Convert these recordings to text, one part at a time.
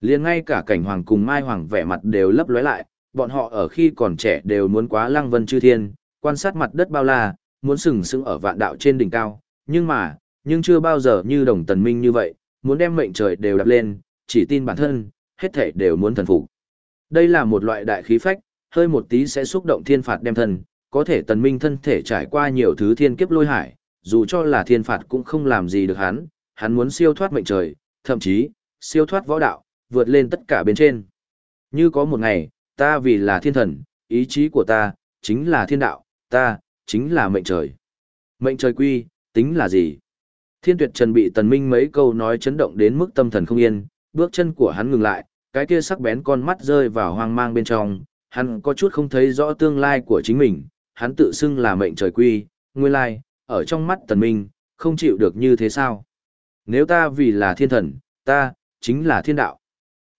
liền ngay cả cảnh hoàng cùng Mai Hoàng vẻ mặt đều lấp lóe lại, bọn họ ở khi còn trẻ đều muốn quá lăng vân chư thiên, quan sát mặt đất bao la, muốn sừng sững ở vạn đạo trên đỉnh cao, nhưng mà, nhưng chưa bao giờ như đồng tần minh như vậy, muốn đem mệnh trời đều đạp lên, chỉ tin bản thân, hết thể đều muốn thần phục. Đây là một loại đại khí phách, hơi một tí sẽ xúc động thiên phạt đem thân, có thể tần minh thân thể trải qua nhiều thứ thiên kiếp lôi hải, dù cho là thiên phạt cũng không làm gì được hắn, hắn muốn siêu thoát mệnh trời, thậm chí, siêu thoát võ đạo, vượt lên tất cả bên trên. Như có một ngày, ta vì là thiên thần, ý chí của ta, chính là thiên đạo, ta, chính là mệnh trời. Mệnh trời quy, tính là gì? Thiên tuyệt trần bị tần minh mấy câu nói chấn động đến mức tâm thần không yên, bước chân của hắn ngừng lại, cái kia sắc bén con mắt rơi vào hoang mang bên trong, hắn có chút không thấy rõ tương lai của chính mình, hắn tự xưng là mệnh trời quy, nguyên lai, ở trong mắt tần minh, không chịu được như thế sao? Nếu ta vì là thiên thần, ta, chính là thiên đạo.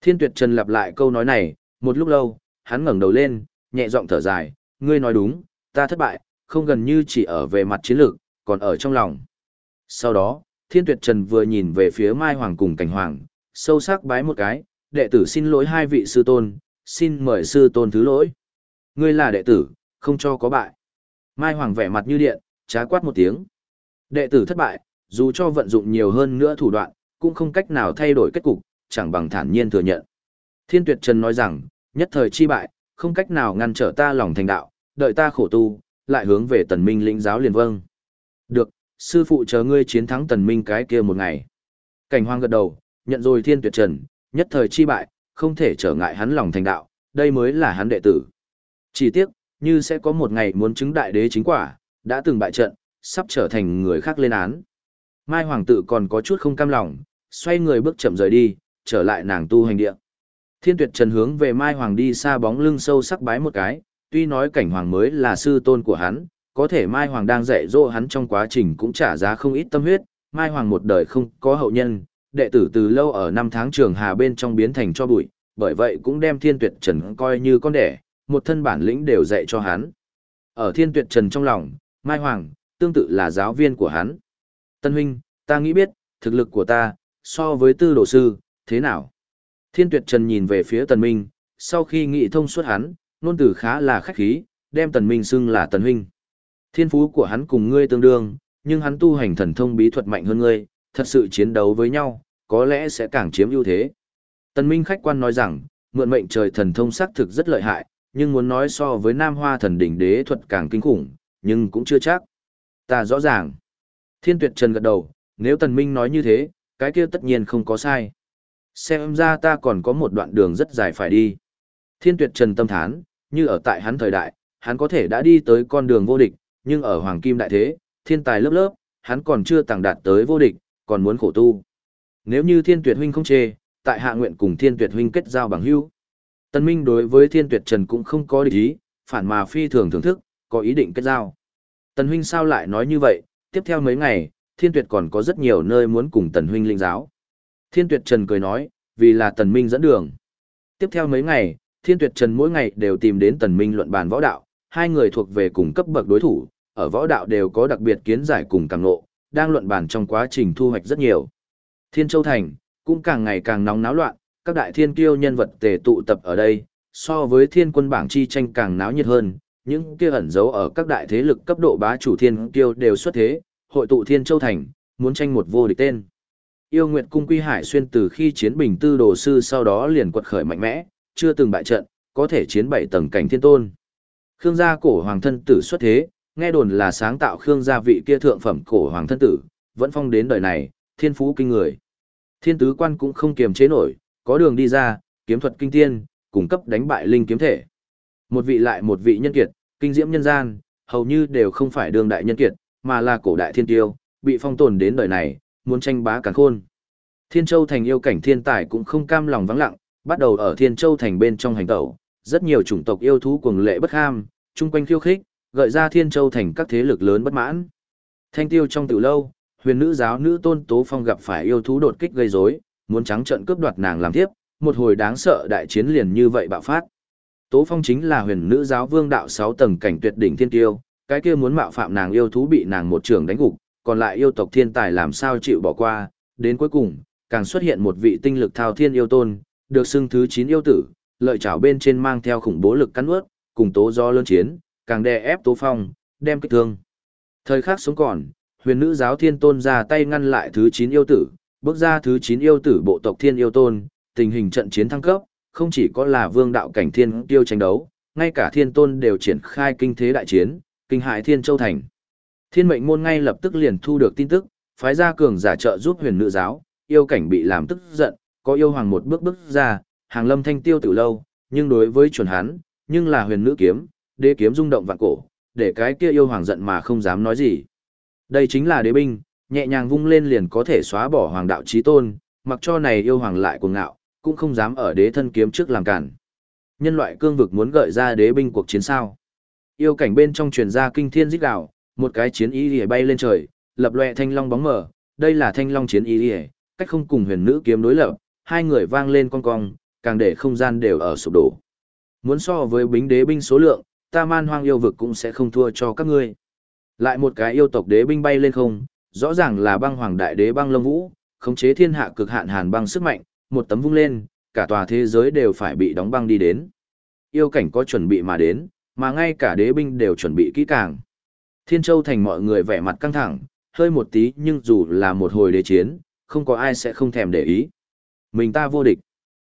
Thiên tuyệt trần lặp lại câu nói này, một lúc lâu, hắn ngẩng đầu lên, nhẹ giọng thở dài, ngươi nói đúng, ta thất bại, không gần như chỉ ở về mặt chiến lược, còn ở trong lòng. Sau đó, thiên tuyệt trần vừa nhìn về phía Mai Hoàng cùng cảnh Hoàng, sâu sắc bái một cái, đệ tử xin lỗi hai vị sư tôn, xin mời sư tôn thứ lỗi. Ngươi là đệ tử, không cho có bại. Mai Hoàng vẻ mặt như điện, trá quát một tiếng. Đệ tử thất bại, dù cho vận dụng nhiều hơn nữa thủ đoạn, cũng không cách nào thay đổi kết cục, chẳng bằng thản nhiên thừa nhận. Thiên Tuyệt Trần nói rằng, nhất thời chi bại, không cách nào ngăn trở ta lòng thành đạo, đợi ta khổ tu, lại hướng về tần minh lĩnh giáo liền vâng. Được, sư phụ chờ ngươi chiến thắng tần minh cái kia một ngày. Cảnh hoang gật đầu, nhận rồi Thiên Tuyệt Trần, nhất thời chi bại, không thể trở ngại hắn lòng thành đạo, đây mới là hắn đệ tử. Chỉ tiếc, như sẽ có một ngày muốn chứng đại đế chính quả, đã từng bại trận, sắp trở thành người khác lên án. Mai Hoàng tử còn có chút không cam lòng, xoay người bước chậm rời đi, trở lại nàng tu hành địa. Thiên tuyệt trần hướng về Mai Hoàng đi xa bóng lưng sâu sắc bái một cái, tuy nói cảnh Hoàng mới là sư tôn của hắn, có thể Mai Hoàng đang dạy dỗ hắn trong quá trình cũng trả giá không ít tâm huyết, Mai Hoàng một đời không có hậu nhân, đệ tử từ lâu ở năm tháng trường hà bên trong biến thành cho bụi, bởi vậy cũng đem thiên tuyệt trần coi như con đẻ, một thân bản lĩnh đều dạy cho hắn. Ở thiên tuyệt trần trong lòng, Mai Hoàng, tương tự là giáo viên của hắn. Tân huynh, ta nghĩ biết, thực lực của ta, so với tư đồ sư, thế nào? Thiên tuyệt trần nhìn về phía tần minh, sau khi nghị thông suốt hắn, nôn từ khá là khách khí, đem tần minh xưng là tần huynh. Thiên phú của hắn cùng ngươi tương đương, nhưng hắn tu hành thần thông bí thuật mạnh hơn ngươi, thật sự chiến đấu với nhau, có lẽ sẽ càng chiếm ưu thế. Tần minh khách quan nói rằng, mượn mệnh trời thần thông xác thực rất lợi hại, nhưng muốn nói so với Nam Hoa thần đỉnh đế thuật càng kinh khủng, nhưng cũng chưa chắc. Ta rõ ràng. Thiên tuyệt trần gật đầu, nếu tần minh nói như thế, cái kia tất nhiên không có sai. Xem ra ta còn có một đoạn đường rất dài phải đi. Thiên tuyệt trần tâm thán, như ở tại hắn thời đại, hắn có thể đã đi tới con đường vô địch, nhưng ở hoàng kim đại thế, thiên tài lớp lớp, hắn còn chưa tàng đạt tới vô địch, còn muốn khổ tu. Nếu như thiên tuyệt huynh không chê, tại hạ nguyện cùng thiên tuyệt huynh kết giao bằng hữu. Tân Minh đối với thiên tuyệt trần cũng không có địch ý, phản mà phi thường thưởng thức, có ý định kết giao. Tần huynh sao lại nói như vậy, tiếp theo mấy ngày, thiên tuyệt còn có rất nhiều nơi muốn cùng tần huynh linh giáo. Thiên tuyệt trần cười nói, vì là tần minh dẫn đường. Tiếp theo mấy ngày, thiên tuyệt trần mỗi ngày đều tìm đến tần minh luận bàn võ đạo, hai người thuộc về cùng cấp bậc đối thủ, ở võ đạo đều có đặc biệt kiến giải cùng càng ngộ, đang luận bàn trong quá trình thu hoạch rất nhiều. Thiên Châu Thành, cũng càng ngày càng nóng náo loạn, các đại thiên kiêu nhân vật tề tụ tập ở đây, so với thiên quân bảng chi tranh càng náo nhiệt hơn, những kia ẩn giấu ở các đại thế lực cấp độ bá chủ thiên kiêu đều xuất thế, hội tụ thiên châu thành, muốn tranh một vô địch tên. Yêu Nguyệt cung Quy Hải xuyên từ khi chiến bình tư đồ sư sau đó liền quật khởi mạnh mẽ, chưa từng bại trận, có thể chiến bảy tầng cảnh thiên tôn. Khương gia cổ hoàng thân tử xuất thế, nghe đồn là sáng tạo Khương gia vị kia thượng phẩm cổ hoàng thân tử, vẫn phong đến đời này, thiên phú kinh người. Thiên tứ quan cũng không kiềm chế nổi, có đường đi ra, kiếm thuật kinh tiên, cung cấp đánh bại linh kiếm thể. Một vị lại một vị nhân kiệt, kinh diễm nhân gian, hầu như đều không phải đương đại nhân kiệt, mà là cổ đại thiên tiêu, bị phong tồn đến đời này, muốn tranh bá cả khôn. Thiên Châu thành yêu cảnh thiên tài cũng không cam lòng vắng lặng, bắt đầu ở Thiên Châu thành bên trong hành tẩu, rất nhiều chủng tộc yêu thú cuồng lệ bất ham, chung quanh khiêu khích, gợi ra Thiên Châu thành các thế lực lớn bất mãn. Thanh tiêu trong tiểu lâu, huyền nữ giáo nữ tôn tố phong gặp phải yêu thú đột kích gây rối, muốn trắng trợn cướp đoạt nàng làm tiếp, một hồi đáng sợ đại chiến liền như vậy bạo phát. Tố phong chính là huyền nữ giáo vương đạo 6 tầng cảnh tuyệt đỉnh thiên tiêu, cái kia muốn mạo phạm nàng yêu thú bị nàng một trường đánh gục, còn lại yêu tộc thiên tài làm sao chịu bỏ qua, đến cuối cùng, càng xuất hiện một vị tinh lực thao thiên yêu tôn, được xưng thứ 9 yêu tử, lợi chảo bên trên mang theo khủng bố lực cắn ướt, cùng tố do lớn chiến, càng đè ép tố phong, đem kích thương. Thời khắc sống còn, huyền nữ giáo thiên tôn ra tay ngăn lại thứ 9 yêu tử, bước ra thứ 9 yêu tử bộ tộc thiên yêu tôn, tình hình trận chiến thăng cấp, không chỉ có là vương đạo cảnh thiên tiêu tranh đấu, ngay cả thiên tôn đều triển khai kinh thế đại chiến, kinh hại thiên châu thành. Thiên mệnh môn ngay lập tức liền thu được tin tức, phái ra cường giả trợ giúp huyền nữ giáo, yêu cảnh bị làm tức giận, có yêu hoàng một bước bước ra, hàng lâm thanh tiêu tử lâu, nhưng đối với chuẩn hắn, nhưng là huyền nữ kiếm, đế kiếm rung động vạn cổ, để cái kia yêu hoàng giận mà không dám nói gì. Đây chính là đế binh, nhẹ nhàng vung lên liền có thể xóa bỏ hoàng đạo chí tôn, mặc cho này yêu hoàng lại cuồng ngạo, cũng không dám ở đế thân kiếm trước làm cản. Nhân loại cương vực muốn gợi ra đế binh cuộc chiến sao? Yêu cảnh bên trong truyền ra kinh thiên rít gào, một cái chiến ý lìa bay lên trời, lập loè thanh long bóng mờ, đây là thanh long chiến ý lìa cách không cùng huyền nữ kiếm đối lập, hai người vang lên con cong, càng để không gian đều ở sụp đổ. Muốn so với bính đế binh số lượng, ta man hoang yêu vực cũng sẽ không thua cho các ngươi. Lại một cái yêu tộc đế binh bay lên không, rõ ràng là băng hoàng đại đế băng lông vũ, khống chế thiên hạ cực hạn hàn băng sức mạnh, một tấm vung lên, cả tòa thế giới đều phải bị đóng băng đi đến. Yêu cảnh có chuẩn bị mà đến, mà ngay cả đế binh đều chuẩn bị kỹ càng. Thiên Châu thành mọi người vẻ mặt căng thẳng, hơi một tí nhưng dù là một hồi đế chiến, không có ai sẽ không thèm để ý. Mình ta vô địch.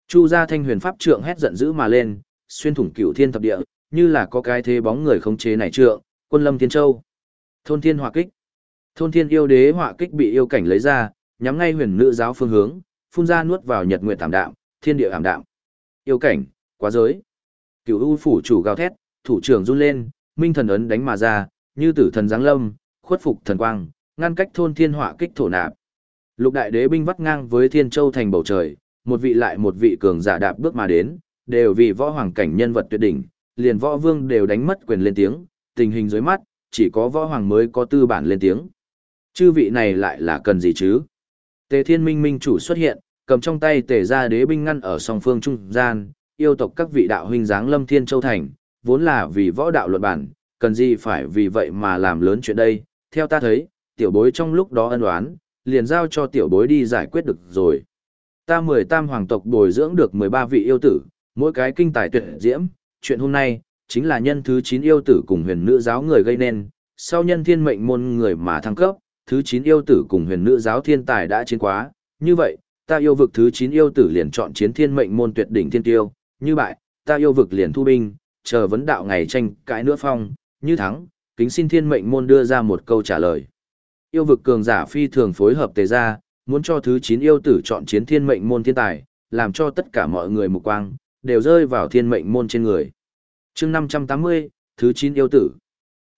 Chu gia thanh huyền pháp trượng hét giận dữ mà lên, xuyên thủng cửu thiên thập địa, như là có cái thế bóng người khống chế này trượng, quân lâm thiên châu. Thôn thiên hỏa kích. Thôn thiên yêu đế hỏa kích bị yêu cảnh lấy ra, nhắm ngay huyền nữ giáo phương hướng, phun ra nuốt vào nhật nguyệt tạm đạm, thiên địa ảm đạm. Yêu cảnh, quá giới. Cửu u phủ chủ gào thét, thủ trưởng run lên, minh thần ấn đánh mà ra, như tử thần giáng lâm, khuất phục thần quang, ngăn cách thôn thiên hỏa kích thổ nạp. Lục đại đế binh vắt ngang với thiên châu thành bầu trời, một vị lại một vị cường giả đạp bước mà đến, đều vì võ hoàng cảnh nhân vật tuyệt đỉnh, liền võ vương đều đánh mất quyền lên tiếng, tình hình dưới mắt, chỉ có võ hoàng mới có tư bản lên tiếng. Chư vị này lại là cần gì chứ? Tề thiên minh minh chủ xuất hiện, cầm trong tay tề ra đế binh ngăn ở song phương trung gian, yêu tộc các vị đạo huynh dáng lâm thiên châu thành, vốn là vì võ đạo luận bản, cần gì phải vì vậy mà làm lớn chuyện đây, theo ta thấy, tiểu bối trong lúc đó ân oán, liền giao cho tiểu bối đi giải quyết được rồi. Ta mười tam hoàng tộc bồi dưỡng được mười ba vị yêu tử, mỗi cái kinh tài tuyệt diễm, chuyện hôm nay, chính là nhân thứ chín yêu tử cùng huyền nữ giáo người gây nên, sau nhân thiên mệnh môn người mà thăng cấp, thứ chín yêu tử cùng huyền nữ giáo thiên tài đã chiến quá, như vậy, ta yêu vực thứ chín yêu tử liền chọn chiến thiên mệnh môn tuyệt đỉnh thiên tiêu, như vậy, ta yêu vực liền thu binh, chờ vấn đạo ngày tranh cãi nữa phong, như thắng, kính xin thiên mệnh môn đưa ra một câu trả lời. Yêu vực cường giả phi thường phối hợp tề ra, muốn cho thứ 9 yêu tử chọn chiến thiên mệnh môn thiên tài, làm cho tất cả mọi người mục quang, đều rơi vào thiên mệnh môn trên người. chương 580, thứ 9 yêu tử.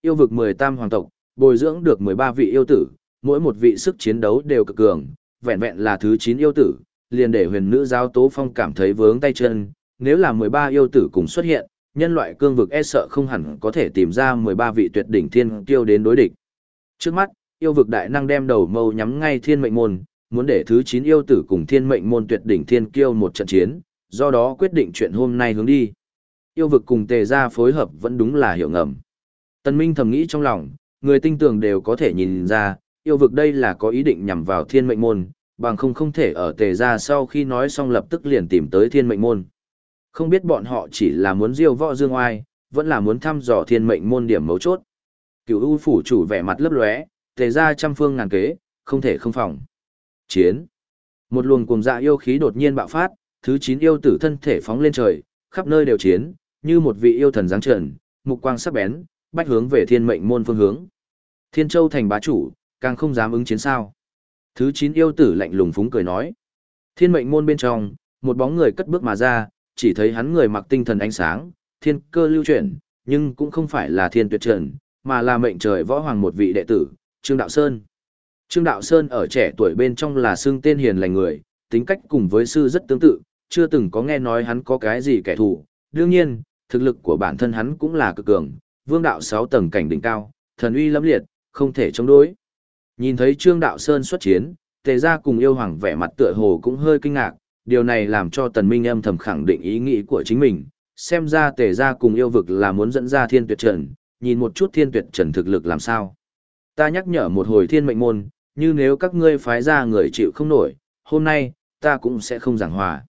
Yêu vực 10 tam hoàng tộc, bồi dưỡng được 13 vị yêu tử, mỗi một vị sức chiến đấu đều cực cường, vẹn vẹn là thứ 9 yêu tử, liền để huyền nữ giáo tố phong cảm thấy vướng tay chân, nếu là 13 yêu tử cùng xuất hiện, nhân loại cương vực e sợ không hẳn có thể tìm ra 13 vị tuyệt đỉnh thiên kiêu đến đối địch. Trước mắt, yêu vực đại năng đem đầu mâu nhắm ngay thiên mệnh môn, muốn để thứ 9 yêu tử cùng thiên mệnh môn tuyệt đỉnh thiên kiêu một trận chiến, do đó quyết định chuyện hôm nay hướng đi. Yêu vực cùng tề gia phối hợp vẫn đúng là hiểu ngầm. Tần Minh thầm nghĩ trong lòng, người tinh tường đều có thể nhìn ra, yêu vực đây là có ý định nhằm vào thiên mệnh môn, bằng không không thể ở tề gia sau khi nói xong lập tức liền tìm tới thiên mệnh môn. Không biết bọn họ chỉ là muốn diêu võ dương oai, vẫn là muốn thăm dò thiên mệnh môn điểm mấu chốt. Cửu U phủ chủ vẻ mặt lấp lóe, tề ra trăm phương ngàn kế, không thể không phòng. Chiến. Một luồng cuồng dạ yêu khí đột nhiên bạo phát, thứ chín yêu tử thân thể phóng lên trời, khắp nơi đều chiến, như một vị yêu thần giáng trần, mục quang sắc bén, bách hướng về thiên mệnh môn phương hướng. Thiên Châu thành bá chủ, càng không dám ứng chiến sao. Thứ chín yêu tử lạnh lùng phúng cười nói. Thiên mệnh môn bên trong, một bóng người cất bước mà ra, chỉ thấy hắn người mặc tinh thần ánh sáng, thiên cơ lưu chuyển, nhưng cũng không phải là thiên tuyệt trần, mà là mệnh trời võ hoàng một vị đệ tử, Trương Đạo Sơn. Trương Đạo Sơn ở trẻ tuổi bên trong là xương tên hiền lành người, tính cách cùng với sư rất tương tự, chưa từng có nghe nói hắn có cái gì kẻ thù. Đương nhiên, thực lực của bản thân hắn cũng là cực cường, vương đạo 6 tầng cảnh đỉnh cao, thần uy lâm liệt, không thể chống đối. Nhìn thấy Trương Đạo Sơn xuất chiến, tề ra cùng yêu hoàng vẻ mặt tựa hồ cũng hơi kinh ngạc, điều này làm cho tần minh âm thầm khẳng định ý nghĩ của chính mình, xem ra tề gia cùng yêu vực là muốn dẫn ra thiên tuyệt trần, nhìn một chút thiên tuyệt trần thực lực làm sao. Ta nhắc nhở một hồi thiên mệnh môn, như nếu các ngươi phái ra người chịu không nổi, hôm nay, ta cũng sẽ không giảng hòa.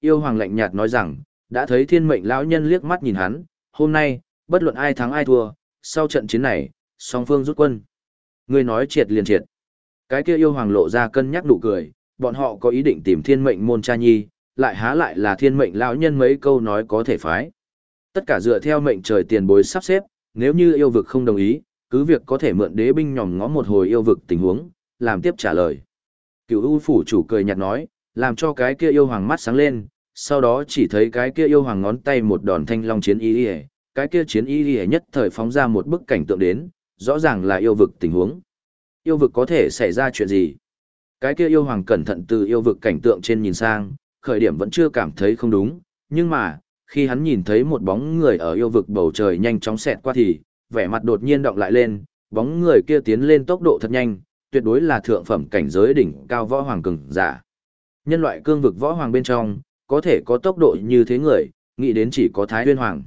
yêu hoàng lạnh nhạt nói rằng, đã thấy thiên mệnh lão nhân liếc mắt nhìn hắn, hôm nay, bất luận ai thắng ai thua, sau trận chiến này, song phương rút quân. ngươi nói triệt liền triệt. Cái kia yêu hoàng lộ ra cân nhắc nụ cười, bọn họ có ý định tìm thiên mệnh môn cha nhi, lại há lại là thiên mệnh lão nhân mấy câu nói có thể phái. Tất cả dựa theo mệnh trời tiền bối sắp xếp, nếu như yêu vực không đồng ý, cứ việc có thể mượn đế binh nhòm ngó một hồi yêu vực tình huống, làm tiếp trả lời. Cựu U phủ chủ cười nhạt nói, làm cho cái kia yêu hoàng mắt sáng lên, sau đó chỉ thấy cái kia yêu hoàng ngón tay một đòn thanh long chiến y y, cái kia chiến y y nhất thời phóng ra một bức cảnh tượng đến, rõ ràng là yêu vực tình huống. Yêu vực có thể xảy ra chuyện gì? Cái kia yêu hoàng cẩn thận từ yêu vực cảnh tượng trên nhìn sang, khởi điểm vẫn chưa cảm thấy không đúng, nhưng mà, khi hắn nhìn thấy một bóng người ở yêu vực bầu trời nhanh chóng xẹt qua thì, vẻ mặt đột nhiên động lại lên, bóng người kia tiến lên tốc độ thật nhanh, tuyệt đối là thượng phẩm cảnh giới đỉnh cao võ hoàng cường giả. Nhân loại cương vực võ hoàng bên trong, có thể có tốc độ như thế người, nghĩ đến chỉ có Thái Huyên Hoàng.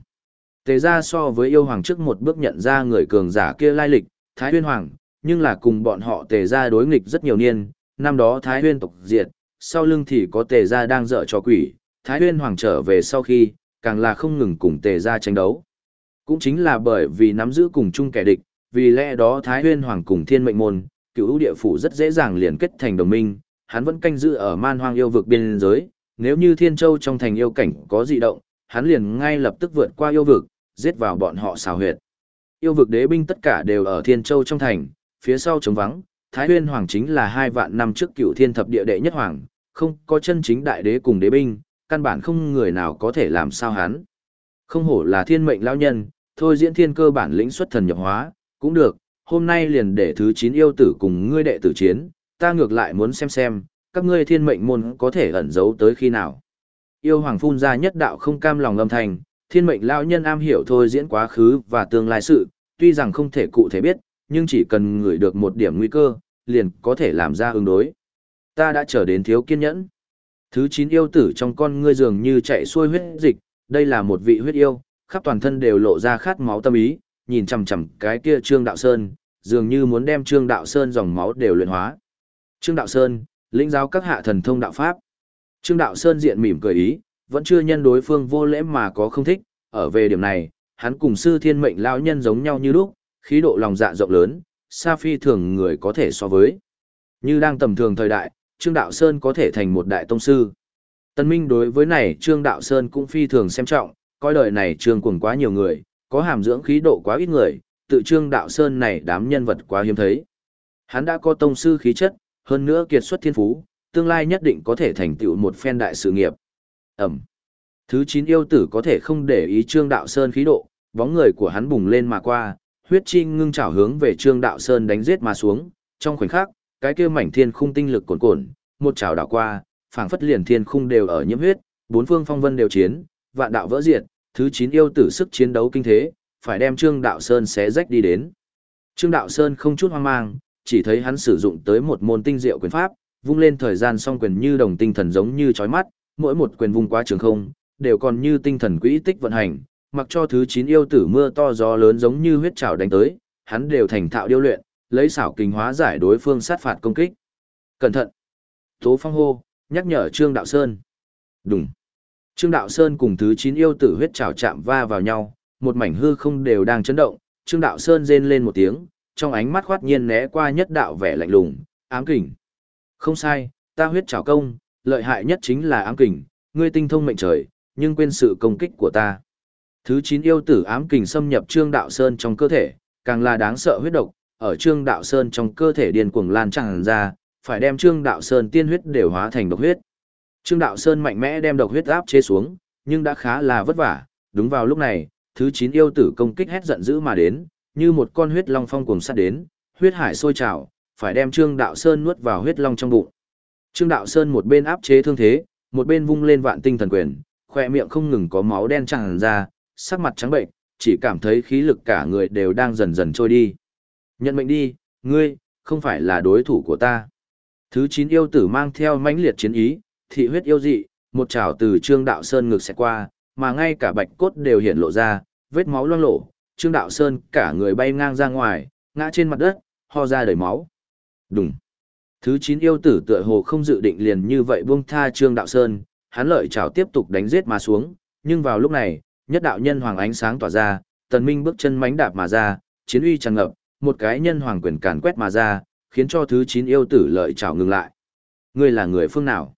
Tề ra so với yêu hoàng trước một bước nhận ra người cường giả kia lai lịch, Thái Huyên Hoàng, nhưng là cùng bọn họ tề ra đối nghịch rất nhiều niên, năm đó Thái Huyên tộc diệt, sau lưng thì có tề Gia đang dở cho quỷ, Thái Huyên Hoàng trở về sau khi, càng là không ngừng cùng tề Gia tranh đấu. Cũng chính là bởi vì nắm giữ cùng chung kẻ địch, vì lẽ đó Thái Huyên Hoàng cùng Thiên Mệnh Môn, cựu ưu địa phủ rất dễ dàng liền kết thành đồng minh, hắn vẫn canh giữ ở man hoang yêu vực biên giới, nếu như Thiên Châu trong thành yêu cảnh có dị động, hắn liền ngay lập tức vượt qua yêu vực, giết vào bọn họ xào huyệt. Yêu vực đế binh tất cả đều ở Thiên Châu trong thành, phía sau trống vắng, Thái Huyên Hoàng chính là hai vạn năm trước cựu thiên thập địa đệ nhất hoàng, không có chân chính đại đế cùng đế binh, căn bản không người nào có thể làm sao hắn. Không hổ là thiên mệnh lão nhân, thôi diễn thiên cơ bản lĩnh xuất thần nhập hóa, cũng được, hôm nay liền để thứ 9 yêu tử cùng ngươi đệ tử chiến, ta ngược lại muốn xem xem, các ngươi thiên mệnh môn có thể ẩn giấu tới khi nào. Yêu hoàng phun ra nhất đạo không cam lòng âm thanh, thiên mệnh lão nhân am hiểu thôi diễn quá khứ và tương lai sự, tuy rằng không thể cụ thể biết, nhưng chỉ cần ngửi được một điểm nguy cơ, liền có thể làm ra ứng đối. Ta đã trở đến thiếu kiên nhẫn. Thứ 9 yêu tử trong con ngươi dường như chạy xuôi huyết dịch, đây là một vị huyết yêu, khắp toàn thân đều lộ ra khát máu tâm ý, nhìn chằm chằm cái kia Trương Đạo Sơn, dường như muốn đem Trương Đạo Sơn dòng máu đều luyện hóa. Trương Đạo Sơn, lĩnh giáo các hạ thần thông đạo pháp. Trương Đạo Sơn diện mỉm cười ý, vẫn chưa nhân đối phương vô lễ mà có không thích, ở về điểm này, hắn cùng sư thiên mệnh lão nhân giống nhau như lúc, khí độ lòng dạ rộng lớn, xa phi thường người có thể so với. Như đang tầm thường thời đại, Trương Đạo Sơn có thể thành một đại tông sư. Tân Minh đối với này Trương Đạo Sơn cũng phi thường xem trọng, coi đời này Trương cuồng quá nhiều người, có hàm dưỡng khí độ quá ít người, tự Trương Đạo Sơn này đám nhân vật quá hiếm thấy. Hắn đã có tông sư khí chất, hơn nữa kiệt xuất thiên phú, tương lai nhất định có thể thành tựu một phen đại sự nghiệp. Ẩm. Thứ 9 yêu tử có thể không để ý Trương Đạo Sơn khí độ, bóng người của hắn bùng lên mà qua, huyết chi ngưng trảo hướng về Trương Đạo Sơn đánh giết mà xuống, trong khoảnh khắc, cái kia mảnh thiên khung tinh lực cuồn cuộn, một trảo đảo qua, phảng phất liền thiên khung đều ở nhiễm huyết, bốn phương phong vân đều chiến, vạn đạo vỡ diệt, thứ chín yêu tử sức chiến đấu kinh thế, phải đem Trương Đạo Sơn xé rách đi đến. Trương Đạo Sơn không chút hoang mang, chỉ thấy hắn sử dụng tới một môn tinh diệu quyền pháp, vung lên thời gian song quyền như đồng tinh thần giống như chói mắt, mỗi một quyền vung qua trường không, đều còn như tinh thần quỹ tích vận hành, mặc cho thứ chín yêu tử mưa to gió lớn giống như huyết trảo đánh tới, hắn đều thành thạo điêu luyện, lấy xảo kinh hóa giải đối phương sát phạt công kích. Cẩn thận! Tố Phong hô, nhắc nhở Trương Đạo Sơn. Đúng. Trương Đạo Sơn cùng thứ chín yêu tử huyết trảo chạm va vào nhau, một mảnh hư không đều đang chấn động, Trương Đạo Sơn rên lên một tiếng, trong ánh mắt khoát nhiên né qua nhất đạo vẻ lạnh lùng, ám kình. Không sai, ta huyết trảo công, lợi hại nhất chính là ám kình, ngươi tinh thông mệnh trời, nhưng quên sự công kích của ta. Thứ 9 yêu tử ám kình xâm nhập Trương Đạo Sơn trong cơ thể, càng là đáng sợ huyết độc, ở Trương Đạo Sơn trong cơ thể điên cuồng lan tràn ra, phải đem Trương Đạo Sơn tiên huyết đều hóa thành độc huyết. Trương Đạo Sơn mạnh mẽ đem độc huyết áp chế xuống, nhưng đã khá là vất vả, đúng vào lúc này, thứ 9 yêu tử công kích hét giận dữ mà đến, như một con huyết long phong cuồng sát đến, huyết hải sôi trào, phải đem Trương Đạo Sơn nuốt vào huyết long trong bụng. Trương Đạo Sơn một bên áp chế thương thế, một bên vung lên vạn tinh thần quyền, khỏe miệng không ngừng có máu đen tràn ra, sắc mặt trắng bệnh, chỉ cảm thấy khí lực cả người đều đang dần dần trôi đi. Nhận mệnh đi, ngươi, không phải là đối thủ của ta. Thứ 9 yêu tử mang theo mãnh liệt chiến ý, thị huyết yêu dị, một trảo từ Trương Đạo Sơn ngực sẽ qua, mà ngay cả bạch cốt đều hiện lộ ra, vết máu loang lổ, Trương Đạo Sơn cả người bay ngang ra ngoài, ngã trên mặt đất, ho ra đầy máu. Đùng. Thứ 9 yêu tử tựa hồ không dự định liền như vậy buông tha Trương Đạo Sơn, hắn lợi chảo tiếp tục đánh giết mà xuống, nhưng vào lúc này, nhất đạo nhân hoàng ánh sáng tỏa ra, tần minh bước chân mánh đạp mà ra, chiến uy tràn ngập, một cái nhân hoàng quyền càn quét mà ra, khiến cho thứ chín yêu tử lợi chảo ngừng lại. Ngươi là người phương nào?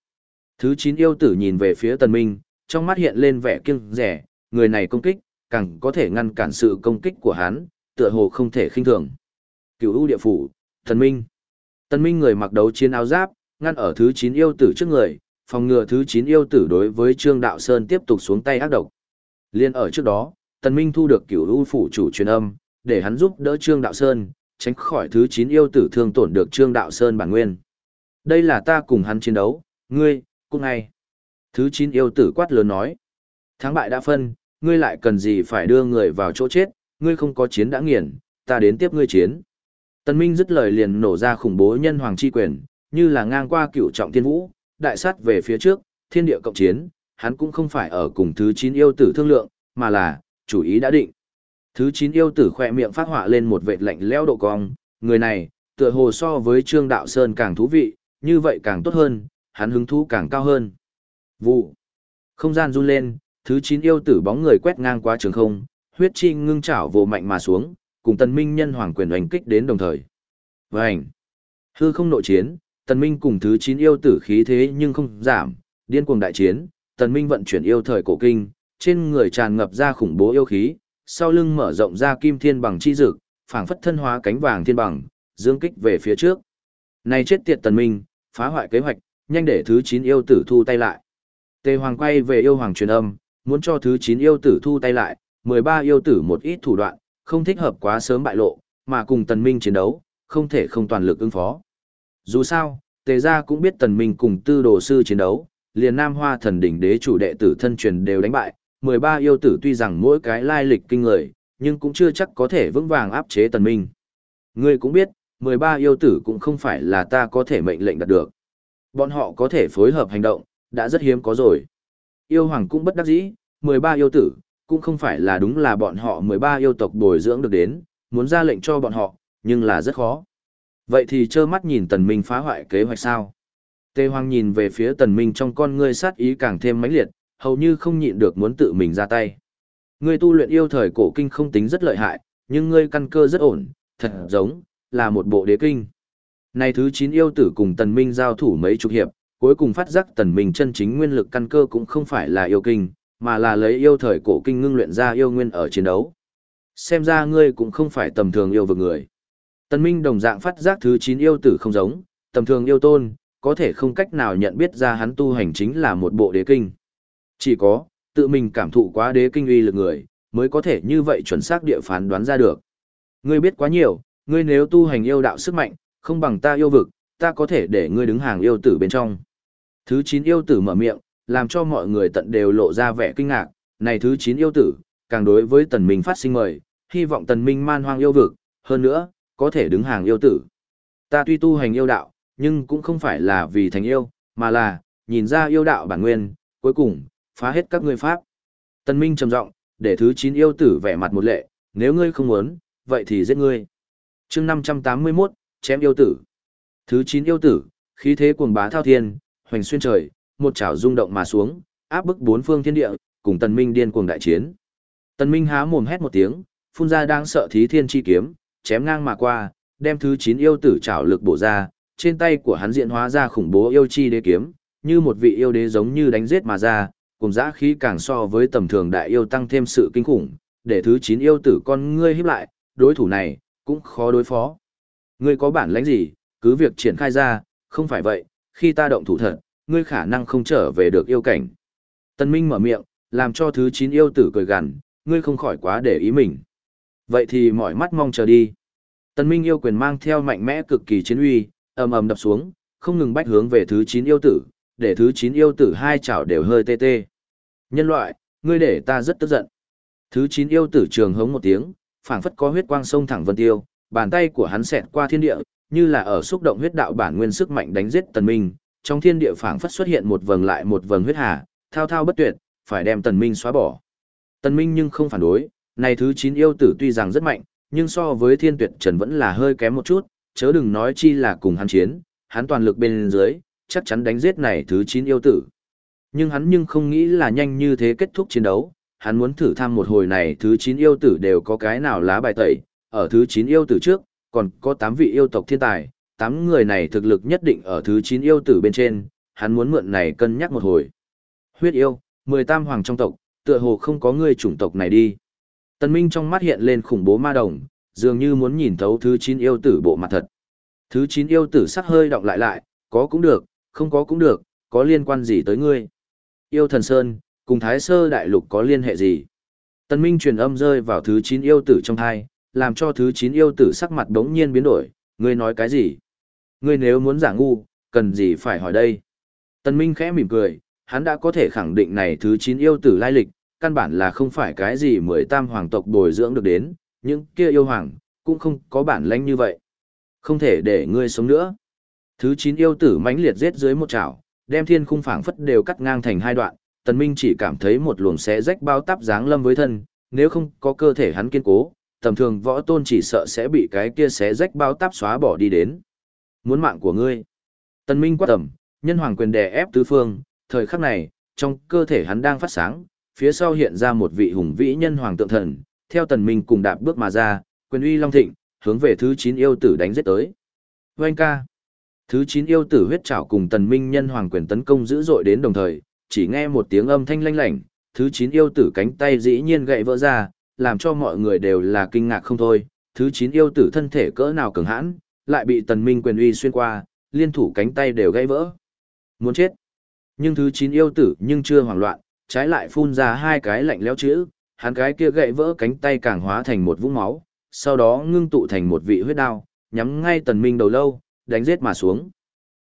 Thứ chín yêu tử nhìn về phía tần minh, trong mắt hiện lên vẻ kiêng rẻ, người này công kích, càng có thể ngăn cản sự công kích của hắn, tựa hồ không thể khinh thường. Cửu u địa phủ, tần minh. Tần minh người mặc đấu chiến áo giáp, ngăn ở thứ chín yêu tử trước người, phòng ngừa thứ chín yêu tử đối với Trương Đạo Sơn tiếp tục xuống tay ác độc. Liên ở trước đó, Tần Minh thu được cửu u phủ chủ truyền âm, để hắn giúp đỡ Trương Đạo Sơn, tránh khỏi thứ chín yêu tử thương tổn được Trương Đạo Sơn bản nguyên. Đây là ta cùng hắn chiến đấu, ngươi, cũng ngay. Thứ chín yêu tử quát lớn nói. Thắng bại đã phân, ngươi lại cần gì phải đưa người vào chỗ chết, ngươi không có chiến đã nghiền, ta đến tiếp ngươi chiến. Tần Minh dứt lời liền nổ ra khủng bố nhân hoàng chi quyền, như là ngang qua cửu trọng thiên vũ, đại sát về phía trước, thiên địa cộng chiến, hắn cũng không phải ở cùng thứ chín yêu tử thương lượng, mà là, chủ ý đã định. Thứ chín yêu tử khỏe miệng phát họa lên một vệt lạnh lẽo độ cong, người này, tựa hồ so với Trương Đạo Sơn càng thú vị, như vậy càng tốt hơn, hắn hứng thú càng cao hơn. Vụ. Không gian run lên, thứ chín yêu tử bóng người quét ngang qua trường không, huyết chi ngưng chảo vồ mạnh mà xuống, cùng tần minh nhân hoàng quyền oanh kích đến đồng thời. Vành. Hư không nội chiến, tần minh cùng thứ chín yêu tử khí thế nhưng không giảm, điên cuồng đại chiến, tần minh vận chuyển yêu thời cổ kinh, trên người tràn ngập ra khủng bố yêu khí, sau lưng mở rộng ra kim thiên bằng chi dực, phảng phất thân hóa cánh vàng thiên bằng, dương kích về phía trước. Này chết tiệt tần minh, phá hoại kế hoạch, nhanh để thứ 9 yêu tử thu tay lại. Tề Hoàng quay về yêu hoàng truyền âm, muốn cho thứ 9 yêu tử thu tay lại, 13 yêu tử một ít thủ đoạn, không thích hợp quá sớm bại lộ, mà cùng tần minh chiến đấu, không thể không toàn lực ứng phó. Dù sao, Tề gia cũng biết tần minh cùng tư đồ sư chiến đấu, liền Nam Hoa thần đỉnh đế chủ đệ tử thân truyền đều đánh bại, 13 yêu tử tuy rằng mỗi cái lai lịch kinh người, nhưng cũng chưa chắc có thể vững vàng áp chế tần minh. Ngươi cũng biết, 13 yêu tử cũng không phải là ta có thể mệnh lệnh đạt được. Bọn họ có thể phối hợp hành động, đã rất hiếm có rồi. Yêu hoàng cũng bất đắc dĩ, 13 yêu tử, cũng không phải là đúng là bọn họ 13 yêu tộc bồi dưỡng được đến, muốn ra lệnh cho bọn họ, nhưng là rất khó. Vậy thì trơ mắt nhìn tần minh phá hoại kế hoạch sao? Tề Hoàng nhìn về phía tần minh trong con ngươi sát ý càng thêm mãnh liệt, hầu như không nhịn được muốn tự mình ra tay. Ngươi tu luyện yêu thời cổ kinh không tính rất lợi hại, nhưng ngươi căn cơ rất ổn, thật giống, là một bộ đế kinh. Này thứ 9 yêu tử cùng tần minh giao thủ mấy chục hiệp, cuối cùng phát giác tần minh chân chính nguyên lực căn cơ cũng không phải là yêu kinh, mà là lấy yêu thời cổ kinh ngưng luyện ra yêu nguyên ở chiến đấu. Xem ra ngươi cũng không phải tầm thường yêu vực người. Tần minh đồng dạng phát giác thứ 9 yêu tử không giống, tầm thường yêu tôn, có thể không cách nào nhận biết ra hắn tu hành chính là một bộ đế kinh. Chỉ có, tự mình cảm thụ quá đế kinh uy lực người, mới có thể như vậy chuẩn xác địa phán đoán ra được. Ngươi biết quá nhiều, ngươi nếu tu hành yêu đạo sức mạnh, không bằng ta yêu vực, ta có thể để ngươi đứng hàng yêu tử bên trong. Thứ 9 yêu tử mở miệng, làm cho mọi người tận đều lộ ra vẻ kinh ngạc, này thứ 9 yêu tử, càng đối với tần minh phát sinh mời, hy vọng tần minh man hoang yêu vực, hơn nữa, có thể đứng hàng yêu tử. Ta tuy tu hành yêu đạo, nhưng cũng không phải là vì thành yêu, mà là, nhìn ra yêu đạo bản nguyên, cuối cùng, phá hết các ngươi pháp. Tần Minh trầm giọng, để thứ 9 yêu tử vẻ mặt một lệ, nếu ngươi không muốn, vậy thì giết ngươi. Chương 581, chém yêu tử. Thứ 9 yêu tử, khí thế cuồng bá thao thiên, hoành xuyên trời, một chảo rung động mà xuống, áp bức bốn phương thiên địa, cùng Tần Minh điên cuồng đại chiến. Tần Minh há mồm hét một tiếng, phun ra đang sợ thí thiên chi kiếm, chém ngang mà qua, đem thứ 9 yêu tử chảo lực bổ ra, trên tay của hắn diễn hóa ra khủng bố yêu chi đế kiếm, như một vị yêu đế giống như đánh giết mà ra, cùng dã khí càng so với tầm thường đại yêu tăng thêm sự kinh khủng, để thứ 9 yêu tử con ngươi híp lại, đối thủ này, cũng khó đối phó. Ngươi có bản lãnh gì, cứ việc triển khai ra, không phải vậy, khi ta động thủ thật, ngươi khả năng không trở về được yêu cảnh. Tân Minh mở miệng, làm cho thứ 9 yêu tử cười gằn, ngươi không khỏi quá để ý mình. Vậy thì mỏi mắt mong chờ đi. Tân Minh yêu quyền mang theo mạnh mẽ cực kỳ chiến uy, ầm ầm đập xuống, không ngừng bách hướng về thứ 9 yêu tử, để thứ 9 yêu tử hai chảo đều hơi tê tê. Nhân loại, ngươi để ta rất tức giận. Thứ 9 yêu tử trường hống một tiếng, phảng phất có huyết quang sông thẳng vân tiêu, bàn tay của hắn xẹt qua thiên địa, như là ở xúc động huyết đạo bản nguyên sức mạnh đánh giết tần minh, trong thiên địa phảng phất xuất hiện một vầng lại một vầng huyết hà, thao thao bất tuyệt, phải đem tần minh xóa bỏ. Tần minh nhưng không phản đối, này thứ 9 yêu tử tuy rằng rất mạnh, nhưng so với thiên tuyệt trần vẫn là hơi kém một chút, chớ đừng nói chi là cùng hắn chiến, hắn toàn lực bên dưới, chắc chắn đánh giết này thứ 9 yêu tử. Nhưng hắn nhưng không nghĩ là nhanh như thế kết thúc chiến đấu, hắn muốn thử thăm một hồi này thứ 9 yêu tử đều có cái nào lá bài tẩy, ở thứ 9 yêu tử trước, còn có 8 vị yêu tộc thiên tài, 8 người này thực lực nhất định ở thứ 9 yêu tử bên trên, hắn muốn mượn này cân nhắc một hồi. Huyết yêu, 10 tam hoàng trong tộc, tựa hồ không có người chủng tộc này đi. Tần Minh trong mắt hiện lên khủng bố ma đồng, dường như muốn nhìn thấu thứ chín yêu tử bộ mặt thật. Thứ chín yêu tử sắc hơi động lại lại, có cũng được, không có cũng được, có liên quan gì tới ngươi. Yêu thần Sơn, cùng Thái Sơ Đại Lục có liên hệ gì? tân Minh truyền âm rơi vào thứ chín yêu tử trong thai, làm cho thứ chín yêu tử sắc mặt đống nhiên biến đổi, ngươi nói cái gì? Ngươi nếu muốn giả ngu, cần gì phải hỏi đây? tân Minh khẽ mỉm cười, hắn đã có thể khẳng định này thứ chín yêu tử lai lịch, căn bản là không phải cái gì mười tam hoàng tộc bồi dưỡng được đến, những kia yêu hoàng, cũng không có bản lãnh như vậy. Không thể để ngươi sống nữa. Thứ 9 yêu tử mãnh liệt giết dưới một chảo, đem thiên khung phảng phất đều cắt ngang thành hai đoạn, tần minh chỉ cảm thấy một luồng xé rách bao táp dáng lâm với thân, nếu không có cơ thể hắn kiên cố, tầm thường võ tôn chỉ sợ sẽ bị cái kia xé rách bao táp xóa bỏ đi đến. Muốn mạng của ngươi. Tần minh quát tầm, nhân hoàng quyền đè ép tứ phương, thời khắc này, trong cơ thể hắn đang phát sáng, phía sau hiện ra một vị hùng vĩ nhân hoàng tượng thần, theo tần minh cùng đạp bước mà ra, quyền uy long thịnh, hướng về thứ 9 yêu tử đánh giết tới. Vâng ca. Thứ 9 yêu tử huyết trảo cùng tần minh nhân hoàng quyền tấn công dữ dội đến đồng thời, chỉ nghe một tiếng âm thanh lanh lảnh, thứ 9 yêu tử cánh tay dĩ nhiên gãy vỡ ra, làm cho mọi người đều là kinh ngạc không thôi. Thứ 9 yêu tử thân thể cỡ nào cường hãn, lại bị tần minh quyền uy xuyên qua, liên thủ cánh tay đều gãy vỡ. Muốn chết. Nhưng thứ 9 yêu tử nhưng chưa hoảng loạn, trái lại phun ra hai cái lạnh lẽo chữ, hắn cái kia gãy vỡ cánh tay càng hóa thành một vũng máu, sau đó ngưng tụ thành một vị huyết đao, nhắm ngay tần minh đầu lâu, đánh giết mà xuống.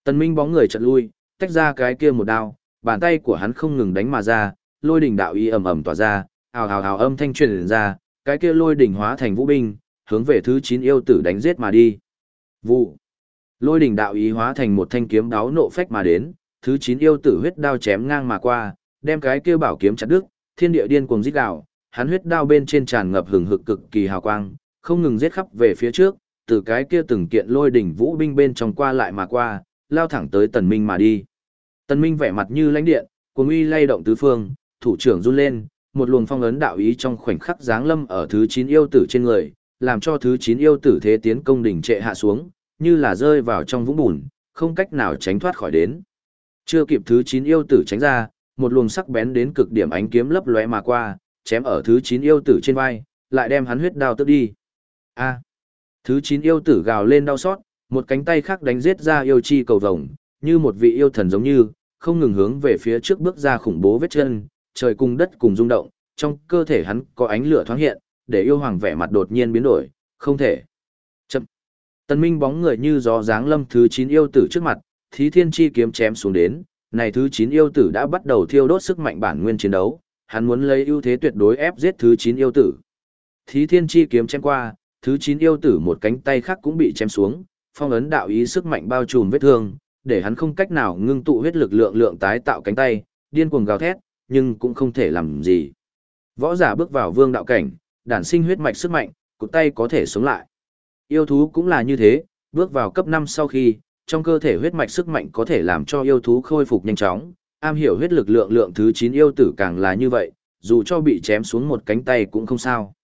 Tần minh bóng người chợt lui, tách ra cái kia một đao, bàn tay của hắn không ngừng đánh mà ra, lôi đỉnh đạo ý ầm ầm tỏa ra, ào ào ào âm thanh truyền ra, cái kia lôi đỉnh hóa thành vũ binh, hướng về thứ 9 yêu tử đánh giết mà đi. Vụ. Lôi đỉnh đạo ý hóa thành một thanh kiếm đáo nộ phách mà đến, thứ 9 yêu tử huyết đao chém ngang mà qua, đem cái kia bảo kiếm chặt đứt, thiên địa điên cuồng rít gào, hắn huyết đao bên trên tràn ngập hừng hực cực kỳ hào quang, không ngừng giết khắp về phía trước, từ cái kia từng kiện lôi đỉnh vũ binh bên trong qua lại mà qua, lao thẳng tới Tần Minh mà đi. Tần Minh vẻ mặt như lãnh điện, cuồng uy lay động tứ phương, thủ trưởng run lên, một luồng phong ấn đạo ý trong khoảnh khắc giáng lâm ở thứ 9 yêu tử trên người, làm cho thứ 9 yêu tử thế tiến công đỉnh trệ hạ xuống, như là rơi vào trong vũng bùn, không cách nào tránh thoát khỏi đến. Chưa kịp thứ 9 yêu tử tránh ra, một luồng sắc bén đến cực điểm ánh kiếm lấp lóe mà qua, chém ở thứ 9 yêu tử trên vai, lại đem hắn huyết đao tước đi. A. Thứ 9 yêu tử gào lên đau xót, một cánh tay khác đánh giết ra yêu chi cầu vồng, như một vị yêu thần giống như, không ngừng hướng về phía trước bước ra khủng bố vết chân, trời cùng đất cùng rung động, trong cơ thể hắn có ánh lửa thoáng hiện, để yêu hoàng vẻ mặt đột nhiên biến đổi, không thể. Chậm. tần Minh bóng người như gió dáng lâm thứ 9 yêu tử trước mặt, thí thiên chi kiếm chém xuống đến, này thứ 9 yêu tử đã bắt đầu thiêu đốt sức mạnh bản nguyên chiến đấu, hắn muốn lấy ưu thế tuyệt đối ép giết thứ 9 yêu tử. Thí thiên chi kiếm chém qua, thứ 9 yêu tử một cánh tay khác cũng bị chém xuống, phong ấn đạo ý sức mạnh bao trùm vết thương, để hắn không cách nào ngưng tụ huyết lực lượng lượng tái tạo cánh tay, điên cuồng gào thét, nhưng cũng không thể làm gì. Võ giả bước vào vương đạo cảnh, đản sinh huyết mạch sức mạnh, cụt tay có thể sống lại. Yêu thú cũng là như thế, bước vào cấp 5 sau khi, trong cơ thể huyết mạch sức mạnh có thể làm cho yêu thú khôi phục nhanh chóng, am hiểu huyết lực lượng lượng thứ 9 yêu tử càng là như vậy, dù cho bị chém xuống một cánh tay cũng không sao.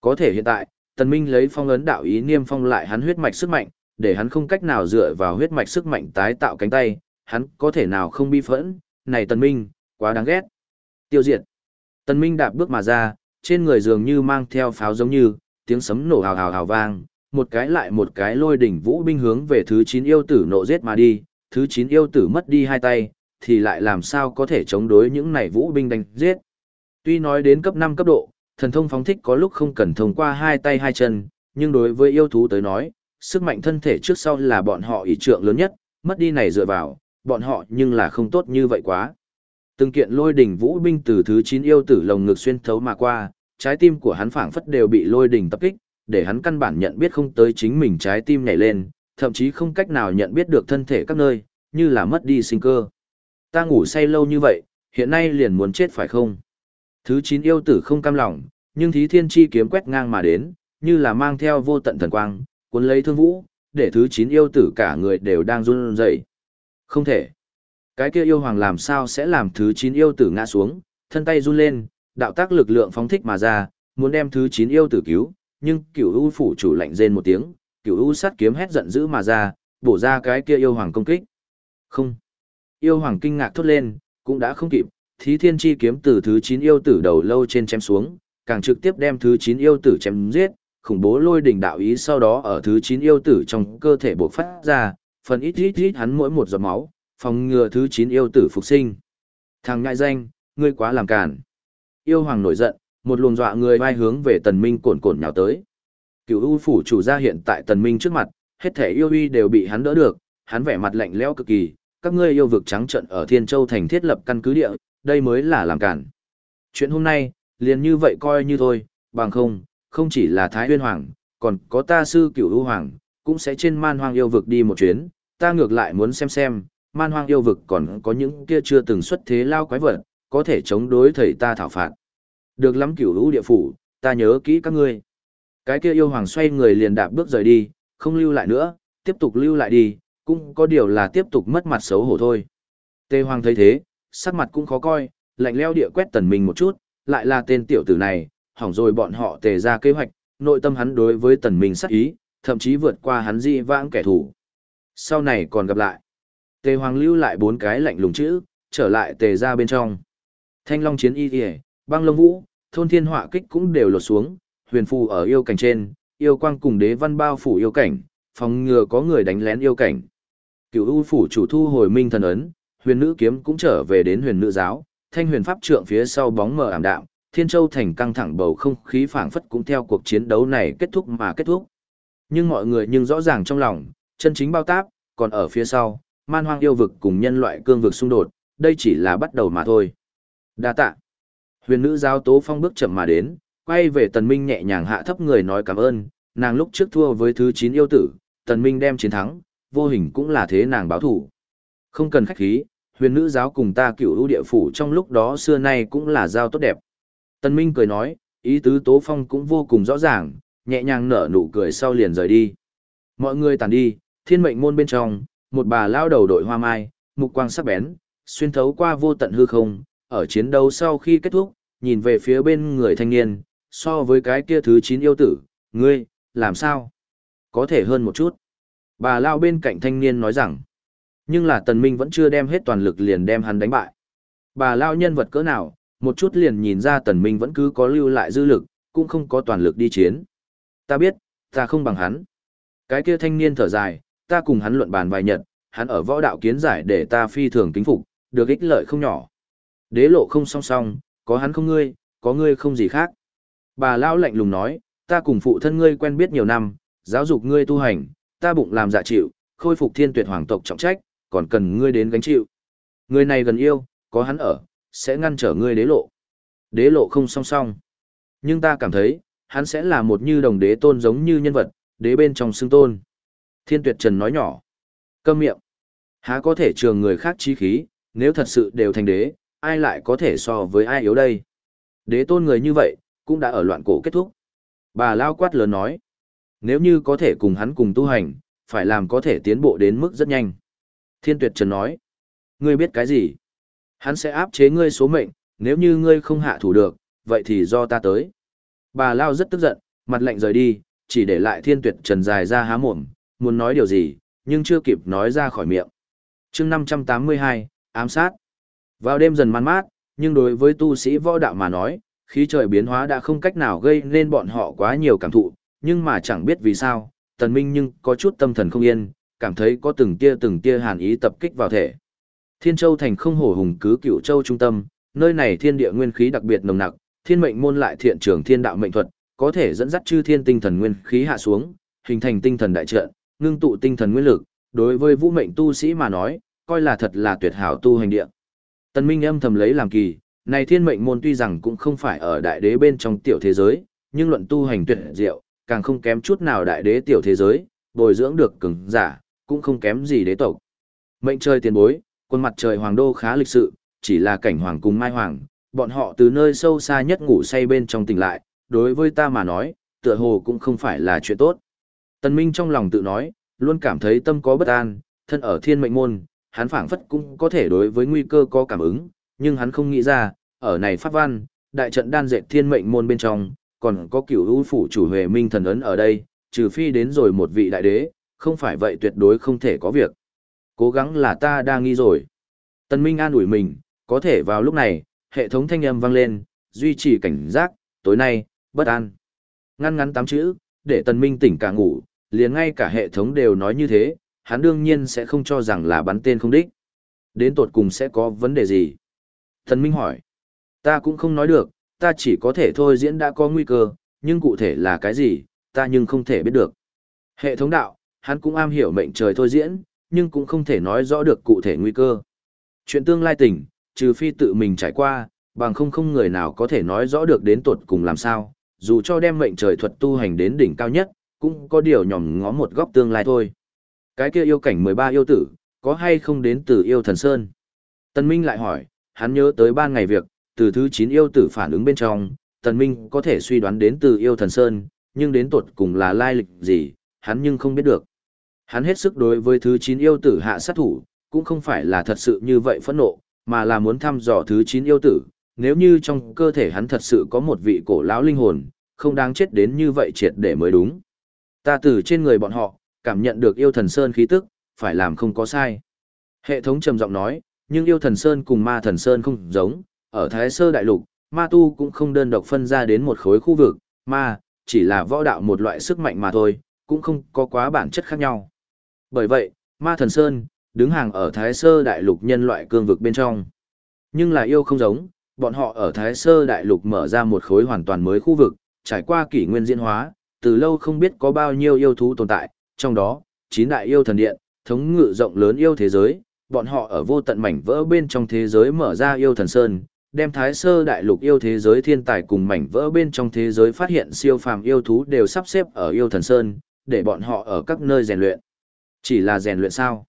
Có thể hiện tại, Tần Minh lấy phong ấn đạo ý niêm phong lại hắn huyết mạch sức mạnh, để hắn không cách nào dựa vào huyết mạch sức mạnh tái tạo cánh tay, hắn có thể nào không bi phẫn, này Tần Minh, quá đáng ghét. Tiêu diệt. Tần Minh đạp bước mà ra, trên người dường như mang theo pháo giống như, tiếng sấm nổ hào hào hào vang, một cái lại một cái lôi đỉnh vũ binh hướng về thứ 9 yêu tử nộ giết mà đi, thứ 9 yêu tử mất đi hai tay, thì lại làm sao có thể chống đối những này vũ binh đánh giết. Tuy nói đến cấp 5 cấp độ, thần thông phóng thích có lúc không cần thông qua hai tay hai chân, nhưng đối với yêu thú tới nói, sức mạnh thân thể trước sau là bọn họ ý trượng lớn nhất, mất đi này dựa vào, bọn họ nhưng là không tốt như vậy quá. Từng kiện lôi đỉnh vũ binh từ thứ 9 yêu tử lồng ngực xuyên thấu mà qua, trái tim của hắn phảng phất đều bị lôi đỉnh tập kích, để hắn căn bản nhận biết không tới chính mình trái tim nhảy lên, thậm chí không cách nào nhận biết được thân thể các nơi, như là mất đi sinh cơ. Ta ngủ say lâu như vậy, hiện nay liền muốn chết phải không? Thứ chín yêu tử không cam lòng, nhưng thí thiên chi kiếm quét ngang mà đến, như là mang theo vô tận thần quang, cuốn lấy thương vũ, để thứ chín yêu tử cả người đều đang run rẩy. Không thể. Cái kia yêu hoàng làm sao sẽ làm thứ chín yêu tử ngã xuống, thân tay run lên, đạo tác lực lượng phóng thích mà ra, muốn đem thứ chín yêu tử cứu, nhưng cửu u phủ chủ lạnh rên một tiếng, cửu u sát kiếm hét giận dữ mà ra, bổ ra cái kia yêu hoàng công kích. Không. Yêu hoàng kinh ngạc thốt lên, cũng đã không kịp, thí thiên chi kiếm từ thứ 9 yêu tử đầu lâu trên chém xuống, càng trực tiếp đem thứ 9 yêu tử chém giết, khủng bố lôi đỉnh đạo ý sau đó ở thứ 9 yêu tử trong cơ thể bộc phát ra, phần ít ít ít hắn mỗi một giọt máu, phòng ngừa thứ 9 yêu tử phục sinh. Thằng ngại danh, ngươi quá làm cản. Yêu hoàng nổi giận, một luồng dọa người vai hướng về tần minh cồn cồn nhào tới. Cửu U phủ chủ gia hiện tại tần minh trước mặt, hết thể yêu uy đều bị hắn đỡ được, hắn vẻ mặt lạnh lẽo cực kỳ, các ngươi yêu vực trắng trận ở Thiên Châu thành thiết lập căn cứ địa, đây mới là làm cản. Chuyện hôm nay, liền như vậy coi như thôi, bằng không, không chỉ là Thái Huyên Hoàng, còn có ta sư Cửu U Hoàng, cũng sẽ trên man hoang yêu vực đi một chuyến, ta ngược lại muốn xem xem, man hoang yêu vực còn có những kia chưa từng xuất thế lao quái vật, có thể chống đối thầy ta thảo phạt. Được lắm Cửu U địa phủ, ta nhớ kỹ các ngươi. Cái kia yêu hoàng xoay người liền đạp bước rời đi, không lưu lại nữa, tiếp tục lưu lại đi, cũng có điều là tiếp tục mất mặt xấu hổ thôi. Tề hoàng thấy thế, sắc mặt cũng khó coi, lạnh leo địa quét tần minh một chút, lại là tên tiểu tử này, hỏng rồi bọn họ tề ra kế hoạch, nội tâm hắn đối với tần minh sắc ý, thậm chí vượt qua hắn di vãng kẻ thù. Sau này còn gặp lại. Tề hoàng lưu lại bốn cái lạnh lùng chữ, trở lại tề ra bên trong. Thanh long chiến y kìa, băng lông vũ, thôn thiên họa kích cũng đều lột xuống, huyền phù ở yêu cảnh trên, yêu quang cùng đế văn bao phủ yêu cảnh, phòng ngừa có người đánh lén yêu cảnh. Cựu U phủ chủ thu hồi minh thần ấn, huyền nữ kiếm cũng trở về đến huyền nữ giáo, thanh huyền pháp trượng phía sau bóng mờ ảm đạm, Thiên Châu thành căng thẳng bầu không khí phảng phất cũng theo cuộc chiến đấu này kết thúc mà kết thúc. Nhưng mọi người nhưng rõ ràng trong lòng, chân chính bao táp, còn ở phía sau, man hoang yêu vực cùng nhân loại cương vực xung đột, đây chỉ là bắt đầu mà thôi. Đa tạ. Huyền nữ giáo tố phong bước chậm mà đến, quay về tần minh nhẹ nhàng hạ thấp người nói cảm ơn, nàng lúc trước thua với thứ 9 yêu tử, tần minh đem chiến thắng, vô hình cũng là thế nàng báo thủ. Không cần khách khí, huyền nữ giáo cùng ta cựu ưu địa phủ trong lúc đó xưa nay cũng là giao tốt đẹp. Tần minh cười nói, ý tứ tố phong cũng vô cùng rõ ràng, nhẹ nhàng nở nụ cười sau liền rời đi. Mọi người tàn đi, thiên mệnh môn bên trong, một bà lao đầu đội hoa mai, mục quang sắc bén, xuyên thấu qua vô tận hư không, ở chiến đấu sau khi kết thúc, nhìn về phía bên người thanh niên, so với cái kia thứ chín yêu tử, ngươi, làm sao? Có thể hơn một chút. Bà lao bên cạnh thanh niên nói rằng, nhưng là tần minh vẫn chưa đem hết toàn lực liền đem hắn đánh bại. Bà lao nhân vật cỡ nào, một chút liền nhìn ra tần minh vẫn cứ có lưu lại dư lực, cũng không có toàn lực đi chiến. Ta biết, ta không bằng hắn. Cái kia thanh niên thở dài, ta cùng hắn luận bàn vài nhật, hắn ở võ đạo kiến giải để ta phi thường kính phục, được ích lợi không nhỏ. Đế lộ không song song, có hắn không ngươi, có ngươi không gì khác. Bà lão lạnh lùng nói, ta cùng phụ thân ngươi quen biết nhiều năm, giáo dục ngươi tu hành, ta bụng làm dạ chịu, khôi phục thiên tuyệt hoàng tộc trọng trách, còn cần ngươi đến gánh chịu. Người này gần yêu, có hắn ở, sẽ ngăn trở ngươi đế lộ. Đế lộ không song song. Nhưng ta cảm thấy, hắn sẽ là một như đồng đế tôn giống như nhân vật, đế bên trong xương tôn. Thiên tuyệt trần nói nhỏ. Câm miệng. Há có thể trường người khác trí khí, nếu thật sự đều thành đế, ai lại có thể so với ai yếu đây? Đế tôn người như vậy, cũng đã ở loạn cổ kết thúc. Bà Lao quát lớn nói, nếu như có thể cùng hắn cùng tu hành, phải làm có thể tiến bộ đến mức rất nhanh. Thiên tuyệt trần nói, ngươi biết cái gì? Hắn sẽ áp chế ngươi số mệnh, nếu như ngươi không hạ thủ được, vậy thì do ta tới. Bà Lao rất tức giận, mặt lạnh rời đi, chỉ để lại thiên tuyệt trần dài ra há mồm, muốn nói điều gì, nhưng chưa kịp nói ra khỏi miệng. chương 582, ám sát. Vào đêm dần man mát, nhưng đối với tu sĩ võ đạo mà nói, khí trời biến hóa đã không cách nào gây nên bọn họ quá nhiều cảm thụ, nhưng mà chẳng biết vì sao, tần minh nhưng có chút tâm thần không yên, cảm thấy có từng tia từng tia hàn ý tập kích vào thể. Thiên Châu thành không hổ hùng cứ cựu châu trung tâm, nơi này thiên địa nguyên khí đặc biệt nồng nặc, thiên mệnh môn lại thiện trường thiên đạo mệnh thuật, có thể dẫn dắt chư thiên tinh thần nguyên khí hạ xuống, hình thành tinh thần đại trận, ngưng tụ tinh thần nguyên lực, đối với vũ mệnh tu sĩ mà nói, coi là thật là tuyệt hảo tu hành địa. Tần Minh âm thầm lấy làm kỳ, này thiên mệnh môn tuy rằng cũng không phải ở đại đế bên trong tiểu thế giới, nhưng luận tu hành tuyệt diệu, càng không kém chút nào đại đế tiểu thế giới, bồi dưỡng được cường giả, cũng không kém gì đế tộc. Mệnh trời tiền bối, quân mặt trời hoàng đô khá lịch sự, chỉ là cảnh hoàng cùng mai hoàng, bọn họ từ nơi sâu xa nhất ngủ say bên trong tỉnh lại, đối với ta mà nói, tựa hồ cũng không phải là chuyện tốt. Tần Minh trong lòng tự nói, luôn cảm thấy tâm có bất an, thân ở thiên mệnh môn, hắn phảng phất cũng có thể đối với nguy cơ có cảm ứng, nhưng hắn không nghĩ ra, ở này pháp văn, đại trận đan dệt thiên mệnh môn bên trong, còn có cửu ưu phủ chủ huệ minh thần ấn ở đây, trừ phi đến rồi một vị đại đế, không phải vậy tuyệt đối không thể có việc. Cố gắng là ta đang nghi rồi. Tần Minh an ủi mình, có thể vào lúc này, hệ thống thanh âm vang lên, duy trì cảnh giác, tối nay, bất an. Ngăn ngắn tám chữ, để Tần Minh tỉnh cả ngủ, liền ngay cả hệ thống đều nói như thế, hắn đương nhiên sẽ không cho rằng là bắn tên không đích. Đến tột cùng sẽ có vấn đề gì? Tần Minh hỏi. Ta cũng không nói được, ta chỉ có thể thôi diễn đã có nguy cơ, nhưng cụ thể là cái gì, ta nhưng không thể biết được. Hệ thống đạo, hắn cũng am hiểu mệnh trời thôi diễn, nhưng cũng không thể nói rõ được cụ thể nguy cơ. Chuyện tương lai tỉnh, trừ phi tự mình trải qua, bằng không không người nào có thể nói rõ được đến tuột cùng làm sao, dù cho đem mệnh trời thuật tu hành đến đỉnh cao nhất, cũng có điều nhòm ngó một góc tương lai thôi. Cái kia yêu cảnh 13 yêu tử, có hay không đến từ yêu thần Sơn? Tân Minh lại hỏi, hắn nhớ tới ban ngày việc, từ thứ 9 yêu tử phản ứng bên trong, Tần Minh có thể suy đoán đến từ yêu thần Sơn, nhưng đến tuột cùng là lai lịch gì, hắn nhưng không biết được. Hắn hết sức đối với thứ 9 yêu tử hạ sát thủ, cũng không phải là thật sự như vậy phẫn nộ, mà là muốn thăm dò thứ 9 yêu tử, nếu như trong cơ thể hắn thật sự có một vị cổ lão linh hồn, không đáng chết đến như vậy triệt để mới đúng. Ta từ trên người bọn họ, cảm nhận được yêu thần sơn khí tức, phải làm không có sai. Hệ thống trầm giọng nói, nhưng yêu thần sơn cùng ma thần sơn không giống, ở Thái Sơ Đại Lục, ma tu cũng không đơn độc phân ra đến một khối khu vực, ma, chỉ là võ đạo một loại sức mạnh mà thôi, cũng không có quá bản chất khác nhau. Bởi vậy, ma thần sơn, đứng hàng ở Thái Sơ Đại Lục nhân loại cương vực bên trong. Nhưng là yêu không giống, bọn họ ở Thái Sơ Đại Lục mở ra một khối hoàn toàn mới khu vực, trải qua kỷ nguyên diễn hóa, từ lâu không biết có bao nhiêu yêu thú tồn tại, trong đó, chín đại yêu thần điện, thống ngự rộng lớn yêu thế giới, bọn họ ở vô tận mảnh vỡ bên trong thế giới mở ra yêu thần sơn, đem Thái Sơ Đại Lục yêu thế giới thiên tài cùng mảnh vỡ bên trong thế giới phát hiện siêu phàm yêu thú đều sắp xếp ở yêu thần sơn, để bọn họ ở các nơi rèn luyện. Chỉ là rèn luyện sao?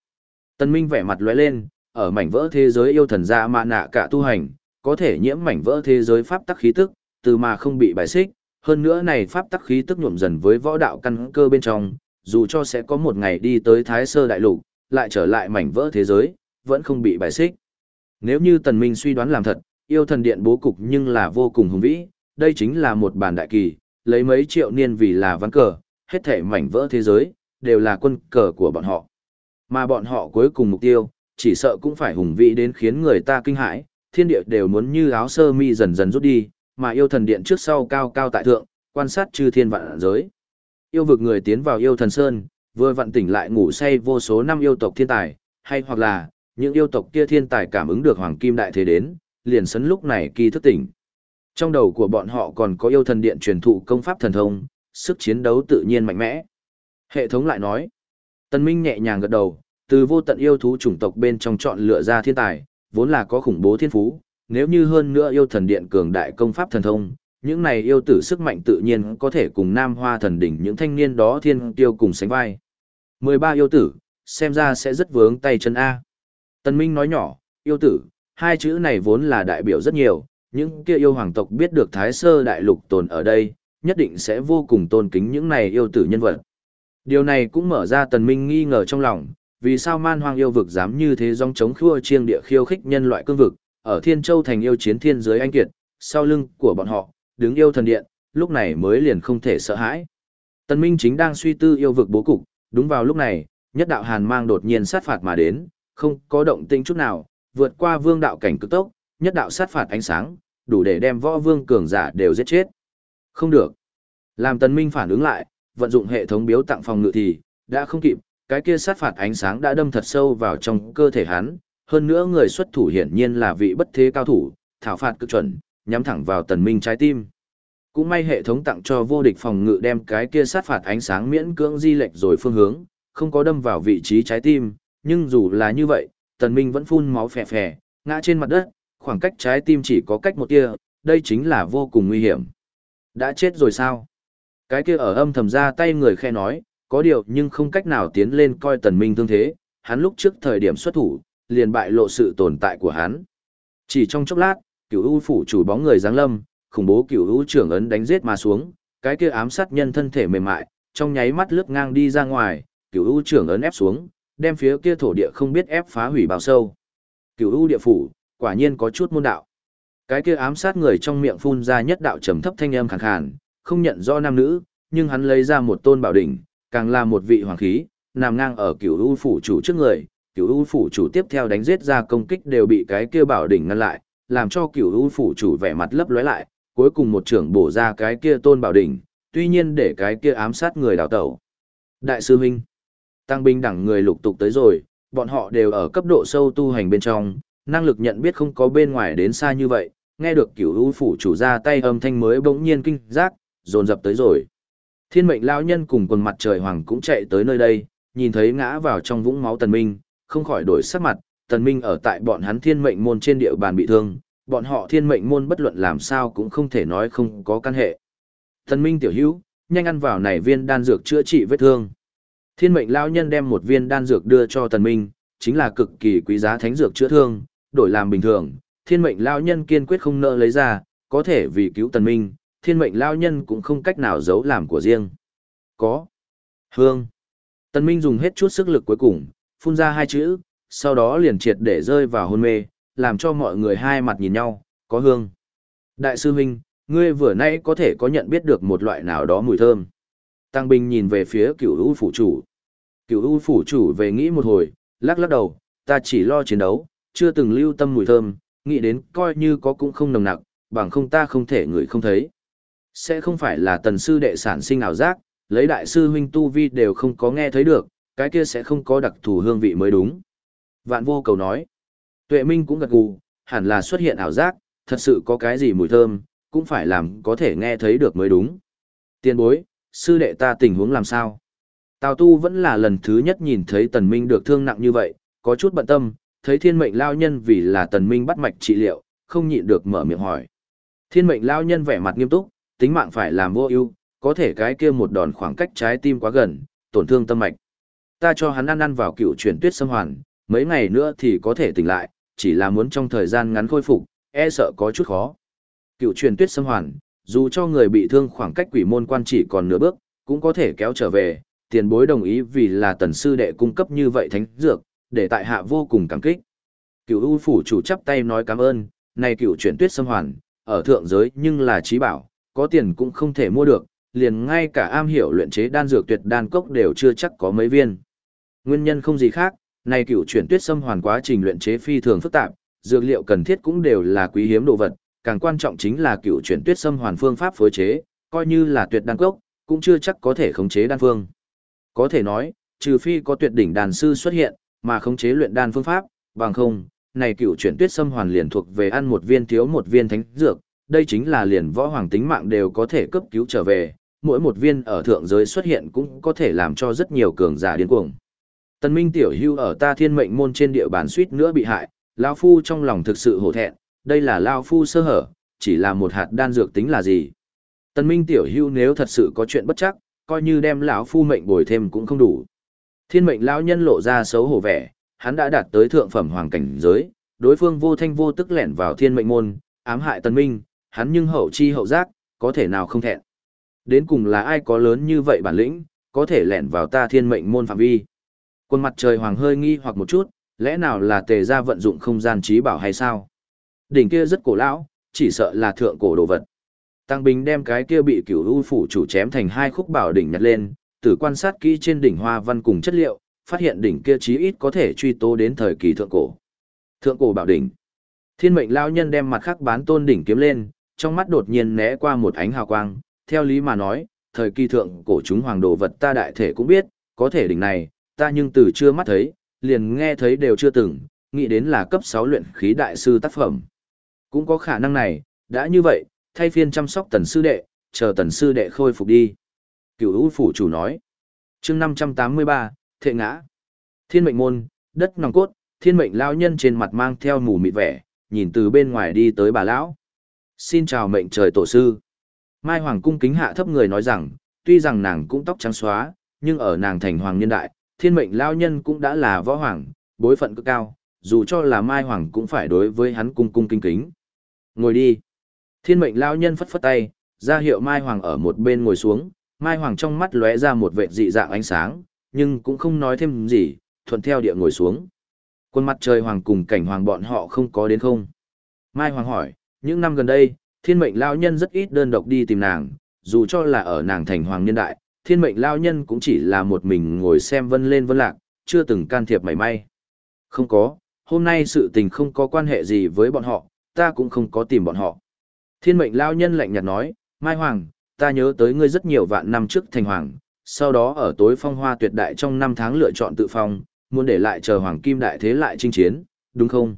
Tân Minh vẻ mặt lóe lên, ở mảnh vỡ thế giới yêu thần dạ gia mạ nạ cả tu hành, có thể nhiễm mảnh vỡ thế giới pháp tắc khí tức, từ mà không bị bài xích, hơn nữa này pháp tắc khí tức nhuộm dần với võ đạo căn cơ bên trong, dù cho sẽ có một ngày đi tới Thái Sơ Đại Lục, lại trở lại mảnh vỡ thế giới, vẫn không bị bài xích. Nếu như Tần Minh suy đoán làm thật, yêu thần điện bố cục nhưng là vô cùng hùng vĩ, đây chính là một bản đại kỳ, lấy mấy triệu niên vì là ván cờ, hết thể mảnh vỡ thế giới, đều là quân cờ của bọn họ. Mà bọn họ cuối cùng mục tiêu, chỉ sợ cũng phải hùng vĩ đến khiến người ta kinh hãi, thiên địa đều muốn như áo sơ mi dần dần rút đi, mà yêu thần điện trước sau cao cao tại thượng, quan sát chư thiên vạn giới. Yêu vực người tiến vào yêu thần sơn, vừa vặn tỉnh lại ngủ say vô số năm yêu tộc thiên tài, hay hoặc là, những yêu tộc kia thiên tài cảm ứng được hoàng kim đại thế đến, liền sấn lúc này kỳ thức tỉnh. Trong đầu của bọn họ còn có yêu thần điện truyền thụ công pháp thần thông, sức chiến đấu tự nhiên mạnh mẽ. Hệ thống lại nói, Tân Minh nhẹ nhàng gật đầu, từ vô tận yêu thú chủng tộc bên trong chọn lựa ra thiên tài, vốn là có khủng bố thiên phú, nếu như hơn nữa yêu thần điện cường đại công pháp thần thông, những này yêu tử sức mạnh tự nhiên có thể cùng Nam Hoa thần đỉnh những thanh niên đó thiên tiêu cùng sánh vai. 13 yêu tử, xem ra sẽ rất vướng tay chân A. Tân Minh nói nhỏ, yêu tử, hai chữ này vốn là đại biểu rất nhiều, những kia yêu hoàng tộc biết được Thái Sơ Đại Lục tồn ở đây, nhất định sẽ vô cùng tôn kính những này yêu tử nhân vật. Điều này cũng mở ra tần minh nghi ngờ trong lòng, vì sao man hoang yêu vực dám như thế dòng chống khua chiêng địa khiêu khích nhân loại cương vực, ở Thiên Châu thành yêu chiến thiên giới anh kiệt, sau lưng của bọn họ, đứng yêu thần điện, lúc này mới liền không thể sợ hãi. Tần Minh chính đang suy tư yêu vực bố cục, đúng vào lúc này, nhất đạo hàn mang đột nhiên sát phạt mà đến, không có động tĩnh chút nào, vượt qua vương đạo cảnh cực tốc, nhất đạo sát phạt ánh sáng, đủ để đem võ vương cường giả đều giết chết. Không được. Làm Tần Minh phản ứng lại, vận dụng hệ thống biếu tặng phòng ngự thì, đã không kịp, cái kia sát phạt ánh sáng đã đâm thật sâu vào trong cơ thể hắn, hơn nữa người xuất thủ hiển nhiên là vị bất thế cao thủ, thảo phạt cực chuẩn, nhắm thẳng vào tần minh trái tim. Cũng may hệ thống tặng cho vô địch phòng ngự đem cái kia sát phạt ánh sáng miễn cưỡng di lệch rồi phương hướng, không có đâm vào vị trí trái tim, nhưng dù là như vậy, tần minh vẫn phun máu phè phè, ngã trên mặt đất, khoảng cách trái tim chỉ có cách một tia, đây chính là vô cùng nguy hiểm. Đã chết rồi sao? Cái kia ở âm thầm ra tay người khe nói, có điều nhưng không cách nào tiến lên coi tần minh thương thế, hắn lúc trước thời điểm xuất thủ, liền bại lộ sự tồn tại của hắn. Chỉ trong chốc lát, cửu u phủ chủ bóng người giáng lâm, khủng bố cửu u trưởng ấn đánh giết mà xuống, cái kia ám sát nhân thân thể mềm mại, trong nháy mắt lướt ngang đi ra ngoài, cửu u trưởng ấn ép xuống, đem phía kia thổ địa không biết ép phá hủy bao sâu. Cửu u địa phủ, quả nhiên có chút môn đạo. Cái kia ám sát người trong miệng phun ra nhất đạo trầm thấp thanh âm khàn khàn, không nhận rõ nam nữ, nhưng hắn lấy ra một tôn bảo đỉnh, càng là một vị hoàng khí, nằm ngang ở cửu u phủ chủ trước người, cửu u phủ chủ tiếp theo đánh giết ra công kích đều bị cái kia bảo đỉnh ngăn lại, làm cho cửu u phủ chủ vẻ mặt lấp lóe lại, cuối cùng một trưởng bổ ra cái kia tôn bảo đỉnh, tuy nhiên để cái kia ám sát người đào tẩu. Đại sư huynh, tăng binh đẳng người lục tục tới rồi, bọn họ đều ở cấp độ sâu tu hành bên trong, năng lực nhận biết không có bên ngoài đến xa như vậy, nghe được cửu u phủ chủ ra tay âm thanh mới bỗng nhiên kinh giác, dồn dập tới rồi. Thiên mệnh lão nhân cùng quần mặt trời hoàng cũng chạy tới nơi đây, nhìn thấy ngã vào trong vũng máu tần minh, không khỏi đổi sắc mặt, tần minh ở tại bọn hắn thiên mệnh môn trên địa bàn bị thương, bọn họ thiên mệnh môn bất luận làm sao cũng không thể nói không có căn hệ. Tần minh tiểu hữu, nhanh ăn vào này viên đan dược chữa trị vết thương. Thiên mệnh lão nhân đem một viên đan dược đưa cho tần minh, chính là cực kỳ quý giá thánh dược chữa thương, đổi làm bình thường, thiên mệnh lão nhân kiên quyết không nỡ lấy ra, có thể vì cứu tần minh, thiên mệnh lão nhân cũng không cách nào giấu làm của riêng. Có. Hương. Tần minh dùng hết chút sức lực cuối cùng, phun ra hai chữ, sau đó liền triệt để rơi vào hôn mê, làm cho mọi người hai mặt nhìn nhau, có hương. Đại sư huynh, ngươi vừa nãy có thể có nhận biết được một loại nào đó mùi thơm. Tăng Bình nhìn về phía cửu hữu phủ chủ cựu u phủ chủ về nghĩ một hồi, lắc lắc đầu, ta chỉ lo chiến đấu, chưa từng lưu tâm mùi thơm, nghĩ đến coi như có cũng không nồng nặc, bằng không ta không thể ngửi không thấy. Sẽ không phải là tần sư đệ sản sinh ảo giác, lấy đại sư huynh tu vi đều không có nghe thấy được, cái kia sẽ không có đặc thù hương vị mới đúng. Vạn vô cầu nói. Tuệ Minh cũng gật gù, hẳn là xuất hiện ảo giác, thật sự có cái gì mùi thơm, cũng phải làm có thể nghe thấy được mới đúng. Tiên bối, sư đệ ta tình huống làm sao? Tào Tu vẫn là lần thứ nhất nhìn thấy Tần Minh được thương nặng như vậy, có chút bận tâm, thấy thiên mệnh lao nhân vì là Tần Minh bắt mạch trị liệu, không nhịn được mở miệng hỏi. Thiên mệnh lao nhân vẻ mặt nghiêm túc, tính mạng phải làm vô ưu, có thể cái kia một đòn khoảng cách trái tim quá gần, tổn thương tâm mạch. Ta cho hắn ăn ăn vào cựu Truyền tuyết sâm hoàn, mấy ngày nữa thì có thể tỉnh lại, chỉ là muốn trong thời gian ngắn khôi phục, e sợ có chút khó. Cựu truyền tuyết xâm hoàn, dù cho người bị thương khoảng cách quỷ môn quan chỉ còn nửa bước, cũng có thể kéo trở về, tiền bối đồng ý vì là tần sư đệ cung cấp như vậy thánh dược, để tại hạ vô cùng cảm kích. Cựu U phủ chủ chắp tay nói cảm ơn, này cựu truyền tuyết xâm hoàn, ở thượng giới nhưng là trí bảo, có tiền cũng không thể mua được, liền ngay cả am hiểu luyện chế đan dược tuyệt đan cốc đều chưa chắc có mấy viên. Nguyên nhân không gì khác, này cựu chuyển tuyết sâm hoàn quá trình luyện chế phi thường phức tạp, dược liệu cần thiết cũng đều là quý hiếm đồ vật, càng quan trọng chính là cựu chuyển tuyết sâm hoàn phương pháp phối chế, coi như là tuyệt đan cốc, cũng chưa chắc có thể khống chế đan phương. Có thể nói, trừ phi có tuyệt đỉnh đàn sư xuất hiện, mà khống chế luyện đan phương pháp, bằng không, này cựu chuyển tuyết sâm hoàn liền thuộc về ăn một viên thiếu một viên thánh dược, đây chính là liền võ hoàng tính mạng đều có thể cấp cứu trở về, mỗi một viên ở thượng giới xuất hiện cũng có thể làm cho rất nhiều cường giả điên cuồng. Tần Minh tiểu hưu ở ta thiên mệnh môn trên địa bàn suýt nữa bị hại, lão phu trong lòng thực sự hổ thẹn, đây là lão phu sơ hở, chỉ là một hạt đan dược tính là gì? Tần Minh tiểu hưu nếu thật sự có chuyện bất chắc, coi như đem lão phu mệnh bồi thêm cũng không đủ. Thiên mệnh lão nhân lộ ra xấu hổ vẻ, hắn đã đạt tới thượng phẩm hoàng cảnh giới, đối phương vô thanh vô tức lẻn vào thiên mệnh môn, ám hại Tần Minh, hắn nhưng hậu chi hậu giác, có thể nào không thẹn. Đến cùng là ai có lớn như vậy bản lĩnh, có thể lẻn vào ta thiên mệnh môn phạm vi. Quân mặt trời hoàng hơi nghi hoặc một chút, lẽ nào là tề gia vận dụng không gian trí bảo hay sao? Đỉnh kia rất cổ lão, chỉ sợ là thượng cổ đồ vật. Tăng Bình đem cái kia bị cửu u phủ chủ chém thành hai khúc bảo đỉnh nhặt lên, từ quan sát kỹ trên đỉnh hoa văn cùng chất liệu, phát hiện đỉnh kia chí ít có thể truy tố đến thời kỳ thượng cổ. Thượng cổ bảo đỉnh. Thiên mệnh lao nhân đem mặt khắc bán tôn đỉnh kiếm lên, trong mắt đột nhiên né qua một ánh hào quang, theo lý mà nói, thời kỳ thượng cổ chúng hoàng đồ vật ta đại thể cũng biết, có thể đỉnh này, ta nhưng từ chưa mắt thấy, liền nghe thấy đều chưa từng, nghĩ đến là cấp 6 luyện khí đại sư tác phẩm. Cũng có khả năng này, đã như vậy, thay phiên chăm sóc tần sư đệ, chờ tần sư đệ khôi phục đi. Cửu ưu phủ chủ nói. chương 583, thệ ngã. Thiên mệnh môn, đất nòng cốt, thiên mệnh lao nhân trên mặt mang theo mù mịt vẻ, nhìn từ bên ngoài đi tới bà lão. Xin chào mệnh trời tổ sư. Mai Hoàng cung kính hạ thấp người nói rằng, tuy rằng nàng cũng tóc trắng xóa, nhưng ở nàng thành hoàng niên đại, thiên mệnh lao nhân cũng đã là võ hoàng, bối phận cực cao, dù cho là mai hoàng cũng phải đối với hắn cung cung kính kính. Ngồi đi. Thiên mệnh lao nhân phất phất tay, ra hiệu mai hoàng ở một bên ngồi xuống, mai hoàng trong mắt lóe ra một vệ dị dạng ánh sáng, nhưng cũng không nói thêm gì, thuận theo địa ngồi xuống. Quân mặt trời hoàng cùng cảnh hoàng bọn họ không có đến không. Mai Hoàng hỏi, những năm gần đây, thiên mệnh lao nhân rất ít đơn độc đi tìm nàng, dù cho là ở nàng thành hoàng nhân đại, thiên mệnh lao nhân cũng chỉ là một mình ngồi xem vân lên vân lạc, chưa từng can thiệp mảy may. Không có, hôm nay sự tình không có quan hệ gì với bọn họ, ta cũng không có tìm bọn họ. Thiên mệnh lao nhân lạnh nhạt nói, Mai Hoàng, ta nhớ tới ngươi rất nhiều vạn năm trước thành hoàng, sau đó ở tối phong hoa tuyệt đại trong năm tháng lựa chọn tự phong, muốn để lại chờ hoàng kim đại thế lại chinh chiến, đúng không?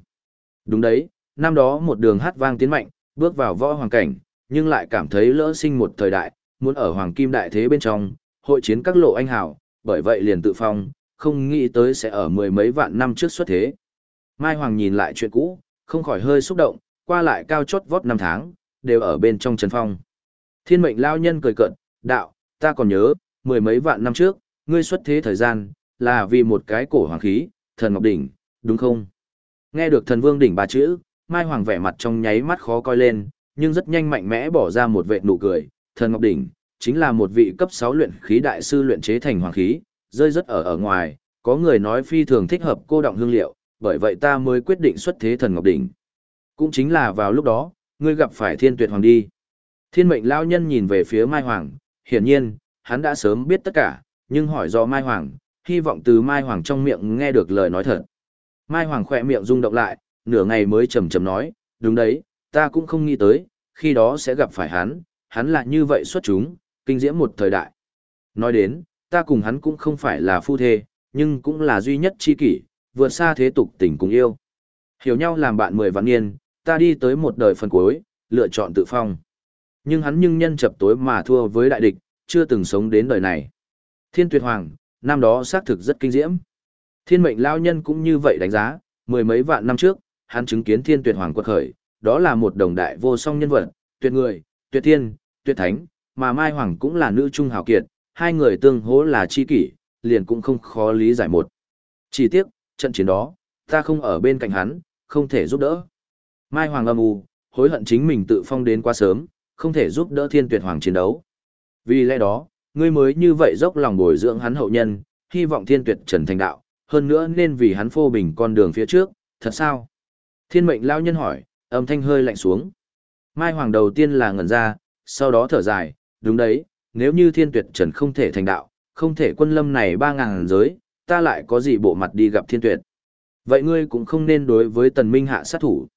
Đúng đấy, năm đó một đường hát vang tiến mạnh, bước vào võ hoàng cảnh, nhưng lại cảm thấy lỡ sinh một thời đại, muốn ở hoàng kim đại thế bên trong, hội chiến các lộ anh hào, bởi vậy liền tự phong, không nghĩ tới sẽ ở mười mấy vạn năm trước xuất thế. Mai Hoàng nhìn lại chuyện cũ, không khỏi hơi xúc động, qua lại cao chót vót năm tháng, đều ở bên trong trần phong. Thiên mệnh lao nhân cười cận, đạo, ta còn nhớ, mười mấy vạn năm trước, ngươi xuất thế thời gian, là vì một cái cổ hoàng khí, thần ngọc đỉnh, đúng không? Nghe được thần vương đỉnh ba chữ, Mai Hoàng vẻ mặt trong nháy mắt khó coi lên, nhưng rất nhanh mạnh mẽ bỏ ra một vệ nụ cười, thần ngọc đỉnh, chính là một vị cấp 6 luyện khí đại sư luyện chế thành hoàng khí, rơi rất ở ở ngoài, có người nói phi thường thích hợp cô động hương liệu, bởi vậy ta mới quyết định xuất thế thần ngọc đỉnh. Cũng chính là vào lúc đó, ngươi gặp phải thiên tuyệt hoàng đi. Thiên mệnh lao nhân nhìn về phía Mai Hoàng, hiển nhiên, hắn đã sớm biết tất cả, nhưng hỏi do Mai Hoàng, hy vọng từ Mai Hoàng trong miệng nghe được lời nói thật. Mai Hoàng khỏe miệng rung động lại, nửa ngày mới chầm chầm nói, đúng đấy, ta cũng không nghĩ tới, khi đó sẽ gặp phải hắn, hắn là như vậy xuất chúng, kinh diễm một thời đại. Nói đến, ta cùng hắn cũng không phải là phu thê, nhưng cũng là duy nhất chi kỷ, vượt xa thế tục tình cùng yêu. Hiểu nhau làm bạn mười vạn niên, ta đi tới một đời phần cuối, lựa chọn tự phong. Nhưng hắn nhưng nhân chập tối mà thua với đại địch, chưa từng sống đến đời này. Thiên tuyệt hoàng, năm đó xác thực rất kinh diễm. Thiên mệnh lao nhân cũng như vậy đánh giá, mười mấy vạn năm trước, hắn chứng kiến thiên tuyệt hoàng quật khởi, đó là một đồng đại vô song nhân vật, tuyệt người, tuyệt thiên, tuyệt thánh, mà Mai Hoàng cũng là nữ trung hào kiệt, hai người tương hỗ là chi kỷ, liền cũng không khó lý giải một. Chỉ tiếc, trận chiến đó, ta không ở bên cạnh hắn, không thể giúp đỡ. Mai Hoàng âm u, hối hận chính mình tự phong đến quá sớm, không thể giúp đỡ thiên tuyệt hoàng chiến đấu. Vì lẽ đó, ngươi mới như vậy dốc lòng bồi dưỡng hắn hậu nhân, hy vọng thiên tuyệt trần thành đạo, hơn nữa nên vì hắn phô bình con đường phía trước, thật sao? Thiên mệnh lao nhân hỏi, âm thanh hơi lạnh xuống. Mai Hoàng đầu tiên là ngẩn ra, sau đó thở dài, đúng đấy, nếu như thiên tuyệt trần không thể thành đạo, không thể quân lâm này ba ngàn giới, ta lại có gì bộ mặt đi gặp thiên tuyệt. Vậy ngươi cũng không nên đối với tần minh hạ sát thủ.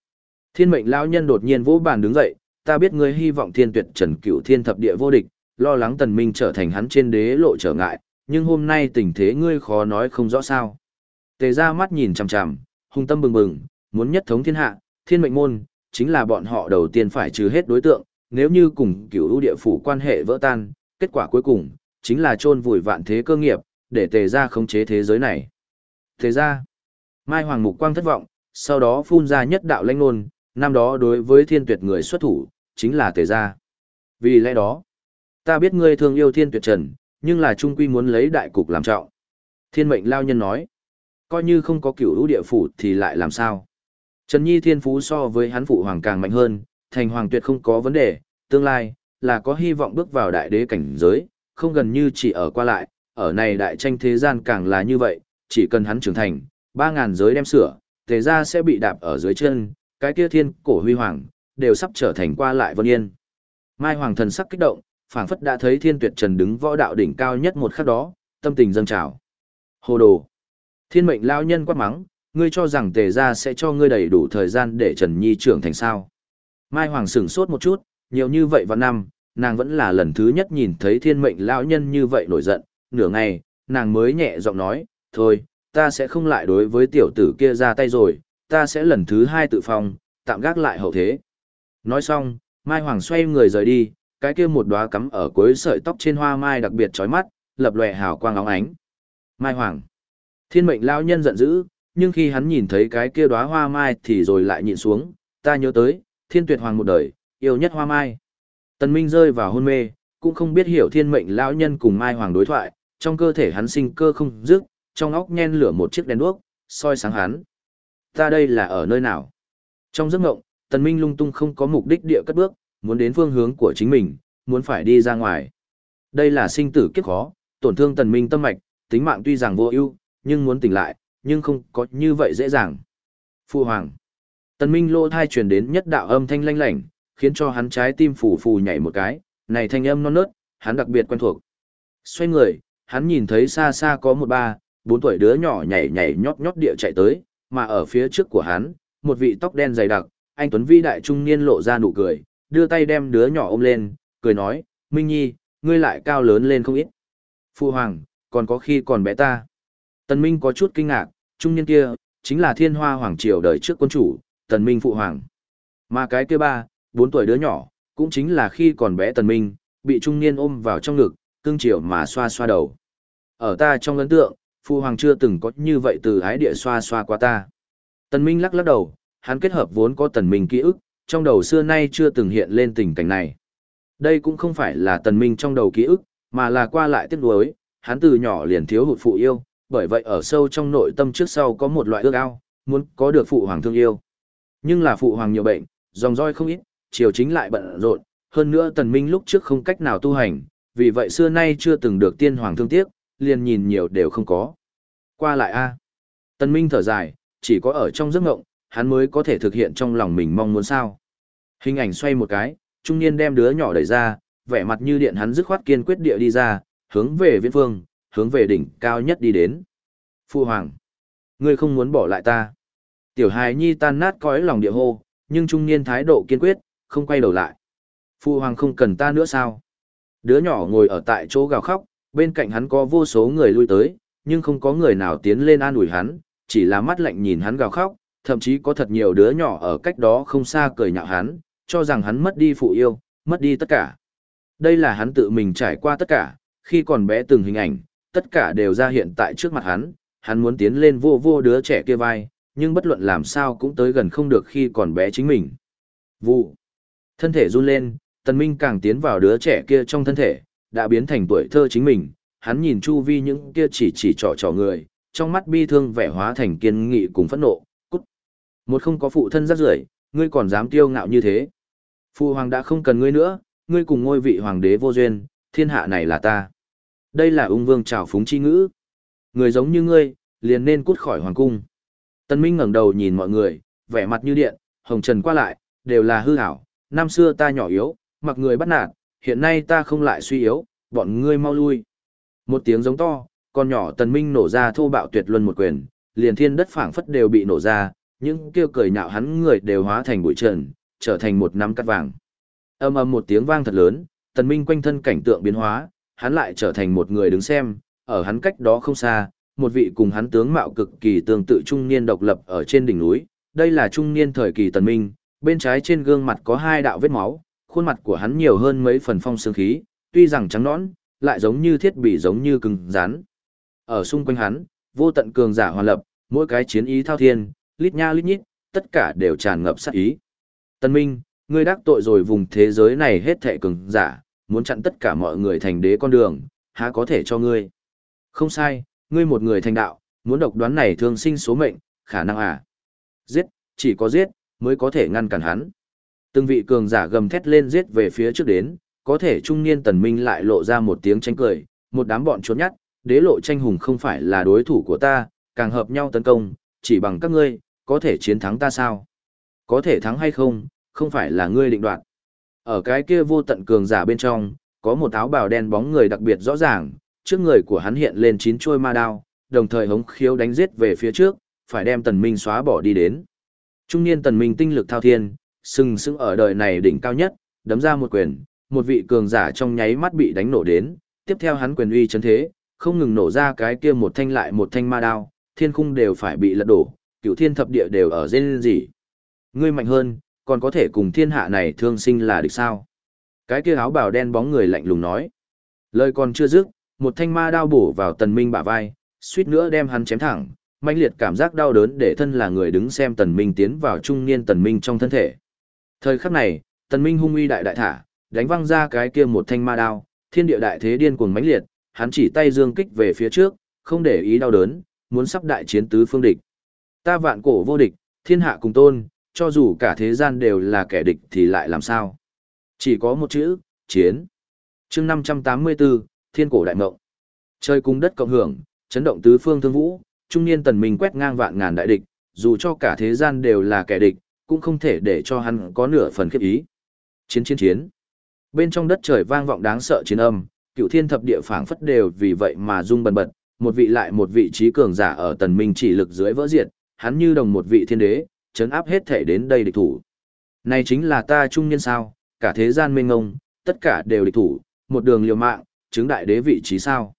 Thiên mệnh lão nhân đột nhiên vỗ bàn đứng dậy, ta biết ngươi hy vọng thiên tuyệt trần cửu thiên thập địa vô địch, lo lắng tần minh trở thành hắn trên đế lộ trở ngại, nhưng hôm nay tình thế ngươi khó nói không rõ sao. Tề ra mắt nhìn chằm chằm, hung tâm bừng bừng, muốn nhất thống thiên hạ, thiên mệnh môn, chính là bọn họ đầu tiên phải trừ hết đối tượng, nếu như cùng cửu ưu địa phủ quan hệ vỡ tan, kết quả cuối cùng, chính là trôn vùi vạn thế cơ nghiệp, để tề ra khống chế thế giới này. Tề ra, Mai Hoàng Mục Quang thất vọng, sau đó phun ra nhất đạo lãnh nôn, năm đó đối với thiên tuyệt người xuất thủ, chính là tề Gia. Vì lẽ đó, ta biết ngươi thương yêu thiên tuyệt trần, nhưng là trung quy muốn lấy đại cục làm trọng. Thiên mệnh lao nhân nói, coi như không có cửu ưu địa phủ thì lại làm sao. Trần Nhi thiên phú so với hắn phụ hoàng càng mạnh hơn, thành hoàng tuyệt không có vấn đề, tương lai, là có hy vọng bước vào đại đế cảnh giới, không gần như chỉ ở qua lại, ở này đại tranh thế gian càng là như vậy, chỉ cần hắn trưởng thành, ba ngàn giới đem sửa, tề ra sẽ bị đạp ở dưới chân, cái kia thiên cổ huy hoàng, đều sắp trở thành qua lại vân yên. Mai Hoàng thần sắc kích động, phảng phất đã thấy thiên tuyệt trần đứng võ đạo đỉnh cao nhất một khắc đó, tâm tình dâng trào. Hồ đồ! Thiên mệnh lao nhân quát mắng, ngươi cho rằng tề ra sẽ cho ngươi đầy đủ thời gian để Trần Nhi trưởng thành sao. Mai Hoàng sửng sốt một chút, nhiều như vậy vào năm, nàng vẫn là lần thứ nhất nhìn thấy thiên mệnh lão nhân như vậy nổi giận, nửa ngày, nàng mới nhẹ giọng nói, thôi, ta sẽ không lại đối với tiểu tử kia ra tay rồi, ta sẽ lần thứ hai tự phòng, tạm gác lại hậu thế. Nói xong, Mai Hoàng xoay người rời đi, cái kia một đóa cắm ở cuối sợi tóc trên hoa mai đặc biệt chói mắt, lập lòe hào quang óng ánh. Mai Hoàng. Thiên mệnh lão nhân giận dữ, nhưng khi hắn nhìn thấy cái kia đóa hoa mai thì rồi lại nhìn xuống, ta nhớ tới, thiên tuyệt hoàng một đời, yêu nhất hoa mai. Tần Minh rơi vào hôn mê, cũng không biết hiểu thiên mệnh lão nhân cùng Mai Hoàng đối thoại, trong cơ thể hắn sinh cơ không dứt, trong óc nhen lửa một chiếc đèn đuốc, soi sáng hắn. Ta đây là ở nơi nào? Trong giấc ngộng, Tần Minh lung tung không có mục đích địa cất bước, muốn đến phương hướng của chính mình, muốn phải đi ra ngoài. Đây là sinh tử kiếp khó, tổn thương Tần Minh tâm mạch, tính mạng tuy rằng vô ưu, nhưng muốn tỉnh lại, nhưng không có như vậy dễ dàng. Phu hoàng. Tần Minh lô thai truyền đến nhất đạo âm thanh lanh lảnh, khiến cho hắn trái tim phù phù nhảy một cái, này thanh âm non nớt, hắn đặc biệt quen thuộc. Xoay người, hắn nhìn thấy xa xa có một ba, bốn tuổi đứa nhỏ nhảy nhảy nhót nhót địa chạy tới, mà ở phía trước của hắn, một vị tóc đen dày đặc, anh Tuấn Vi đại trung niên lộ ra nụ cười, đưa tay đem đứa nhỏ ôm lên, cười nói, Minh Nhi, ngươi lại cao lớn lên không ít. Phu Hoàng, còn có khi còn bé ta. Tần Minh có chút kinh ngạc, trung niên kia, chính là thiên hoa hoàng triều đời trước quân chủ, Tần Minh Phụ Hoàng. Mà cái kia ba, bốn tuổi đứa nhỏ, cũng chính là khi còn bé Tần Minh, bị trung niên ôm vào trong ngực, cưng chiều mà xoa xoa đầu. Ở ta trong ấn tượng, Phụ Hoàng chưa từng có như vậy từ ái địa xoa xoa qua ta. Tần Minh lắc lắc đầu, hắn kết hợp vốn có Tần Minh ký ức, trong đầu xưa nay chưa từng hiện lên tình cảnh này. Đây cũng không phải là Tần Minh trong đầu ký ức, mà là qua lại tiếc nuối, hắn từ nhỏ liền thiếu hụt phụ yêu, bởi vậy ở sâu trong nội tâm trước sau có một loại ước ao, muốn có được phụ hoàng thương yêu. Nhưng là phụ hoàng nhiều bệnh, dòng roi không ít, triều chính lại bận rộn, hơn nữa tần minh lúc trước không cách nào tu hành, vì vậy xưa nay chưa từng được tiên hoàng thương tiếc, liền nhìn nhiều đều không có. Qua lại a. Tần minh thở dài, chỉ có ở trong giấc ngộng, hắn mới có thể thực hiện trong lòng mình mong muốn sao. Hình ảnh xoay một cái, trung niên đem đứa nhỏ đẩy ra, vẻ mặt như điện hắn dứt khoát kiên quyết địa đi ra, hướng về viễn phương, hướng về đỉnh cao nhất đi đến. Phu hoàng, ngươi không muốn bỏ lại ta. Tiểu hài nhi tan nát cõi lòng địa hô, nhưng trung niên thái độ kiên quyết, không quay đầu lại. Phu hoàng không cần ta nữa sao? Đứa nhỏ ngồi ở tại chỗ gào khóc, bên cạnh hắn có vô số người lui tới, nhưng không có người nào tiến lên an ủi hắn, chỉ là mắt lạnh nhìn hắn gào khóc, thậm chí có thật nhiều đứa nhỏ ở cách đó không xa cười nhạo hắn, cho rằng hắn mất đi phụ yêu, mất đi tất cả. Đây là hắn tự mình trải qua tất cả, khi còn bé từng hình ảnh, tất cả đều ra hiện tại trước mặt hắn, hắn muốn tiến lên vô vô đứa trẻ kia vai, nhưng bất luận làm sao cũng tới gần không được khi còn bé chính mình. Vụ. Thân thể run lên, tần minh càng tiến vào đứa trẻ kia trong thân thể, đã biến thành tuổi thơ chính mình, hắn nhìn chu vi những kia chỉ chỉ trò trò người, trong mắt bi thương vẻ hóa thành kiên nghị cùng phẫn nộ, cút. Một không có phụ thân rắc rưởi, ngươi còn dám tiêu ngạo như thế. Phụ hoàng đã không cần ngươi nữa, ngươi cùng ngôi vị hoàng đế vô duyên, thiên hạ này là ta. Đây là ung vương trào phúng chi ngữ. Người giống như ngươi, liền nên cút khỏi hoàng cung. Tân Minh ngẩng đầu nhìn mọi người, vẻ mặt như điện, hồng trần qua lại, đều là hư hảo. Năm xưa ta nhỏ yếu, mặc người bắt nạt, hiện nay ta không lại suy yếu, bọn ngươi mau lui. Một tiếng giống to, con nhỏ Tần Minh nổ ra thô bạo tuyệt luân một quyền, liền thiên đất phảng phất đều bị nổ ra, những kêu cười nhạo hắn người đều hóa thành bụi trần, trở thành một nắm cắt vàng. Âm ầm một tiếng vang thật lớn, Tần Minh quanh thân cảnh tượng biến hóa, hắn lại trở thành một người đứng xem, ở hắn cách đó không xa, một vị cùng hắn tướng mạo cực kỳ tương tự trung niên độc lập ở trên đỉnh núi, đây là trung niên thời kỳ Tần Minh, bên trái trên gương mặt có hai đạo vết máu, khuôn mặt của hắn nhiều hơn mấy phần phong sương khí, tuy rằng trắng nõn, lại giống như thiết bị giống như cứng rắn. Ở xung quanh hắn, vô tận cường giả hoàn lập, mỗi cái chiến ý thao thiên, lít nha lít nhít, tất cả đều tràn ngập sát ý. Tân Minh, ngươi đắc tội rồi vùng thế giới này hết thệ cường giả, muốn chặn tất cả mọi người thành đế con đường, há có thể cho ngươi. Không sai, ngươi một người thành đạo, muốn độc đoán này thương sinh số mệnh, khả năng à. Giết, chỉ có giết, mới có thể ngăn cản hắn. Từng vị cường giả gầm thét lên giết về phía trước đến, có thể trung niên tần minh lại lộ ra một tiếng tranh cười, một đám bọn trốn nhát, đế lộ tranh hùng không phải là đối thủ của ta, càng hợp nhau tấn công, chỉ bằng các ngươi, có thể chiến thắng ta sao? Có thể thắng hay không, không phải là ngươi định đoạt. Ở cái kia vô tận cường giả bên trong, có một áo bào đen bóng người đặc biệt rõ ràng, trước người của hắn hiện lên chín chuôi ma đao, đồng thời hống khiếu đánh giết về phía trước, phải đem tần minh xóa bỏ đi đến. Trung niên tần minh tinh lực thao thiên, sừng sững ở đời này đỉnh cao nhất, đấm ra một quyền, một vị cường giả trong nháy mắt bị đánh nổ đến, tiếp theo hắn quyền uy chấn thế, không ngừng nổ ra cái kia một thanh lại một thanh ma đao, thiên khung đều phải bị lật đổ, cửu thiên thập địa đều ở dên gì. Ngươi mạnh hơn, còn có thể cùng thiên hạ này thương sinh là địch sao. Cái kia áo bào đen bóng người lạnh lùng nói. Lời còn chưa dứt, một thanh ma đao bổ vào tần minh bả vai, suýt nữa đem hắn chém thẳng, mãnh liệt cảm giác đau đớn để thân là người đứng xem tần minh tiến vào trung niên tần minh trong thân thể. Thời khắc này, tần minh hung uy đại đại thả, đánh văng ra cái kia một thanh ma đao, thiên địa đại thế điên cuồng mãnh liệt, hắn chỉ tay dương kích về phía trước, không để ý đau đớn, muốn sắp đại chiến tứ phương địch. Ta vạn cổ vô địch, thiên hạ cùng tôn, cho dù cả thế gian đều là kẻ địch thì lại làm sao? Chỉ có một chữ, chiến. chương 584, Thiên cổ đại mộng. Trời cung đất cộng hưởng, chấn động tứ phương thương vũ, trung niên tần minh quét ngang vạn ngàn đại địch, dù cho cả thế gian đều là kẻ địch, cũng không thể để cho hắn có nửa phần khiếp ý. Chiến chiến chiến. Bên trong đất trời vang vọng đáng sợ chiến âm, cựu thiên thập địa phảng phất đều vì vậy mà rung bần bật, một vị lại một vị trí cường giả ở tần minh chỉ lực dưới vỡ diệt, hắn như đồng một vị thiên đế, chấn áp hết thể đến đây địch thủ. Này chính là ta trung nhân sao, cả thế gian mênh ngông, tất cả đều địch thủ, một đường liều mạng, chứng đại đế vị trí sao.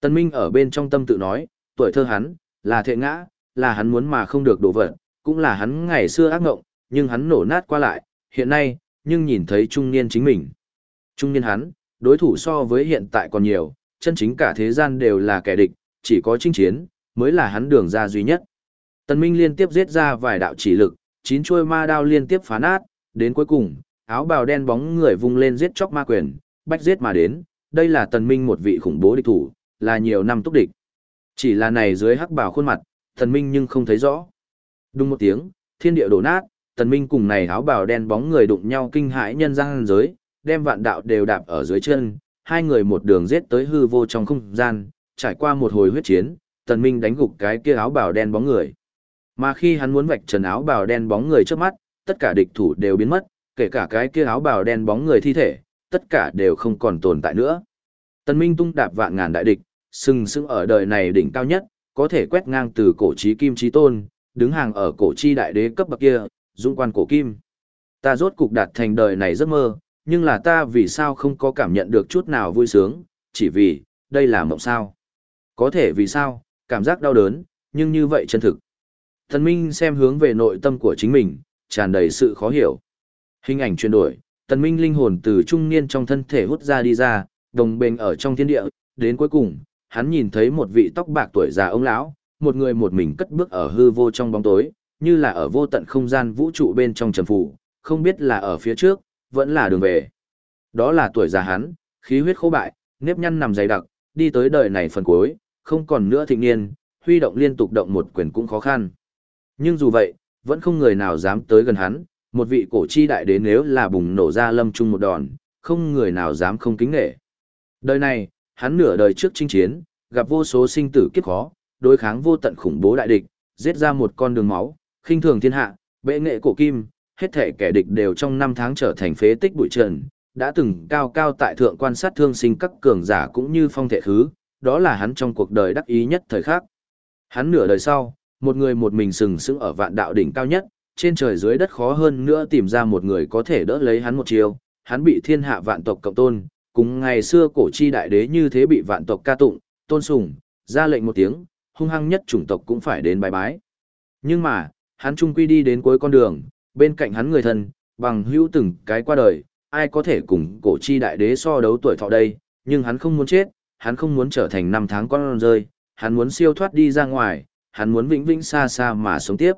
Tần Minh ở bên trong tâm tự nói, tuổi thơ hắn, là thệ ngã, là hắn muốn mà không được đổ vật, cũng là hắn ngày xưa ác ngộng, nhưng hắn nổ nát qua lại, hiện nay, nhưng nhìn thấy trung niên chính mình. Trung niên hắn, đối thủ so với hiện tại còn nhiều, chân chính cả thế gian đều là kẻ địch, chỉ có chinh chiến, mới là hắn đường ra duy nhất. Tần Minh liên tiếp giết ra vài đạo chỉ lực, chín chuôi ma đao liên tiếp phá nát, đến cuối cùng, áo bào đen bóng người vung lên giết chóc ma quyền, bách giết mà đến, đây là Tần Minh một vị khủng bố địch thủ, là nhiều năm túc địch. Chỉ là này dưới hắc bào khuôn mặt, Tần Minh nhưng không thấy rõ. Đúng một tiếng, thiên địa đổ nát, Tần Minh cùng này áo bào đen bóng người đụng nhau kinh hãi nhân gian giới, đem vạn đạo đều đạp ở dưới chân, hai người một đường giết tới hư vô trong không gian, trải qua một hồi huyết chiến, Tần Minh đánh gục cái kia áo bào đen bóng người. Mà khi hắn muốn vạch trần áo bào đen bóng người trước mắt, tất cả địch thủ đều biến mất, kể cả cái kia áo bào đen bóng người thi thể, tất cả đều không còn tồn tại nữa. Tần Minh tung đạp vạn ngàn đại địch, sừng sững ở đời này đỉnh cao nhất, có thể quét ngang từ cổ chí kim chí tôn, đứng hàng ở cổ chi đại đế cấp bậc kia, dũng quan cổ kim. Ta rốt cục đạt thành đời này giấc mơ, nhưng là ta vì sao không có cảm nhận được chút nào vui sướng, chỉ vì, đây là mộng sao. Có thể vì sao, cảm giác đau đớn, nhưng như vậy chân thực. Thần Minh xem hướng về nội tâm của chính mình, tràn đầy sự khó hiểu. Hình ảnh chuyển đổi, Tần Minh linh hồn từ trung niên trong thân thể hút ra đi ra, đồng bền ở trong thiên địa, đến cuối cùng, hắn nhìn thấy một vị tóc bạc tuổi già ông lão, một người một mình cất bước ở hư vô trong bóng tối, như là ở vô tận không gian vũ trụ bên trong trầm phủ, không biết là ở phía trước, vẫn là đường về. Đó là tuổi già hắn, khí huyết khô bại, nếp nhăn nằm dày đặc, đi tới đời này phần cuối, không còn nữa thịnh niên, huy động liên tục động một quyền cũng khó khăn. Nhưng dù vậy, vẫn không người nào dám tới gần hắn, một vị cổ chi đại đế nếu là bùng nổ ra lâm chung một đòn, không người nào dám không kính nghệ. Đời này, hắn nửa đời trước chinh chiến, gặp vô số sinh tử kiếp khó, đối kháng vô tận khủng bố đại địch, giết ra một con đường máu, khinh thường thiên hạ, bệ nghệ cổ kim, hết thể kẻ địch đều trong năm tháng trở thành phế tích bụi trần, đã từng cao cao tại thượng quan sát thương sinh các cường giả cũng như phong thể khứ, đó là hắn trong cuộc đời đắc ý nhất thời khắc. Hắn nửa đời sau, một người một mình sừng sững ở vạn đạo đỉnh cao nhất, trên trời dưới đất khó hơn nữa tìm ra một người có thể đỡ lấy hắn một chiều, hắn bị thiên hạ vạn tộc cộng tôn, cùng ngày xưa cổ chi đại đế như thế bị vạn tộc ca tụng, tôn sùng, ra lệnh một tiếng, hung hăng nhất chủng tộc cũng phải đến bài bái. Nhưng mà, hắn trung quy đi đến cuối con đường, bên cạnh hắn người thân, bằng hữu từng cái qua đời, ai có thể cùng cổ chi đại đế so đấu tuổi thọ đây, nhưng hắn không muốn chết, hắn không muốn trở thành năm tháng con rơi, hắn muốn siêu thoát đi ra ngoài, hắn muốn vĩnh vĩnh xa xa mà sống tiếp.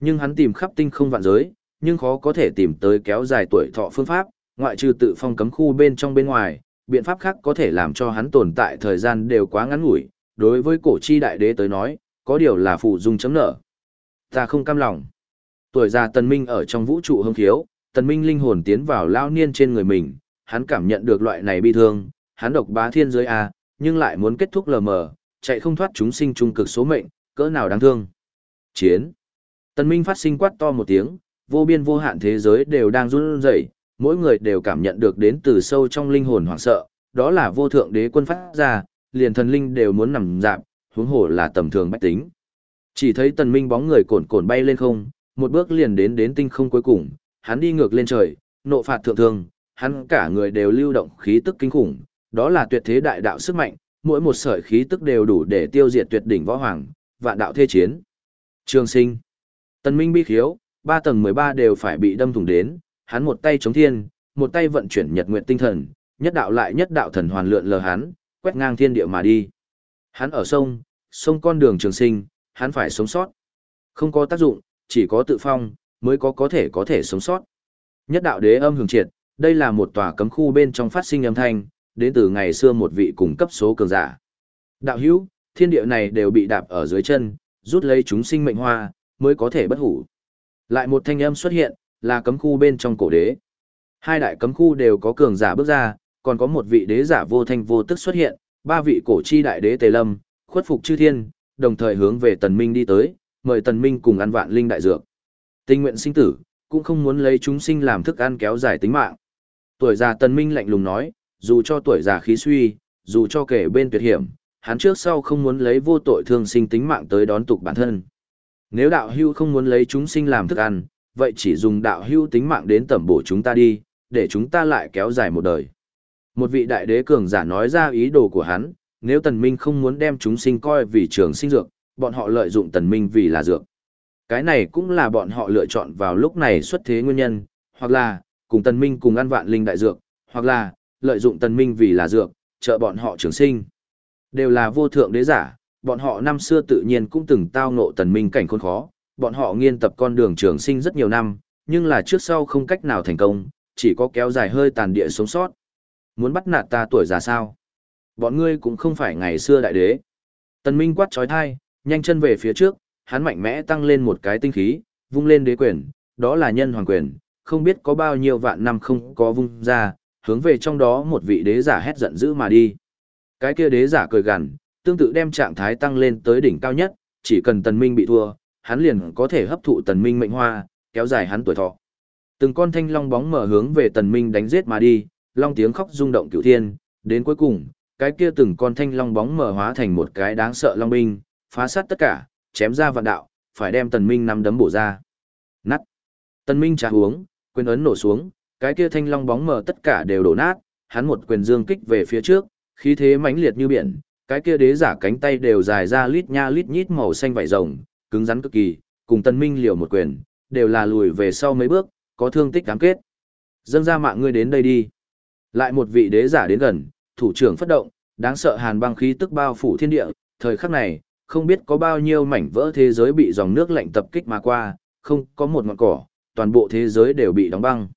Nhưng hắn tìm khắp tinh không vạn giới, nhưng khó có thể tìm tới kéo dài tuổi thọ phương pháp, ngoại trừ tự phong cấm khu bên trong bên ngoài, biện pháp khác có thể làm cho hắn tồn tại thời gian đều quá ngắn ngủi, đối với cổ chi đại đế tới nói, có điều là phụ dung chấm nở. Ta không cam lòng. Tuổi già tần minh ở trong vũ trụ hưng thiếu, tần minh linh hồn tiến vào lao niên trên người mình, hắn cảm nhận được loại này bi thương, hắn độc bá thiên giới A, nhưng lại muốn kết thúc lờ mờ, chạy không thoát chúng sinh trung cực số mệnh, cỡ nào đáng thương. Chiến. Tần minh phát sinh quát to một tiếng, vô biên vô hạn thế giới đều đang run rẩy, mỗi người đều cảm nhận được đến từ sâu trong linh hồn hoảng sợ, đó là vô thượng đế quân phát ra, liền thần linh đều muốn nằm dạp, huống hồ là tầm thường bách tính. Chỉ thấy tần minh bóng người cồn cồn bay lên không, một bước liền đến đến tinh không cuối cùng, hắn đi ngược lên trời, nộ phạt thượng thường, hắn cả người đều lưu động khí tức kinh khủng, đó là tuyệt thế đại đạo sức mạnh, mỗi một sợi khí tức đều đủ để tiêu diệt tuyệt đỉnh võ hoàng, vạn đạo thế chiến. Trường sinh, tần minh bi khiếu, ba tầng 13 đều phải bị đâm thủng đến, hắn một tay chống thiên, một tay vận chuyển nhật nguyện tinh thần, nhất đạo lại nhất đạo thần hoàn lượn lờ hắn, quét ngang thiên địa mà đi. Hắn ở sông, sông con đường trường sinh, hắn phải sống sót. Không có tác dụng, chỉ có tự phong, mới có có thể có thể sống sót. Nhất đạo đế âm hưởng triệt, đây là một tòa cấm khu bên trong phát sinh âm thanh, đến từ ngày xưa một vị cung cấp số cường giả. Đạo hữu, thiên địa này đều bị đạp ở dưới chân, rút lấy chúng sinh mệnh hoa, mới có thể bất hủ. Lại một thanh âm xuất hiện, là cấm khu bên trong cổ đế. Hai đại cấm khu đều có cường giả bước ra, còn có một vị đế giả vô thanh vô tức xuất hiện, ba vị cổ chi đại đế Tề Lâm, khuất phục chư thiên, đồng thời hướng về Tần Minh đi tới, mời Tần Minh cùng ăn vạn linh đại dược. Tình nguyện sinh tử, cũng không muốn lấy chúng sinh làm thức ăn kéo dài tính mạng. Tuổi già Tần Minh lạnh lùng nói, dù cho tuổi già khí suy, dù cho kể bên tuyệt hiểm, hắn trước sau không muốn lấy vô tội thương sinh tính mạng tới đón tục bản thân. Nếu đạo hưu không muốn lấy chúng sinh làm thức ăn, vậy chỉ dùng đạo hưu tính mạng đến tẩm bổ chúng ta đi, để chúng ta lại kéo dài một đời. Một vị đại đế cường giả nói ra ý đồ của hắn, nếu tần minh không muốn đem chúng sinh coi vì trường sinh dược, bọn họ lợi dụng tần minh vì là dược. Cái này cũng là bọn họ lựa chọn vào lúc này xuất thế nguyên nhân, hoặc là, cùng tần minh cùng ăn vạn linh đại dược, hoặc là, lợi dụng tần minh vì là dược, trợ bọn họ trường sinh. Đều là vô thượng đế giả, bọn họ năm xưa tự nhiên cũng từng tao ngộ tần minh cảnh khốn khó, bọn họ nghiên tập con đường trường sinh rất nhiều năm, nhưng là trước sau không cách nào thành công, chỉ có kéo dài hơi tàn địa sống sót. Muốn bắt nạt ta tuổi già sao? Bọn ngươi cũng không phải ngày xưa đại đế. Tần Minh quát chói tai, nhanh chân về phía trước, hắn mạnh mẽ tăng lên một cái tinh khí, vung lên đế quyền, đó là nhân hoàng quyền, không biết có bao nhiêu vạn năm không có vung ra, hướng về trong đó một vị đế giả hét giận dữ mà đi. Cái kia đế giả cười gằn, tương tự đem trạng thái tăng lên tới đỉnh cao nhất, chỉ cần tần minh bị thua, hắn liền có thể hấp thụ tần minh mệnh hoa, kéo dài hắn tuổi thọ. Từng con thanh long bóng mở hướng về tần minh đánh giết mà đi, long tiếng khóc rung động cửu thiên, đến cuối cùng, cái kia từng con thanh long bóng mở hóa thành một cái đáng sợ long binh, phá sát tất cả, chém ra vạn đạo, phải đem tần minh nắm đấm bổ ra. Nát. Tần minh trà uống, quyền ấn nổ xuống, cái kia thanh long bóng mở tất cả đều đổ nát, hắn một quyền dương kích về phía trước, khí thế mãnh liệt như biển, cái kia đế giả cánh tay đều dài ra lít nha lít nhít màu xanh vảy rồng, cứng rắn cực kỳ, cùng Tần Minh liều một quyền, đều là lùi về sau mấy bước, có thương tích đáng kết. Dâng ra mạng ngươi đến đây đi. Lại một vị đế giả đến gần, thủ trưởng phất động, đáng sợ hàn băng khí tức bao phủ thiên địa, thời khắc này, không biết có bao nhiêu mảnh vỡ thế giới bị dòng nước lạnh tập kích mà qua, không có một ngọn cỏ, toàn bộ thế giới đều bị đóng băng.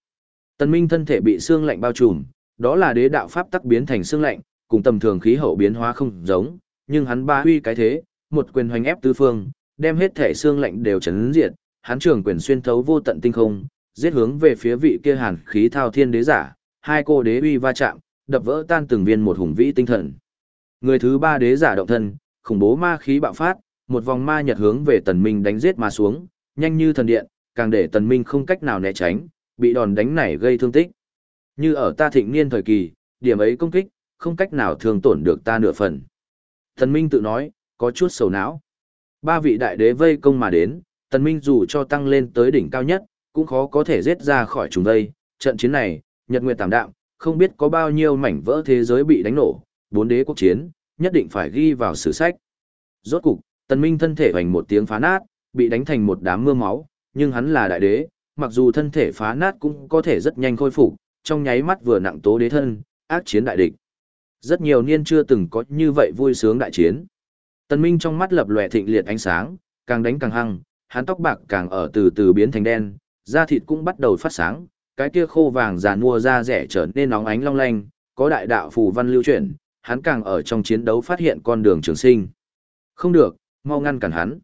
Tần Minh thân thể bị xương lạnh bao trùm, đó là đế đạo pháp tắc biến thành xương lạnh, cùng tầm thường khí hậu biến hóa không giống, nhưng hắn ba huy cái thế, một quyền hoành ép tứ phương, đem hết thể xương lạnh đều chấn diệt, hắn trường quyền xuyên thấu vô tận tinh không, giết hướng về phía vị kia hàn khí thao thiên đế giả, hai cô đế uy va chạm, đập vỡ tan từng viên một hùng vĩ tinh thần. Người thứ ba đế giả động thân, khủng bố ma khí bạo phát, một vòng ma nhật hướng về tần minh đánh giết mà xuống, nhanh như thần điện, càng để tần minh không cách nào né tránh, bị đòn đánh này gây thương tích. Như ở ta thịnh niên thời kỳ, điểm ấy công kích, không cách nào thương tổn được ta nửa phần. Tần minh tự nói, có chút sầu não. Ba vị đại đế vây công mà đến, tần minh dù cho tăng lên tới đỉnh cao nhất, cũng khó có thể giết ra khỏi chúng đây. Trận chiến này, nhật nguyệt tạm đạm, không biết có bao nhiêu mảnh vỡ thế giới bị đánh nổ, bốn đế quốc chiến, nhất định phải ghi vào sử sách. Rốt cục, tần minh thân thể hoành một tiếng phá nát, bị đánh thành một đám mưa máu, nhưng hắn là đại đế, mặc dù thân thể phá nát cũng có thể rất nhanh khôi phục, trong nháy mắt vừa nặng tố đế thân, ác chiến đại địch. Rất nhiều niên chưa từng có như vậy vui sướng đại chiến. Tần Minh trong mắt lập lòe thịnh liệt ánh sáng, càng đánh càng hăng, hắn tóc bạc càng ở từ từ biến thành đen, da thịt cũng bắt đầu phát sáng, cái kia khô vàng già mua da rẻ trở nên nóng ánh long lanh, có đại đạo phù văn lưu chuyển, hắn càng ở trong chiến đấu phát hiện con đường trường sinh. Không được, mau ngăn cản hắn.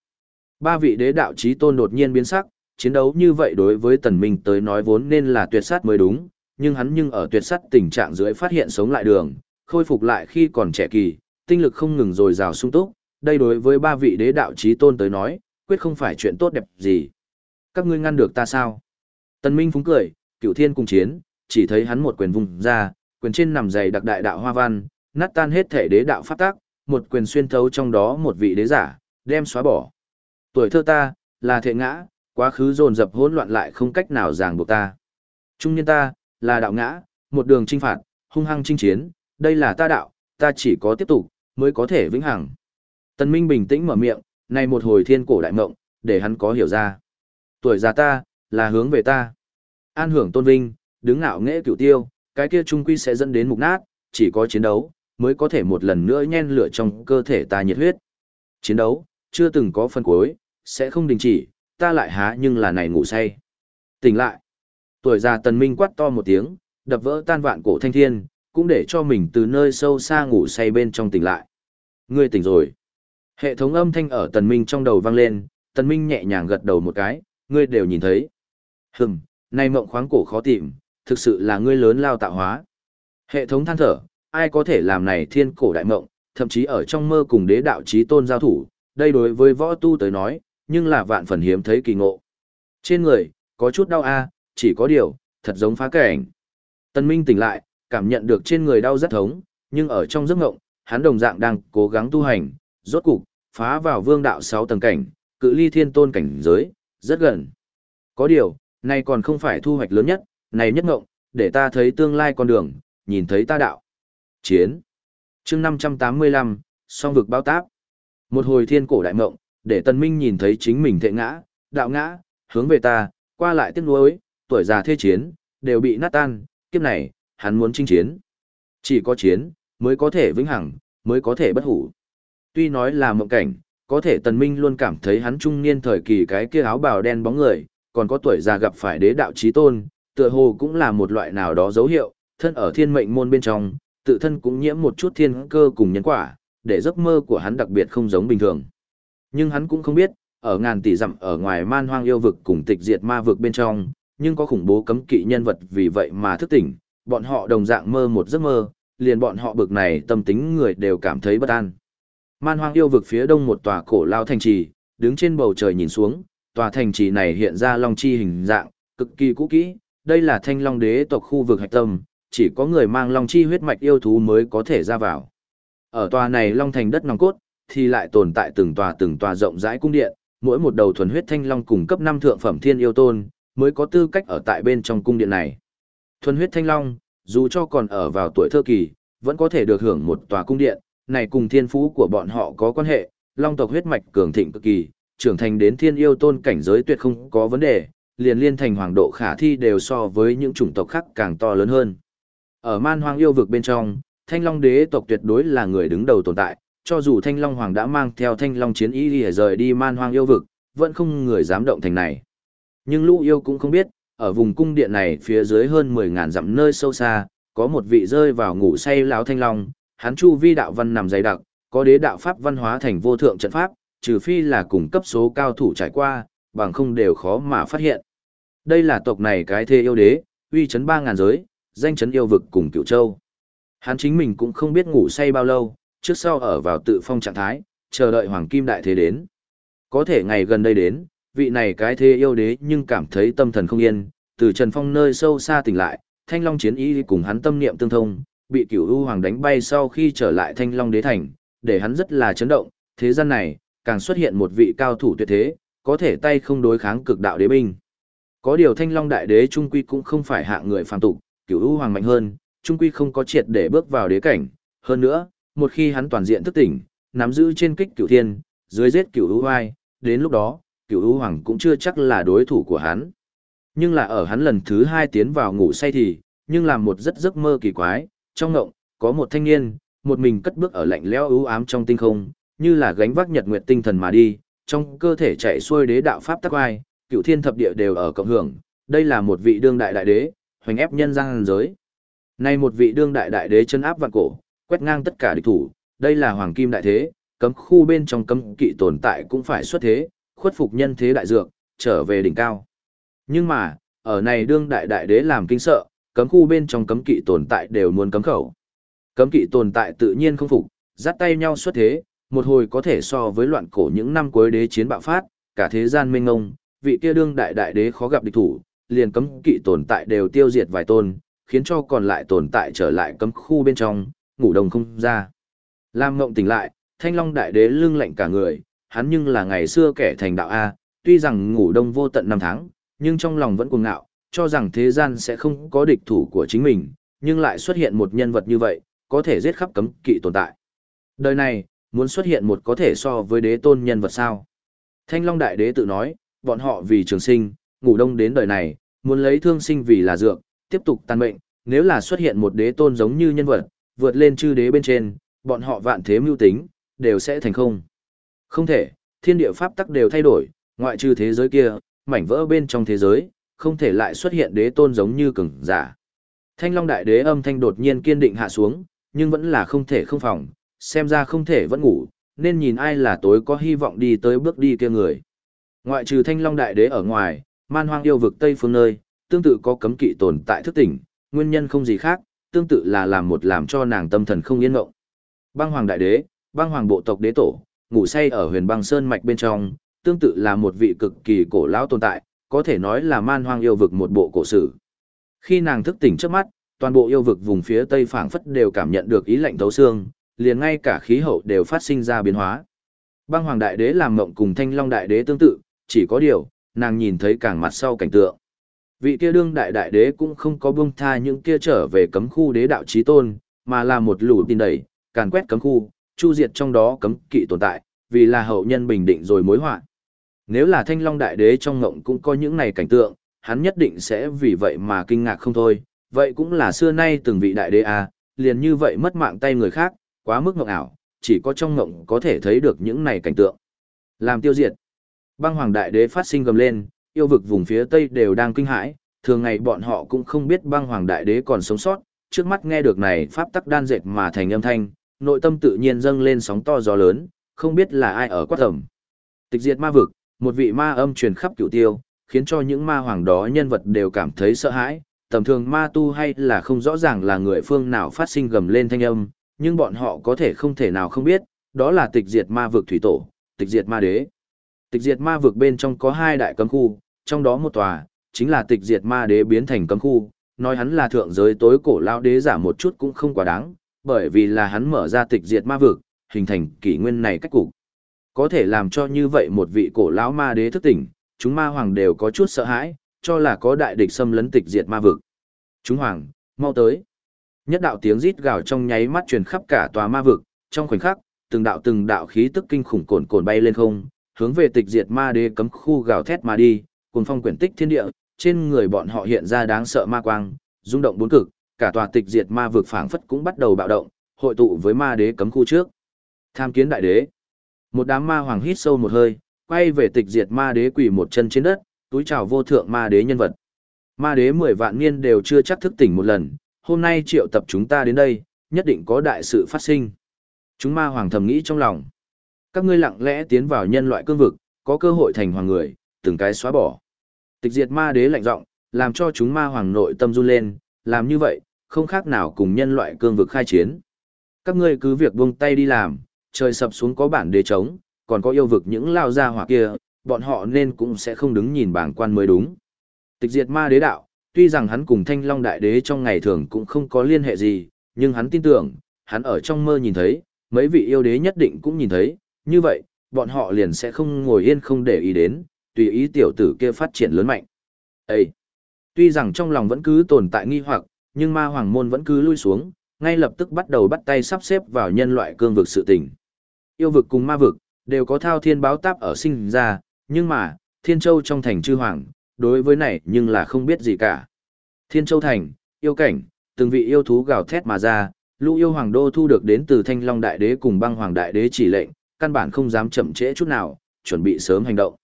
Ba vị đế đạo chí tôn đột nhiên biến sắc, chiến đấu như vậy đối với tần minh tới nói vốn nên là tuyệt sát mới đúng, nhưng hắn nhưng ở tuyệt sát tình trạng dưới phát hiện sống lại đường, khôi phục lại khi còn trẻ kỳ, tinh lực không ngừng dồi dào sung túc, đây đối với ba vị đế đạo chí tôn tới nói, quyết không phải chuyện tốt đẹp gì. Các ngươi ngăn được ta sao? Tần Minh phúng cười, Cựu thiên cùng chiến, chỉ thấy hắn một quyền vùng ra, quyền trên nằm dày đặc đại đạo hoa văn, nát tan hết thể đế đạo pháp tác, một quyền xuyên thấu trong đó một vị đế giả, đem xóa bỏ. Tuổi thơ ta, là thệ ngã, quá khứ dồn dập hỗn loạn lại không cách nào ràng buộc ta. Trung niên ta, là đạo ngã, một đường chinh phạt, hung hăng chinh chiến, đây là ta đạo, ta chỉ có tiếp tục, mới có thể vĩnh hằng. Tần Minh bình tĩnh mở miệng, này một hồi thiên cổ đại mộng, để hắn có hiểu ra. Tuổi già ta, là hướng về ta. An hưởng tôn vinh, đứng ngạo nghễ cửu tiêu, cái kia trung quy sẽ dẫn đến mục nát, chỉ có chiến đấu, mới có thể một lần nữa nhen lửa trong cơ thể ta nhiệt huyết. Chiến đấu, chưa từng có phân cuối, sẽ không đình chỉ, ta lại há nhưng là này ngủ say. Tỉnh lại. Tuổi già tần minh quát to một tiếng, đập vỡ tan vạn cổ thanh thiên, cũng để cho mình từ nơi sâu xa ngủ say bên trong tỉnh lại. Ngươi tỉnh rồi. Hệ thống âm thanh ở tần minh trong đầu vang lên, tần minh nhẹ nhàng gật đầu một cái, ngươi đều nhìn thấy. Hừm, nay mộng khoáng cổ khó tìm, thực sự là ngươi lớn lao tạo hóa. Hệ thống than thở, ai có thể làm này thiên cổ đại mộng, thậm chí ở trong mơ cùng đế đạo chí tôn giao thủ, đây đối với võ tu tới nói, nhưng là vạn phần hiếm thấy kỳ ngộ. Trên người, có chút đau a, chỉ có điều, thật giống phá cảnh. Tân Minh tỉnh lại, cảm nhận được trên người đau rất thống, nhưng ở trong giấc ngộng, hắn đồng dạng đang cố gắng tu hành, rốt cục, phá vào vương đạo 6 tầng cảnh, cự ly thiên tôn cảnh giới, rất gần. Có điều, này còn không phải thu hoạch lớn nhất, này nhất ngộng, để ta thấy tương lai con đường, nhìn thấy ta đạo. Chiến. chương 585, song vực bao táp. Một hồi thiên cổ đại ngộng, để tần minh nhìn thấy chính mình thệ ngã, đạo ngã, hướng về ta, qua lại tiếc nuối, tuổi già thê chiến, đều bị nát tan, kiếp này, hắn muốn chinh chiến. Chỉ có chiến, mới có thể vĩnh hằng, mới có thể bất hủ. Tuy nói là mộng cảnh, có thể tần minh luôn cảm thấy hắn trung niên thời kỳ cái kia áo bào đen bóng người, còn có tuổi già gặp phải đế đạo chí tôn, tựa hồ cũng là một loại nào đó dấu hiệu, thân ở thiên mệnh môn bên trong, tự thân cũng nhiễm một chút thiên cơ cùng nhân quả, để giấc mơ của hắn đặc biệt không giống bình thường. Nhưng hắn cũng không biết, ở ngàn tỷ dặm ở ngoài man hoang yêu vực cùng tịch diệt ma vực bên trong, nhưng có khủng bố cấm kỵ nhân vật vì vậy mà thức tỉnh, bọn họ đồng dạng mơ một giấc mơ, liền bọn họ bực này tâm tính người đều cảm thấy bất an. Man hoang yêu vực phía đông một tòa cổ lao thành trì, đứng trên bầu trời nhìn xuống, tòa thành trì này hiện ra long chi hình dạng, cực kỳ cũ kỹ, đây là thanh long đế tộc khu vực hạch tâm, chỉ có người mang long chi huyết mạch yêu thú mới có thể ra vào. Ở tòa này long thành đất nòng cốt, thì lại tồn tại từng tòa từng tòa rộng rãi cung điện, mỗi một đầu thuần huyết thanh long cùng cấp 5 thượng phẩm thiên yêu tôn, mới có tư cách ở tại bên trong cung điện này. Thuần huyết thanh long, dù cho còn ở vào tuổi thơ kỳ, vẫn có thể được hưởng một tòa cung điện, này cùng thiên phú của bọn họ có quan hệ, long tộc huyết mạch cường thịnh cực kỳ, trưởng thành đến thiên yêu tôn cảnh giới tuyệt không có vấn đề, liền liên thành hoàng độ khả thi đều so với những chủng tộc khác càng to lớn hơn. Ở man hoang yêu vực bên trong, thanh long đế tộc tuyệt đối là người đứng đầu tồn tại, cho dù thanh long hoàng đã mang theo thanh long chiến ý lìa rời đi man hoang yêu vực, vẫn không người dám động thành này. Nhưng lũ yêu cũng không biết, ở vùng cung điện này phía dưới hơn 10.000 dặm nơi sâu xa, có một vị rơi vào ngủ say lão thanh long, hắn chu vi đạo văn nằm dày đặc, có đế đạo pháp văn hóa thành vô thượng trận pháp, trừ phi là cùng cấp số cao thủ trải qua, bằng không đều khó mà phát hiện. Đây là tộc này cái thê yêu đế, uy chấn ba ngàn giới, danh chấn yêu vực cùng cựu Châu. Hắn chính mình cũng không biết ngủ say bao lâu, trước sau ở vào tự phong trạng thái, chờ đợi hoàng kim đại thế đến. Có thể ngày gần đây đến, vị này cái thế yêu đế nhưng cảm thấy tâm thần không yên, từ Trần Phong nơi sâu xa tỉnh lại, Thanh Long chiến ý cùng hắn tâm niệm tương thông, bị Cửu U Hoàng đánh bay sau khi trở lại Thanh Long đế thành, để hắn rất là chấn động, thế gian này, càng xuất hiện một vị cao thủ tuyệt thế, có thể tay không đối kháng cực đạo đế binh. Có điều Thanh Long đại đế trung quy cũng không phải hạng người phàm tục, Cửu U Hoàng mạnh hơn, trung quy không có triệt để bước vào đế cảnh, hơn nữa, một khi hắn toàn diện thức tỉnh, nắm giữ trên kích Cửu Thiên, dưới giết Cửu U Oai, đến lúc đó, Cửu U Hoàng cũng chưa chắc là đối thủ của hắn. Nhưng là ở hắn lần thứ hai tiến vào ngủ say thì, nhưng làm một rất giấc mơ kỳ quái, trong ngộng, có một thanh niên, một mình cất bước ở lạnh lẽo ưu ám trong tinh không, như là gánh vác nhật nguyệt tinh thần mà đi, trong cơ thể chạy xuôi đế đạo pháp tắc ai, cựu thiên thập địa đều ở cộng hưởng, đây là một vị đương đại đại đế, hoành ép nhân gian giới. Nay một vị đương đại đại đế chân áp vạn cổ, quét ngang tất cả địch thủ, đây là hoàng kim đại thế, cấm khu bên trong cấm kỵ tồn tại cũng phải xuất thế, khuất phục nhân thế đại dược, trở về đỉnh cao. Nhưng mà, ở này đương đại đại đế làm kinh sợ, cấm khu bên trong cấm kỵ tồn tại đều muốn cấm khẩu. Cấm kỵ tồn tại tự nhiên không phục, dắt tay nhau xuất thế, một hồi có thể so với loạn cổ những năm cuối đế chiến bạo phát, cả thế gian mênh ngông, vị kia đương đại đại đế khó gặp địch thủ, liền cấm kỵ tồn tại đều tiêu diệt vài tôn, khiến cho còn lại tồn tại trở lại cấm khu bên trong, ngủ đồng không ra. Lam ngộng tỉnh lại, thanh long đại đế lưng lạnh cả người, hắn nhưng là ngày xưa kẻ thành đạo A, tuy rằng ngủ đông vô tận năm tháng, nhưng trong lòng vẫn cuồng ngạo, cho rằng thế gian sẽ không có địch thủ của chính mình, nhưng lại xuất hiện một nhân vật như vậy, có thể giết khắp cấm kỵ tồn tại. Đời này, muốn xuất hiện một có thể so với đế tôn nhân vật sao? Thanh Long Đại Đế tự nói, bọn họ vì trường sinh, ngủ đông đến đời này, muốn lấy thương sinh vì là dược, tiếp tục tàn mệnh, nếu là xuất hiện một đế tôn giống như nhân vật, vượt lên chư đế bên trên, bọn họ vạn thế mưu tính, đều sẽ thành không. Không thể, thiên địa pháp tắc đều thay đổi, ngoại trừ thế giới kia, mảnh vỡ bên trong thế giới, không thể lại xuất hiện đế tôn giống như cường giả. Thanh Long Đại Đế âm thanh đột nhiên kiên định hạ xuống, nhưng vẫn là không thể không phòng, xem ra không thể vẫn ngủ, nên nhìn ai là tối có hy vọng đi tới bước đi kia người. Ngoại trừ Thanh Long Đại Đế ở ngoài, man hoang yêu vực Tây phương nơi, tương tự có cấm kỵ tồn tại thức tỉnh, nguyên nhân không gì khác, tương tự là làm một làm cho nàng tâm thần không yên ngộng. Băng Hoàng Đại Đế, băng Hoàng bộ tộc đế tổ, ngủ say ở huyền băng sơn mạch bên trong, tương tự là một vị cực kỳ cổ lão tồn tại, có thể nói là man hoang yêu vực một bộ cổ sử. Khi nàng thức tỉnh trước mắt, toàn bộ yêu vực vùng phía tây phảng phất đều cảm nhận được ý lạnh thấu xương, liền ngay cả khí hậu đều phát sinh ra biến hóa. Băng Hoàng Đại Đế làm mộng cùng Thanh Long Đại Đế tương tự, chỉ có điều, nàng nhìn thấy càng mặt sau cảnh tượng. Vị kia đương đại đại đế cũng không có buông tha những kia trở về cấm khu đế đạo chí tôn, mà là một lũ tin đẩy, càn quét cấm khu, chu diệt trong đó cấm kỵ tồn tại, vì là hậu nhân bình định rồi mối họa. Nếu là Thanh Long Đại Đế trong ngộng cũng có những này cảnh tượng, hắn nhất định sẽ vì vậy mà kinh ngạc không thôi, vậy cũng là xưa nay từng vị đại đế à, liền như vậy mất mạng tay người khác, quá mức ngộng ảo, chỉ có trong ngộng có thể thấy được những này cảnh tượng. Làm tiêu diệt. Băng Hoàng Đại Đế phát sinh gầm lên, yêu vực vùng phía Tây đều đang kinh hãi, thường ngày bọn họ cũng không biết băng Hoàng Đại Đế còn sống sót, trước mắt nghe được này pháp tắc đan dệt mà thành âm thanh, nội tâm tự nhiên dâng lên sóng to gió lớn, không biết là ai ở quát tầm. Tịch diệt ma vực, một vị ma âm truyền khắp cửu tiêu, khiến cho những ma hoàng đó nhân vật đều cảm thấy sợ hãi, tầm thường ma tu hay là không rõ ràng là người phương nào phát sinh gầm lên thanh âm, nhưng bọn họ có thể không thể nào không biết, đó là tịch diệt ma vực thủy tổ, tịch diệt ma đế. Tịch diệt ma vực bên trong có hai đại cấm khu, trong đó một tòa, chính là tịch diệt ma đế biến thành cấm khu, nói hắn là thượng giới tối cổ lao đế giả một chút cũng không quá đáng, bởi vì là hắn mở ra tịch diệt ma vực, hình thành kỷ nguyên này cách cục. Có thể làm cho như vậy một vị cổ lão ma đế thức tỉnh, chúng ma hoàng đều có chút sợ hãi, cho là có đại địch xâm lấn tịch diệt ma vực. Chúng hoàng, mau tới. Nhất đạo tiếng rít gào trong nháy mắt truyền khắp cả tòa ma vực, trong khoảnh khắc, từng đạo từng đạo khí tức kinh khủng cồn cồn bay lên không, hướng về tịch diệt ma đế cấm khu gào thét mà đi, cuồng phong quyển tích thiên địa, trên người bọn họ hiện ra đáng sợ ma quang, rung động bốn cực, cả tòa tịch diệt ma vực phảng phất cũng bắt đầu bạo động, hội tụ với ma đế cấm khu trước. Tham kiến đại đế. Một đám ma hoàng hít sâu một hơi, quay về tịch diệt ma đế quỳ một chân trên đất, túi chào vô thượng ma đế nhân vật. Ma đế mười vạn niên đều chưa chắc thức tỉnh một lần, hôm nay triệu tập chúng ta đến đây, nhất định có đại sự phát sinh. Chúng ma hoàng thầm nghĩ trong lòng. Các ngươi lặng lẽ tiến vào nhân loại cương vực, có cơ hội thành hoàng người, từng cái xóa bỏ. Tịch diệt ma đế lạnh giọng, làm cho chúng ma hoàng nội tâm run lên, làm như vậy, không khác nào cùng nhân loại cương vực khai chiến. Các ngươi cứ việc buông tay đi làm, trời sập xuống có bản đế trống, còn có yêu vực những lao ra hỏa kia, bọn họ nên cũng sẽ không đứng nhìn bảng quan mới đúng. Tịch diệt ma đế đạo, tuy rằng hắn cùng thanh long đại đế trong ngày thường cũng không có liên hệ gì, nhưng hắn tin tưởng, hắn ở trong mơ nhìn thấy, mấy vị yêu đế nhất định cũng nhìn thấy, như vậy, bọn họ liền sẽ không ngồi yên không để ý đến, tùy ý tiểu tử kia phát triển lớn mạnh. Ê! Tuy rằng trong lòng vẫn cứ tồn tại nghi hoặc, nhưng ma hoàng môn vẫn cứ lui xuống, ngay lập tức bắt đầu bắt tay sắp xếp vào nhân loại cương vực sự tình. Yêu vực cùng ma vực, đều có thao thiên báo táp ở sinh ra, nhưng mà, thiên châu trong thành chư hoàng, đối với này nhưng là không biết gì cả. Thiên châu thành, yêu cảnh, từng vị yêu thú gào thét mà ra, lũ yêu hoàng đô thu được đến từ thanh long đại đế cùng băng hoàng đại đế chỉ lệnh, căn bản không dám chậm trễ chút nào, chuẩn bị sớm hành động.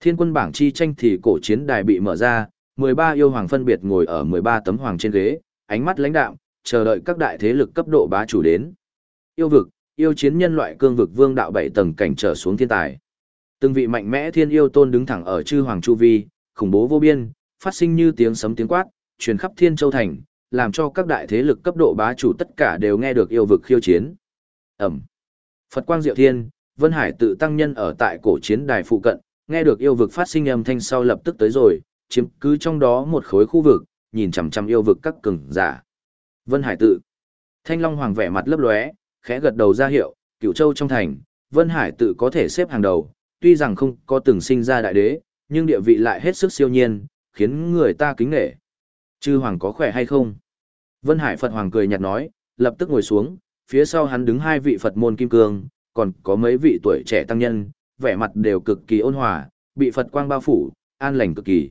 Thiên quân bảng chi tranh thì cổ chiến đài bị mở ra, 13 yêu hoàng phân biệt ngồi ở 13 tấm hoàng trên ghế, ánh mắt lãnh đạm, chờ đợi các đại thế lực cấp độ bá chủ đến. Yêu vực, yêu chiến nhân loại cương vực vương đạo bảy tầng cảnh trở xuống thiên tài. Từng vị mạnh mẽ thiên yêu tôn đứng thẳng ở chư hoàng chu vi, khủng bố vô biên, phát sinh như tiếng sấm tiếng quát, truyền khắp thiên châu thành, làm cho các đại thế lực cấp độ bá chủ tất cả đều nghe được yêu vực khiêu chiến. Ẩm. Phật quang diệu thiên, Vân Hải tự tăng nhân ở tại cổ chiến đài phụ cận, nghe được yêu vực phát sinh âm thanh sau lập tức tới rồi, chiếm cứ trong đó một khối khu vực, nhìn chằm chằm yêu vực các cường giả. Vân Hải tự. Thanh Long Hoàng vẻ mặt lấp lóe, khẽ gật đầu ra hiệu, Cửu Châu trong thành, Vân Hải tự có thể xếp hàng đầu, tuy rằng không có từng sinh ra đại đế, nhưng địa vị lại hết sức siêu nhiên, khiến người ta kính nể. Chư hoàng có khỏe hay không? Vân Hải Phật Hoàng cười nhạt nói, lập tức ngồi xuống, phía sau hắn đứng hai vị Phật môn kim cương, còn có mấy vị tuổi trẻ tăng nhân, vẻ mặt đều cực kỳ ôn hòa, bị Phật quang bao phủ, an lành cực kỳ.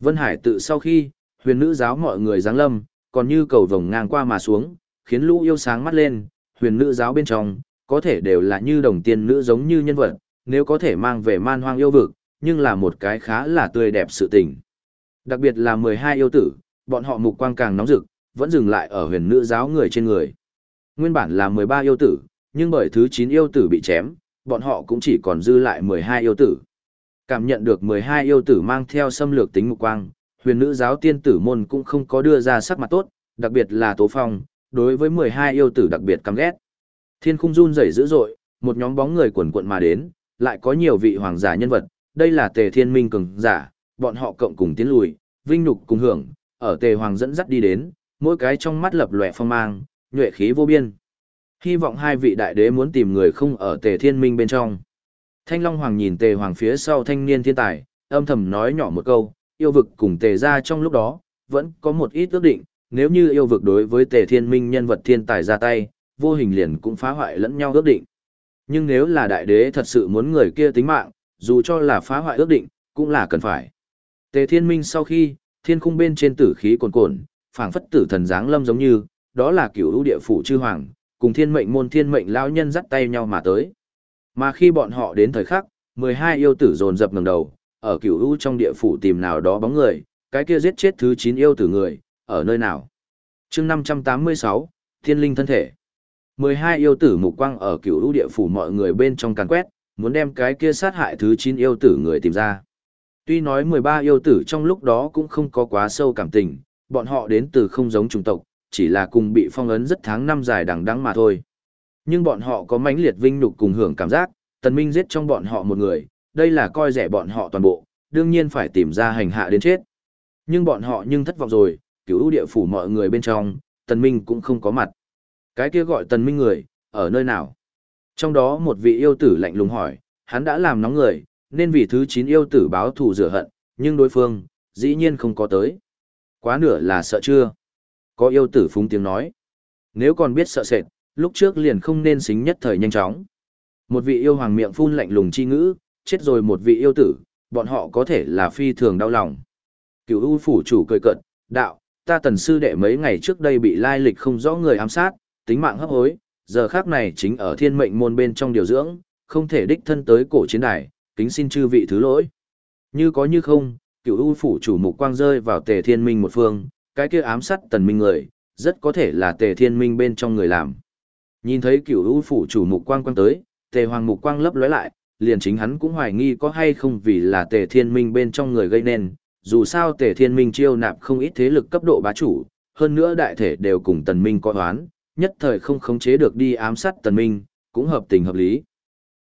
Vân Hải tự sau khi, huyền nữ giáo mọi người giáng lâm, còn như cầu vồng ngang qua mà xuống, khiến lũ yêu sáng mắt lên, huyền nữ giáo bên trong, có thể đều là như đồng tiên nữ giống như nhân vật, nếu có thể mang về man hoang yêu vực, nhưng là một cái khá là tươi đẹp sự tình. Đặc biệt là 12 yêu tử, bọn họ mục quang càng nóng rực, vẫn dừng lại ở huyền nữ giáo người trên người. Nguyên bản là 13 yêu tử, nhưng bởi thứ 9 yêu tử bị chém, bọn họ cũng chỉ còn dư lại 12 yêu tử. Cảm nhận được 12 yêu tử mang theo xâm lược tính mục quang, huyền nữ giáo tiên tử môn cũng không có đưa ra sắc mặt tốt, đặc biệt là Tố Phong, đối với 12 yêu tử đặc biệt căm ghét. Thiên khung run rẩy dữ dội, Một nhóm bóng người quần quận mà đến, lại có nhiều vị hoàng giả nhân vật, đây là tề thiên minh cường giả, bọn họ cộng cùng tiến lùi, vinh nhục cùng hưởng, ở tề hoàng dẫn dắt đi đến, mỗi cái trong mắt lập lòe phong mang, nhuệ khí vô biên. Hy vọng hai vị đại đế muốn tìm người không ở tề thiên minh bên trong. Thanh Long Hoàng nhìn tề hoàng phía sau thanh niên thiên tài, âm thầm nói nhỏ một câu, yêu vực cùng tề ra trong lúc đó, vẫn có một ít ước định, nếu như yêu vực đối với tề thiên minh nhân vật thiên tài ra tay, vô hình liền cũng phá hoại lẫn nhau ước định. Nhưng nếu là đại đế thật sự muốn người kia tính mạng, dù cho là phá hoại ước định, cũng là cần phải. Tề thiên minh sau khi, thiên khung bên trên tử khí cồn cồn, phảng phất tử thần dáng lâm giống như, đó là cửu lũ địa phủ chư hoàng, cùng thiên mệnh môn thiên mệnh lão nhân dắt tay nhau mà tới. Mà khi bọn họ đến thời khắc, 12 yêu tử dồn dập ngẩng đầu, ở cửu lũ trong địa phủ tìm nào đó bóng người, cái kia giết chết thứ 9 yêu tử người, ở nơi nào? chương 586, Thiên linh thân thể. 12 yêu tử mục quang ở cửu lũ địa phủ mọi người bên trong càn quét, muốn đem cái kia sát hại thứ 9 yêu tử người tìm ra. Tuy nói 13 yêu tử trong lúc đó cũng không có quá sâu cảm tình, bọn họ đến từ không giống chủng tộc, chỉ là cùng bị phong ấn rất tháng năm dài đằng đẵng mà thôi. Nhưng bọn họ có mãnh liệt vinh nhục cùng hưởng cảm giác, tần minh giết trong bọn họ một người, đây là coi rẻ bọn họ toàn bộ, đương nhiên phải tìm ra hành hạ đến chết. Nhưng bọn họ nhưng thất vọng rồi, cứu ưu địa phủ mọi người bên trong, tần minh cũng không có mặt. Cái kia gọi tần minh người, ở nơi nào? Trong đó một vị yêu tử lạnh lùng hỏi, hắn đã làm nóng người, nên vì thứ 9 yêu tử báo thù rửa hận, nhưng đối phương, dĩ nhiên không có tới. Quá nửa là sợ chưa? Có yêu tử phúng tiếng nói. Nếu còn biết sợ sệt, lúc trước liền không nên xính nhất thời nhanh chóng. Một vị yêu hoàng miệng phun lạnh lùng chi ngữ, chết rồi một vị yêu tử, bọn họ có thể là phi thường đau lòng. Cửu U phủ chủ cười cận, đạo, ta tần sư đệ mấy ngày trước đây bị lai lịch không rõ người ám sát, tính mạng hấp hối, giờ khác này chính ở thiên mệnh môn bên trong điều dưỡng, không thể đích thân tới cổ chiến đài, kính xin chư vị thứ lỗi. Như có như không, cựu u phủ chủ mục quang rơi vào tề thiên minh một phương, cái kia ám sát tần minh người, rất có thể là tề thiên minh bên trong người làm. Nhìn thấy cựu u phủ chủ mục quang quang tới, tề hoàng mục quang lấp lóe lại, liền chính hắn cũng hoài nghi có hay không vì là tề thiên minh bên trong người gây nên, dù sao tề thiên minh chiêu nạp không ít thế lực cấp độ bá chủ, hơn nữa đại thể đều cùng tần minh có hoán, nhất thời không khống chế được đi ám sát tần minh, cũng hợp tình hợp lý.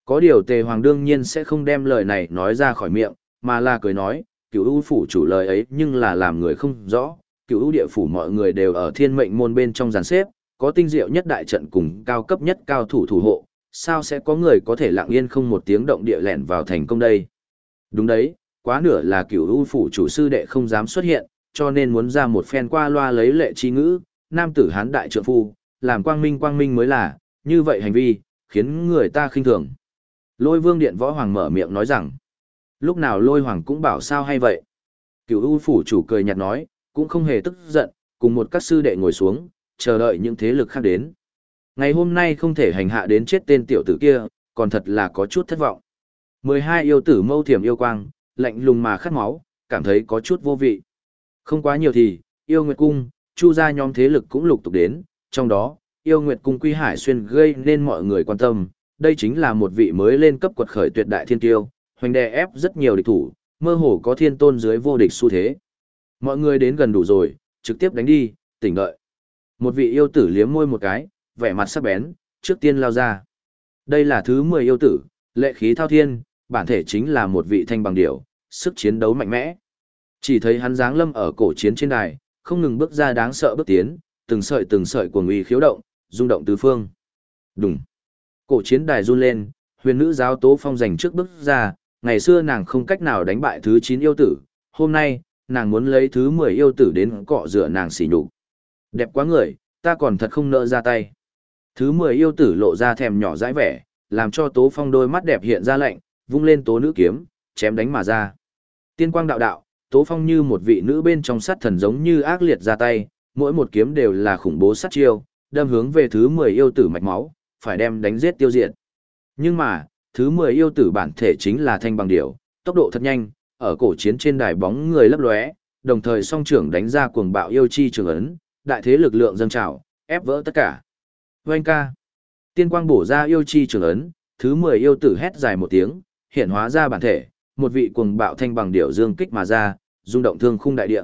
Có điều tề hoàng đương nhiên sẽ không đem lời này nói ra khỏi miệng, mà là cười nói, cựu ưu phủ chủ lời ấy nhưng là làm người không rõ, cựu ưu địa phủ mọi người đều ở thiên mệnh môn bên trong giàn xếp, có tinh diệu nhất đại trận cùng cao cấp nhất cao thủ thủ hộ, sao sẽ có người có thể lặng yên không một tiếng động địa lẹn vào thành công đây? Đúng đấy, quá nửa là cựu ưu phủ chủ sư đệ không dám xuất hiện, cho nên muốn ra một phen qua loa lấy lệ chi ngữ, nam tử hán đại trượng phu, làm quang minh quang minh mới là, như vậy hành vi, khiến người ta khinh thường. Lôi vương điện võ hoàng mở miệng nói rằng, lúc nào lôi hoàng cũng bảo sao hay vậy. Cựu U phủ chủ cười nhạt nói, cũng không hề tức giận, cùng một các sư đệ ngồi xuống, chờ đợi những thế lực khác đến. Ngày hôm nay không thể hành hạ đến chết tên tiểu tử kia, còn thật là có chút thất vọng. 12 yêu tử mâu thiểm yêu quang, lạnh lùng mà khát máu, cảm thấy có chút vô vị. Không quá nhiều thì, yêu nguyệt cung, chu ra nhóm thế lực cũng lục tục đến, trong đó, yêu nguyệt cung quy hải xuyên gây nên mọi người quan tâm, đây chính là một vị mới lên cấp quật khởi tuyệt đại thiên tiêu, hoành đè ép rất nhiều địch thủ, mơ hồ có thiên tôn dưới vô địch xu thế. Mọi người đến gần đủ rồi, trực tiếp đánh đi, tỉnh đợi. Một vị yêu tử liếm môi một cái, vẻ mặt sắc bén, trước tiên lao ra. Đây là thứ 10 yêu tử, lệ khí thao thiên, bản thể chính là một vị thanh bằng điểu, sức chiến đấu mạnh mẽ. Chỉ thấy hắn dáng lâm ở cổ chiến trên đài, không ngừng bước ra đáng sợ bước tiến, từng sợi từng sợi cuồng uy khiếu động, rung động tứ phương. Đùng. Cổ chiến đài run lên, huyền nữ giáo tố phong giành trước bước ra, ngày xưa nàng không cách nào đánh bại thứ 9 yêu tử, hôm nay, nàng muốn lấy thứ 10 yêu tử đến cọ rửa nàng xỉ nhục. Đẹp quá người, ta còn thật không nỡ ra tay. Thứ 10 yêu tử lộ ra thèm nhỏ dãi vẻ, làm cho tố phong đôi mắt đẹp hiện ra lạnh, vung lên tố nữ kiếm, chém đánh mà ra. Tiên quang đạo đạo, tố phong như một vị nữ bên trong sát thần giống như ác liệt ra tay, mỗi một kiếm đều là khủng bố sát chiêu, đâm hướng về thứ 10 yêu tử mạch máu, phải đem đánh giết tiêu diệt. Nhưng mà, thứ 10 yêu tử bản thể chính là thanh bằng điểu, tốc độ thật nhanh, ở cổ chiến trên đài bóng người lấp lóe, đồng thời song trưởng đánh ra cuồng bạo yêu chi trường ấn, đại thế lực lượng dâng trào, ép vỡ tất cả. Vâng ca. Tiên quang bổ ra yêu chi trường ấn, thứ 10 yêu tử hét dài một tiếng, hiện hóa ra bản thể, một vị cuồng bạo thanh bằng điểu dương kích mà ra, rung động thương khung đại địa.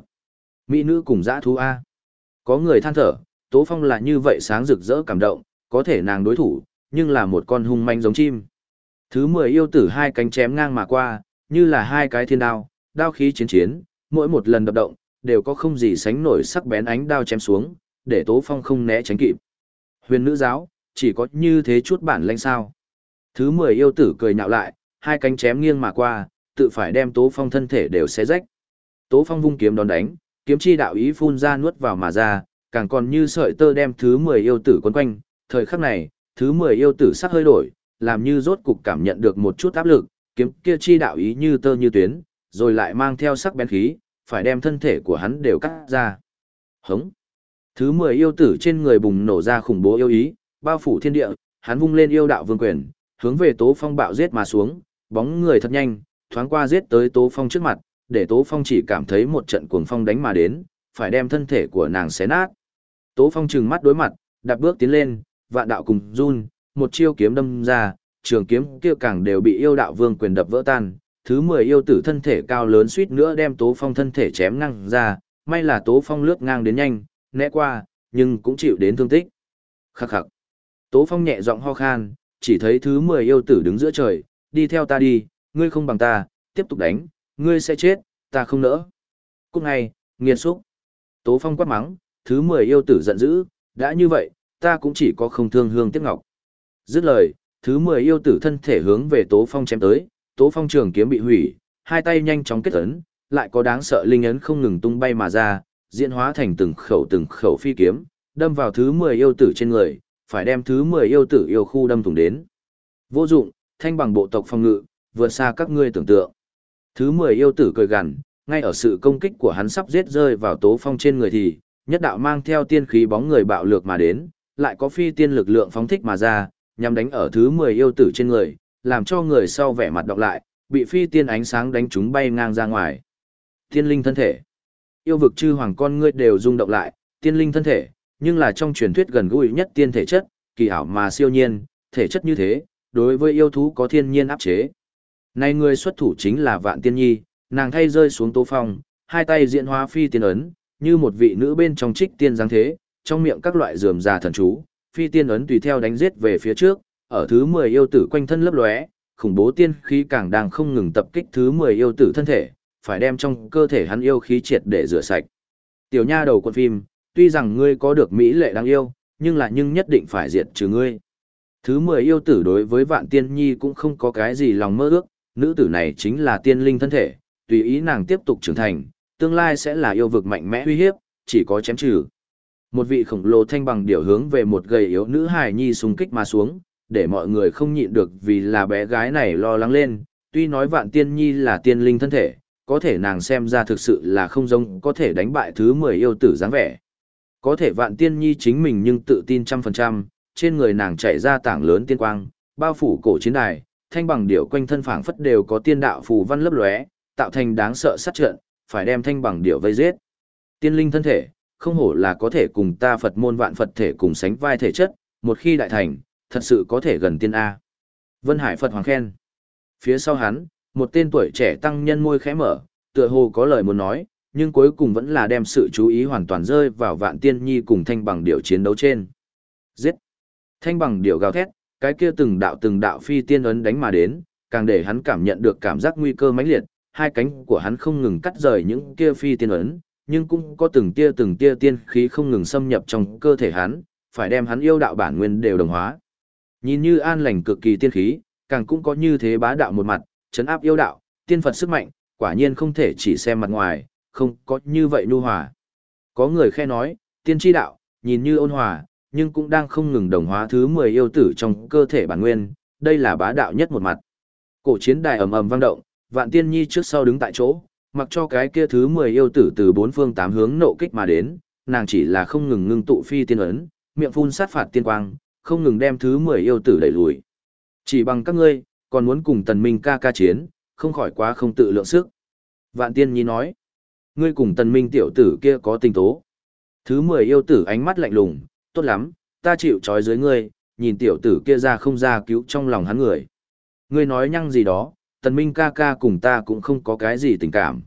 Mỹ nữ cùng dã thú A. Có người than thở, Tố Phong là như vậy sáng rực rỡ cảm động, có thể nàng đối thủ, nhưng là một con hung manh giống chim. Thứ 10 yêu tử hai cánh chém ngang mà qua, như là hai cái thiên đao, đao khí chiến chiến, mỗi một lần đập động, đều có không gì sánh nổi sắc bén ánh đao chém xuống, để Tố Phong không né tránh kịp. Huyền nữ giáo, chỉ có như thế chút bản lĩnh sao. Thứ 10 yêu tử cười nhạo lại, hai cánh chém nghiêng mà qua, tự phải đem Tố Phong thân thể đều xé rách. Tố Phong vung kiếm đón đánh, kiếm chi đạo ý phun ra nuốt vào mà ra, càng còn như sợi tơ đem thứ 10 yêu tử quấn quanh, thời khắc này, thứ 10 yêu tử sắc hơi đổi, làm như rốt cục cảm nhận được một chút áp lực, kiếm kia chi đạo ý như tơ như tuyến, rồi lại mang theo sắc bén khí, phải đem thân thể của hắn đều cắt ra. Hống! Thứ 10 yêu tử trên người bùng nổ ra khủng bố yêu ý, bao phủ thiên địa, hắn vung lên yêu đạo vương quyền, hướng về Tố Phong bạo giết mà xuống, bóng người thật nhanh, thoáng qua giết tới Tố Phong trước mặt, để Tố Phong chỉ cảm thấy một trận cuồng phong đánh mà đến, phải đem thân thể của nàng xé nát. Tố Phong trừng mắt đối mặt, đạp bước tiến lên, vạn đạo cùng run, một chiêu kiếm đâm ra, trường kiếm kia càng đều bị yêu đạo vương quyền đập vỡ tan. Thứ 10 yêu tử thân thể cao lớn suýt nữa đem Tố Phong thân thể chém ngang ra, may là Tố Phong lướt ngang đến nhanh, né qua, nhưng cũng chịu đến thương tích. Khắc khắc. Tố Phong nhẹ giọng ho khan, chỉ thấy thứ 10 yêu tử đứng giữa trời, đi theo ta đi, ngươi không bằng ta, tiếp tục đánh, ngươi sẽ chết, ta không nỡ. Cúc ngay, nghiệt xúc. Tố Phong quát mắng, thứ 10 yêu tử giận dữ, đã như vậy, ta cũng chỉ có không thương hương tiếc ngọc. Dứt lời, thứ 10 yêu tử thân thể hướng về Tố Phong chém tới, Tố Phong trường kiếm bị hủy, hai tay nhanh chóng kết ấn, lại có đáng sợ linh ấn không ngừng tung bay mà ra, diễn hóa thành từng khẩu từng khẩu phi kiếm, đâm vào thứ 10 yêu tử trên người, phải đem thứ 10 yêu tử yêu khu đâm thủng đến. Vô dụng, thanh bằng bộ tộc phong ngự, vượt xa các ngươi tưởng tượng. Thứ 10 yêu tử cười gằn, ngay ở sự công kích của hắn sắp giết rơi vào tố phong trên người thì, nhất đạo mang theo tiên khí bóng người bạo lược mà đến, lại có phi tiên lực lượng phóng thích mà ra, nhằm đánh ở thứ 10 yêu tử trên người, làm cho người sau vẻ mặt đọc lại, bị phi tiên ánh sáng đánh chúng bay ngang ra ngoài. Tiên linh thân thể. Yêu vực chư hoàng con ngươi đều rung động lại, tiên linh thân thể, nhưng là trong truyền thuyết gần gũi nhất tiên thể chất, kỳ ảo mà siêu nhiên, thể chất như thế, đối với yêu thú có thiên nhiên áp chế. Nay người xuất thủ chính là Vạn Tiên Nhi, nàng thay rơi xuống tô phong, hai tay diễn hóa phi tiên ấn, như một vị nữ bên trong trích tiên giáng thế, trong miệng các loại rườm rà thần chú, phi tiên ấn tùy theo đánh giết về phía trước, ở thứ 10 yêu tử quanh thân lấp lóe, khủng bố tiên khí càng đang không ngừng tập kích thứ 10 yêu tử thân thể, phải đem trong cơ thể hắn yêu khí triệt để rửa sạch. Tiểu nha đầu quân phim, tuy rằng ngươi có được mỹ lệ đáng yêu, nhưng là nhưng nhất định phải diệt trừ ngươi. Thứ 10 yêu tử đối với vạn tiên nhi cũng không có cái gì lòng mơ ước, nữ tử này chính là tiên linh thân thể, tùy ý nàng tiếp tục trưởng thành, tương lai sẽ là yêu vực mạnh mẽ uy hiếp, chỉ có chém trừ. Một vị khổng lồ thanh bằng điểu hướng về một gầy yếu nữ hài nhi xung kích mà xuống, để mọi người không nhịn được vì là bé gái này lo lắng lên, tuy nói vạn tiên nhi là tiên linh thân thể, có thể nàng xem ra thực sự là không giống có thể đánh bại thứ 10 yêu tử dáng vẻ. Có thể vạn tiên nhi chính mình nhưng tự tin trăm phần trăm, trên người nàng chảy ra tảng lớn tiên quang, bao phủ cổ chiến đài, thanh bằng điểu quanh thân phảng phất đều có tiên đạo phù văn lấp lóe, tạo thành đáng sợ sát trận, phải đem thanh bằng điểu vây giết. Tiên linh thân thể, không hổ là có thể cùng ta Phật môn vạn Phật thể cùng sánh vai thể chất, một khi đại thành, thật sự có thể gần tiên A. Vân Hải Phật Hoàng khen. Phía sau hắn, một tên tuổi trẻ tăng nhân môi khẽ mở, tựa hồ có lời muốn nói, nhưng cuối cùng vẫn là đem sự chú ý hoàn toàn rơi vào vạn tiên nhi cùng thanh bằng điệu chiến đấu trên. Giết! Thanh bằng điệu gào thét, cái kia từng đạo từng đạo phi tiên ấn đánh mà đến, càng để hắn cảm nhận được cảm giác nguy cơ mãnh liệt, hai cánh của hắn không ngừng cắt rời những kia phi tiên ấn, nhưng cũng có từng tia từng tia tiên khí không ngừng xâm nhập trong cơ thể hắn, phải đem hắn yêu đạo bản nguyên đều đồng hóa. Nhìn như an lành cực kỳ tiên khí, càng cũng có như thế bá đạo một mặt, chấn áp yêu đạo, tiên Phật sức mạnh, quả nhiên không thể chỉ xem mặt ngoài, không có như vậy nhu hòa. Có người khe nói, tiên tri đạo, nhìn như ôn hòa, nhưng cũng đang không ngừng đồng hóa thứ 10 yêu tử trong cơ thể bản nguyên, đây là bá đạo nhất một mặt. Cổ chiến đài ầm ầm vang động, vạn tiên nhi trước sau đứng tại chỗ, mặc cho cái kia thứ 10 yêu tử từ bốn phương tám hướng nộ kích mà đến, nàng chỉ là không ngừng ngưng tụ phi tiên ấn, miệng phun sát phạt tiên quang, không ngừng đem thứ 10 yêu tử đẩy lùi. Chỉ bằng các ngươi, còn muốn cùng tần minh ca ca chiến, không khỏi quá không tự lượng sức. Vạn tiên nhi nói, ngươi cùng tần minh tiểu tử kia có tình tố. Thứ 10 yêu tử ánh mắt lạnh lùng, tốt lắm, ta chịu trói dưới ngươi, nhìn tiểu tử kia ra không ra cứu trong lòng hắn người. Ngươi nói nhăng gì đó, tần minh ca ca cùng ta cũng không có cái gì tình cảm.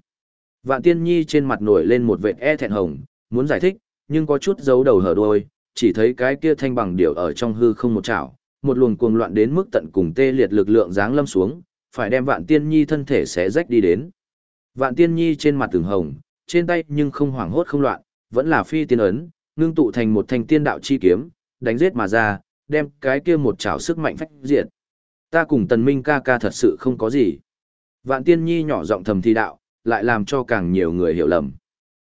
Vạn tiên nhi trên mặt nổi lên một vệt e thẹn hồng, muốn giải thích, nhưng có chút giấu đầu hở đuôi, chỉ thấy cái kia thanh bằng điểu ở trong hư không một chảo, một luồng cuồng loạn đến mức tận cùng tê liệt lực lượng giáng lâm xuống, phải đem Vạn Tiên Nhi thân thể xé rách đi đến. Vạn Tiên Nhi trên mặt từng hồng, trên tay nhưng không hoảng hốt không loạn, vẫn là phi tiên ấn, ngưng tụ thành một thanh tiên đạo chi kiếm, đánh giết mà ra, đem cái kia một chảo sức mạnh phách diệt. Ta cùng Tần Minh ca ca thật sự không có gì. Vạn Tiên Nhi nhỏ giọng thầm thi đạo, lại làm cho càng nhiều người hiểu lầm.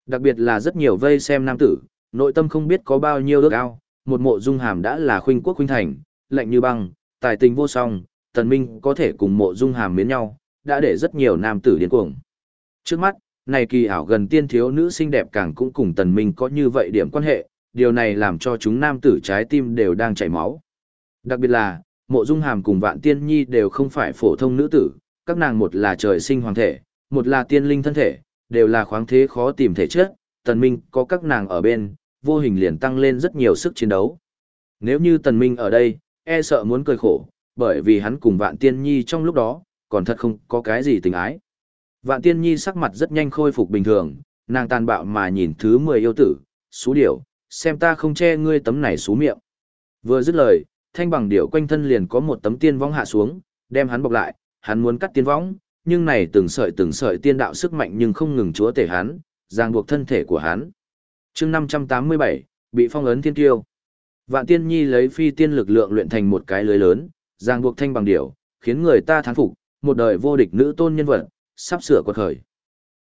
Đặc biệt là rất nhiều vây xem nam tử, nội tâm không biết có bao nhiêu ước ao, một mộ dung hàm đã là khuynh quốc khuynh thành, lạnh như băng, tài tình vô song, tần minh có thể cùng mộ dung hàm miến nhau, đã để rất nhiều nam tử điên cuồng. Trước mắt, này kỳ ảo gần tiên thiếu nữ xinh đẹp càng cũng cùng tần minh có như vậy điểm quan hệ, điều này làm cho chúng nam tử trái tim đều đang chảy máu. Đặc biệt là, mộ dung hàm cùng vạn tiên nhi đều không phải phổ thông nữ tử, các nàng một là trời sinh hoàng thể, một là tiên linh thân thể, đều là khoáng thế khó tìm thể chất, tần minh có các nàng ở bên, vô hình liền tăng lên rất nhiều sức chiến đấu. Nếu như tần minh ở đây, e sợ muốn cười khổ, bởi vì hắn cùng vạn tiên nhi trong lúc đó, còn thật không có cái gì tình ái. Vạn tiên nhi sắc mặt rất nhanh khôi phục bình thường, nàng tàn bạo mà nhìn thứ 10 yêu tử, xú điểu, xem ta không che ngươi tấm này xú miệng. Vừa dứt lời, thanh bằng điểu quanh thân liền có một tấm tiên vong hạ xuống, đem hắn bọc lại, hắn muốn cắt tiên vong, nhưng này từng sợi từng sợi tiên đạo sức mạnh nhưng không ngừng chúa tể hắn, ràng buộc thân thể của hắn. chương 587, bị phong ấn thiên tiêu. Vạn tiên nhi lấy phi tiên lực lượng luyện thành một cái lưới lớn, ràng buộc thanh bằng điểu, khiến người ta thán phục, một đời vô địch nữ tôn nhân vật, sắp sửa quật khởi.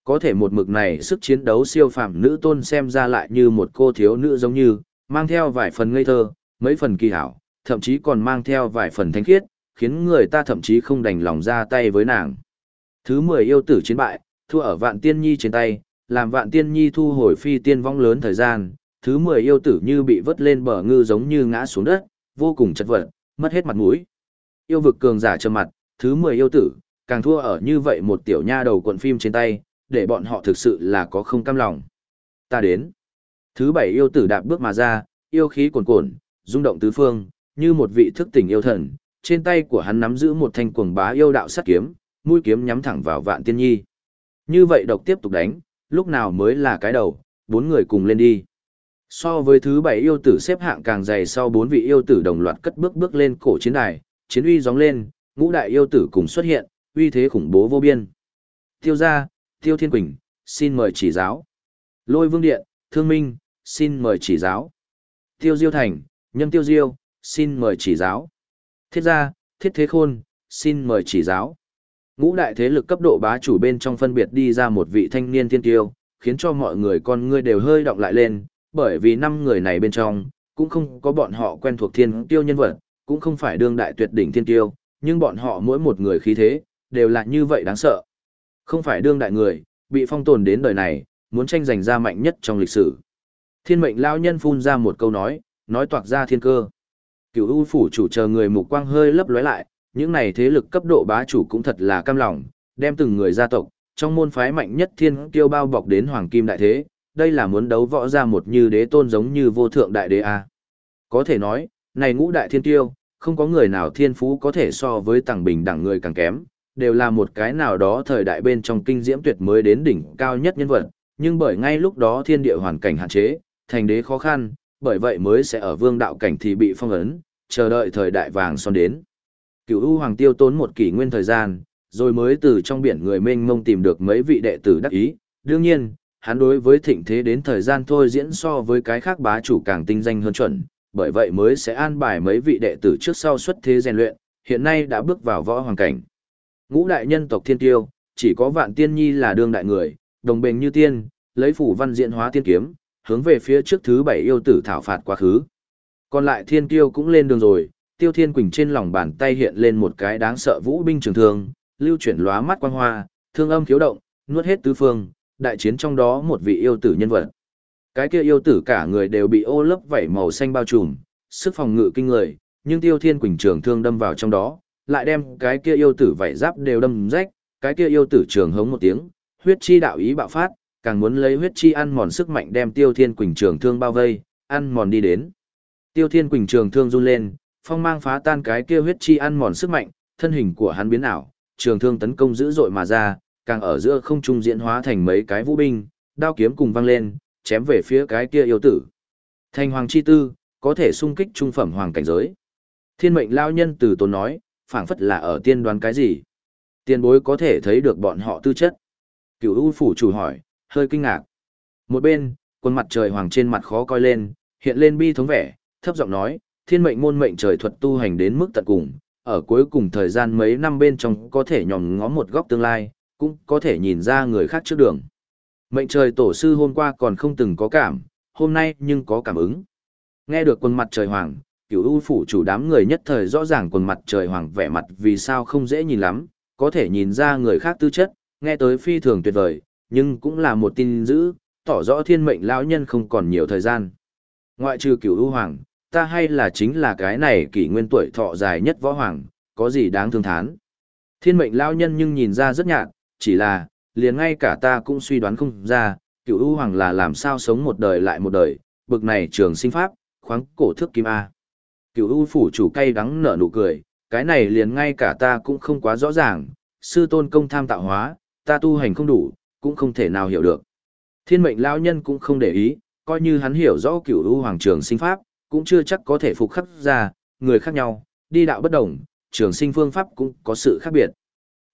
Có thể một mực này sức chiến đấu siêu phàm nữ tôn xem ra lại như một cô thiếu nữ giống như, mang theo vài phần ngây thơ, mấy phần kỳ hảo, thậm chí còn mang theo vài phần thanh khiết, khiến người ta thậm chí không đành lòng ra tay với nàng. Thứ 10 yêu tử chiến bại, thua ở vạn tiên nhi trên tay, làm vạn tiên nhi thu hồi phi tiên vong lớn thời gian, thứ 10 yêu tử như bị vứt lên bờ ngư giống như ngã xuống đất, vô cùng chật vật, mất hết mặt mũi. Yêu vực cường giả trầm mặt, thứ 10 yêu tử, càng thua ở như vậy một tiểu nha đầu cuộn phim trên tay, để bọn họ thực sự là có không cam lòng. Ta đến. Thứ bảy yêu tử đạp bước mà ra, yêu khí cuồn cuộn, rung động tứ phương, như một vị thức tỉnh yêu thần, trên tay của hắn nắm giữ một thanh cuồng bá yêu đạo sát kiếm, mũi kiếm nhắm thẳng vào vạn tiên nhi. Như vậy độc tiếp tục đánh, lúc nào mới là cái đầu, bốn người cùng lên đi. So với thứ bảy yêu tử xếp hạng càng dày sau bốn vị yêu tử đồng loạt cất bước bước lên cổ chiến đài, chiến uy gióng lên, ngũ đại yêu tử cùng xuất hiện, uy thế khủng bố vô biên. Tiêu gia, Tiêu Thiên Quỳnh, xin mời chỉ giáo. Lôi Vương Điện, Thương Minh, xin mời chỉ giáo. Tiêu Diêu Thành, Nhâm Tiêu Diêu, xin mời chỉ giáo. Thiết gia, Thiết Thế Khôn, xin mời chỉ giáo. Ngũ đại thế lực cấp độ bá chủ bên trong phân biệt đi ra một vị thanh niên thiên tiêu, khiến cho mọi người con ngươi đều hơi động lại lên, bởi vì năm người này bên trong, cũng không có bọn họ quen thuộc thiên tiêu nhân vật, cũng không phải đương đại tuyệt đỉnh thiên tiêu, nhưng bọn họ mỗi một người khí thế, đều là như vậy đáng sợ. Không phải đương đại người, bị phong tồn đến đời này, muốn tranh giành ra mạnh nhất trong lịch sử. Thiên mệnh lao nhân phun ra một câu nói, nói toạc ra thiên cơ. Cửu U phủ chủ chờ người mục quang hơi lấp lóe lại, những này thế lực cấp độ bá chủ cũng thật là cam lòng, đem từng người gia tộc, trong môn phái mạnh nhất thiên kiêu bao bọc đến hoàng kim đại thế, đây là muốn đấu võ ra một như đế tôn giống như vô thượng đại đế a. Có thể nói, này ngũ đại thiên kiêu, không có người nào thiên phú có thể so với tàng bình đẳng người càng kém, đều là một cái nào đó thời đại bên trong kinh diễm tuyệt mới đến đỉnh cao nhất nhân vật, nhưng bởi ngay lúc đó thiên địa hoàn cảnh hạn chế, thành đế khó khăn, bởi vậy mới sẽ ở vương đạo cảnh thì bị phong ấn, chờ đợi thời đại vàng son đến. Cửu U Hoàng tiêu tốn một kỷ nguyên thời gian, rồi mới từ trong biển người mênh mông tìm được mấy vị đệ tử đắc ý. Đương nhiên, hắn đối với thịnh thế đến thời gian thôi diễn so với cái khác bá chủ càng tinh danh hơn chuẩn, bởi vậy mới sẽ an bài mấy vị đệ tử trước sau xuất thế rèn luyện, hiện nay đã bước vào võ hoàng cảnh. Ngũ đại nhân tộc thiên tiêu, chỉ có vạn tiên nhi là đương đại người, đồng bền như tiên, lấy phủ văn diện hóa tiên kiếm, hướng về phía trước thứ bảy yêu tử thảo phạt quá khứ. Còn lại thiên tiêu cũng lên đường rồi, Tiêu Thiên Quỳnh trên lòng bàn tay hiện lên một cái đáng sợ vũ binh trường thương, lưu chuyển lóa mắt quang hoa, thương âm khiếu động, nuốt hết tứ phương, đại chiến trong đó một vị yêu tử nhân vật. Cái kia yêu tử cả người đều bị ô lớp vảy màu xanh bao trùm, sức phòng ngự kinh người, nhưng Tiêu Thiên Quỳnh trường thương đâm vào trong đó, lại đem cái kia yêu tử vảy giáp đều đâm rách, cái kia yêu tử trường hống một tiếng, huyết chi đạo ý bạo phát, càng muốn lấy huyết chi ăn mòn sức mạnh đem Tiêu Thiên Quỳnh trường thương bao vây, ăn mòn đi đến. Tiêu Thiên Quỳnh trường thương run lên, phong mang phá tan cái kia huyết chi ăn mòn sức mạnh, thân hình của hắn biến ảo, trường thương tấn công dữ dội mà ra, càng ở giữa không trung diễn hóa thành mấy cái vũ binh, đao kiếm cùng vang lên, chém về phía cái kia yêu tử. Thành hoàng chi tư, có thể xung kích trung phẩm hoàng cảnh giới. Thiên mệnh lao nhân từ tốn nói, phảng phất là ở tiên đoán cái gì. Tiên bối có thể thấy được bọn họ tư chất. Cửu U phủ chủ hỏi, hơi kinh ngạc. Một bên, quân mặt trời hoàng trên mặt khó coi lên, hiện lên bi thống vẻ, thấp giọng nói, thiên mệnh môn mệnh trời thuật tu hành đến mức tận cùng, ở cuối cùng thời gian mấy năm bên trong có thể nhòm ngó một góc tương lai, cũng có thể nhìn ra người khác trước đường. Mệnh trời tổ sư hôm qua còn không từng có cảm, hôm nay nhưng có cảm ứng. Nghe được quân mặt trời hoàng, Cựu u phủ chủ đám người nhất thời rõ ràng quần mặt trời hoàng vẻ mặt vì sao không dễ nhìn lắm, có thể nhìn ra người khác tư chất, nghe tới phi thường tuyệt vời, nhưng cũng là một tin dữ, tỏ rõ thiên mệnh lão nhân không còn nhiều thời gian. Ngoại trừ Cựu u hoàng, ta hay là chính là cái này kỷ nguyên tuổi thọ dài nhất võ hoàng, có gì đáng thương thán. Thiên mệnh lão nhân nhưng nhìn ra rất nhạt, chỉ là, liền ngay cả ta cũng suy đoán không ra, Cựu u hoàng là làm sao sống một đời lại một đời, bực này trường sinh pháp, khoáng cổ thước kim A cựu u phủ chủ cay đắng nở nụ cười, cái này liền ngay cả ta cũng không quá rõ ràng, sư tôn công tham tạo hóa, ta tu hành không đủ, cũng không thể nào hiểu được. Thiên mệnh lão nhân cũng không để ý, coi như hắn hiểu rõ cựu u hoàng trường sinh pháp, cũng chưa chắc có thể phục khắc ra, người khác nhau, đi đạo bất đồng, trường sinh phương pháp cũng có sự khác biệt.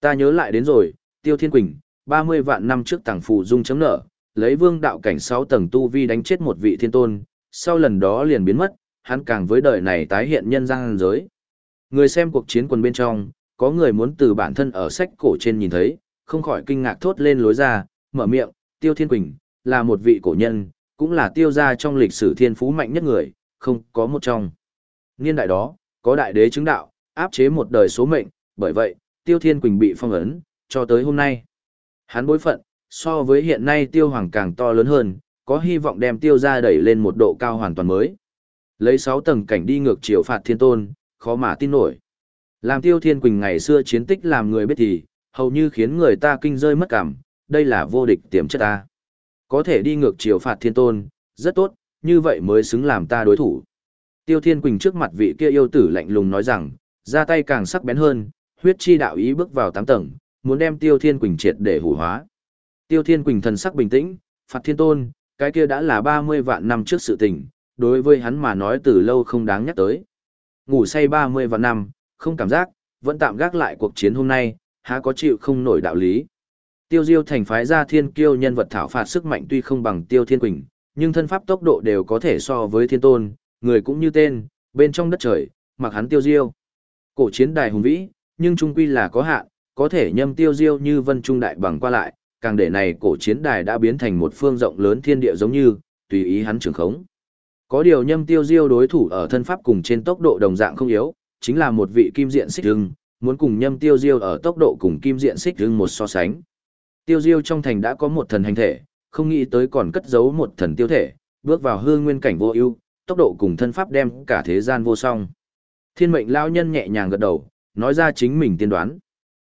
Ta nhớ lại đến rồi, Tiêu Thiên Quỳnh, 30 vạn năm trước tàng phù dung chấm nợ, lấy vương đạo cảnh 6 tầng tu vi đánh chết một vị thiên tôn, sau lần đó liền biến mất, hắn càng với đời này tái hiện nhân gian giới. Người xem cuộc chiến quần bên trong, có người muốn từ bản thân ở sách cổ trên nhìn thấy, không khỏi kinh ngạc thốt lên lối ra, mở miệng, Tiêu Thiên Quỳnh, là một vị cổ nhân, cũng là tiêu gia trong lịch sử thiên phú mạnh nhất người, không có một trong. Niên đại đó, có đại đế chứng đạo, áp chế một đời số mệnh, bởi vậy, Tiêu Thiên Quỳnh bị phong ấn, cho tới hôm nay. Hắn bối phận, so với hiện nay Tiêu Hoàng càng to lớn hơn, có hy vọng đem Tiêu gia đẩy lên một độ cao hoàn toàn mới. Lấy 6 tầng cảnh đi ngược chiều phạt thiên tôn, khó mà tin nổi. Làm Tiêu Thiên Quỳnh ngày xưa chiến tích làm người biết thì, hầu như khiến người ta kinh rơi mất cảm, đây là vô địch tiềm chất ta. Có thể đi ngược chiều phạt thiên tôn, rất tốt, như vậy mới xứng làm ta đối thủ. Tiêu Thiên Quỳnh trước mặt vị kia yêu tử lạnh lùng nói rằng, ra tay càng sắc bén hơn, huyết chi đạo ý bước vào 8 tầng, muốn đem Tiêu Thiên Quỳnh triệt để hủ hóa. Tiêu Thiên Quỳnh thần sắc bình tĩnh, phạt thiên tôn, cái kia đã là 30 vạn năm trước sự tình, đối với hắn mà nói từ lâu không đáng nhắc tới. Ngủ say 30 và năm, không cảm giác, vẫn tạm gác lại cuộc chiến hôm nay, há có chịu không nổi đạo lý. Tiêu Diêu thành phái ra thiên kiêu nhân vật thảo phạt sức mạnh tuy không bằng Tiêu Thiên Quỳnh, nhưng thân pháp tốc độ đều có thể so với thiên tôn, người cũng như tên, bên trong đất trời, mặc hắn Tiêu Diêu. Cổ chiến đài hùng vĩ, nhưng trung quy là có hạn, có thể nhâm Tiêu Diêu như vân trung đại bằng qua lại, càng để này cổ chiến đài đã biến thành một phương rộng lớn thiên địa giống như, tùy ý hắn trường khống. Có điều nhâm Tiêu Diêu đối thủ ở thân pháp cùng trên tốc độ đồng dạng không yếu, chính là một vị kim diện xích hưng, muốn cùng nhâm Tiêu Diêu ở tốc độ cùng kim diện xích hưng một so sánh. Tiêu diêu trong thành đã có một thần hành thể, không nghĩ tới còn cất giấu một thần tiêu thể, bước vào hương nguyên cảnh vô ưu, tốc độ cùng thân pháp đem cả thế gian vô song. Thiên mệnh lao nhân nhẹ nhàng gật đầu, nói ra chính mình tiên đoán.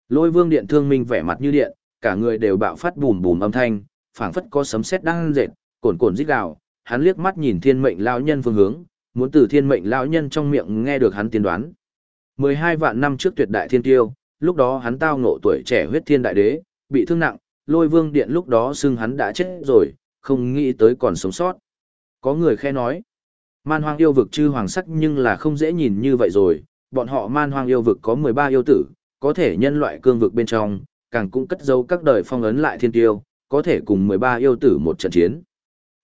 Lôi vương điện thương minh vẻ mặt như điện, cả người đều bạo phát bùm bùm âm thanh, phảng phất có sấm sét đang rệt, cồn cồn rít gào, hắn liếc mắt nhìn thiên mệnh Lão nhân phương hướng, muốn từ thiên mệnh Lão nhân trong miệng nghe được hắn tiên đoán. 12 vạn năm trước tuyệt đại thiên tiêu, lúc đó hắn tao ngộ tuổi trẻ huyết thiên đại đế, bị thương nặng, lôi vương điện lúc đó xưng hắn đã chết rồi, không nghĩ tới còn sống sót. Có người khe nói, man hoang yêu vực chư hoàng sắc nhưng là không dễ nhìn như vậy rồi, bọn họ man hoang yêu vực có 13 yêu tử, có thể nhân loại cương vực bên trong, càng cũng cất dấu các đời phong ấn lại thiên tiêu, có thể cùng 13 yêu tử một trận chiến.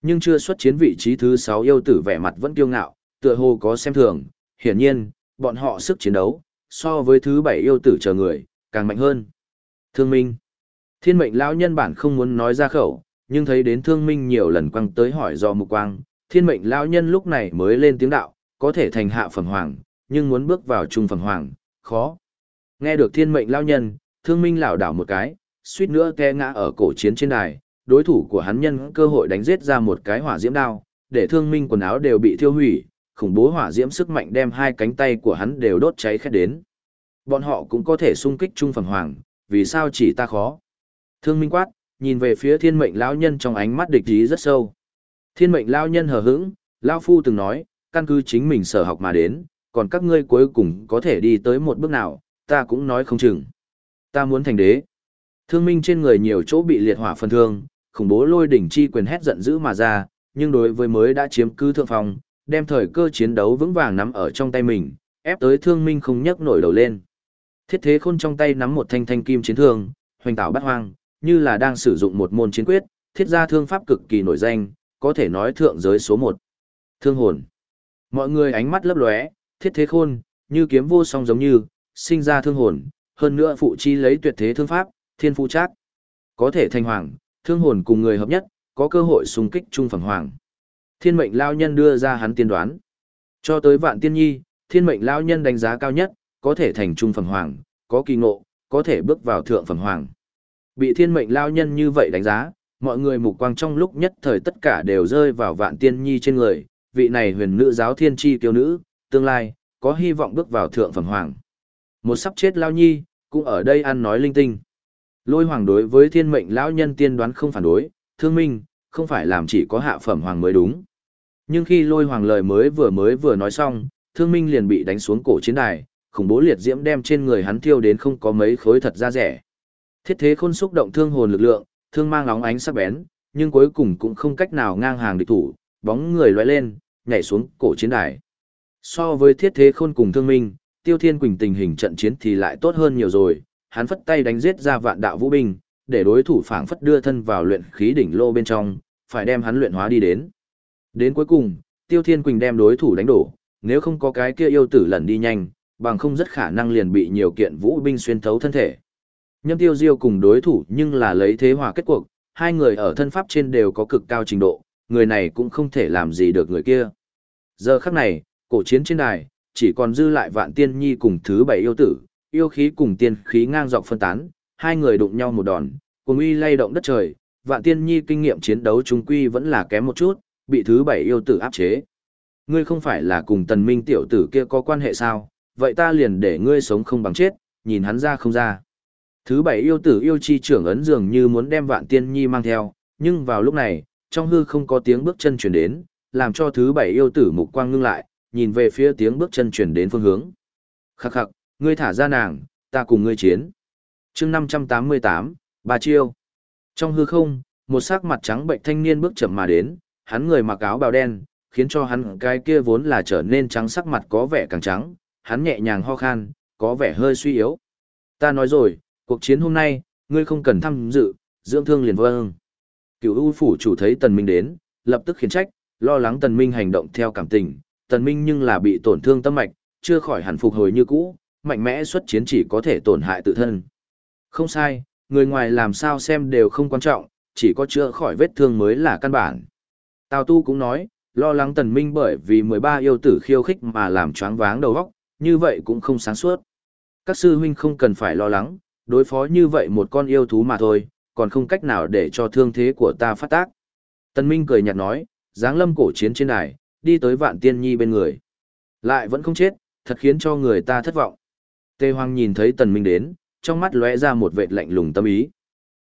Nhưng chưa xuất chiến vị trí thứ 6 yêu tử vẻ mặt vẫn kiêu ngạo, tựa hồ có xem thường, hiển nhiên, bọn họ sức chiến đấu, so với thứ 7 yêu tử chờ người, càng mạnh hơn. Thương Minh Thiên mệnh lão nhân bản không muốn nói ra khẩu, nhưng thấy đến thương minh nhiều lần quăng tới hỏi do mục quang, thiên mệnh lão nhân lúc này mới lên tiếng đạo, có thể thành hạ phẩm hoàng, nhưng muốn bước vào trung phẩm hoàng, khó. Nghe được thiên mệnh lão nhân, thương minh lảo đảo một cái, suýt nữa té ngã ở cổ chiến trên đài, đối thủ của hắn nhân cơ hội đánh giết ra một cái hỏa diễm đao, để thương minh quần áo đều bị thiêu hủy, khủng bố hỏa diễm sức mạnh đem hai cánh tay của hắn đều đốt cháy khét đến. Bọn họ cũng có thể xung kích trung phẩm hoàng, vì sao chỉ ta khó? Thương Minh quát, nhìn về phía thiên mệnh lão nhân trong ánh mắt địch ý rất sâu. Thiên mệnh lão nhân hờ hững, lão phu từng nói, căn cứ chính mình sở học mà đến, còn các ngươi cuối cùng có thể đi tới một bước nào, ta cũng nói không chừng. Ta muốn thành đế. Thương minh trên người nhiều chỗ bị liệt hỏa phân thương, khủng bố lôi đỉnh chi quyền hét giận dữ mà ra, nhưng đối với mới đã chiếm cứ thượng phong, đem thời cơ chiến đấu vững vàng nắm ở trong tay mình, ép tới thương minh không nhấc nổi đầu lên. Thiết thế khôn trong tay nắm một thanh thanh kim chiến thương, hoành tạo bắt hoang, như là đang sử dụng một môn chiến quyết, thiết gia thương pháp cực kỳ nổi danh, có thể nói thượng giới số một. Thương hồn. Mọi người ánh mắt lấp lóe, thiết thế khôn, như kiếm vô song giống như, sinh ra thương hồn, hơn nữa phụ chi lấy tuyệt thế thương pháp, thiên phú trác. Có thể thành hoàng, thương hồn cùng người hợp nhất, có cơ hội xung kích trung phẩm hoàng. Thiên mệnh lao nhân đưa ra hắn tiên đoán. Cho tới vạn tiên nhi, thiên mệnh lao nhân đánh giá cao nhất, có thể thành trung phẩm hoàng, có kỳ ngộ, có thể bước vào thượng phẩm hoàng. Bị thiên mệnh lao nhân như vậy đánh giá, mọi người mục quang trong lúc nhất thời tất cả đều rơi vào vạn tiên nhi trên người, vị này huyền nữ giáo thiên chi tiêu nữ, tương lai, có hy vọng bước vào thượng phẩm hoàng. Một sắp chết lao nhi, cũng ở đây ăn nói linh tinh. Lôi hoàng đối với thiên mệnh lão nhân tiên đoán không phản đối, thương minh, không phải làm chỉ có hạ phẩm hoàng mới đúng. Nhưng khi lôi hoàng lời mới vừa mới vừa nói xong, thương minh liền bị đánh xuống cổ chiến đài, khủng bố liệt diễm đem trên người hắn thiêu đến không có mấy khối thật ra rẻ. Thiết thế khôn xúc động thương hồn lực lượng, thương mang óng ánh sắc bén, nhưng cuối cùng cũng không cách nào ngang hàng địch thủ, bóng người lóe lên, nhảy xuống cổ chiến đài. So với thiết thế khôn cùng thương minh, tiêu thiên quỳnh tình hình trận chiến thì lại tốt hơn nhiều rồi, hắn phất tay đánh giết ra vạn đạo vũ binh, để đối thủ phảng phất đưa thân vào luyện khí đỉnh lô bên trong, phải đem hắn luyện hóa đi đến. Đến cuối cùng, Tiêu Thiên Quỳnh đem đối thủ đánh đổ, nếu không có cái kia yêu tử lần đi nhanh, bằng không rất khả năng liền bị nhiều kiện vũ binh xuyên thấu thân thể. Nhâm Tiêu Diêu cùng đối thủ nhưng là lấy thế hòa kết cuộc, hai người ở thân pháp trên đều có cực cao trình độ, người này cũng không thể làm gì được người kia. Giờ khắc này, cổ chiến trên đài, chỉ còn dư lại vạn tiên nhi cùng thứ bảy yêu tử, yêu khí cùng tiên khí ngang dọc phân tán, hai người đụng nhau một đòn, cùng uy lay động đất trời, vạn tiên nhi kinh nghiệm chiến đấu trung quy vẫn là kém một chút, bị thứ bảy yêu tử áp chế. Ngươi không phải là cùng tần minh tiểu tử kia có quan hệ sao, vậy ta liền để ngươi sống không bằng chết, nhìn hắn ra không ra. Thứ bảy yêu tử yêu chi trưởng ấn dường như muốn đem vạn tiên nhi mang theo, nhưng vào lúc này, trong hư không có tiếng bước chân chuyển đến, làm cho thứ bảy yêu tử mục quang ngưng lại, nhìn về phía tiếng bước chân chuyển đến phương hướng. Khắc khắc, ngươi thả ra nàng, ta cùng ngươi chiến. chương 588, bà chiêu. Trong hư không, một sắc mặt trắng bệnh thanh niên bước chậm mà đến, hắn người mặc áo bào đen, khiến cho hắn cái kia vốn là trở nên trắng sắc mặt có vẻ càng trắng, hắn nhẹ nhàng ho khan, có vẻ hơi suy yếu. Ta nói rồi, cuộc chiến hôm nay, ngươi không cần tham dự, dưỡng thương liền vâng. Cựu U phủ chủ thấy Tần Minh đến, lập tức khiển trách, lo lắng Tần Minh hành động theo cảm tình, Tần Minh nhưng là bị tổn thương tâm mạch, chưa khỏi hẳn phục hồi như cũ, mạnh mẽ xuất chiến chỉ có thể tổn hại tự thân. Không sai, người ngoài làm sao xem đều không quan trọng, chỉ có chữa khỏi vết thương mới là căn bản. Tào Tu cũng nói, lo lắng tần minh bởi vì 13 yêu tử khiêu khích mà làm choáng váng đầu óc, như vậy cũng không sáng suốt. Các sư huynh không cần phải lo lắng, đối phó như vậy một con yêu thú mà thôi, còn không cách nào để cho thương thế của ta phát tác. Tần Minh cười nhạt nói, dáng lâm cổ chiến trên đài, đi tới vạn tiên nhi bên người. Lại vẫn không chết, thật khiến cho người ta thất vọng. Tề Hoàng nhìn thấy Tần Minh đến, trong mắt lóe ra một vệt lạnh lùng tâm ý.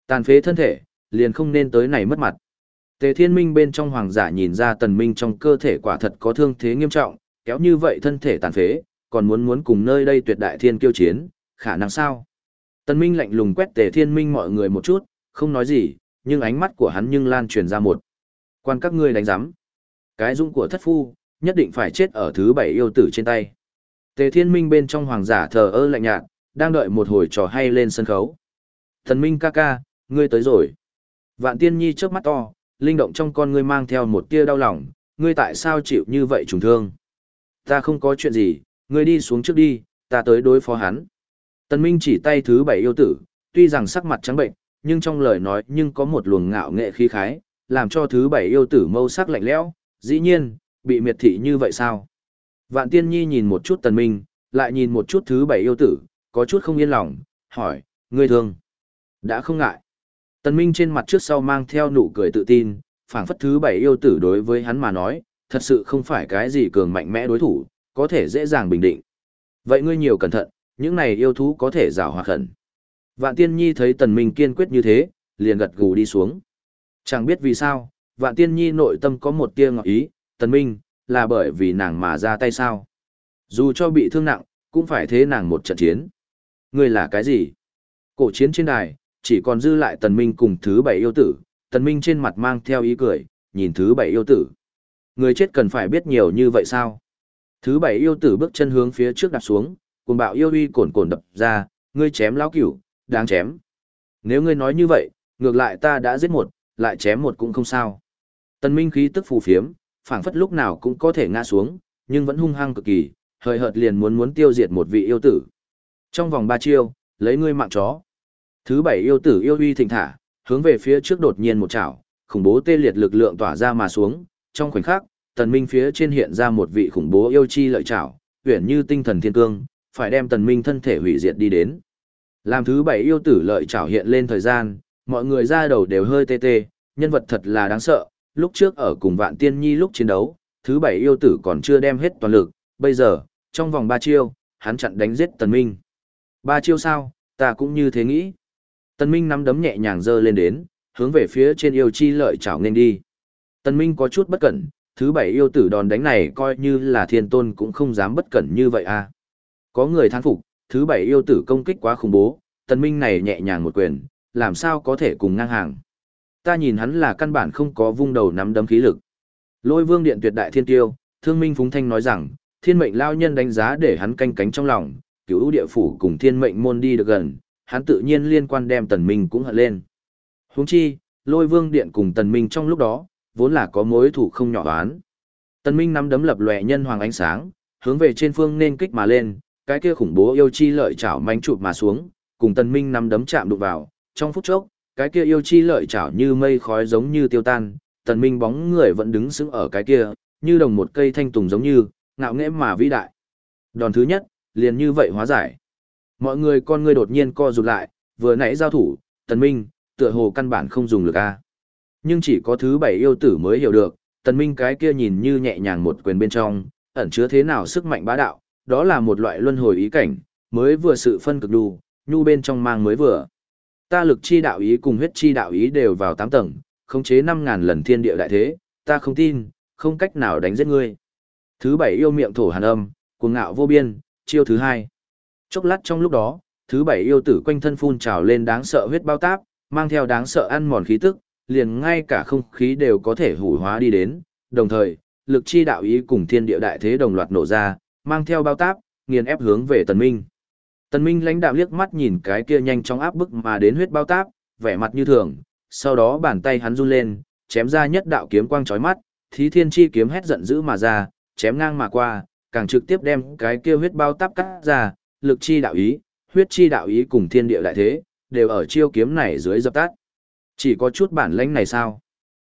Tàn phế thân thể, liền không nên tới này mất mặt. Tề Thiên Minh bên trong hoàng giả nhìn ra Tần Minh trong cơ thể quả thật có thương thế nghiêm trọng, kéo như vậy thân thể tàn phế, còn muốn muốn cùng nơi đây tuyệt đại thiên kiêu chiến, khả năng sao? Tần Minh lạnh lùng quét Tề Thiên Minh mọi người một chút, không nói gì, nhưng ánh mắt của hắn nhưng lan truyền ra một. Quan các ngươi đánh giám. Cái dũng của thất phu, nhất định phải chết ở thứ bảy yêu tử trên tay. Tề Thiên Minh bên trong hoàng giả thờ ơ lạnh nhạt, đang đợi một hồi trò hay lên sân khấu. Thần Minh ca ca, ngươi tới rồi. Vạn Tiên Nhi chớp mắt to, linh động trong con ngươi mang theo một tia đau lòng, ngươi tại sao chịu như vậy trùng thương? Ta không có chuyện gì, ngươi đi xuống trước đi, ta tới đối phó hắn. Tần Minh chỉ tay thứ bảy yêu tử, tuy rằng sắc mặt trắng bệnh, nhưng trong lời nói nhưng có một luồng ngạo nghệ khí khái, làm cho thứ bảy yêu tử mâu sắc lạnh lẽo, dĩ nhiên, bị miệt thị như vậy sao? Vạn Tiên Nhi nhìn một chút Tần Minh, lại nhìn một chút thứ bảy yêu tử, có chút không yên lòng, hỏi, ngươi thương. Đã không ngại. Tần Minh trên mặt trước sau mang theo nụ cười tự tin, phảng phất thứ bảy yêu tử đối với hắn mà nói, thật sự không phải cái gì cường mạnh mẽ đối thủ, có thể dễ dàng bình định. Vậy ngươi nhiều cẩn thận, những này yêu thú có thể rào hòa khẩn. Vạn Tiên Nhi thấy Tần Minh kiên quyết như thế, liền gật gù đi xuống. Chẳng biết vì sao, Vạn Tiên Nhi nội tâm có một tia ngọt ý, Tần Minh, là bởi vì nàng mà ra tay sao. Dù cho bị thương nặng, cũng phải thế nàng một trận chiến. Ngươi là cái gì? Cổ chiến trên đài, chỉ còn dư lại tần minh cùng thứ bảy yêu tử, tần minh trên mặt mang theo ý cười, nhìn thứ bảy yêu tử. Người chết cần phải biết nhiều như vậy sao? Thứ bảy yêu tử bước chân hướng phía trước đạp xuống, cùng bạo yêu uy cồn cồn đập ra, ngươi chém lão cửu, đáng chém. Nếu ngươi nói như vậy, ngược lại ta đã giết một, lại chém một cũng không sao. Tần Minh khí tức phù phiếm, phảng phất lúc nào cũng có thể ngã xuống, nhưng vẫn hung hăng cực kỳ, hời hợt liền muốn muốn tiêu diệt một vị yêu tử. Trong vòng ba chiêu, lấy ngươi mạng chó. Thứ bảy yêu tử yêu uy thịnh thả, hướng về phía trước đột nhiên một chảo, khủng bố tê liệt lực lượng tỏa ra mà xuống, trong khoảnh khắc, tần minh phía trên hiện ra một vị khủng bố yêu chi lợi chảo, huyền như tinh thần thiên cương, phải đem tần minh thân thể hủy diệt đi đến. Làm thứ bảy yêu tử lợi chảo hiện lên thời gian, mọi người ra đầu đều hơi tê tê, nhân vật thật là đáng sợ, lúc trước ở cùng vạn tiên nhi lúc chiến đấu, thứ bảy yêu tử còn chưa đem hết toàn lực, bây giờ, trong vòng ba chiêu, hắn chặn đánh giết tần minh. Ba chiêu sao, ta cũng như thế nghĩ. Tần minh nắm đấm nhẹ nhàng giơ lên đến, hướng về phía trên yêu chi lợi chảo nên đi. Tần minh có chút bất cẩn, thứ bảy yêu tử đòn đánh này coi như là thiên tôn cũng không dám bất cẩn như vậy à. Có người thán phục, thứ bảy yêu tử công kích quá khủng bố, tần minh này nhẹ nhàng một quyền, làm sao có thể cùng ngang hàng. Ta nhìn hắn là căn bản không có vung đầu nắm đấm khí lực. Lôi vương điện tuyệt đại thiên tiêu, thương minh phúng thanh nói rằng, thiên mệnh lao nhân đánh giá để hắn canh cánh trong lòng, cứu địa phủ cùng thiên mệnh môn đi được gần, hắn tự nhiên liên quan đem tần minh cũng hận lên. Huống chi, lôi vương điện cùng tần minh trong lúc đó, vốn là có mối thủ không nhỏ đoán. Tần minh nắm đấm lập lòe nhân hoàng ánh sáng, hướng về trên phương nên kích mà lên, cái kia khủng bố yêu chi lợi chảo manh chụp mà xuống, cùng tần minh nắm đấm chạm đụng vào, trong phút chốc, cái kia yêu chi lợi chảo như mây khói giống như tiêu tan, tần minh bóng người vẫn đứng sững ở cái kia, như đồng một cây thanh tùng giống như, ngạo nghễ mà vĩ đại. Đòn thứ nhất, liền như vậy hóa giải. Mọi người con người đột nhiên co rụt lại, vừa nãy giao thủ, tần minh, tựa hồ căn bản không dùng lực a. Nhưng chỉ có thứ bảy yêu tử mới hiểu được, tần minh cái kia nhìn như nhẹ nhàng một quyền bên trong, ẩn chứa thế nào sức mạnh bá đạo, đó là một loại luân hồi ý cảnh, mới vừa sự phân cực đủ, nhu bên trong mang mới vừa. Ta lực chi đạo ý cùng huyết chi đạo ý đều vào tám tầng, khống chế năm ngàn lần thiên địa đại thế, ta không tin, không cách nào đánh giết ngươi. Thứ bảy yêu miệng thổ hàn âm, cuồng ngạo vô biên, chiêu thứ hai. Chốc lát trong lúc đó, thứ bảy yêu tử quanh thân phun trào lên đáng sợ huyết bao táp, mang theo đáng sợ ăn mòn khí tức, liền ngay cả không khí đều có thể hủ hóa đi đến, đồng thời, lực chi đạo ý cùng thiên địa đại thế đồng loạt nổ ra, mang theo bao táp, nghiền ép hướng về tần minh. Tần minh lãnh đạo liếc mắt nhìn cái kia nhanh chóng áp bức mà đến huyết bao táp, vẻ mặt như thường, sau đó bàn tay hắn run lên, chém ra nhất đạo kiếm quang chói mắt, thí thiên chi kiếm hét giận dữ mà ra, chém ngang mà qua, càng trực tiếp đem cái kia huyết bao táp cắt ra, lực chi đạo ý, huyết chi đạo ý cùng thiên địa đại thế, đều ở chiêu kiếm này dưới dập tắt. Chỉ có chút bản lãnh này sao?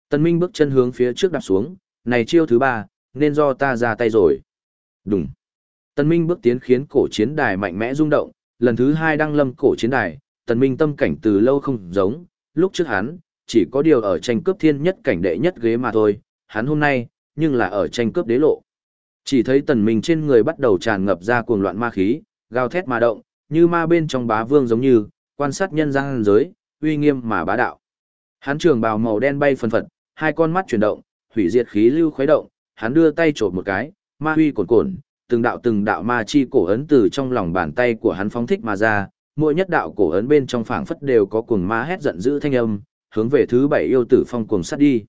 Tần Minh bước chân hướng phía trước đạp xuống, này chiêu thứ ba, nên do ta ra tay rồi. Đúng. Tần Minh bước tiến khiến cổ chiến đài mạnh mẽ rung động, lần thứ hai đăng lâm cổ chiến đài, Tần Minh tâm cảnh từ lâu không giống, lúc trước hắn, chỉ có điều ở tranh cướp thiên nhất cảnh đệ nhất ghế mà thôi, hắn hôm nay, nhưng là ở tranh cướp đế lộ. Chỉ thấy Tần Minh trên người bắt đầu tràn ngập ra cuồng loạn ma khí, gào thét mà động, như ma bên trong bá vương giống như, quan sát nhân gian giới, uy nghiêm mà bá đạo. Hắn trường bào màu đen bay phần phật, hai con mắt chuyển động, hủy diệt khí lưu khuấy động, hắn đưa tay chộp một cái, ma huy cuồn cuộn từng đạo từng đạo ma chi cổ ấn từ trong lòng bàn tay của hắn phóng thích mà ra, mỗi nhất đạo cổ ấn bên trong phảng phất đều có cuồng ma hét giận dữ thanh âm, hướng về thứ bảy yêu tử phong cuồng sát đi.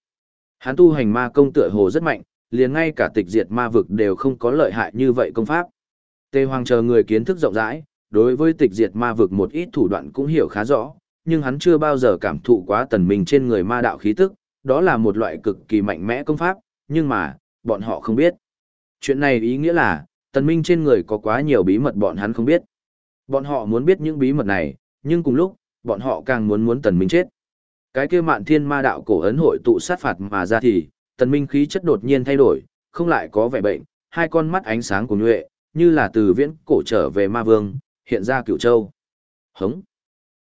Hắn tu hành ma công tựa hồ rất mạnh, liền ngay cả tịch diệt ma vực đều không có lợi hại như vậy công pháp. Tề Hoàng chờ người kiến thức rộng rãi, đối với tịch diệt ma vực một ít thủ đoạn cũng hiểu khá rõ, nhưng hắn chưa bao giờ cảm thụ quá tần mình trên người ma đạo khí tức, đó là một loại cực kỳ mạnh mẽ công pháp, nhưng mà, bọn họ không biết. Chuyện này ý nghĩa là, tần minh trên người có quá nhiều bí mật bọn hắn không biết. Bọn họ muốn biết những bí mật này, nhưng cùng lúc, bọn họ càng muốn muốn tần minh chết. Cái kia mạn thiên ma đạo cổ ấn hội tụ sát phạt mà ra thì, tần minh khí chất đột nhiên thay đổi, không lại có vẻ bệnh, hai con mắt ánh sáng của nhuệ, như là từ viễn cổ trở về ma vương, hiện ra cựu châu. Hống.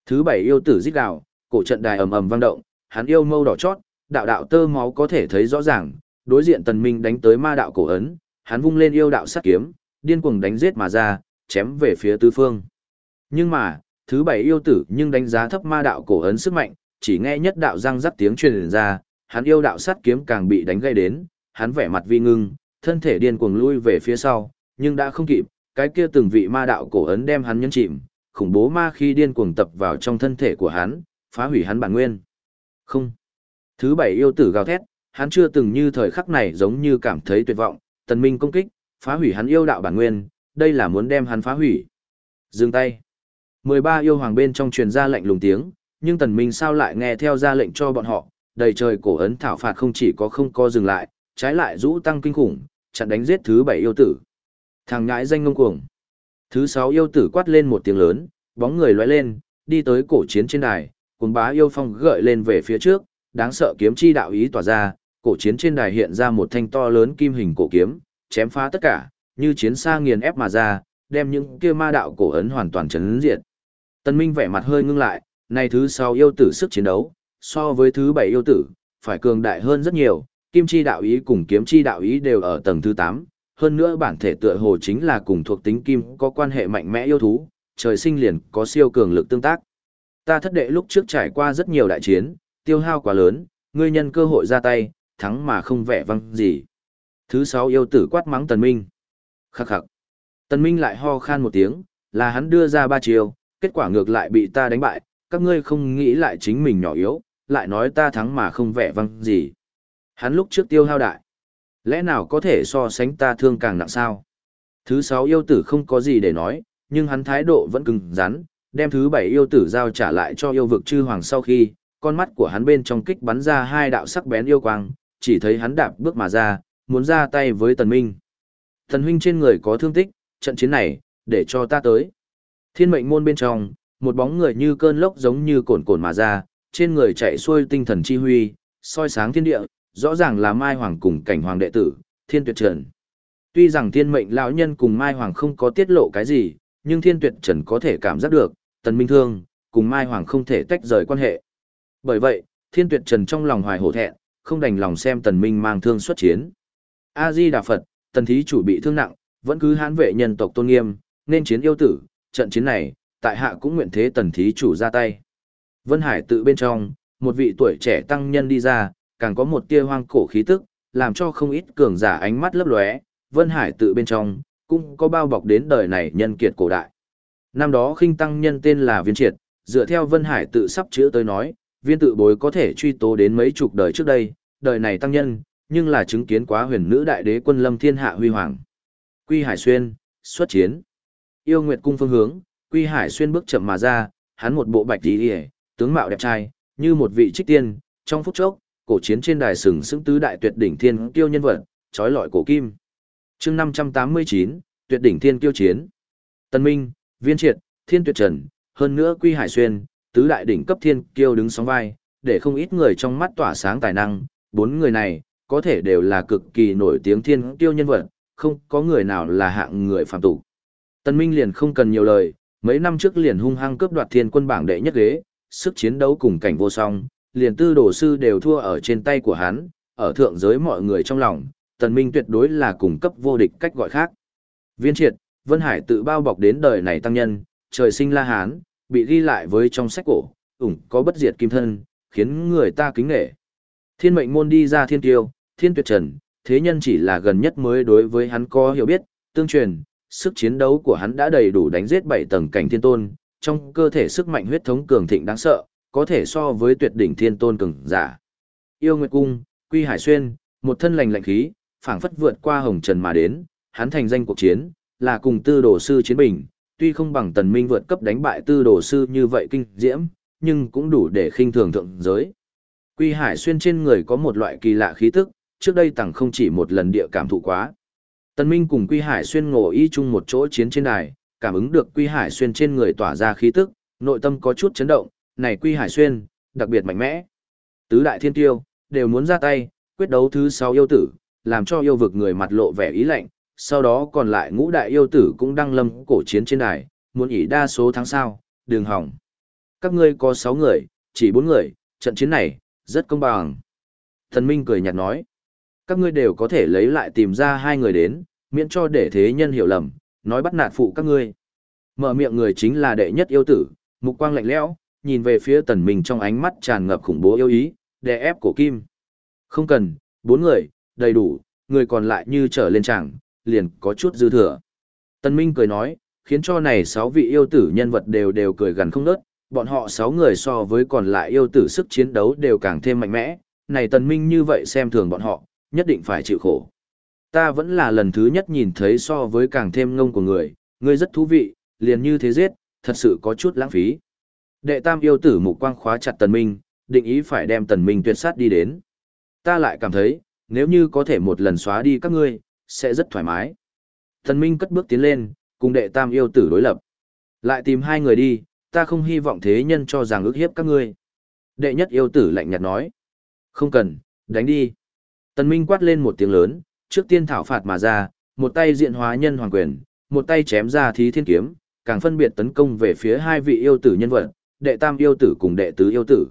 Thứ bảy yêu tử giết gào, cổ trận đài ầm ầm vang động, hắn yêu mâu đỏ chót, đạo đạo tơ máu có thể thấy rõ ràng, đối diện tần minh đánh tới ma đạo cổ ấn, hắn vung lên yêu đạo sát kiếm, điên cuồng đánh giết mà ra, chém về phía tứ phương. Nhưng mà, thứ bảy yêu tử nhưng đánh giá thấp ma đạo cổ ấn sức mạnh, chỉ nghe nhất đạo răng rắc tiếng truyền ra, hắn yêu đạo sát kiếm càng bị đánh gây đến, hắn vẻ mặt vi ngưng, thân thể điên cuồng lui về phía sau, nhưng đã không kịp, cái kia từng vị ma đạo cổ ấn đem hắn nhấn chìm, khủng bố ma khi điên cuồng tập vào trong thân thể của hắn, phá hủy hắn bản nguyên. Không. Thứ bảy yêu tử gào thét, hắn chưa từng như thời khắc này giống như cảm thấy tuyệt vọng, tần minh công kích, phá hủy hắn yêu đạo bản nguyên, đây là muốn đem hắn phá hủy. Dừng tay. 13 yêu hoàng bên trong truyền ra lệnh lùng tiếng, nhưng tần minh sao lại nghe theo ra lệnh cho bọn họ, đầy trời cổ ấn thảo phạt không chỉ có không co dừng lại, trái lại rũ tăng kinh khủng, chặn đánh giết thứ bảy yêu tử. Thằng ngãi danh ngông cuồng. Thứ sáu yêu tử quát lên một tiếng lớn, bóng người lóe lên, đi tới cổ chiến trên đài, cuồng bá yêu phong gợi lên về phía trước, đáng sợ kiếm chi đạo ý tỏa ra, cổ chiến trên đài hiện ra một thanh to lớn kim hình cổ kiếm, chém phá tất cả, như chiến xa nghiền ép mà ra, đem những kia ma đạo cổ ấn hoàn toàn chấn diệt. Tân Minh vẻ mặt hơi ngưng lại, này thứ sáu yêu tử sức chiến đấu, so với thứ bảy yêu tử, phải cường đại hơn rất nhiều, kim chi đạo ý cùng kiếm chi đạo ý đều ở tầng thứ 8, hơn nữa bản thể tựa hồ chính là cùng thuộc tính kim có quan hệ mạnh mẽ yêu thú, trời sinh liền có siêu cường lực tương tác. Ta thất đệ lúc trước trải qua rất nhiều đại chiến, tiêu hao quá lớn, ngươi nhân cơ hội ra tay, thắng mà không vẻ văng gì. Thứ sáu yêu tử quát mắng Tần Minh. Khắc khắc. Tần Minh lại ho khan một tiếng, là hắn đưa ra ba chiều, kết quả ngược lại bị ta đánh bại, các ngươi không nghĩ lại chính mình nhỏ yếu, lại nói ta thắng mà không vẻ văng gì. Hắn lúc trước tiêu hao đại. Lẽ nào có thể so sánh ta thương càng nặng sao? Thứ sáu yêu tử không có gì để nói, nhưng hắn thái độ vẫn cứng rắn, đem thứ bảy yêu tử giao trả lại cho yêu vực chư hoàng sau khi, con mắt của hắn bên trong kích bắn ra hai đạo sắc bén yêu quang, chỉ thấy hắn đạp bước mà ra, muốn ra tay với tần minh. Thần huynh trên người có thương tích, trận chiến này, để cho ta tới. Thiên mệnh môn bên trong, một bóng người như cơn lốc giống như cồn cồn mà ra, trên người chạy xuôi tinh thần chi huy, soi sáng thiên địa, rõ ràng là Mai Hoàng cùng cảnh hoàng đệ tử, thiên tuyệt trần. Tuy rằng thiên mệnh lão nhân cùng Mai Hoàng không có tiết lộ cái gì, nhưng thiên tuyệt trần có thể cảm giác được, tần minh thương, cùng Mai Hoàng không thể tách rời quan hệ. Bởi vậy, thiên tuyệt trần trong lòng hoài hổ thẹn, không đành lòng xem tần minh mang thương xuất chiến. A-di Đà Phật, tần thí chủ bị thương nặng, vẫn cứ hãn vệ nhân tộc tôn nghiêm, nên chiến yêu tử, trận chiến này, tại hạ cũng nguyện thế tần thí chủ ra tay. Vân Hải tự bên trong, một vị tuổi trẻ tăng nhân đi ra, càng có một tia hoang cổ khí tức, làm cho không ít cường giả ánh mắt lấp lóe, Vân Hải tự bên trong, cũng có bao bọc đến đời này nhân kiệt cổ đại. Năm đó khinh tăng nhân tên là Viên Triệt, dựa theo Vân Hải tự sắp chữa tới nói, viên tự bối có thể truy tố đến mấy chục đời trước đây, đời này tăng nhân, nhưng là chứng kiến quá huyền nữ đại đế quân lâm thiên hạ huy hoàng. Quy Hải Xuyên, xuất chiến. Yêu Nguyệt cung phương hướng, Quy Hải Xuyên bước chậm mà ra, hắn một bộ bạch tí hề, tướng mạo đẹp trai, như một vị trích tiên, trong phút chốc, cổ chiến trên đài sừng sững tứ đại tuyệt đỉnh thiên kiêu nhân vật, trói lọi cổ kim. chương 589, tuyệt đỉnh thiên kiêu chiến. Tân Minh, Viên Triệt, Thiên Tuyệt Trần, hơn nữa Quy Hải Xuyên, tứ đại đỉnh cấp thiên kiêu đứng sóng vai, để không ít người trong mắt tỏa sáng tài năng, bốn người này, có thể đều là cực kỳ nổi tiếng thiên kiêu nhân vật, không có người nào là hạng người phạm tục. Tân Minh liền không cần nhiều lời, mấy năm trước liền hung hăng cướp đoạt thiên quân bảng đệ nhất ghế, sức chiến đấu cùng cảnh vô song, liền tư đồ sư đều thua ở trên tay của hắn, ở thượng giới mọi người trong lòng, tần minh tuyệt đối là cùng cấp vô địch cách gọi khác. Viên triệt, Vân Hải tự bao bọc đến đời này tăng nhân, trời sinh la hán, bị ghi lại với trong sách cổ, ủng có bất diệt kim thân, khiến người ta kính nghệ. Thiên mệnh môn đi ra thiên tiêu, thiên tuyệt trần, thế nhân chỉ là gần nhất mới đối với hắn có hiểu biết, tương truyền, sức chiến đấu của hắn đã đầy đủ đánh giết bảy tầng cảnh thiên tôn, trong cơ thể sức mạnh huyết thống cường thịnh đáng sợ, có thể so với tuyệt đỉnh thiên tôn cường giả. Yêu Nguyệt Cung, Quy Hải Xuyên, một thân lành lạnh khí, phảng phất vượt qua hồng trần mà đến, hắn thành danh cuộc chiến, là cùng tư đồ sư chiến bình, tuy không bằng tần minh vượt cấp đánh bại tư đồ sư như vậy kinh diễm, nhưng cũng đủ để khinh thường thượng giới. Quy Hải Xuyên trên người có một loại kỳ lạ khí tức, trước đây tặng không chỉ một lần địa cảm thụ quá. Tần Minh cùng Quy Hải Xuyên ngồi y chung một chỗ chiến trên đài, cảm ứng được Quy Hải Xuyên trên người tỏa ra khí tức, nội tâm có chút chấn động, này Quy Hải Xuyên, đặc biệt mạnh mẽ. Tứ đại thiên tiêu, đều muốn ra tay, quyết đấu thứ sáu yêu tử, làm cho yêu vực người mặt lộ vẻ ý lạnh, sau đó còn lại ngũ đại yêu tử cũng đăng lâm cổ chiến trên đài, muốn ỉ đa số thắng sao, đường hỏng. Các ngươi có sáu người, chỉ bốn người, trận chiến này, rất công bằng. Thần Minh cười nhạt nói, các ngươi đều có thể lấy lại tìm ra hai người đến, miễn cho để thế nhân hiểu lầm, nói bắt nạt phụ các ngươi. Mở miệng người chính là đệ nhất yêu tử, mục quang lạnh lẽo, nhìn về phía tần minh trong ánh mắt tràn ngập khủng bố yêu ý, đè ép cổ kim. Không cần, bốn người, đầy đủ, người còn lại như trở lên chẳng, liền có chút dư thừa. Tần minh cười nói, khiến cho này sáu vị yêu tử nhân vật đều đều cười gần không nớt, bọn họ sáu người so với còn lại yêu tử sức chiến đấu đều càng thêm mạnh mẽ, này tần minh như vậy xem thường bọn họ, nhất định phải chịu khổ. Ta vẫn là lần thứ nhất nhìn thấy so với càng thêm ngông của người, ngươi rất thú vị, liền như thế giết, thật sự có chút lãng phí. Đệ tam yêu tử mục quang khóa chặt tần minh, định ý phải đem tần minh tuyệt sát đi đến. Ta lại cảm thấy, nếu như có thể một lần xóa đi các ngươi, sẽ rất thoải mái. Tần minh cất bước tiến lên, cùng đệ tam yêu tử đối lập. Lại tìm hai người đi, ta không hy vọng thế nhân cho rằng ước hiếp các ngươi. Đệ nhất yêu tử lạnh nhạt nói. Không cần, đánh đi. Tần minh quát lên một tiếng lớn, trước tiên thảo phạt mà ra, một tay diện hóa nhân hoàng quyền, một tay chém ra thí thiên kiếm, càng phân biệt tấn công về phía hai vị yêu tử nhân vật, đệ tam yêu tử cùng đệ tứ yêu tử.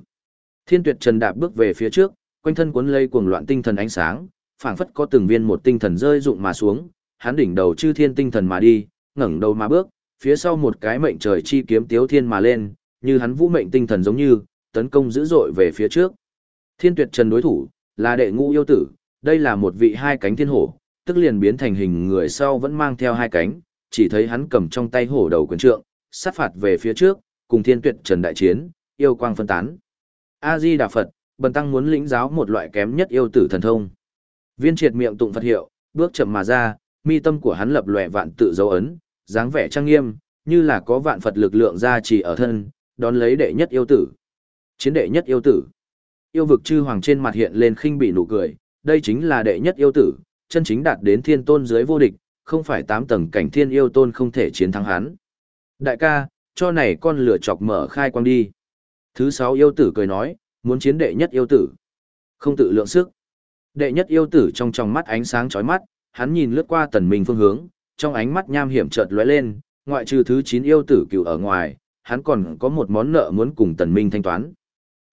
Thiên tuyệt trần đạp bước về phía trước, quanh thân cuốn lây cuồng loạn tinh thần ánh sáng, phảng phất có từng viên một tinh thần rơi rụng mà xuống, hắn đỉnh đầu chư thiên tinh thần mà đi, ngẩng đầu mà bước, phía sau một cái mệnh trời chi kiếm tiếu thiên mà lên, như hắn vũ mệnh tinh thần giống như, tấn công dữ dội về phía trước. Thiên tuyệt trần đối thủ, là đệ ngũ yêu tử, đây là một vị hai cánh thiên hổ, tức liền biến thành hình người sau vẫn mang theo hai cánh, chỉ thấy hắn cầm trong tay hổ đầu quyền trượng, sát phạt về phía trước, cùng thiên tuyệt trần đại chiến, yêu quang phân tán. A-di Đà Phật, bần tăng muốn lĩnh giáo một loại kém nhất yêu tử thần thông. Viên triệt miệng tụng Phật hiệu, bước chậm mà ra, mi tâm của hắn lập lòe vạn tự dấu ấn, dáng vẻ trang nghiêm, như là có vạn Phật lực lượng ra chỉ ở thân, đón lấy đệ nhất yêu tử. Chiến đệ nhất yêu tử. Yêu vực chư hoàng trên mặt hiện lên khinh bị nụ cười, đây chính là đệ nhất yêu tử, chân chính đạt đến thiên tôn dưới vô địch, không phải tám tầng cảnh thiên yêu tôn không thể chiến thắng hắn. Đại ca, cho này con lửa chọc mở khai quang đi. Thứ sáu yêu tử cười nói, muốn chiến đệ nhất yêu tử. Không tự lượng sức. Đệ nhất yêu tử trong tròng mắt ánh sáng chói mắt, hắn nhìn lướt qua tần minh phương hướng, trong ánh mắt nham hiểm chợt lóe lên, ngoại trừ thứ chín yêu tử cựu ở ngoài, hắn còn có một món nợ muốn cùng tần minh thanh toán.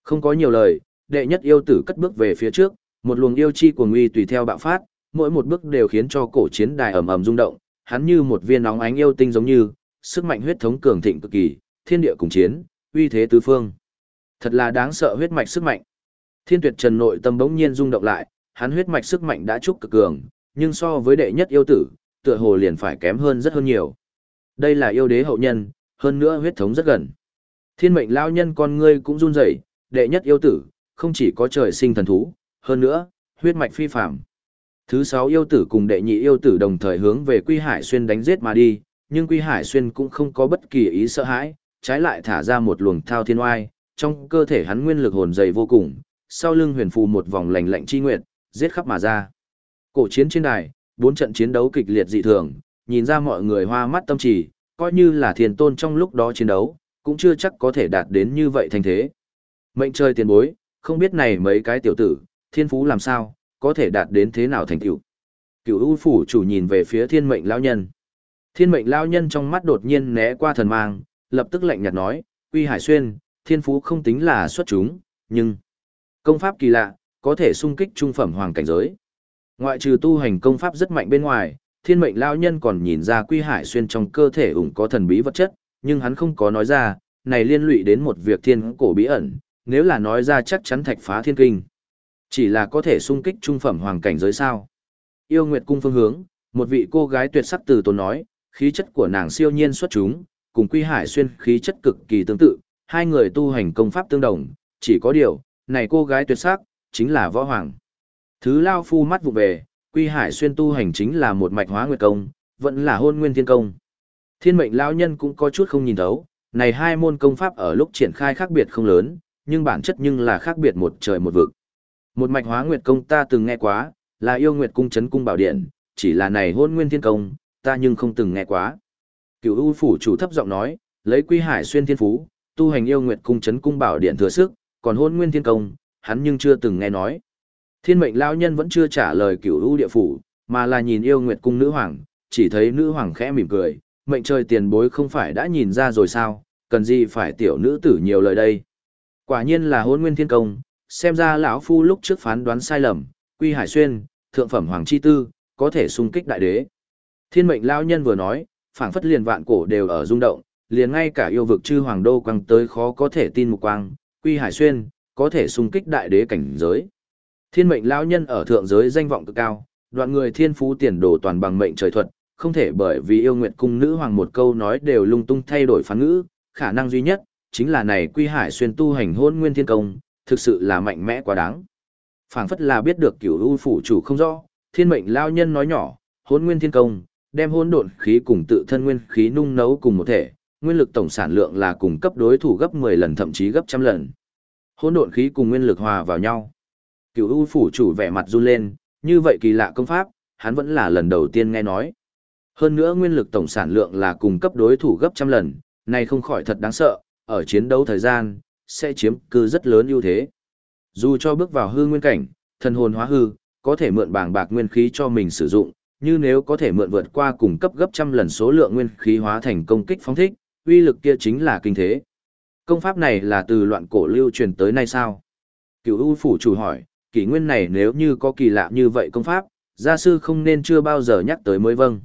Không có nhiều lời, đệ nhất yêu tử cất bước về phía trước, một luồng yêu chi của nguy tùy theo bạo phát, mỗi một bước đều khiến cho cổ chiến đài ầm ầm rung động, hắn như một viên nóng ánh yêu tinh giống như, sức mạnh huyết thống cường thịnh cực kỳ, thiên địa cùng chiến, uy thế tứ phương. Thật là đáng sợ huyết mạch sức mạnh. Thiên Tuyệt Trần nội tâm bỗng nhiên rung động lại, hắn huyết mạch sức mạnh đã trúc cực cường, nhưng so với đệ nhất yêu tử, tựa hồ liền phải kém hơn rất hơn nhiều. Đây là yêu đế hậu nhân, hơn nữa huyết thống rất gần. Thiên mệnh lão nhân con ngươi cũng run rẩy, đệ nhất yêu tử, không chỉ có trời sinh thần thú, hơn nữa, huyết mạch phi phàm. Thứ sáu yêu tử cùng đệ nhị yêu tử đồng thời hướng về Quy Hải Xuyên đánh giết mà đi, nhưng Quy Hải Xuyên cũng không có bất kỳ ý sợ hãi, trái lại thả ra một luồng thao thiên oai, trong cơ thể hắn nguyên lực hồn dày vô cùng, sau lưng huyền phù một vòng lạnh lạnh chi nguyệt, giết khắp mà ra. Cổ chiến trên đài, bốn trận chiến đấu kịch liệt dị thường, nhìn ra mọi người hoa mắt tâm trì, coi như là thiền tôn trong lúc đó chiến đấu, cũng chưa chắc có thể đạt đến như vậy thành thế. Mệnh trời tiền bối, không biết này mấy cái tiểu tử, thiên phú làm sao, có thể đạt đến thế nào thành tựu. cửu U phủ chủ nhìn về phía thiên mệnh lão nhân. Thiên mệnh lão nhân trong mắt đột nhiên né qua thần mang, lập tức lạnh nhạt nói, uy Hải Xuyên, thiên phú không tính là xuất chúng, nhưng công pháp kỳ lạ, có thể sung kích trung phẩm hoàng cảnh giới. Ngoại trừ tu hành công pháp rất mạnh bên ngoài, thiên mệnh lão nhân còn nhìn ra Quy Hải Xuyên trong cơ thể ủng có thần bí vật chất, nhưng hắn không có nói ra, này liên lụy đến một việc thiên cổ bí ẩn, nếu là nói ra chắc chắn thạch phá thiên kinh. Chỉ là có thể sung kích trung phẩm hoàng cảnh giới sao. Yêu Nguyệt cung phương hướng, một vị cô gái tuyệt sắc từ tốn nói, khí chất của nàng siêu nhiên xuất chúng, cùng Quy Hải Xuyên khí chất cực kỳ tương tự, hai người tu hành công pháp tương đồng, chỉ có điều, này cô gái tuyệt sắc, chính là võ hoàng. Thứ lao phu mắt vụ về, Quy Hải Xuyên tu hành chính là một mạch hóa nguyệt công, vẫn là hôn nguyên thiên công. Thiên mệnh lão nhân cũng có chút không nhìn thấu, này hai môn công pháp ở lúc triển khai khác biệt không lớn, nhưng bản chất nhưng là khác biệt một trời một vực. Một mạch hóa nguyệt công ta từng nghe quá, là yêu nguyệt cung chấn cung bảo điện, chỉ là này hôn nguyên thiên công, ta nhưng không từng nghe quá. Cửu U phủ chủ thấp giọng nói, lấy Quy Hải xuyên thiên phú, tu hành yêu nguyệt cung chấn cung bảo điện thừa sức, còn hôn nguyên thiên công, hắn nhưng chưa từng nghe nói. Thiên mệnh lão nhân vẫn chưa trả lời Cửu U địa phủ, mà là nhìn yêu nguyệt cung nữ hoàng, chỉ thấy nữ hoàng khẽ mỉm cười, mệnh trời tiền bối không phải đã nhìn ra rồi sao, cần gì phải tiểu nữ tử nhiều lời đây. Quả nhiên là hôn nguyên thiên công, xem ra lão phu lúc trước phán đoán sai lầm, Quy Hải Xuyên, thượng phẩm hoàng chi tư, có thể xung kích đại đế. Thiên mệnh lão nhân vừa nói, phảng phất liền vạn cổ đều ở rung động, liền ngay cả yêu vực chư hoàng đô quăng tới khó có thể tin một quang, Quy Hải Xuyên, có thể xung kích đại đế cảnh giới. Thiên mệnh lão nhân ở thượng giới danh vọng cực cao, đoạn người thiên phú tiền đồ toàn bằng mệnh trời thuật, không thể bởi vì yêu nguyện cung nữ hoàng một câu nói đều lung tung thay đổi phán ngữ, khả năng duy nhất chính là này Quy Hải Xuyên tu hành hôn nguyên thiên công, thực sự là mạnh mẽ quá đáng. phảng phất là biết được cửu u phủ chủ không rõ, thiên mệnh lão nhân nói nhỏ, hôn nguyên thiên công, đem hôn độn khí cùng tự thân nguyên khí nung nấu cùng một thể, nguyên lực tổng sản lượng là cùng cấp đối thủ gấp 10 lần thậm chí gấp trăm lần hỗn độn khí cùng nguyên lực hòa vào nhau. Cửu U phủ chủ vẻ mặt run lên, như vậy kỳ lạ công pháp, hắn vẫn là lần đầu tiên nghe nói. Hơn nữa nguyên lực tổng sản lượng là cùng cấp đối thủ gấp trăm lần, này không khỏi thật đáng sợ, ở chiến đấu thời gian, sẽ chiếm cư rất lớn ưu thế. Dù cho bước vào hư nguyên cảnh, thần hồn hóa hư, có thể mượn bảng bạc nguyên khí cho mình sử dụng, như nếu có thể mượn vượt qua cùng cấp gấp trăm lần số lượng nguyên khí hóa thành công kích phóng thích, uy lực kia chính là kinh thế. Công pháp này là từ loạn cổ lưu truyền tới nay sao? Cửu U phủ chủ hỏi, kỷ nguyên này nếu như có kỳ lạ như vậy công pháp, gia sư không nên chưa bao giờ nhắc tới mới vâng.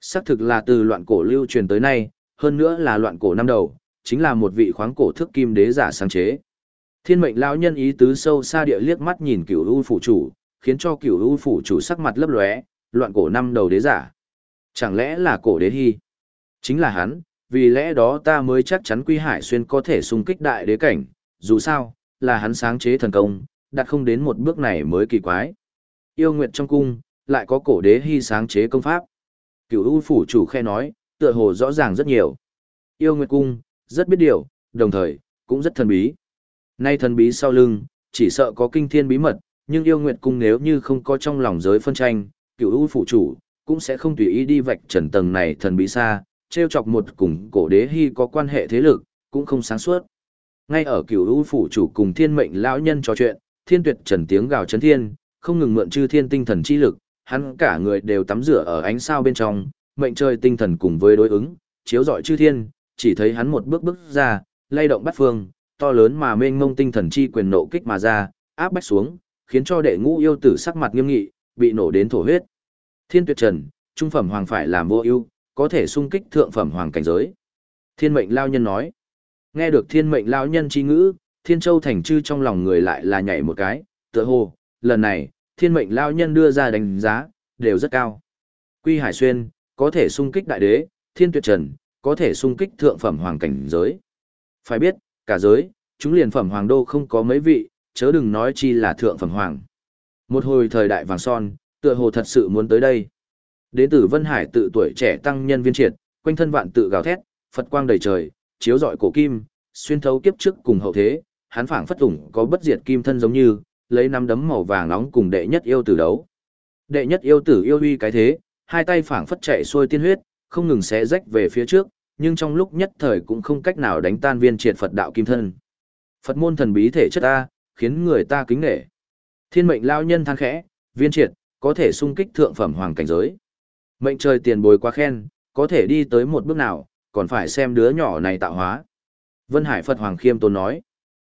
Xác thực là từ loạn cổ lưu truyền tới nay, hơn nữa là loạn cổ năm đầu, chính là một vị khoáng cổ thức kim đế giả sáng chế. Thiên mệnh lão nhân ý tứ sâu xa địa liếc mắt nhìn cửu u phủ chủ, khiến cho cửu u phủ chủ sắc mặt lấp lóe, loạn cổ năm đầu đế giả. Chẳng lẽ là cổ đế hy? Chính là hắn, vì lẽ đó ta mới chắc chắn Quy Hải Xuyên có thể xung kích đại đế cảnh, dù sao, là hắn sáng chế thần công, đặt không đến một bước này mới kỳ quái. Yêu Nguyệt trong cung, lại có cổ đế hy sáng chế công pháp. Cửu U phủ chủ khe nói, tựa hồ rõ ràng rất nhiều. Yêu Nguyệt cung, rất biết điều, đồng thời, cũng rất thần bí. Nay thần bí sau lưng, chỉ sợ có kinh thiên bí mật, nhưng yêu Nguyệt cung nếu như không có trong lòng giới phân tranh, Cửu U phủ chủ, cũng sẽ không tùy ý đi vạch trần tầng này thần bí xa, treo chọc một cùng cổ đế hy có quan hệ thế lực, cũng không sáng suốt. Ngay ở Cửu U phủ chủ cùng thiên mệnh lão nhân trò chuyện, thiên tuyệt trần tiếng gào chấn thiên, không ngừng mượn chư thiên tinh thần chi lực, hắn cả người đều tắm rửa ở ánh sao bên trong, mệnh trời tinh thần cùng với đối ứng, chiếu rọi chư thiên, chỉ thấy hắn một bước bước ra, lay động bắt phương, to lớn mà mênh mông tinh thần chi quyền nộ kích mà ra, áp bách xuống, khiến cho đệ ngũ yêu tử sắc mặt nghiêm nghị, bị nổ đến thổ huyết. Thiên tuyệt trần, trung phẩm hoàng phải làm vô ưu, có thể sung kích thượng phẩm hoàng cảnh giới. Thiên mệnh lao nhân nói. Nghe được thiên mệnh lao nhân chi ngữ, thiên châu thành chư trong lòng người lại là nhảy một cái, tựa hồ, lần này, thiên mệnh lao nhân đưa ra đánh giá, đều rất cao. Quy Hải Xuyên, có thể sung kích đại đế, thiên tuyệt trần, có thể sung kích thượng phẩm hoàng cảnh giới. Phải biết, cả giới, chúng liền phẩm hoàng đô không có mấy vị, chớ đừng nói chi là thượng phẩm hoàng. Một hồi thời đại vàng son, tựa hồ thật sự muốn tới đây. Đến từ Vân Hải tự tuổi trẻ tăng nhân viên triệt, quanh thân vạn tự gào thét, Phật quang đầy trời, chiếu rọi cổ kim, xuyên thấu kiếp trước cùng hậu thế, hắn phảng phất ủng có bất diệt kim thân giống như, lấy năm đấm màu vàng nóng cùng đệ nhất yêu tử đấu. Đệ nhất yêu tử yêu uy cái thế, hai tay phảng phất chạy xuôi tiên huyết, không ngừng xé rách về phía trước, nhưng trong lúc nhất thời cũng không cách nào đánh tan viên triệt Phật đạo kim thân. Phật môn thần bí thể chất ta, khiến người ta kính nể. Thiên mệnh lao nhân than khẽ, viên triệt, có thể sung kích thượng phẩm hoàng cảnh giới. Mệnh trời tiền bồi quá khen, có thể đi tới một bước nào, còn phải xem đứa nhỏ này tạo hóa. Vân Hải Phật Hoàng Khiêm Tôn nói.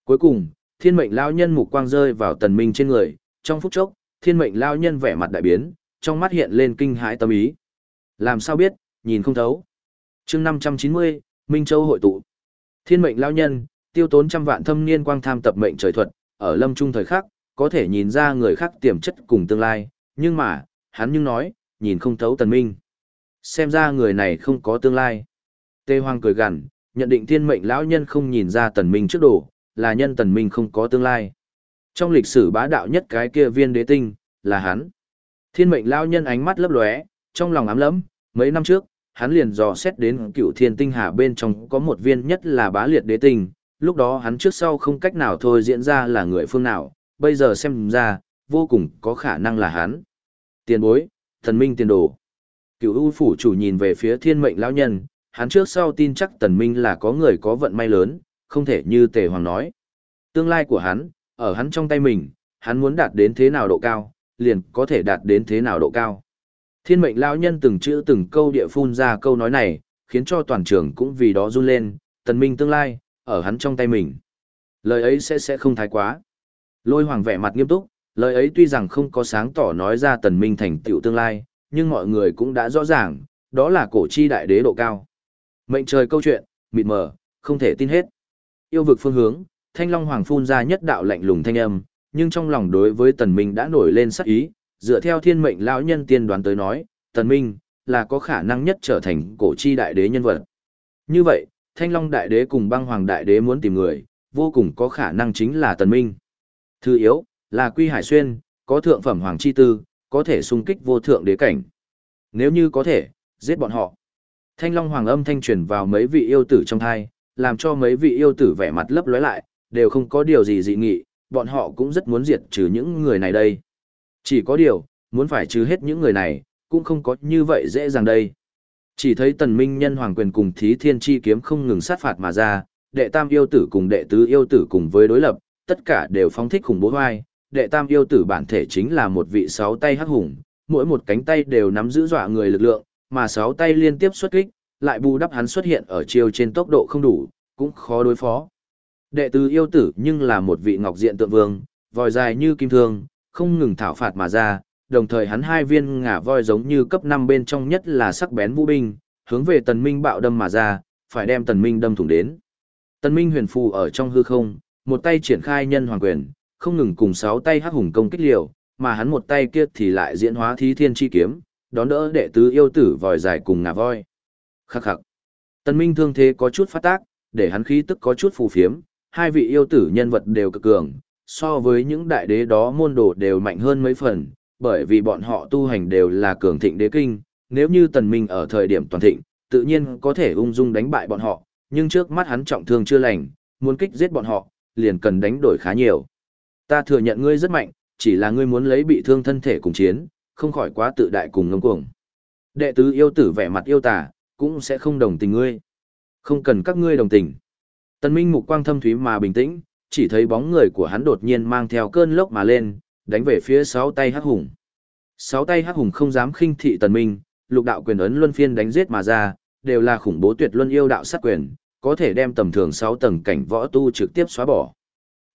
Cuối cùng, thiên mệnh lao nhân mục quang rơi vào tần minh trên người, trong phút chốc, thiên mệnh lao nhân vẻ mặt đại biến, trong mắt hiện lên kinh hãi tâm ý. Làm sao biết, nhìn không thấu. chương 590, Minh Châu hội tụ. Thiên mệnh lao nhân, tiêu tốn trăm vạn thâm niên quang tham tập mệnh trời thuật, ở lâm trung thời khắc, có thể nhìn ra người khác tiềm chất cùng tương lai, nhưng mà, hắn nhưng nói, nhìn không thấu tần minh. Xem ra người này không có tương lai. Tê Hoang cười gằn, nhận định thiên mệnh lão nhân không nhìn ra tần minh trước đồ, là nhân tần minh không có tương lai. Trong lịch sử bá đạo nhất cái kia viên đế tinh, là hắn. Thiên mệnh lão nhân ánh mắt lấp lóe, trong lòng ám lẫm, mấy năm trước, hắn liền dò xét đến cựu thiên tinh hà bên trong có một viên nhất là bá liệt đế tinh, lúc đó hắn trước sau không cách nào thôi diễn ra là người phương nào, bây giờ xem ra, vô cùng có khả năng là hắn. Tiền bối, thần minh tiền đồ. Cựu U phủ chủ nhìn về phía thiên mệnh lão nhân, hắn trước sau tin chắc tần minh là có người có vận may lớn, không thể như tề hoàng nói. Tương lai của hắn, ở hắn trong tay mình, hắn muốn đạt đến thế nào độ cao, liền có thể đạt đến thế nào độ cao. Thiên mệnh lão nhân từng chữ từng câu địa phun ra câu nói này, khiến cho toàn trường cũng vì đó run lên, tần minh tương lai, ở hắn trong tay mình. Lời ấy sẽ sẽ không thái quá. Lôi hoàng vẻ mặt nghiêm túc, lời ấy tuy rằng không có sáng tỏ nói ra tần minh thành tựu tương lai, nhưng mọi người cũng đã rõ ràng, đó là cổ chi đại đế độ cao. Mệnh trời câu chuyện, mịt mờ, không thể tin hết. Yêu vực phương hướng, thanh long hoàng phun ra nhất đạo lạnh lùng thanh âm, nhưng trong lòng đối với tần minh đã nổi lên sắc ý, dựa theo thiên mệnh lão nhân tiên đoán tới nói, tần minh, là có khả năng nhất trở thành cổ chi đại đế nhân vật. Như vậy, thanh long đại đế cùng băng hoàng đại đế muốn tìm người, vô cùng có khả năng chính là tần minh. Thứ yếu, là quy hải xuyên, có thượng phẩm hoàng chi tư, có thể xung kích vô thượng đế cảnh. Nếu như có thể, giết bọn họ. Thanh Long Hoàng âm thanh truyền vào mấy vị yêu tử trong thai, làm cho mấy vị yêu tử vẻ mặt lấp lóe lại, đều không có điều gì dị nghị, bọn họ cũng rất muốn diệt trừ những người này đây. Chỉ có điều, muốn phải trừ hết những người này, cũng không có như vậy dễ dàng đây. Chỉ thấy tần minh nhân hoàng quyền cùng thí thiên chi kiếm không ngừng sát phạt mà ra, đệ tam yêu tử cùng đệ tứ yêu tử cùng với đối lập, tất cả đều phóng thích khủng bố hoai. Đệ tam yêu tử bản thể chính là một vị sáu tay hắc hùng, mỗi một cánh tay đều nắm giữ dọa người lực lượng, mà sáu tay liên tiếp xuất kích, lại bù đắp hắn xuất hiện ở chiều trên tốc độ không đủ, cũng khó đối phó. Đệ tứ yêu tử nhưng là một vị ngọc diện tượng vương, vòi dài như kim thương, không ngừng thảo phạt mà ra, đồng thời hắn hai viên ngả voi giống như cấp 5 bên trong nhất là sắc bén vũ binh, hướng về tần minh bạo đâm mà ra, phải đem tần minh đâm thủng đến. Tần minh huyền phù ở trong hư không, một tay triển khai nhân hoàng quyền, không ngừng cùng sáu tay hắc hùng công kích liều, mà hắn một tay kia thì lại diễn hóa thí thiên chi kiếm, đón đỡ đệ tứ yêu tử vòi dài cùng ngà voi. Khắc khắc. Tần minh thương thế có chút phát tác, để hắn khí tức có chút phù phiếm, hai vị yêu tử nhân vật đều cực cường, so với những đại đế đó môn đồ đều mạnh hơn mấy phần, bởi vì bọn họ tu hành đều là cường thịnh đế kinh, nếu như tần minh ở thời điểm toàn thịnh, tự nhiên có thể ung dung đánh bại bọn họ, nhưng trước mắt hắn trọng thương chưa lành, muốn kích giết bọn họ, liền cần đánh đổi khá nhiều. Ta thừa nhận ngươi rất mạnh, chỉ là ngươi muốn lấy bị thương thân thể cùng chiến, không khỏi quá tự đại cùng ngông cuồng. Đệ tứ yêu tử vẻ mặt yêu tà, cũng sẽ không đồng tình ngươi. Không cần các ngươi đồng tình. Tần Minh mục quang thâm thúy mà bình tĩnh, chỉ thấy bóng người của hắn đột nhiên mang theo cơn lốc mà lên, đánh về phía sáu tay hắc hùng. Sáu tay hắc hùng không dám khinh thị Tần Minh, lục đạo quyền ấn luân phiên đánh giết mà ra, đều là khủng bố tuyệt luân yêu đạo sát quyền, có thể đem tầm thường sáu tầng cảnh võ tu trực tiếp xóa bỏ.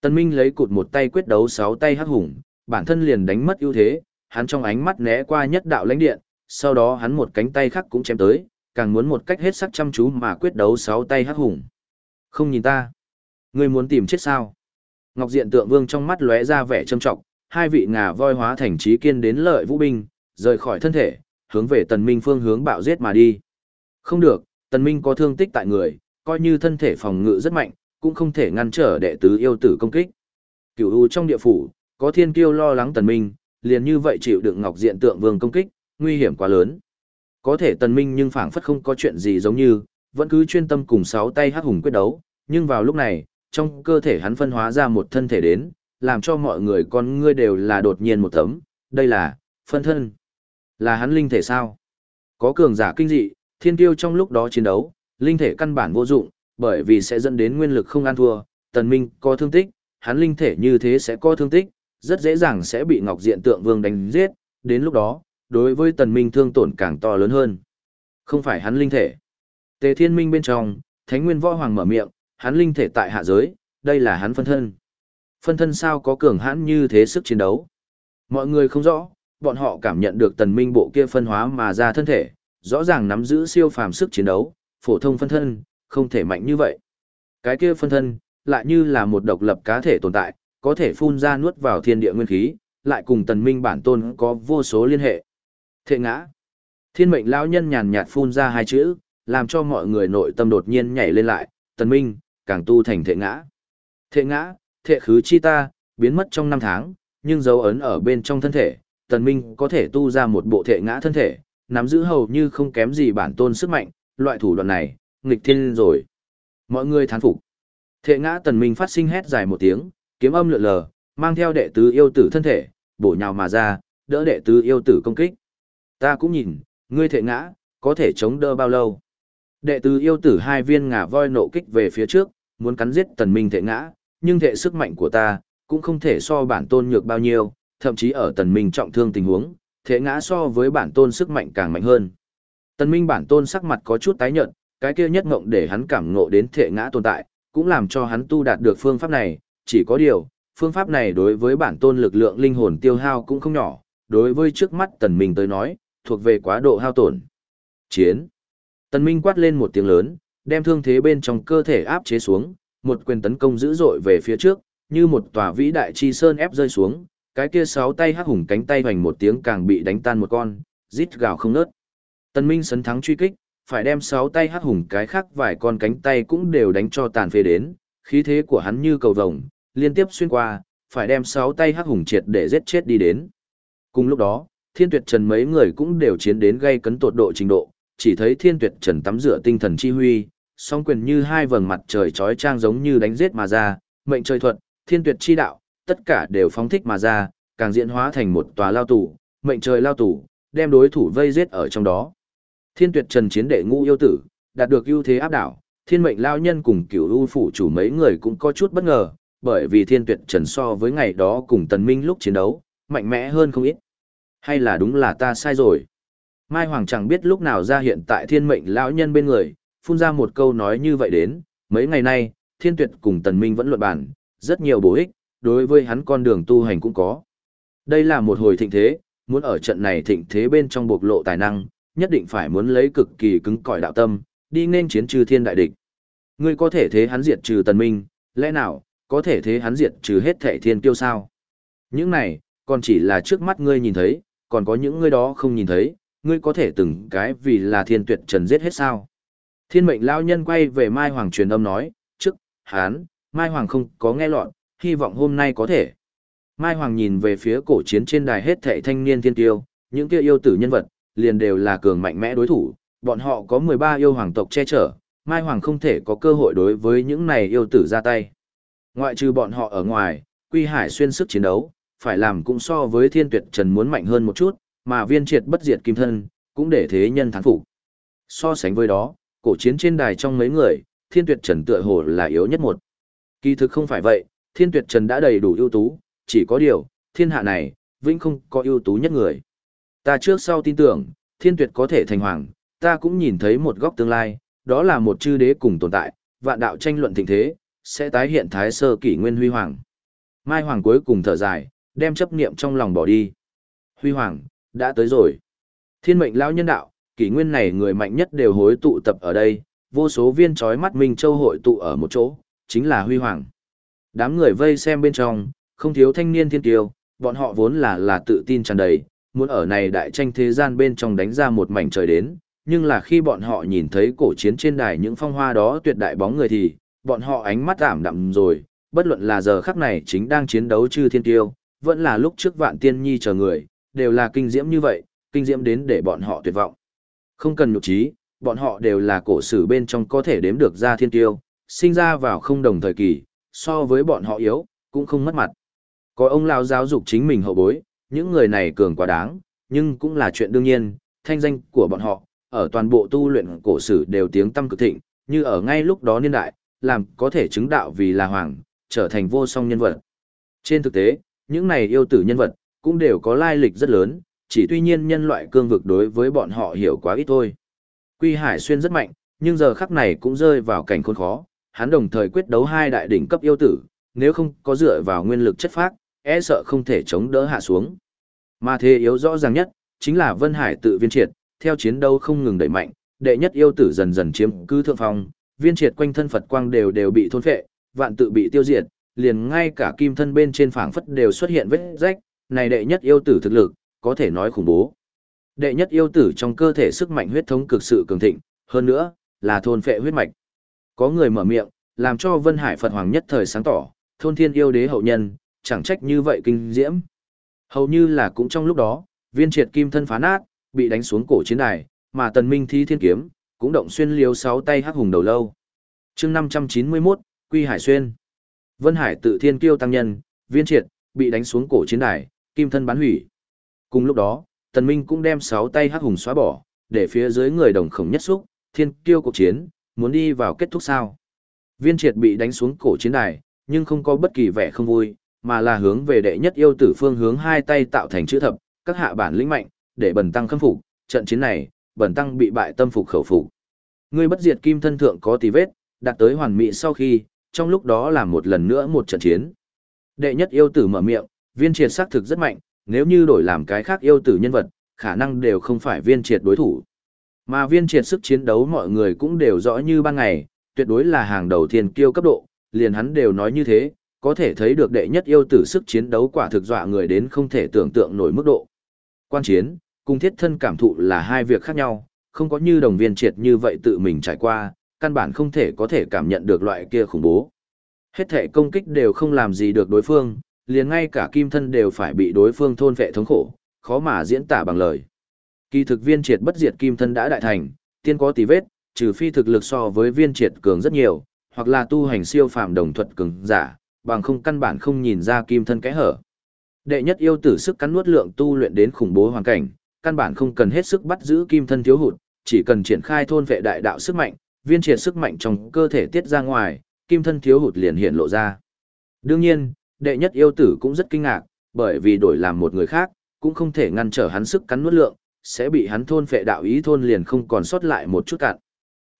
Tần Minh lấy cụt một tay quyết đấu sáu tay hắc hùng, bản thân liền đánh mất ưu thế, hắn trong ánh mắt né qua nhất đạo lãnh điện, sau đó hắn một cánh tay khác cũng chém tới, càng muốn một cách hết sắc chăm chú mà quyết đấu sáu tay hắc hùng. Không nhìn ta. Ngươi muốn tìm chết sao? Ngọc Diện Tượng Vương trong mắt lóe ra vẻ trâm trọng, hai vị ngà voi hóa thành trí kiên đến lợi vũ binh, rời khỏi thân thể, hướng về Tần Minh phương hướng bạo giết mà đi. Không được, Tần Minh có thương tích tại người, coi như thân thể phòng ngự rất mạnh, cũng không thể ngăn trở đệ tứ yêu tử công kích. Cửu u trong địa phủ, có thiên kiêu lo lắng Tần Minh, liền như vậy chịu đựng Ngọc Diện Tượng Vương công kích, nguy hiểm quá lớn. Có thể Tần Minh nhưng phảng phất không có chuyện gì giống như, vẫn cứ chuyên tâm cùng sáu tay hắc hùng quyết đấu, nhưng vào lúc này, trong cơ thể hắn phân hóa ra một thân thể đến, làm cho mọi người con ngươi đều là đột nhiên một tấm, đây là, phân thân. Là hắn linh thể sao? Có cường giả kinh dị, thiên tiêu trong lúc đó chiến đấu, linh thể căn bản vô dụng, bởi vì sẽ dẫn đến nguyên lực không ăn thua, tần minh có thương tích, hắn linh thể như thế sẽ có thương tích, rất dễ dàng sẽ bị ngọc diện tượng vương đánh giết, đến lúc đó, đối với tần minh thương tổn càng to lớn hơn. Không phải hắn linh thể. Tề thiên minh bên trong, thánh nguyên võ hoàng mở miệng, hắn linh thể tại hạ giới, đây là hắn phân thân. Phân thân sao có cường hãn như thế sức chiến đấu. Mọi người không rõ, bọn họ cảm nhận được tần minh bộ kia phân hóa mà ra thân thể, rõ ràng nắm giữ siêu phàm sức chiến đấu, phổ thông phân thân, không thể mạnh như vậy. Cái kia phân thân, lại như là một độc lập cá thể tồn tại, có thể phun ra nuốt vào thiên địa nguyên khí, lại cùng tần minh bản tôn có vô số liên hệ. Thệ ngã. Thiên mệnh lão nhân nhàn nhạt phun ra hai chữ, làm cho mọi người nội tâm đột nhiên nhảy lên lại, tần minh, càng tu thành thệ ngã. Thệ ngã, thệ khứ chi ta, biến mất trong năm tháng, nhưng dấu ấn ở bên trong thân thể, tần minh có thể tu ra một bộ thệ ngã thân thể, nắm giữ hầu như không kém gì bản tôn sức mạnh, loại thủ đoạn này, nghịch thiên rồi. Mọi người thán phục. Thệ ngã tần minh phát sinh hét dài một tiếng, kiếm âm lượn lờ, mang theo đệ tứ yêu tử thân thể, bổ nhào mà ra, đỡ đệ tứ yêu tử công kích. Ta cũng nhìn, ngươi thệ ngã, có thể chống đỡ bao lâu. Đệ tứ yêu tử hai viên ngả voi nộ kích về phía trước, muốn cắn giết tần minh thệ ngã, nhưng thệ sức mạnh của ta, cũng không thể so bản tôn nhược bao nhiêu, thậm chí ở tần minh trọng thương tình huống, thệ ngã so với bản tôn sức mạnh càng mạnh hơn. Tần minh bản tôn sắc mặt có chút tái nhợt, cái kia nhất ngộng để hắn cảm ngộ đến thệ ngã tồn tại, cũng làm cho hắn tu đạt được phương pháp này, chỉ có điều, phương pháp này đối với bản tôn lực lượng linh hồn tiêu hao cũng không nhỏ, đối với trước mắt tần minh tới nói, thuộc về quá độ hao tổn. Chiến. Tần minh quát lên một tiếng lớn, đem thương thế bên trong cơ thể áp chế xuống, một quyền tấn công dữ dội về phía trước, như một tòa vĩ đại chi sơn ép rơi xuống, cái kia sáu tay hắc hùng cánh tay hoành một tiếng càng bị đánh tan một con, rít gào không nớt. Tần Minh sấn thắng truy kích, phải đem sáu tay hắc hùng cái khác vài con cánh tay cũng đều đánh cho tàn phế đến, khí thế của hắn như cầu vồng, liên tiếp xuyên qua, phải đem sáu tay hắc hùng triệt để giết chết đi đến. Cùng lúc đó, thiên tuyệt trần mấy người cũng đều chiến đến gây cấn tột độ trình độ, chỉ thấy thiên tuyệt trần tắm rửa tinh thần chi huy, song quyền như hai vầng mặt trời trói trang giống như đánh giết mà ra, mệnh trời thuật, thiên tuyệt chi đạo, tất cả đều phóng thích mà ra, càng diễn hóa thành một tòa lao tủ. mệnh trời lao tủ, đem đối thủ vây giết ở trong đó. Thiên tuyệt trần chiến đệ ngũ yêu tử, đạt được ưu thế áp đảo, thiên mệnh lao nhân cùng cửu U phủ chủ mấy người cũng có chút bất ngờ, bởi vì thiên tuyệt trần so với ngày đó cùng tần minh lúc chiến đấu, mạnh mẽ hơn không ít. Hay là đúng là ta sai rồi? Mai Hoàng chẳng biết lúc nào ra hiện tại thiên mệnh lão nhân bên người, phun ra một câu nói như vậy đến, mấy ngày nay, thiên tuyệt cùng tần minh vẫn luận bàn, rất nhiều bổ ích, đối với hắn con đường tu hành cũng có. Đây là một hồi thịnh thế, muốn ở trận này thịnh thế bên trong bộc lộ tài năng, nhất định phải muốn lấy cực kỳ cứng cỏi đạo tâm, đi nên chiến trừ thiên đại địch. Ngươi có thể thế hắn diệt trừ tần minh, lẽ nào, có thể thế hắn diệt trừ hết thệ thiên tiêu sao? Những này, còn chỉ là trước mắt ngươi nhìn thấy, còn có những ngươi đó không nhìn thấy, ngươi có thể từng cái vì là thiên tuyệt trần giết hết sao? Thiên mệnh lão nhân quay về Mai Hoàng truyền âm nói, trước, hán, Mai Hoàng không có nghe lọt, hy vọng hôm nay có thể. Mai Hoàng nhìn về phía cổ chiến trên đài hết thệ thanh niên thiên tiêu, những kia yêu tử nhân vật, liền đều là cường mạnh mẽ đối thủ, bọn họ có 13 yêu hoàng tộc che chở, Mai Hoàng không thể có cơ hội đối với những này yêu tử ra tay. Ngoại trừ bọn họ ở ngoài, Quy Hải xuyên sức chiến đấu, phải làm cũng so với Thiên Tuyệt Trần muốn mạnh hơn một chút, mà viên triệt bất diệt kim thân, cũng để thế nhân thắng phục. So sánh với đó, cổ chiến trên đài trong mấy người, Thiên Tuyệt Trần tựa hồ là yếu nhất một. Kỳ thực không phải vậy, Thiên Tuyệt Trần đã đầy đủ ưu tú, chỉ có điều, thiên hạ này, vĩnh không có ưu tú nhất người. Ta trước sau tin tưởng, Thiên Tuyệt có thể thành hoàng, ta cũng nhìn thấy một góc tương lai, đó là một chư đế cùng tồn tại, vạn đạo tranh luận tình thế, sẽ tái hiện thái sơ kỷ nguyên huy hoàng. Mai Hoàng cuối cùng thở dài, đem chấp niệm trong lòng bỏ đi. Huy Hoàng, đã tới rồi. Thiên mệnh lão nhân đạo, kỷ nguyên này người mạnh nhất đều hối tụ tập ở đây, vô số viên trói mắt Minh Châu hội tụ ở một chỗ, chính là Huy Hoàng. Đám người vây xem bên trong, không thiếu thanh niên thiên tiêu, bọn họ vốn là là tự tin tràn đầy, muốn ở này đại tranh thế gian bên trong đánh ra một mảnh trời đến, nhưng là khi bọn họ nhìn thấy cổ chiến trên đài những phong hoa đó tuyệt đại bóng người thì, bọn họ ánh mắt ảm đạm rồi, bất luận là giờ khắc này chính đang chiến đấu chư thiên tiêu, vẫn là lúc trước vạn tiên nhi chờ người, đều là kinh diễm như vậy, kinh diễm đến để bọn họ tuyệt vọng. Không cần nhục trí, bọn họ đều là cổ sử bên trong có thể đếm được ra thiên tiêu, sinh ra vào không đồng thời kỳ, so với bọn họ yếu, cũng không mất mặt. Có ông lão giáo dục chính mình hậu bối, những người này cường quá đáng, nhưng cũng là chuyện đương nhiên, thanh danh của bọn họ, ở toàn bộ tu luyện cổ sử đều tiếng tâm cực thịnh, như ở ngay lúc đó niên đại, làm có thể chứng đạo vì là hoàng, trở thành vô song nhân vật. Trên thực tế, những này yêu tử nhân vật, cũng đều có lai lịch rất lớn, chỉ tuy nhiên nhân loại cương vực đối với bọn họ hiểu quá ít thôi. Quy Hải Xuyên rất mạnh, nhưng giờ khắc này cũng rơi vào cảnh khốn khó, hắn đồng thời quyết đấu hai đại đỉnh cấp yêu tử, nếu không có dựa vào nguyên lực chất phác, e sợ không thể chống đỡ hạ xuống. Mà thế yếu rõ ràng nhất, chính là Vân Hải tự viên triệt, theo chiến đấu không ngừng đẩy mạnh, đệ nhất yêu tử dần dần chiếm cứ thượng phong, viên triệt quanh thân Phật quang đều đều bị thôn phệ, vạn tự bị tiêu diệt, liền ngay cả kim thân bên trên phảng phất đều xuất hiện vết rách, này đệ nhất yêu tử thực lực, có thể nói khủng bố. Đệ nhất yêu tử trong cơ thể sức mạnh huyết thống cực sự cường thịnh, hơn nữa, là thôn phệ huyết mạch. Có người mở miệng, làm cho Vân Hải Phật Hoàng nhất thời sáng tỏ, thôn thiên yêu đế hậu nhân, chẳng trách như vậy kinh diễm. Hầu như là cũng trong lúc đó, viên triệt kim thân phá nát, bị đánh xuống cổ chiến đài, mà tần minh thi thiên kiếm, cũng động xuyên liếu sáu tay hắc hùng đầu lâu. chương 591, Quy Hải Xuyên. Vân Hải tự thiên kiêu tăng nhân, viên triệt, bị đánh xuống cổ chiến đài, kim thân bán hủy. Cùng lúc đó, tần minh cũng đem sáu tay hắc hùng xóa bỏ, để phía dưới người đồng khổng nhất xúc, thiên kiêu cuộc chiến, muốn đi vào kết thúc sao. Viên triệt bị đánh xuống cổ chiến đài, nhưng không có bất kỳ vẻ không vui, mà là hướng về đệ nhất yêu tử phương hướng hai tay tạo thành chữ thập, các hạ bản lĩnh mạnh, để bần tăng khâm phục, trận chiến này, bần tăng bị bại tâm phục khẩu phục. Ngươi bất diệt kim thân thượng có tì vết, đạt tới hoàn mỹ sau khi, trong lúc đó là một lần nữa một trận chiến. Đệ nhất yêu tử mở miệng, viên triệt xác thực rất mạnh, nếu như đổi làm cái khác yêu tử nhân vật, khả năng đều không phải viên triệt đối thủ. Mà viên triệt sức chiến đấu mọi người cũng đều rõ như ban ngày, tuyệt đối là hàng đầu thiên kiêu cấp độ, liền hắn đều nói như thế, có thể thấy được đệ nhất yêu tử sức chiến đấu quả thực dọa người đến không thể tưởng tượng nổi mức độ. Quan chiến, cùng thiết thân cảm thụ là hai việc khác nhau, không có như đồng viên triệt như vậy tự mình trải qua, căn bản không thể có thể cảm nhận được loại kia khủng bố. Hết thể công kích đều không làm gì được đối phương, liền ngay cả kim thân đều phải bị đối phương thôn vệ thống khổ, khó mà diễn tả bằng lời. Kỳ thực viên triệt bất diệt kim thân đã đại thành, tiên có tí vết, trừ phi thực lực so với viên triệt cường rất nhiều, hoặc là tu hành siêu phàm đồng thuật cường giả, bằng không căn bản không nhìn ra kim thân kẽ hở. Đệ nhất yêu tử sức cắn nuốt lượng tu luyện đến khủng bố hoàn cảnh, căn bản không cần hết sức bắt giữ kim thân thiếu hụt, chỉ cần triển khai thôn vệ đại đạo sức mạnh, viên triệt sức mạnh trong cơ thể tiết ra ngoài, kim thân thiếu hụt liền hiện lộ ra. Đương nhiên, đệ nhất yêu tử cũng rất kinh ngạc, bởi vì đổi làm một người khác, cũng không thể ngăn trở hắn sức cắn nuốt lượng, sẽ bị hắn thôn phệ đạo ý thôn liền không còn sót lại một chút cạn.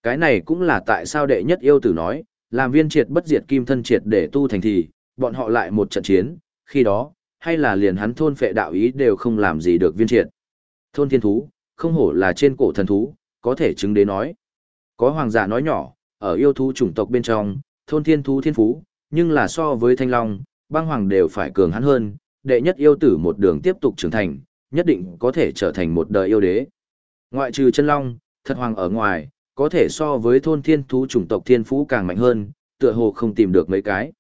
Cái này cũng là tại sao đệ nhất yêu tử nói, làm viên triệt bất diệt kim thân triệt để tu thành thì, bọn họ lại một trận chiến, khi đó, hay là liền hắn thôn phệ đạo ý đều không làm gì được viên triệt. Thôn thiên thú, không hổ là trên cổ thần thú, có thể chứng đế nói. Có hoàng giả nói nhỏ, ở yêu thú chủng tộc bên trong, thôn thiên thú thiên phú, nhưng là so với thanh long, băng hoàng đều phải cường hắn hơn, đệ nhất yêu tử một đường tiếp tục trưởng thành, nhất định có thể trở thành một đời yêu đế. Ngoại trừ chân long, thật hoàng ở ngoài, có thể so với thôn thiên thú chủng tộc thiên phú càng mạnh hơn, tựa hồ không tìm được mấy cái.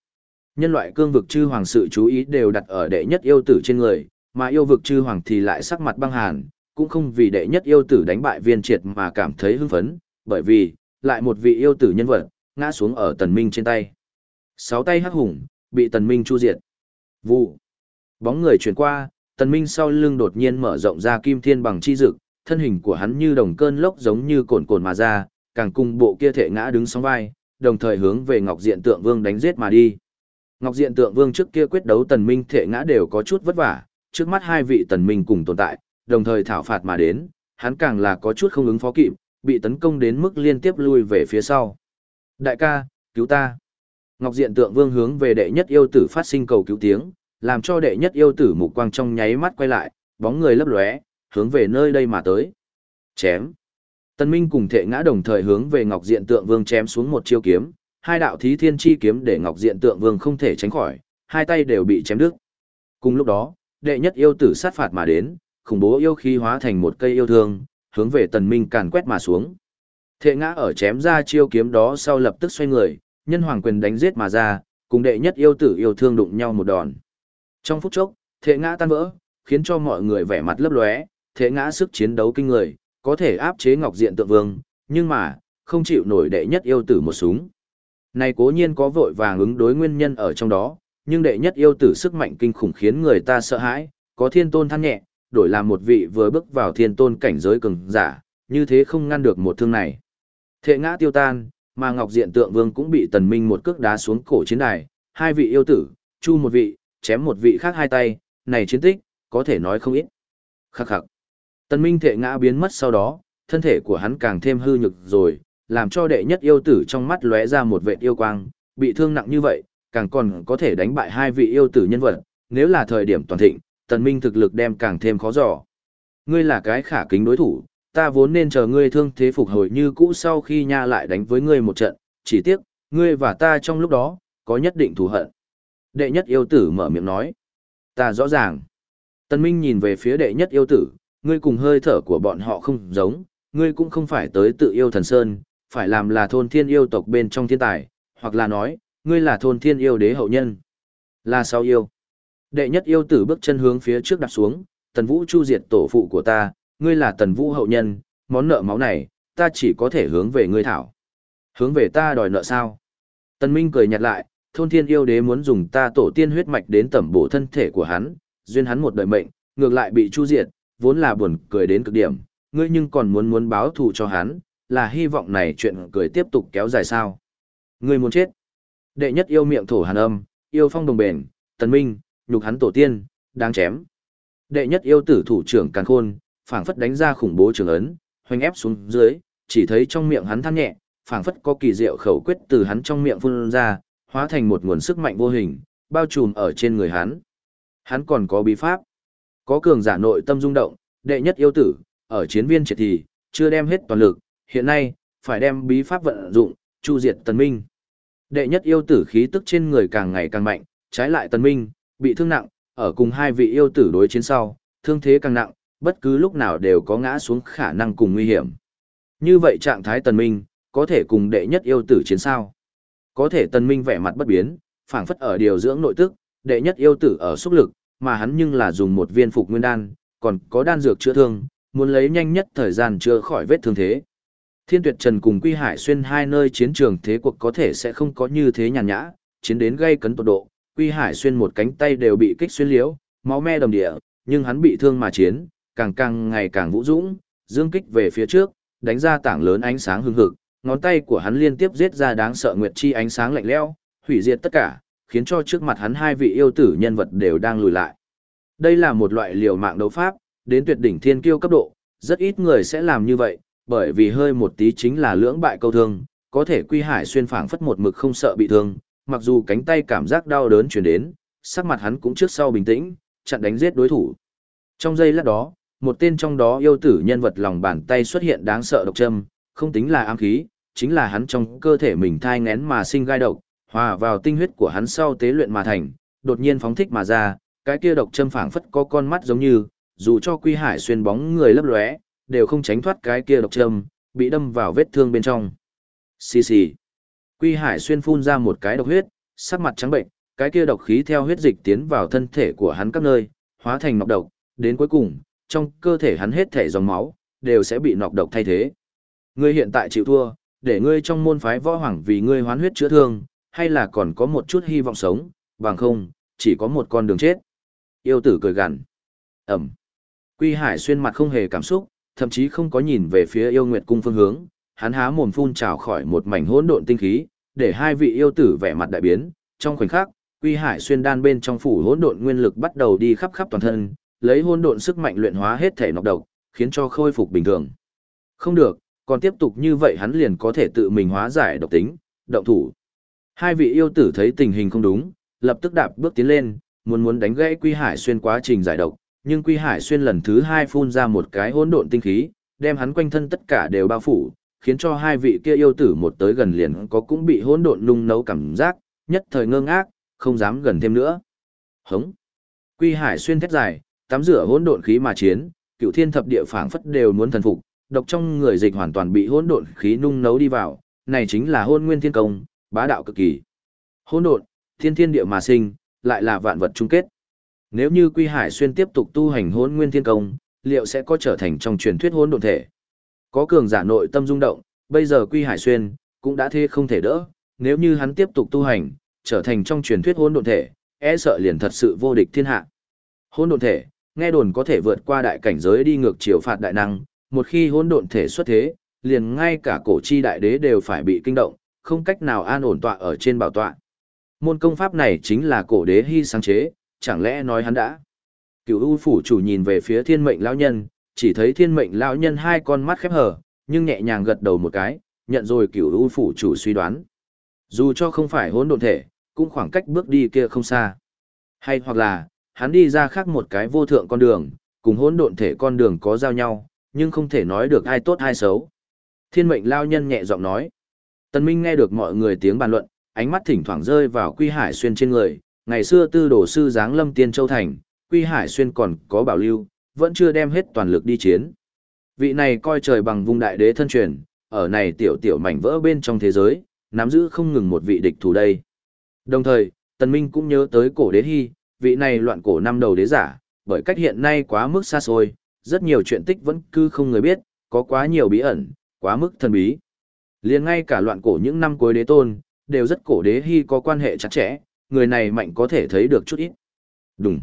Nhân loại cương vực chư hoàng sự chú ý đều đặt ở đệ nhất yêu tử trên người, mà yêu vực chư hoàng thì lại sắc mặt băng hàn, cũng không vì đệ nhất yêu tử đánh bại viên triệt mà cảm thấy hưng phấn, bởi vì, lại một vị yêu tử nhân vật, ngã xuống ở tần minh trên tay. Sáu tay hắc hùng, bị tần minh chu diệt. Vụ. Bóng người chuyển qua, tần minh sau lưng đột nhiên mở rộng ra kim thiên bằng chi dực, thân hình của hắn như đồng cơn lốc giống như cồn cồn mà ra, càng cùng bộ kia thể ngã đứng sóng vai, đồng thời hướng về Ngọc Diện Tượng Vương đánh giết mà đi. Ngọc Diện Tượng Vương trước kia quyết đấu tần minh thể ngã đều có chút vất vả, trước mắt hai vị tần minh cùng tồn tại, đồng thời thảo phạt mà đến, hắn càng là có chút không ứng phó kịp, bị tấn công đến mức liên tiếp lui về phía sau. Đại ca, cứu ta. Ngọc Diện Tượng Vương hướng về đệ nhất yêu tử phát sinh cầu cứu tiếng, làm cho đệ nhất yêu tử mục quang trong nháy mắt quay lại, bóng người lấp lóe, hướng về nơi đây mà tới. Chém. Tần Minh cùng Thệ Ngã đồng thời hướng về Ngọc Diện Tượng Vương chém xuống một chiêu kiếm, hai đạo thí thiên chi kiếm để Ngọc Diện Tượng Vương không thể tránh khỏi, hai tay đều bị chém đứt. Cùng lúc đó, đệ nhất yêu tử sát phạt mà đến, khủng bố yêu khí hóa thành một cây yêu thương, hướng về Tần Minh càn quét mà xuống. Thệ Ngã ở chém ra chiêu kiếm đó sau lập tức xoay người, nhân hoàng quyền đánh giết mà ra, cùng đệ nhất yêu tử yêu thương đụng nhau một đòn. Trong phút chốc, Thệ Ngã tan vỡ, khiến cho mọi người vẻ mặt lấp lóe, Thệ Ngã sức chiến đấu kinh người, có thể áp chế Ngọc Diện Tượng Vương, nhưng mà, không chịu nổi đệ nhất yêu tử một súng. Này cố nhiên có vội vàng ứng đối nguyên nhân ở trong đó, nhưng đệ nhất yêu tử sức mạnh kinh khủng khiến người ta sợ hãi, có thiên tôn than nhẹ, đổi làm một vị vừa bước vào thiên tôn cảnh giới cường giả, như thế không ngăn được một thương này. Thệ ngã tiêu tan, mà Ngọc Diện Tượng Vương cũng bị Tần Minh một cước đá xuống cổ chiến đài, hai vị yêu tử, chu một vị, chém một vị khác hai tay, này chiến tích, có thể nói không ít. Khắc khắc. Tần Minh thệ ngã biến mất sau đó, thân thể của hắn càng thêm hư nhược rồi, làm cho đệ nhất yêu tử trong mắt lóe ra một vệt yêu quang, bị thương nặng như vậy, càng còn có thể đánh bại hai vị yêu tử nhân vật, nếu là thời điểm toàn thịnh, Tần Minh thực lực đem càng thêm khó dò. Ngươi là cái khả kính đối thủ, ta vốn nên chờ ngươi thương thế phục hồi như cũ sau khi nha lại đánh với ngươi một trận, chỉ tiếc, ngươi và ta trong lúc đó, có nhất định thù hận. Đệ nhất yêu tử mở miệng nói. Ta rõ ràng. Tần Minh nhìn về phía đệ nhất yêu tử, ngươi cùng hơi thở của bọn họ không giống, ngươi cũng không phải tới tự yêu thần sơn, phải làm là thôn thiên yêu tộc bên trong thiên tài, hoặc là nói, ngươi là thôn thiên yêu đế hậu nhân. Là sao yêu? Đệ nhất yêu tử bước chân hướng phía trước đặt xuống, tần vũ chu diệt tổ phụ của ta, ngươi là tần vũ hậu nhân, món nợ máu này, ta chỉ có thể hướng về ngươi thảo. Hướng về ta đòi nợ sao? Tần Minh cười nhạt lại, thôn thiên yêu đế muốn dùng ta tổ tiên huyết mạch đến tẩm bổ thân thể của hắn, duyên hắn một đời mệnh, ngược lại bị chu diệt, vốn là buồn cười đến cực điểm, ngươi nhưng còn muốn muốn báo thù cho hắn, là hy vọng này chuyện cười tiếp tục kéo dài sao. Ngươi muốn chết. Đệ nhất yêu miệng thổ hàn âm, yêu phong đồng bền, tần minh, nhục hắn tổ tiên, đáng chém. Đệ nhất yêu tử thủ trưởng càn khôn, phảng phất đánh ra khủng bố trường ấn, hoành ép xuống dưới, chỉ thấy trong miệng hắn than nhẹ, phảng phất có kỳ diệu khẩu quyết từ hắn trong miệng phun ra, hóa thành một nguồn sức mạnh vô hình, bao trùm ở trên người hắn. Hắn còn có bí pháp. Có cường giả nội tâm rung động, đệ nhất yêu tử, ở chiến viên triệt thì, chưa đem hết toàn lực, hiện nay, phải đem bí pháp vận dụng, chu diệt tần minh. Đệ nhất yêu tử khí tức trên người càng ngày càng mạnh, trái lại tần minh, bị thương nặng, ở cùng hai vị yêu tử đối chiến sau, thương thế càng nặng, bất cứ lúc nào đều có ngã xuống khả năng cùng nguy hiểm. Như vậy trạng thái tần minh, có thể cùng đệ nhất yêu tử chiến sao? Có thể tần minh vẻ mặt bất biến, phảng phất ở điều dưỡng nội tức, đệ nhất yêu tử ở xúc lực, mà hắn nhưng là dùng một viên phục nguyên đan, còn có đan dược chữa thương, muốn lấy nhanh nhất thời gian chữa khỏi vết thương thế. Thiên Tuyệt Trần cùng Quy Hải Xuyên hai nơi chiến trường thế cuộc có thể sẽ không có như thế nhàn nhã, chiến đến gây cấn tột độ, Quy Hải Xuyên một cánh tay đều bị kích xuyên liễu, máu me đầm địa, nhưng hắn bị thương mà chiến, càng càng ngày càng vũ dũng, dương kích về phía trước, đánh ra tảng lớn ánh sáng hưng hực, ngón tay của hắn liên tiếp giết ra đáng sợ nguyệt chi ánh sáng lạnh lẽo, hủy diệt tất cả, khiến cho trước mặt hắn hai vị yêu tử nhân vật đều đang lùi lại. Đây là một loại liều mạng đấu pháp, đến tuyệt đỉnh thiên kiêu cấp độ, rất ít người sẽ làm như vậy, bởi vì hơi một tí chính là lưỡng bại câu thương, có thể quy hải xuyên phảng phất một mực không sợ bị thương, mặc dù cánh tay cảm giác đau đớn truyền đến, sắc mặt hắn cũng trước sau bình tĩnh, chặn đánh giết đối thủ. Trong giây lát đó, một tên trong đó yêu tử nhân vật lòng bàn tay xuất hiện đáng sợ độc châm, không tính là ám khí, chính là hắn trong cơ thể mình thai ngén mà sinh gai độc, hòa vào tinh huyết của hắn sau tế luyện mà thành, đột nhiên phóng thích mà ra, cái kia độc châm phảng phất có con mắt giống như, dù cho Quy Hải xuyên bóng người lấp lóe, đều không tránh thoát cái kia độc châm, bị đâm vào vết thương bên trong. Xì xì. Quy Hải xuyên phun ra một cái độc huyết, sắc mặt trắng bệnh, cái kia độc khí theo huyết dịch tiến vào thân thể của hắn các nơi, hóa thành nọc độc, đến cuối cùng, trong cơ thể hắn hết thể dòng máu, đều sẽ bị nọc độc thay thế. Ngươi hiện tại chịu thua, để ngươi trong môn phái võ hoàng vì ngươi hoán huyết chữa thương, hay là còn có một chút hy vọng sống, bằng không, chỉ có một con đường chết. Yêu tử cười gằn. Ẩm. Quy Hải xuyên mặt không hề cảm xúc, thậm chí không có nhìn về phía yêu nguyệt cung phương hướng, hắn há mồm phun trào khỏi một mảnh hỗn độn tinh khí, để hai vị yêu tử vẻ mặt đại biến, trong khoảnh khắc, Quy Hải xuyên đan bên trong phủ hỗn độn nguyên lực bắt đầu đi khắp khắp toàn thân, lấy hỗn độn sức mạnh luyện hóa hết thể nọc độc, khiến cho khôi phục bình thường. Không được, còn tiếp tục như vậy hắn liền có thể tự mình hóa giải độc tính, động thủ. Hai vị yêu tử thấy tình hình không đúng, lập tức đạp bước tiến lên, muốn muốn đánh gãy Quy Hải xuyên quá trình giải độc, nhưng Quy Hải xuyên lần thứ hai phun ra một cái hỗn độn tinh khí, đem hắn quanh thân tất cả đều bao phủ, khiến cho hai vị kia yêu tử một tới gần liền có cũng bị hỗn độn nung nấu cảm giác, nhất thời ngơ ngác, không dám gần thêm nữa. Hống. Quy Hải xuyên thét dài, tắm rửa hỗn độn khí mà chiến, cựu thiên thập địa phảng phất đều muốn thần phục, độc trong người dịch hoàn toàn bị hỗn độn khí nung nấu đi vào, này chính là hôn nguyên thiên công, bá đạo cực kỳ. Hỗn độn, thiên thiên địa mà sinh, lại là vạn vật chung kết. Nếu như Quy Hải xuyên tiếp tục tu hành hỗn nguyên thiên công, liệu sẽ có trở thành trong truyền thuyết hỗn độn thể? Có cường giả nội tâm rung động, bây giờ Quy Hải xuyên cũng đã thế không thể đỡ, nếu như hắn tiếp tục tu hành, trở thành trong truyền thuyết hỗn độn thể, e sợ liền thật sự vô địch thiên hạ. Hỗn độn thể, nghe đồn có thể vượt qua đại cảnh giới đi ngược chiều phạt đại năng, một khi hỗn độn thể xuất thế, liền ngay cả cổ chi đại đế đều phải bị kinh động, không cách nào an ổn tọa ở trên bảo tọa. Môn công pháp này chính là cổ đế hy sáng chế, chẳng lẽ nói hắn đã. Cựu U phủ chủ nhìn về phía thiên mệnh lão nhân, chỉ thấy thiên mệnh lão nhân hai con mắt khép hờ, nhưng nhẹ nhàng gật đầu một cái, nhận rồi cựu U phủ chủ suy đoán. Dù cho không phải hỗn độn thể, cũng khoảng cách bước đi kia không xa. Hay hoặc là, hắn đi ra khác một cái vô thượng con đường, cùng hỗn độn thể con đường có giao nhau, nhưng không thể nói được ai tốt ai xấu. Thiên mệnh lao nhân nhẹ giọng nói. Tần Minh nghe được mọi người tiếng bàn luận, ánh mắt thỉnh thoảng rơi vào Quy Hải Xuyên trên người. Ngày xưa tư đồ sư giáng lâm tiên châu thành, Quy Hải Xuyên còn có bảo lưu, vẫn chưa đem hết toàn lực đi chiến. Vị này coi trời bằng vùng đại đế thân truyền, ở này tiểu tiểu mảnh vỡ bên trong thế giới, nắm giữ không ngừng một vị địch thủ đây. Đồng thời, Tần Minh cũng nhớ tới cổ đế hy, vị này loạn cổ năm đầu đế giả, bởi cách hiện nay quá mức xa xôi, rất nhiều chuyện tích vẫn cứ không người biết, có quá nhiều bí ẩn, quá mức thần bí. Liền ngay cả loạn cổ những năm cuối đế tôn, đều rất cổ đế hy có quan hệ chặt chẽ, người này mạnh có thể thấy được chút ít. Đúng.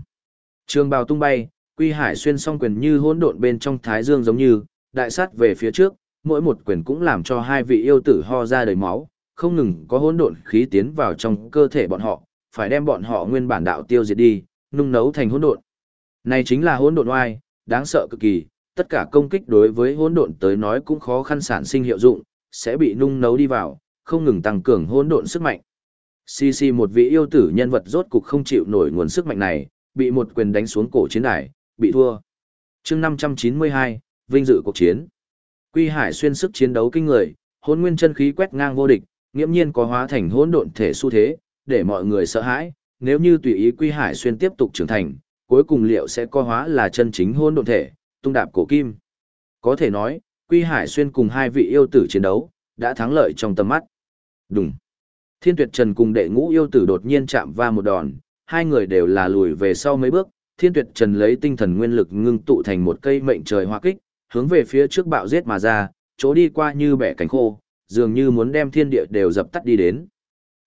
Trường bào tung bay, quy hải xuyên song quyền như hỗn độn bên trong thái dương giống như, đại sát về phía trước, mỗi một quyền cũng làm cho hai vị yêu tử ho ra đầy máu, không ngừng có hỗn độn khí tiến vào trong cơ thể bọn họ, phải đem bọn họ nguyên bản đạo tiêu diệt đi, nung nấu thành hỗn độn. Này chính là hỗn độn oai, đáng sợ cực kỳ, tất cả công kích đối với hỗn độn tới nói cũng khó khăn sản sinh hiệu dụng, sẽ bị nung nấu đi vào, không ngừng tăng cường hỗn độn sức mạnh. CC một vị yêu tử nhân vật rốt cục không chịu nổi nguồn sức mạnh này, bị một quyền đánh xuống cổ chiến đài, bị thua. Chương 592, vinh dự cuộc chiến. Quy Hải xuyên sức chiến đấu kinh người, hỗn nguyên chân khí quét ngang vô địch, nghiêm nhiên có hóa thành hỗn độn thể xu thế, để mọi người sợ hãi, nếu như tùy ý Quy Hải xuyên tiếp tục trưởng thành, cuối cùng liệu sẽ co hóa là chân chính hỗn độn thể, tung đạp cổ kim. Có thể nói, Quy Hải xuyên cùng hai vị yêu tử chiến đấu, đã thắng lợi trong tầm mắt. Đúng. Thiên Tuyệt Trần cùng đệ ngũ yêu tử đột nhiên chạm va một đòn, hai người đều là lùi về sau mấy bước, Thiên Tuyệt Trần lấy tinh thần nguyên lực ngưng tụ thành một cây mệnh trời hoa kích, hướng về phía trước bạo giết mà ra, chỗ đi qua như bẻ cánh khô, dường như muốn đem thiên địa đều dập tắt đi đến.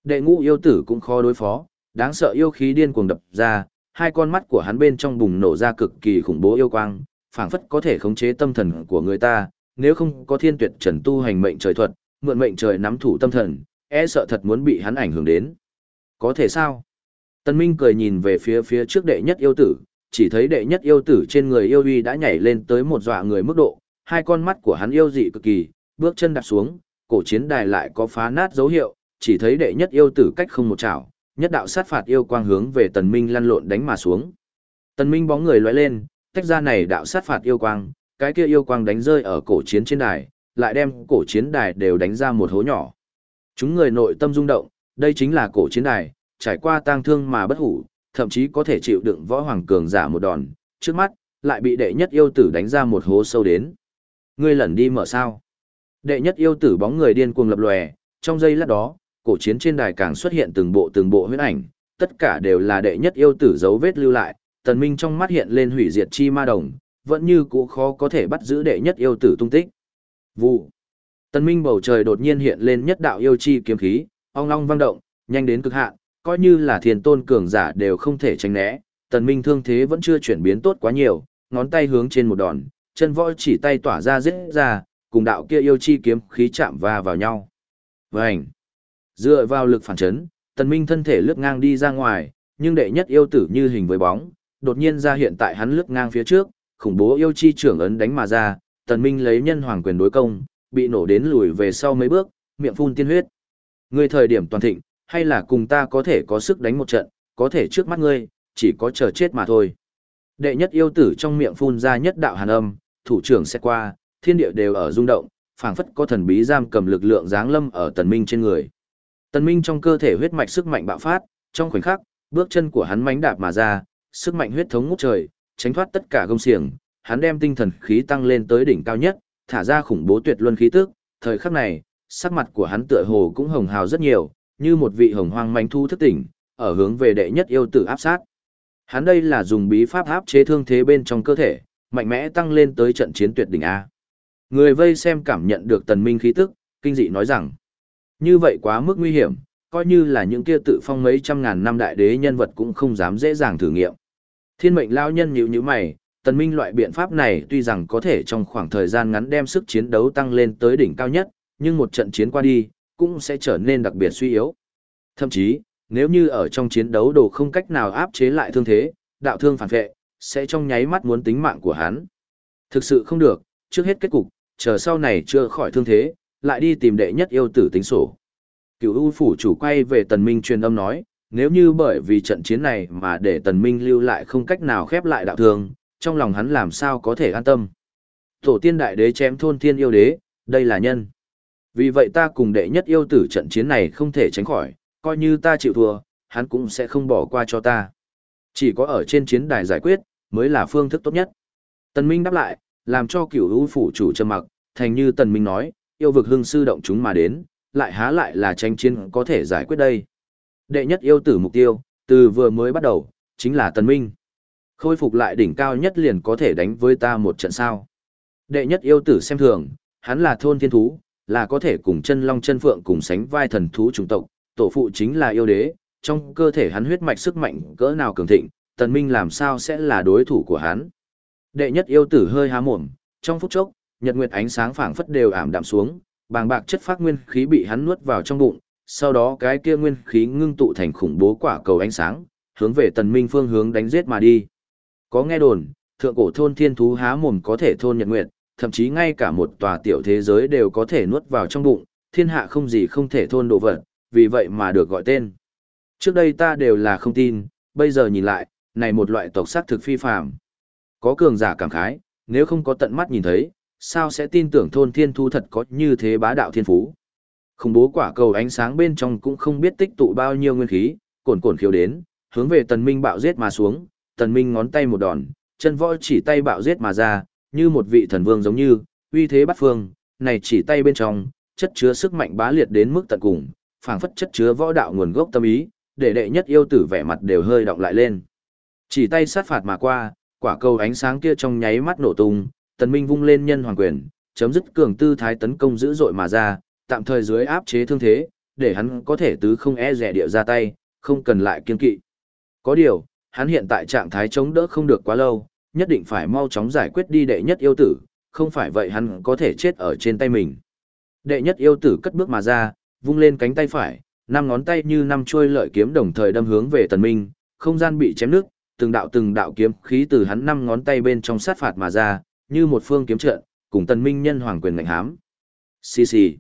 Đệ ngũ yêu tử cũng khó đối phó, đáng sợ yêu khí điên cuồng đập ra, hai con mắt của hắn bên trong bùng nổ ra cực kỳ khủng bố yêu quang, phảng phất có thể khống chế tâm thần của người ta, nếu không có thiên tuyệt trần tu hành mệnh trời thuật, mượn mệnh trời nắm thủ tâm thần, e sợ thật muốn bị hắn ảnh hưởng đến. Có thể sao? Tân Minh cười nhìn về phía phía trước đệ nhất yêu tử, chỉ thấy đệ nhất yêu tử trên người yêu uy đã nhảy lên tới một dọa người mức độ, hai con mắt của hắn yêu dị cực kỳ, bước chân đạp xuống, cổ chiến đài lại có phá nát dấu hiệu, chỉ thấy đệ nhất yêu tử cách không một chảo, nhất đạo sát phạt yêu quang hướng về Tần Minh lăn lộn đánh mà xuống. Tần Minh bóng người lóe lên, tách ra này đạo sát phạt yêu quang, cái kia yêu quang đánh rơi ở cổ chiến trên đài, lại đem cổ chiến đài đều đánh ra một hố nhỏ. Chúng người nội tâm rung động, đây chính là cổ chiến đài, trải qua tang thương mà bất hủ, thậm chí có thể chịu đựng võ hoàng cường giả một đòn, trước mắt, lại bị đệ nhất yêu tử đánh ra một hố sâu đến. Ngươi lẩn đi mở sao? Đệ nhất yêu tử bóng người điên cuồng lập lòe, trong giây lát đó, cổ chiến trên đài càng xuất hiện từng bộ từng bộ huyết ảnh, tất cả đều là đệ nhất yêu tử dấu vết lưu lại, tần minh trong mắt hiện lên hủy diệt chi ma đồng, vẫn như cũ khó có thể bắt giữ đệ nhất yêu tử tung tích. Vụ. Tần minh bầu trời đột nhiên hiện lên nhất đạo yêu chi kiếm khí, ong long vang động, nhanh đến cực hạn, coi như là thiền tôn cường giả đều không thể tránh né, tần minh thương thế vẫn chưa chuyển biến tốt quá nhiều, ngón tay hướng trên một đòn, chân võ chỉ tay tỏa ra giết ra, cùng đạo kia yêu chi kiếm khí chạm va vào nhau. Vành. Dựa vào lực phản chấn, tần minh thân thể lướt ngang đi ra ngoài, nhưng đệ nhất yêu tử như hình với bóng, đột nhiên ra hiện tại hắn lướt ngang phía trước, khủng bố yêu chi trưởng ấn đánh mà ra, tần minh lấy nhân hoàng quyền đối công, bị nổ đến lùi về sau mấy bước, miệng phun tiên huyết. Ngươi thời điểm toàn thịnh, hay là cùng ta có thể có sức đánh một trận, có thể trước mắt ngươi, chỉ có chờ chết mà thôi. Đệ nhất yêu tử trong miệng phun ra nhất đạo hàn âm, thủ trưởng sẽ qua, thiên địa đều ở rung động, phảng phất có thần bí giam cầm lực lượng giáng lâm ở tần minh trên người. Tần minh trong cơ thể huyết mạch sức mạnh bạo phát, trong khoảnh khắc, bước chân của hắn mãnh đạp mà ra, sức mạnh huyết thống ngút trời, tránh thoát tất cả gông xiềng, hắn đem tinh thần khí tăng lên tới đỉnh cao nhất, thả ra khủng bố tuyệt luân khí tức, thời khắc này, sắc mặt của hắn tựa hồ cũng hồng hào rất nhiều, như một vị hồng hoang manh thu thức tỉnh, ở hướng về đệ nhất yêu tử áp sát. Hắn đây là dùng bí pháp áp chế thương thế bên trong cơ thể, mạnh mẽ tăng lên tới trận chiến tuyệt đỉnh A. Người vây xem cảm nhận được tần minh khí tức, kinh dị nói rằng, như vậy quá mức nguy hiểm, coi như là những kia tự phong mấy trăm ngàn năm đại đế nhân vật cũng không dám dễ dàng thử nghiệm. Thiên mệnh lao nhân nhíu nhíu mày, tần minh loại biện pháp này tuy rằng có thể trong khoảng thời gian ngắn đem sức chiến đấu tăng lên tới đỉnh cao nhất, nhưng một trận chiến qua đi, cũng sẽ trở nên đặc biệt suy yếu. Thậm chí, nếu như ở trong chiến đấu đồ không cách nào áp chế lại thương thế, đạo thương phản vệ, sẽ trong nháy mắt muốn tính mạng của hắn. Thực sự không được, trước hết kết cục, chờ sau này chưa khỏi thương thế, lại đi tìm đệ nhất yêu tử tính sổ. Cựu U phủ chủ quay về Tần Minh truyền âm nói, nếu như bởi vì trận chiến này mà để Tần Minh lưu lại không cách nào khép lại đạo thường, trong lòng hắn làm sao có thể an tâm. Tổ tiên đại đế chém thôn thiên yêu đế, đây là nhân. Vì vậy ta cùng đệ nhất yêu tử trận chiến này không thể tránh khỏi, coi như ta chịu thua, hắn cũng sẽ không bỏ qua cho ta. Chỉ có ở trên chiến đài giải quyết, mới là phương thức tốt nhất. Tần Minh đáp lại, làm cho cửu u phủ chủ trầm mặc, thành như Tần Minh nói, yêu vực hưng sư động chúng mà đến, lại há lại là tranh chiến có thể giải quyết đây. Đệ nhất yêu tử mục tiêu, từ vừa mới bắt đầu, chính là Tần Minh. Khôi phục lại đỉnh cao nhất liền có thể đánh với ta một trận sao. Đệ nhất yêu tử xem thường, hắn là thôn thiên thú, là có thể cùng chân long chân phượng cùng sánh vai thần thú chủng tộc, tổ phụ chính là yêu đế, trong cơ thể hắn huyết mạch sức mạnh cỡ nào cường thịnh, tần minh làm sao sẽ là đối thủ của hắn. Đệ nhất yêu tử hơi há mồm, trong phút chốc, nhật nguyệt ánh sáng phảng phất đều ảm đạm xuống, bàng bạc chất phát nguyên khí bị hắn nuốt vào trong bụng, sau đó cái kia nguyên khí ngưng tụ thành khủng bố quả cầu ánh sáng, hướng về tần minh phương hướng đánh giết mà đi. Có nghe đồn, thượng cổ thôn thiên thú há mồm có thể thôn nhật nguyệt, thậm chí ngay cả một tòa tiểu thế giới đều có thể nuốt vào trong bụng, thiên hạ không gì không thể thôn độ vật, vì vậy mà được gọi tên. Trước đây ta đều là không tin, bây giờ nhìn lại, này một loại tộc sắc thực phi phàm. Có cường giả cảm khái, nếu không có tận mắt nhìn thấy, sao sẽ tin tưởng thôn thiên thú thật có như thế bá đạo thiên phú. Khủng bố quả cầu ánh sáng bên trong cũng không biết tích tụ bao nhiêu nguyên khí, cồn cồn khiếu đến, hướng về tần minh bạo giết mà xuống, tần minh ngón tay một đòn, chân võ chỉ tay bạo giết mà ra, như một vị thần vương giống như, uy thế bắt phương, này chỉ tay bên trong, chất chứa sức mạnh bá liệt đến mức tận cùng, phảng phất chất chứa võ đạo nguồn gốc tâm ý, để đệ nhất yêu tử vẻ mặt đều hơi động lại lên. Chỉ tay sát phạt mà qua, quả cầu ánh sáng kia trong nháy mắt nổ tung, tần minh vung lên nhân hoàng quyền, chấm dứt cường tư thái tấn công dữ dội mà ra, tạm thời dưới áp chế thương thế, để hắn có thể tứ không e rẻ địa ra tay, không cần lại kiên kỵ. Có điều, hắn hiện tại trạng thái chống đỡ không được quá lâu, nhất định phải mau chóng giải quyết đi đệ nhất yêu tử, không phải vậy hắn có thể chết ở trên tay mình. Đệ nhất yêu tử cất bước mà ra, vung lên cánh tay phải, năm ngón tay như năm chuôi lợi kiếm đồng thời đâm hướng về tần minh, không gian bị chém nước, từng đạo từng đạo kiếm khí từ hắn năm ngón tay bên trong sát phạt mà ra, như một phương kiếm trận, cùng tần minh nhân hoàng quyền ngạnh hám. Xì xì.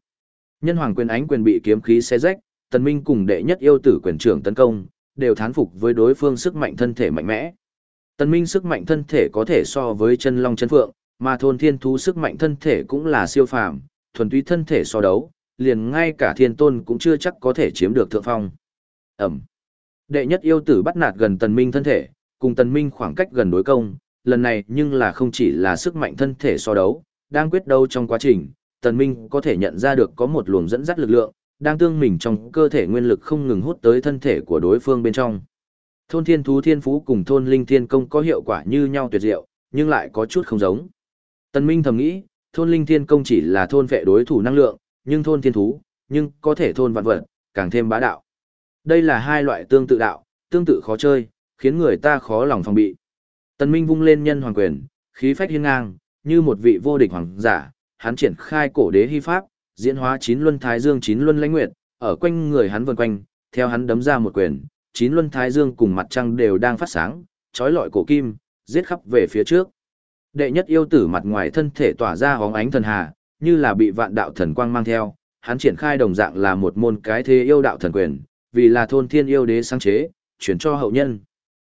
Nhân hoàng quyền ánh quyền bị kiếm khí xé rách, tần minh cùng đệ nhất yêu tử quyền trưởng tấn công, đều thán phục với đối phương sức mạnh thân thể mạnh mẽ. Tần minh sức mạnh thân thể có thể so với chân long chân phượng, mà thôn thiên thú sức mạnh thân thể cũng là siêu phàm, thuần túy thân thể so đấu, liền ngay cả thiên tôn cũng chưa chắc có thể chiếm được thượng phong. Ẩm. Đệ nhất yêu tử bắt nạt gần tần minh thân thể, cùng tần minh khoảng cách gần đối công, lần này nhưng là không chỉ là sức mạnh thân thể so đấu, đang quyết đấu trong quá trình, tần minh có thể nhận ra được có một luồng dẫn dắt lực lượng, đang tương mình trong cơ thể nguyên lực không ngừng hút tới thân thể của đối phương bên trong. Thôn thiên thú thiên phú cùng thôn linh thiên công có hiệu quả như nhau tuyệt diệu, nhưng lại có chút không giống. Tần minh thầm nghĩ, thôn linh thiên công chỉ là thôn vệ đối thủ năng lượng, nhưng thôn thiên thú, nhưng có thể thôn vạn vật, càng thêm bá đạo. Đây là hai loại tương tự đạo, tương tự khó chơi, khiến người ta khó lòng phòng bị. Tần Minh vung lên nhân hoàng quyền, khí phách hiên ngang, như một vị vô địch hoàng giả, hắn triển khai cổ đế hy pháp, diễn hóa chín luân thái dương chín luân lãnh nguyệt, ở quanh người hắn vần quanh, theo hắn đấm ra một quyền, chín luân thái dương cùng mặt trăng đều đang phát sáng, chói lọi cổ kim, giết khắp về phía trước. Đệ nhất yêu tử mặt ngoài thân thể tỏa ra hóng ánh thần hà, như là bị vạn đạo thần quang mang theo, hắn triển khai đồng dạng là một môn cái thế yêu đạo thần quyền, vì là thôn thiên yêu đế sáng chế, chuyển cho hậu nhân.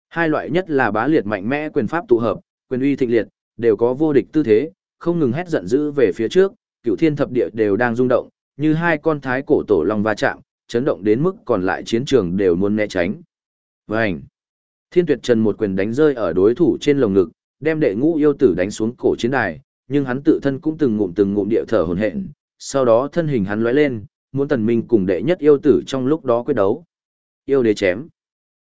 Hai loại nhất là bá liệt mạnh mẽ quyền pháp tụ hợp, quyền uy thịnh liệt, đều có vô địch tư thế, không ngừng hét giận dữ về phía trước, cựu thiên thập địa đều đang rung động, như hai con thái cổ tổ long va chạm, chấn động đến mức còn lại chiến trường đều muốn né tránh. Vành! Thiên tuyệt trần một quyền đánh rơi ở đối thủ trên lồng ngực, đem đệ ngũ yêu tử đánh xuống cổ chiến đài, nhưng hắn tự thân cũng từng ngụm từng ngụm địa thở hồn hện, sau đó thân hình hắn lóe lên, muốn tần minh cùng đệ nhất yêu tử trong lúc đó quyết đấu. Yêu đế chém.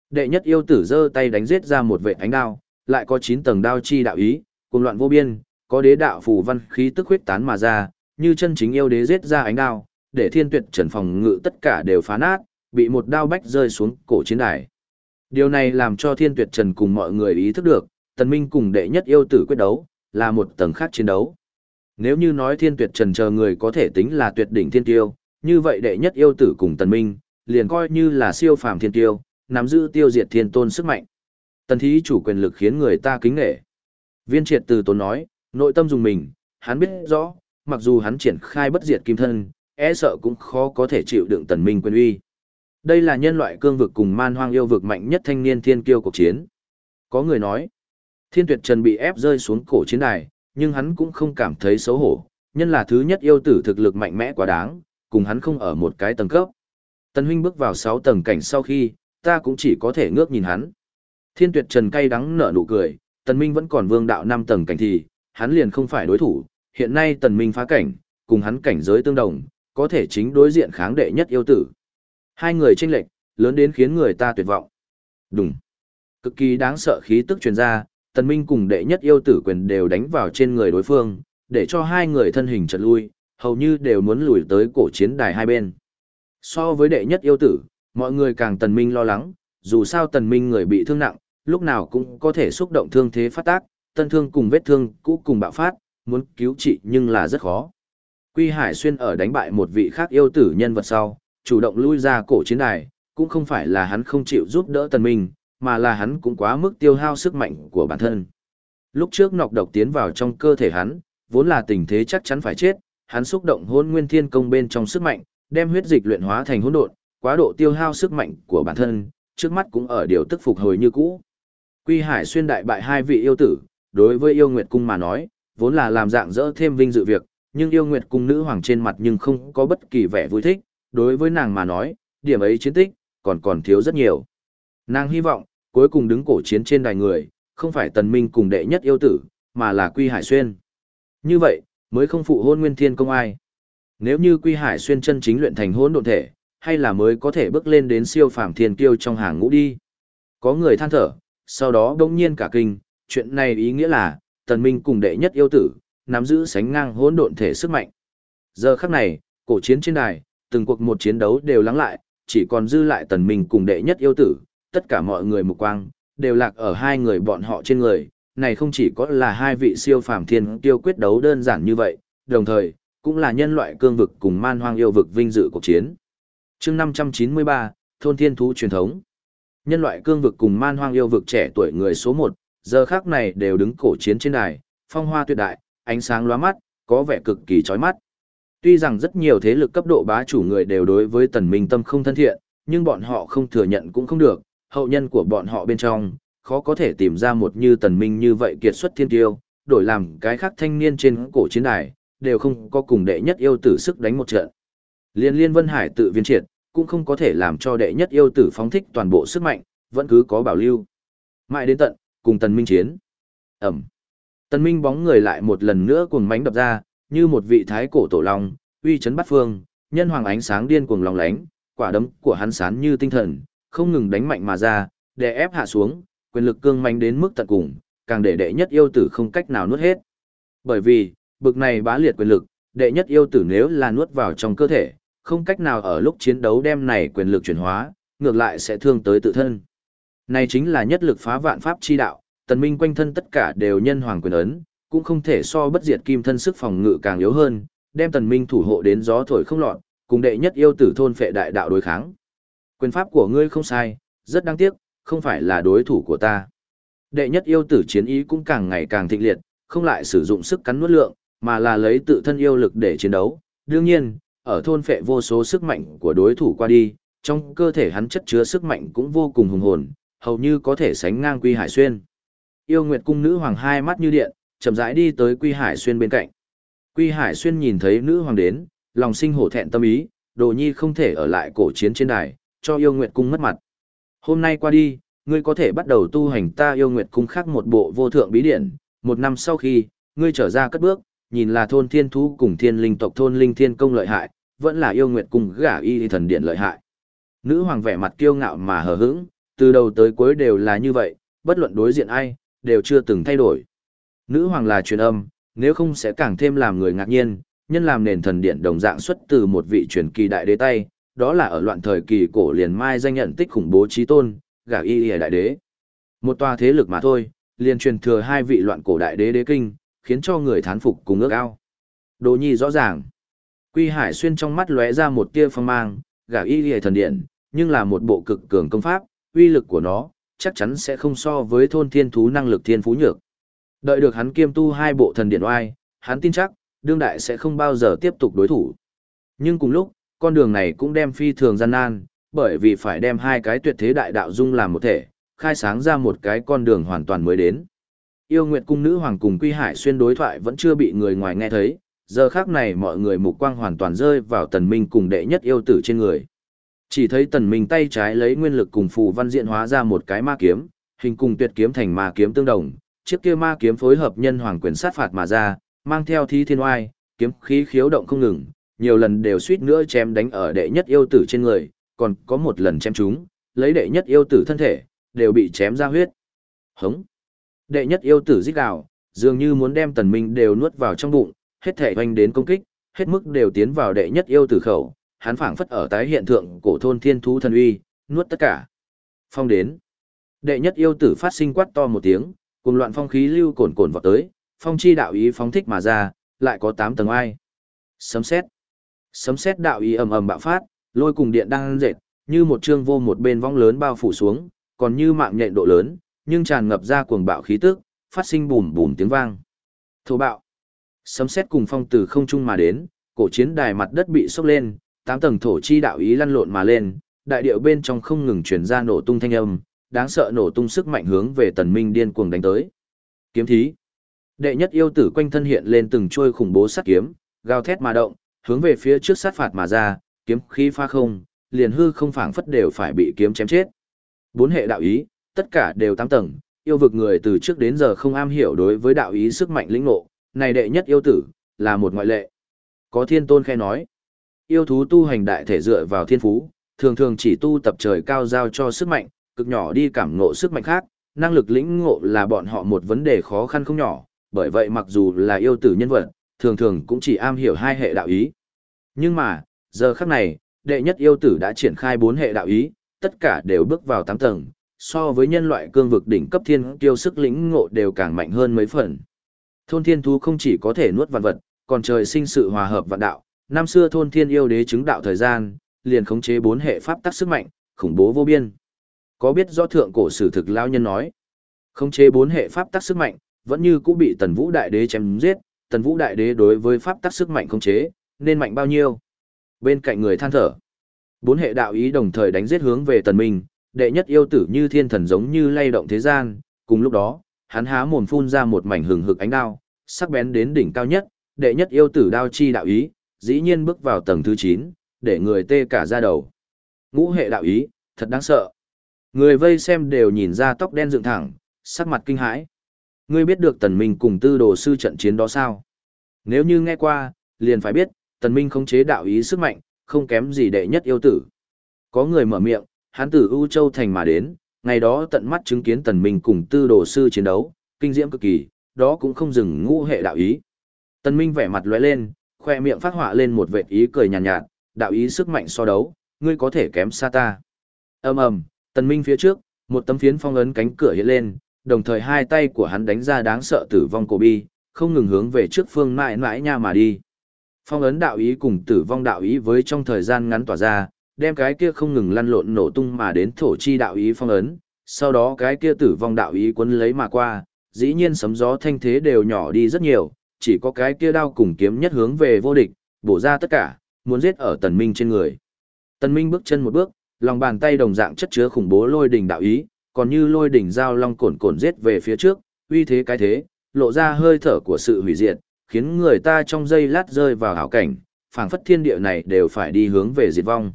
Đệ nhất yêu tử giơ tay đánh giết ra một vệ ánh đao, lại có 9 tầng đao chi đạo ý, cùng loạn vô biên, có đế đạo phù văn khí tức huyết tán mà ra, như chân chính yêu đế giết ra ánh đao, để thiên tuyệt trần phòng ngự tất cả đều phá nát, bị một đao bách rơi xuống cổ chiến đài. Điều này làm cho thiên tuyệt trần cùng mọi người ý thức được, tần minh cùng đệ nhất yêu tử quyết đấu, là một tầng khác chiến đấu. Nếu như nói thiên tuyệt trần chờ người có thể tính là tuyệt đỉnh thiên tiêu, như vậy đệ nhất yêu tử cùng tần minh, liền coi như là siêu phàm thiên tiêu, nắm giữ tiêu diệt thiên tôn sức mạnh. Tần thí chủ quyền lực khiến người ta kính nghệ. Viên triệt từ tốn nói, nội tâm dùng mình, hắn biết rõ, mặc dù hắn triển khai bất diệt kim thân, e sợ cũng khó có thể chịu đựng tần minh quyền uy. Đây là nhân loại cương vực cùng man hoang yêu vực mạnh nhất thanh niên thiên kiêu cuộc chiến. Có người nói, thiên tuyệt trần bị ép rơi xuống cổ chiến đài, nhưng hắn cũng không cảm thấy xấu hổ, nhân là thứ nhất yêu tử thực lực mạnh mẽ quá đáng, cùng hắn không ở một cái tầng cấp. Tần huynh bước vào 6 tầng cảnh sau khi, ta cũng chỉ có thể ngước nhìn hắn. Thiên tuyệt trần cay đắng nở nụ cười, tần minh vẫn còn vương đạo 5 tầng cảnh thì, hắn liền không phải đối thủ, hiện nay tần minh phá cảnh, cùng hắn cảnh giới tương đồng, có thể chính đối diện kháng đệ nhất yêu tử. Hai người tranh lệch, lớn đến khiến người ta tuyệt vọng. Đúng. Cực kỳ đáng sợ khí tức truyền ra, tần minh cùng đệ nhất yêu tử quyền đều đánh vào trên người đối phương, để cho hai người thân hình chật lui, hầu như đều muốn lùi tới cổ chiến đài hai bên. So với đệ nhất yêu tử, mọi người càng tần minh lo lắng, dù sao tần minh người bị thương nặng, lúc nào cũng có thể xúc động thương thế phát tác, tân thương cùng vết thương cũ cùng bạo phát, muốn cứu trị nhưng là rất khó. Quy Hải Xuyên ở đánh bại một vị khác yêu tử nhân vật sau, chủ động lui ra cổ chiến đài, cũng không phải là hắn không chịu giúp đỡ tần minh, mà là hắn cũng quá mức tiêu hao sức mạnh của bản thân. Lúc trước nọc độc tiến vào trong cơ thể hắn, vốn là tình thế chắc chắn phải chết, hắn xúc động hôn nguyên thiên công bên trong sức mạnh, đem huyết dịch luyện hóa thành hỗn độn, quá độ tiêu hao sức mạnh của bản thân, trước mắt cũng ở điều tức phục hồi như cũ. Quy Hải xuyên đại bại hai vị yêu tử, đối với yêu nguyệt cung mà nói, vốn là làm dạng dỡ thêm vinh dự việc, nhưng yêu nguyệt cung nữ hoàng trên mặt nhưng không có bất kỳ vẻ vui thích, đối với nàng mà nói, điểm ấy chiến tích, còn còn thiếu rất nhiều. Nàng hy vọng, cuối cùng đứng cổ chiến trên đài người, không phải tần minh cùng đệ nhất yêu tử, mà là Quy Hải Xuyên. Như vậy, mới không phụ hôn nguyên thiên công ai. Nếu như Quy Hải Xuyên chân chính luyện thành hôn độn thể, hay là mới có thể bước lên đến siêu phàm thiên kiêu trong hàng ngũ đi. Có người than thở, sau đó đông nhiên cả kinh, chuyện này ý nghĩa là, tần minh cùng đệ nhất yêu tử, nắm giữ sánh ngang hỗn độn thể sức mạnh. Giờ khắc này, cổ chiến trên đài, từng cuộc một chiến đấu đều lắng lại, chỉ còn dư lại tần minh cùng đệ nhất yêu tử, tất cả mọi người mục quang, đều lạc ở hai người bọn họ trên người, này không chỉ có là hai vị siêu phàm thiên tiêu quyết đấu đơn giản như vậy, đồng thời, cũng là nhân loại cương vực cùng man hoang yêu vực vinh dự cuộc chiến. chương 593, Thôn Thiên Thú truyền thống. Nhân loại cương vực cùng man hoang yêu vực trẻ tuổi người số 1, giờ khác này đều đứng cổ chiến trên đài, phong hoa tuyệt đại, ánh sáng lóa mắt, có vẻ cực kỳ chói mắt. Tuy rằng rất nhiều thế lực cấp độ bá chủ người đều đối với tần minh tâm không thân thiện, nhưng bọn họ không thừa nhận cũng không được, hậu nhân của bọn họ bên trong, khó có thể tìm ra một như tần minh như vậy kiệt xuất thiên tiêu, đổi làm cái khác thanh niên trên cổ chiến đài, đều không có cùng đệ nhất yêu tử sức đánh một trận. Liên liên Vân Hải tự viên triệt, cũng không có thể làm cho đệ nhất yêu tử phóng thích toàn bộ sức mạnh, vẫn cứ có bảo lưu. Mãi đến tận, cùng tần minh chiến. Ẩm. Tần minh bóng người lại một lần nữa cuồng mánh đập ra, như một vị thái cổ tổ long, uy chấn bát phương, nhân hoàng ánh sáng điên cuồng lòng lánh, quả đấm của hắn sán như tinh thần, không ngừng đánh mạnh mà ra, để ép hạ xuống, quyền lực cương mãnh đến mức tận cùng, càng để đệ nhất yêu tử không cách nào nuốt hết. Bởi vì, bực này bá liệt quyền lực, đệ nhất yêu tử nếu là nuốt vào trong cơ thể, không cách nào ở lúc chiến đấu đem này quyền lực chuyển hóa, ngược lại sẽ thương tới tự thân. Này chính là nhất lực phá vạn pháp chi đạo, tần minh quanh thân tất cả đều nhân hoàng quyền ấn, cũng không thể so bất diệt kim thân sức phòng ngự càng yếu hơn, đem tần minh thủ hộ đến gió thổi không lọt, cùng đệ nhất yêu tử thôn phệ đại đạo đối kháng. Quyền pháp của ngươi không sai, rất đáng tiếc, không phải là đối thủ của ta. Đệ nhất yêu tử chiến ý cũng càng ngày càng thịnh liệt, không lại sử dụng sức cắn nuốt lượng, mà là lấy tự thân yêu lực để chiến đấu. Đương nhiên, ở thôn phệ vô số sức mạnh của đối thủ qua đi, trong cơ thể hắn chất chứa sức mạnh cũng vô cùng hùng hồn, hầu như có thể sánh ngang Quy Hải Xuyên. Yêu Nguyệt cung nữ hoàng hai mắt như điện, chậm rãi đi tới Quy Hải Xuyên bên cạnh. Quy Hải Xuyên nhìn thấy nữ hoàng đến, lòng sinh hổ thẹn tâm ý, Đồ Nhi không thể ở lại cổ chiến trên đài, cho Yêu Nguyệt cung mất mặt. Hôm nay qua đi, ngươi có thể bắt đầu tu hành ta Yêu Nguyệt cung khác một bộ vô thượng bí điển, một năm sau khi, ngươi trở ra cất bước, nhìn là thôn thiên thú cùng thiên linh tộc thôn linh thiên công lợi hại, vẫn là yêu nguyệt cung gả y thần điện lợi hại. Nữ hoàng vẻ mặt kiêu ngạo mà hờ hững, từ đầu tới cuối đều là như vậy, bất luận đối diện ai, đều chưa từng thay đổi. Nữ hoàng là truyền âm, nếu không sẽ càng thêm làm người ngạc nhiên, nhân làm nền thần điện đồng dạng xuất từ một vị truyền kỳ đại đế tay, đó là ở loạn thời kỳ cổ liền mai danh nhận tích khủng bố trí tôn, gả y y đại đế. Một tòa thế lực mà thôi, liền truyền thừa hai vị loạn cổ đại đế đế kinh, khiến cho người thán phục cùng ước ao. Đồ nhi rõ ràng. Quy Hải xuyên trong mắt lóe ra một tia phong mang, gả y y thần điện, nhưng là một bộ cực cường công pháp, uy lực của nó, chắc chắn sẽ không so với thôn thiên thú năng lực thiên phú nhược. Đợi được hắn kiêm tu hai bộ thần điện oai, hắn tin chắc, đương đại sẽ không bao giờ tiếp tục đối thủ. Nhưng cùng lúc, con đường này cũng đem phi thường gian nan, bởi vì phải đem hai cái tuyệt thế đại đạo dung làm một thể, khai sáng ra một cái con đường hoàn toàn mới đến. Yêu Nguyệt cung nữ hoàng cùng Quy Hải xuyên đối thoại vẫn chưa bị người ngoài nghe thấy, giờ khác này mọi người mục quang hoàn toàn rơi vào tần minh cùng đệ nhất yêu tử trên người. Chỉ thấy tần minh tay trái lấy nguyên lực cùng phù văn diện hóa ra một cái ma kiếm, hình cùng tuyệt kiếm thành ma kiếm tương đồng, chiếc kia ma kiếm phối hợp nhân hoàng quyền sát phạt mà ra, mang theo thi thiên oai, kiếm khí khiếu động không ngừng, nhiều lần đều suýt nữa chém đánh ở đệ nhất yêu tử trên người, còn có một lần chém chúng, lấy đệ nhất yêu tử thân thể, đều bị chém ra huyết. Hống! Đệ nhất yêu tử rít gào, dường như muốn đem tần minh đều nuốt vào trong bụng, hết thể hoành đến công kích, hết mức đều tiến vào đệ nhất yêu tử khẩu, hắn phảng phất ở tái hiện thượng cổ thôn thiên thú thần uy, nuốt tất cả. Phong đến. Đệ nhất yêu tử phát sinh quát to một tiếng, cùng loạn phong khí lưu cồn cồn vào tới, phong chi đạo ý phóng thích mà ra, lại có 8 tầng ai. Sấm xét. Sấm xét đạo ý ầm ầm bạo phát, lôi cùng điện đang dệt, như một trương vô một bên vong lớn bao phủ xuống, còn như mạng nhện độ lớn, nhưng tràn ngập ra cuồng bạo khí tức, phát sinh bùm bùm tiếng vang. Thổ bạo. Sấm sét cùng phong từ không trung mà đến, cổ chiến đài mặt đất bị sốc lên, tám tầng thổ chi đạo ý lăn lộn mà lên, đại điệu bên trong không ngừng truyền ra nổ tung thanh âm, đáng sợ nổ tung sức mạnh hướng về tần minh điên cuồng đánh tới. Kiếm thí. Đệ nhất yêu tử quanh thân hiện lên từng trôi khủng bố sát kiếm, gào thét mà động, hướng về phía trước sát phạt mà ra, kiếm khí pha không, liền hư không phảng phất đều phải bị kiếm chém chết. Bốn hệ đạo ý, tất cả đều tám tầng, yêu vực người từ trước đến giờ không am hiểu đối với đạo ý sức mạnh lĩnh ngộ, này đệ nhất yêu tử, là một ngoại lệ. Có thiên tôn khe nói, yêu thú tu hành đại thể dựa vào thiên phú, thường thường chỉ tu tập trời cao giao cho sức mạnh, cực nhỏ đi cảm ngộ sức mạnh khác, năng lực lĩnh ngộ là bọn họ một vấn đề khó khăn không nhỏ, bởi vậy mặc dù là yêu tử nhân vật, thường thường cũng chỉ am hiểu hai hệ đạo ý. Nhưng mà, giờ khắc này, đệ nhất yêu tử đã triển khai bốn hệ đạo ý, tất cả đều bước vào tám tầng, so với nhân loại cương vực đỉnh cấp thiên kiêu sức lĩnh ngộ đều càng mạnh hơn mấy phần. Thôn thiên thú không chỉ có thể nuốt vạn vật, còn trời sinh sự hòa hợp vạn đạo, năm xưa thôn thiên yêu đế chứng đạo thời gian, liền khống chế bốn hệ pháp tắc sức mạnh, khủng bố vô biên. Có biết rõ thượng cổ sử thực lao nhân nói, khống chế bốn hệ pháp tắc sức mạnh, vẫn như cũng bị Tần Vũ đại đế chém giết, Tần Vũ đại đế đối với pháp tắc sức mạnh khống chế, nên mạnh bao nhiêu? Bên cạnh người than thở, bốn hệ đạo ý đồng thời đánh giết hướng về Tần Minh, đệ nhất yêu tử như thiên thần giống như lay động thế gian, cùng lúc đó, hắn há mồm phun ra một mảnh hừng hực ánh đao, sắc bén đến đỉnh cao nhất, đệ nhất yêu tử đao chi đạo ý, dĩ nhiên bước vào tầng thứ 9, để người tê cả ra đầu. Ngũ hệ đạo ý, thật đáng sợ. Người vây xem đều nhìn ra tóc đen dựng thẳng, sắc mặt kinh hãi. Ngươi biết được tần minh cùng tư đồ sư trận chiến đó sao? Nếu như nghe qua, liền phải biết, tần minh khống chế đạo ý sức mạnh, không kém gì đệ nhất yêu tử. Có người mở miệng, hắn từ U Châu Thành mà đến, ngày đó tận mắt chứng kiến tần minh cùng tư đồ sư chiến đấu, kinh diễm cực kỳ, đó cũng không dừng ngũ hệ đạo ý. Tần minh vẻ mặt lóe lên, khoe miệng phát họa lên một vệt ý cười nhàn nhạt, nhạt, đạo ý sức mạnh so đấu, ngươi có thể kém xa ta. ầm ầm, tần minh phía trước, một tấm phiến phong ấn cánh cửa hiện lên, đồng thời hai tay của hắn đánh ra đáng sợ tử vong cổ bi, không ngừng hướng về trước phương mãi mãi nha mà đi. Phong ấn đạo ý cùng tử vong đạo ý với trong thời gian ngắn tỏa ra, đem cái kia không ngừng lăn lộn nổ tung mà đến thổ chi đạo ý phong ấn, sau đó cái kia tử vong đạo ý quấn lấy mà qua, dĩ nhiên sấm gió thanh thế đều nhỏ đi rất nhiều, chỉ có cái kia đao cùng kiếm nhất hướng về vô địch, bổ ra tất cả, muốn giết ở tần minh trên người. Tần minh bước chân một bước, lòng bàn tay đồng dạng chất chứa khủng bố lôi đỉnh đạo ý, còn như lôi đỉnh giao long cồn cồn giết về phía trước, uy thế cái thế, lộ ra hơi thở của sự hủy diệt, khiến người ta trong giây lát rơi vào hảo cảnh, phảng phất thiên địa này đều phải đi hướng về diệt vong.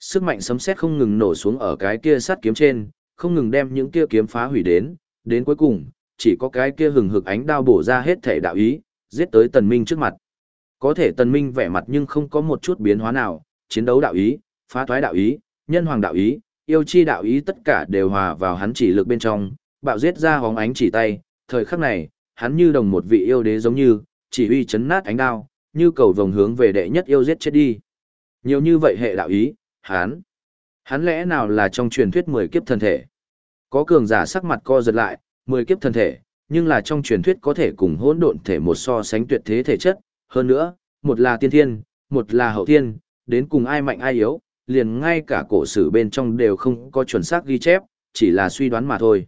Sức mạnh sấm sét không ngừng nổ xuống ở cái kia sắt kiếm trên, không ngừng đem những kia kiếm phá hủy đến, đến cuối cùng, chỉ có cái kia hừng hực ánh đao bổ ra hết thể đạo ý, giết tới tần minh trước mặt. Có thể tần minh vẻ mặt nhưng không có một chút biến hóa nào, chiến đấu đạo ý, phá thoái đạo ý, nhân hoàng đạo ý, yêu chi đạo ý tất cả đều hòa vào hắn chỉ lực bên trong, bạo giết ra hóng ánh chỉ tay, thời khắc này, hắn như đồng một vị yêu đế giống như, chỉ uy chấn nát ánh đao, như cầu vòng hướng về đệ nhất yêu giết chết đi. Nhiều như vậy hệ đạo ý, hắn, hắn lẽ nào là trong truyền thuyết mười kiếp thân thể? Có cường giả sắc mặt co giật lại, mười kiếp thân thể, nhưng là trong truyền thuyết có thể cùng hỗn độn thể một so sánh tuyệt thế thể chất, hơn nữa, một là tiên thiên, một là hậu thiên, đến cùng ai mạnh ai yếu, liền ngay cả cổ sử bên trong đều không có chuẩn xác ghi chép, chỉ là suy đoán mà thôi.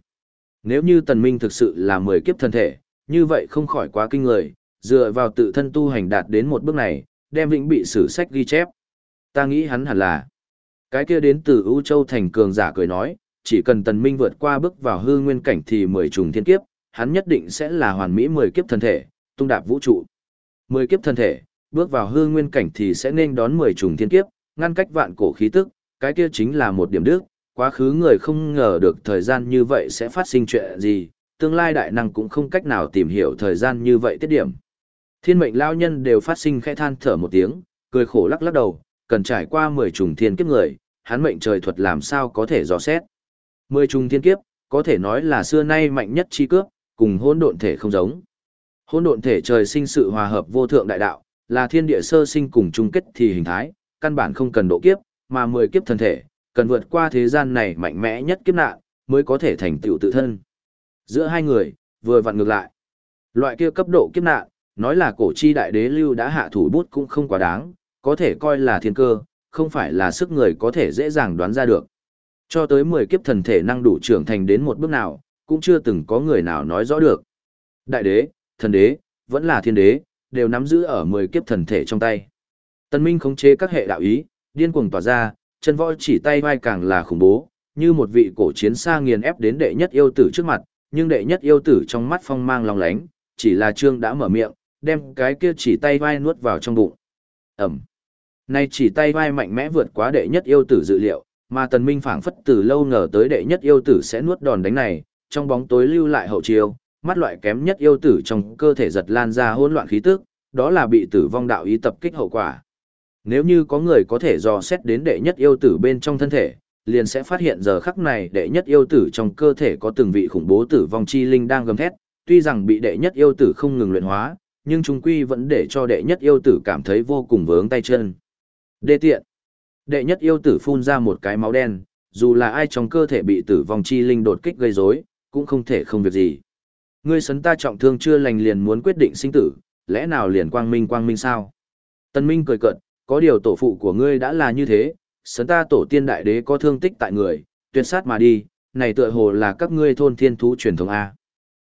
Nếu như tần minh thực sự là mười kiếp thân thể, như vậy không khỏi quá kinh người, dựa vào tự thân tu hành đạt đến một bước này, đem vĩnh bị sử sách ghi chép. Ta nghĩ hắn hẳn là, cái kia đến từ ưu châu thành cường giả cười nói, chỉ cần tần minh vượt qua bước vào hư nguyên cảnh thì mười trùng thiên kiếp, hắn nhất định sẽ là hoàn mỹ mười kiếp thân thể, tung đạp vũ trụ. Mười kiếp thân thể, bước vào hư nguyên cảnh thì sẽ nên đón mười trùng thiên kiếp, ngăn cách vạn cổ khí tức, cái kia chính là một điểm đức, quá khứ người không ngờ được thời gian như vậy sẽ phát sinh chuyện gì, tương lai đại năng cũng không cách nào tìm hiểu thời gian như vậy tiết điểm. Thiên mệnh lao nhân đều phát sinh khẽ than thở một tiếng, cười khổ lắc lắc đầu, cần trải qua mười trùng thiên kiếp người, hắn mệnh trời thuật làm sao có thể dò xét. Mười trùng thiên kiếp, có thể nói là xưa nay mạnh nhất chi cướp, cùng hỗn độn thể không giống. Hỗn độn thể trời sinh sự hòa hợp vô thượng đại đạo, là thiên địa sơ sinh cùng chung kết thì hình thái, căn bản không cần độ kiếp, mà mười kiếp thần thể, cần vượt qua thế gian này mạnh mẽ nhất kiếp nạn, mới có thể thành tựu tự thân. Giữa hai người, vừa vặn ngược lại. Loại kia cấp độ kiếp nạn, nói là cổ chi đại đế lưu đã hạ thủ bút cũng không quá đáng, có thể coi là thiên cơ, không phải là sức người có thể dễ dàng đoán ra được. Cho tới 10 kiếp thần thể năng đủ trưởng thành đến một bước nào, cũng chưa từng có người nào nói rõ được. Đại đế, thần đế, vẫn là thiên đế, đều nắm giữ ở 10 kiếp thần thể trong tay. Tân Minh khống chế các hệ đạo ý, điên cuồng tỏa ra, chân võ chỉ tay vai càng là khủng bố, như một vị cổ chiến xa nghiền ép đến đệ nhất yêu tử trước mặt, nhưng đệ nhất yêu tử trong mắt phong mang long lánh, chỉ là trương đã mở miệng, đem cái kia chỉ tay vai nuốt vào trong bụng. Ẩm. Nay chỉ tay vai mạnh mẽ vượt quá đệ nhất yêu tử dự liệu, mà tần minh phảng phất từ lâu ngờ tới đệ nhất yêu tử sẽ nuốt đòn đánh này, trong bóng tối lưu lại hậu chiêu, mắt loại kém nhất yêu tử trong cơ thể giật lan ra hỗn loạn khí tức, đó là bị tử vong đạo ý tập kích hậu quả. Nếu như có người có thể dò xét đến đệ nhất yêu tử bên trong thân thể, liền sẽ phát hiện giờ khắc này đệ nhất yêu tử trong cơ thể có từng vị khủng bố tử vong chi linh đang gầm thét, tuy rằng bị đệ nhất yêu tử không ngừng luyện hóa, nhưng chúng quy vẫn để cho đệ nhất yêu tử cảm thấy vô cùng vướng tay chân. Đê tiện. Đệ nhất yêu tử phun ra một cái máu đen, dù là ai trong cơ thể bị tử vong chi linh đột kích gây rối, cũng không thể không việc gì. Ngươi sấn ta trọng thương chưa lành liền muốn quyết định sinh tử, lẽ nào liền quang minh quang minh sao? Tân Minh cười cợt, có điều tổ phụ của ngươi đã là như thế, sấn ta tổ tiên đại đế có thương tích tại người, tuyệt sát mà đi, này tựa hồ là các ngươi thôn thiên thú truyền thống A.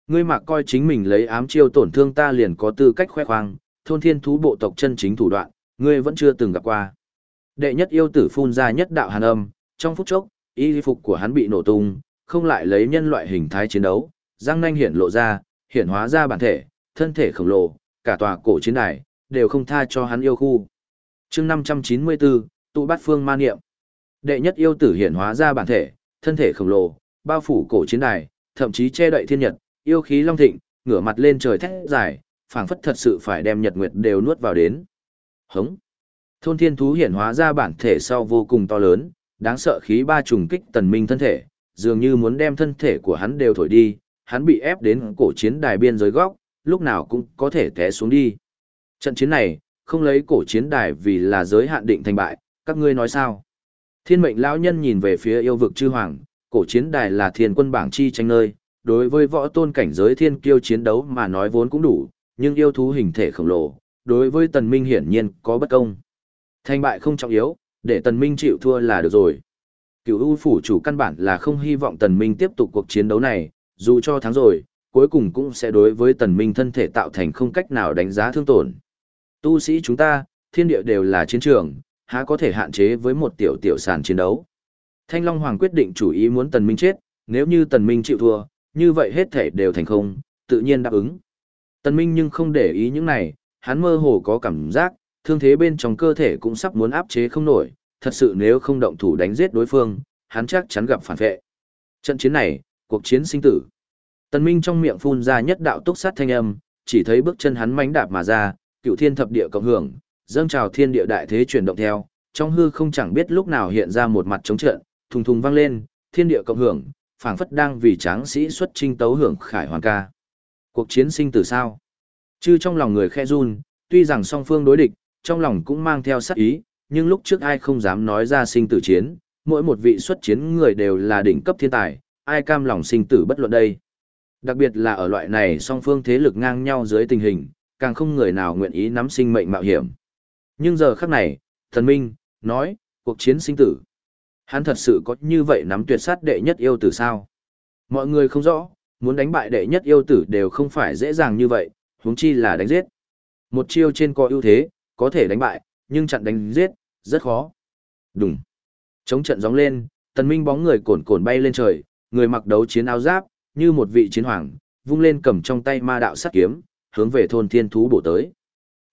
Ngươi mặc coi chính mình lấy ám chiêu tổn thương ta liền có tư cách khoe khoang, thôn thiên thú bộ tộc chân chính thủ đoạn, ngươi vẫn chưa từng gặp qua. Đệ nhất yêu tử phun ra nhất đạo hàn âm, trong phút chốc, y phục của hắn bị nổ tung, không lại lấy nhân loại hình thái chiến đấu, răng nanh hiện lộ ra, hiện hóa ra bản thể, thân thể khổng lồ, cả tòa cổ chiến đài, đều không tha cho hắn yêu khu. chương 594, tụ bát phương ma niệm. Đệ nhất yêu tử hiện hóa ra bản thể, thân thể khổng lồ, bao phủ cổ chiến đài, thậm chí che đậy thiên nhật, yêu khí long thịnh, ngửa mặt lên trời thét dài, phảng phất thật sự phải đem nhật nguyệt đều nuốt vào đến. Hống. Thôn thiên thú hiện hóa ra bản thể sau vô cùng to lớn, đáng sợ khí ba trùng kích tần minh thân thể, dường như muốn đem thân thể của hắn đều thổi đi, hắn bị ép đến cổ chiến đài biên giới góc, lúc nào cũng có thể té xuống đi. Trận chiến này, không lấy cổ chiến đài vì là giới hạn định thành bại, các ngươi nói sao? Thiên mệnh lão nhân nhìn về phía yêu vực chư hoàng, cổ chiến đài là thiên quân bảng chi tranh nơi, đối với võ tôn cảnh giới thiên kiêu chiến đấu mà nói vốn cũng đủ, nhưng yêu thú hình thể khổng lồ, đối với tần minh hiển nhiên có bất công. Thành bại không trọng yếu, để tần minh chịu thua là được rồi. Cựu U phủ chủ căn bản là không hy vọng tần minh tiếp tục cuộc chiến đấu này, dù cho thắng rồi, cuối cùng cũng sẽ đối với tần minh thân thể tạo thành không cách nào đánh giá thương tổn. Tu sĩ chúng ta, thiên địa đều là chiến trường, há có thể hạn chế với một tiểu tiểu sàn chiến đấu. Thanh Long Hoàng quyết định chủ ý muốn tần minh chết, nếu như tần minh chịu thua, như vậy hết thể đều thành không, tự nhiên đáp ứng. Tần minh nhưng không để ý những này, hắn mơ hồ có cảm giác, thương thế bên trong cơ thể cũng sắp muốn áp chế không nổi, thật sự nếu không động thủ đánh giết đối phương, hắn chắc chắn gặp phản vệ. Trận chiến này, cuộc chiến sinh tử. Tần Minh trong miệng phun ra nhất đạo túc sát thanh âm, chỉ thấy bước chân hắn mãnh đạp mà ra, cựu thiên thập địa cộng hưởng, dâng trào thiên địa đại thế chuyển động theo, trong hư không chẳng biết lúc nào hiện ra một mặt chống trận, thùng thùng vang lên, thiên địa cộng hưởng, phảng phất đang vì tráng sĩ xuất trinh tấu hưởng khải hoàn ca. Cuộc chiến sinh tử sao? Chứ trong lòng người khe run, tuy rằng song phương đối địch, trong lòng cũng mang theo sát ý, nhưng lúc trước ai không dám nói ra sinh tử chiến, mỗi một vị xuất chiến người đều là đỉnh cấp thiên tài, ai cam lòng sinh tử bất luận đây. Đặc biệt là ở loại này song phương thế lực ngang nhau dưới tình hình, càng không người nào nguyện ý nắm sinh mệnh mạo hiểm. Nhưng giờ khắc này, thần minh, nói, cuộc chiến sinh tử. Hắn thật sự có như vậy nắm tuyệt sát đệ nhất yêu tử sao? Mọi người không rõ, muốn đánh bại đệ nhất yêu tử đều không phải dễ dàng như vậy, huống chi là đánh giết. Một chiêu trên có ưu thế, có thể đánh bại, nhưng chặn đánh giết, rất khó. Đùng. Chống trận gióng lên, tần minh bóng người cồn cồn bay lên trời, người mặc đấu chiến áo giáp, như một vị chiến hoàng, vung lên cầm trong tay ma đạo sắt kiếm, hướng về thôn thiên thú bổ tới.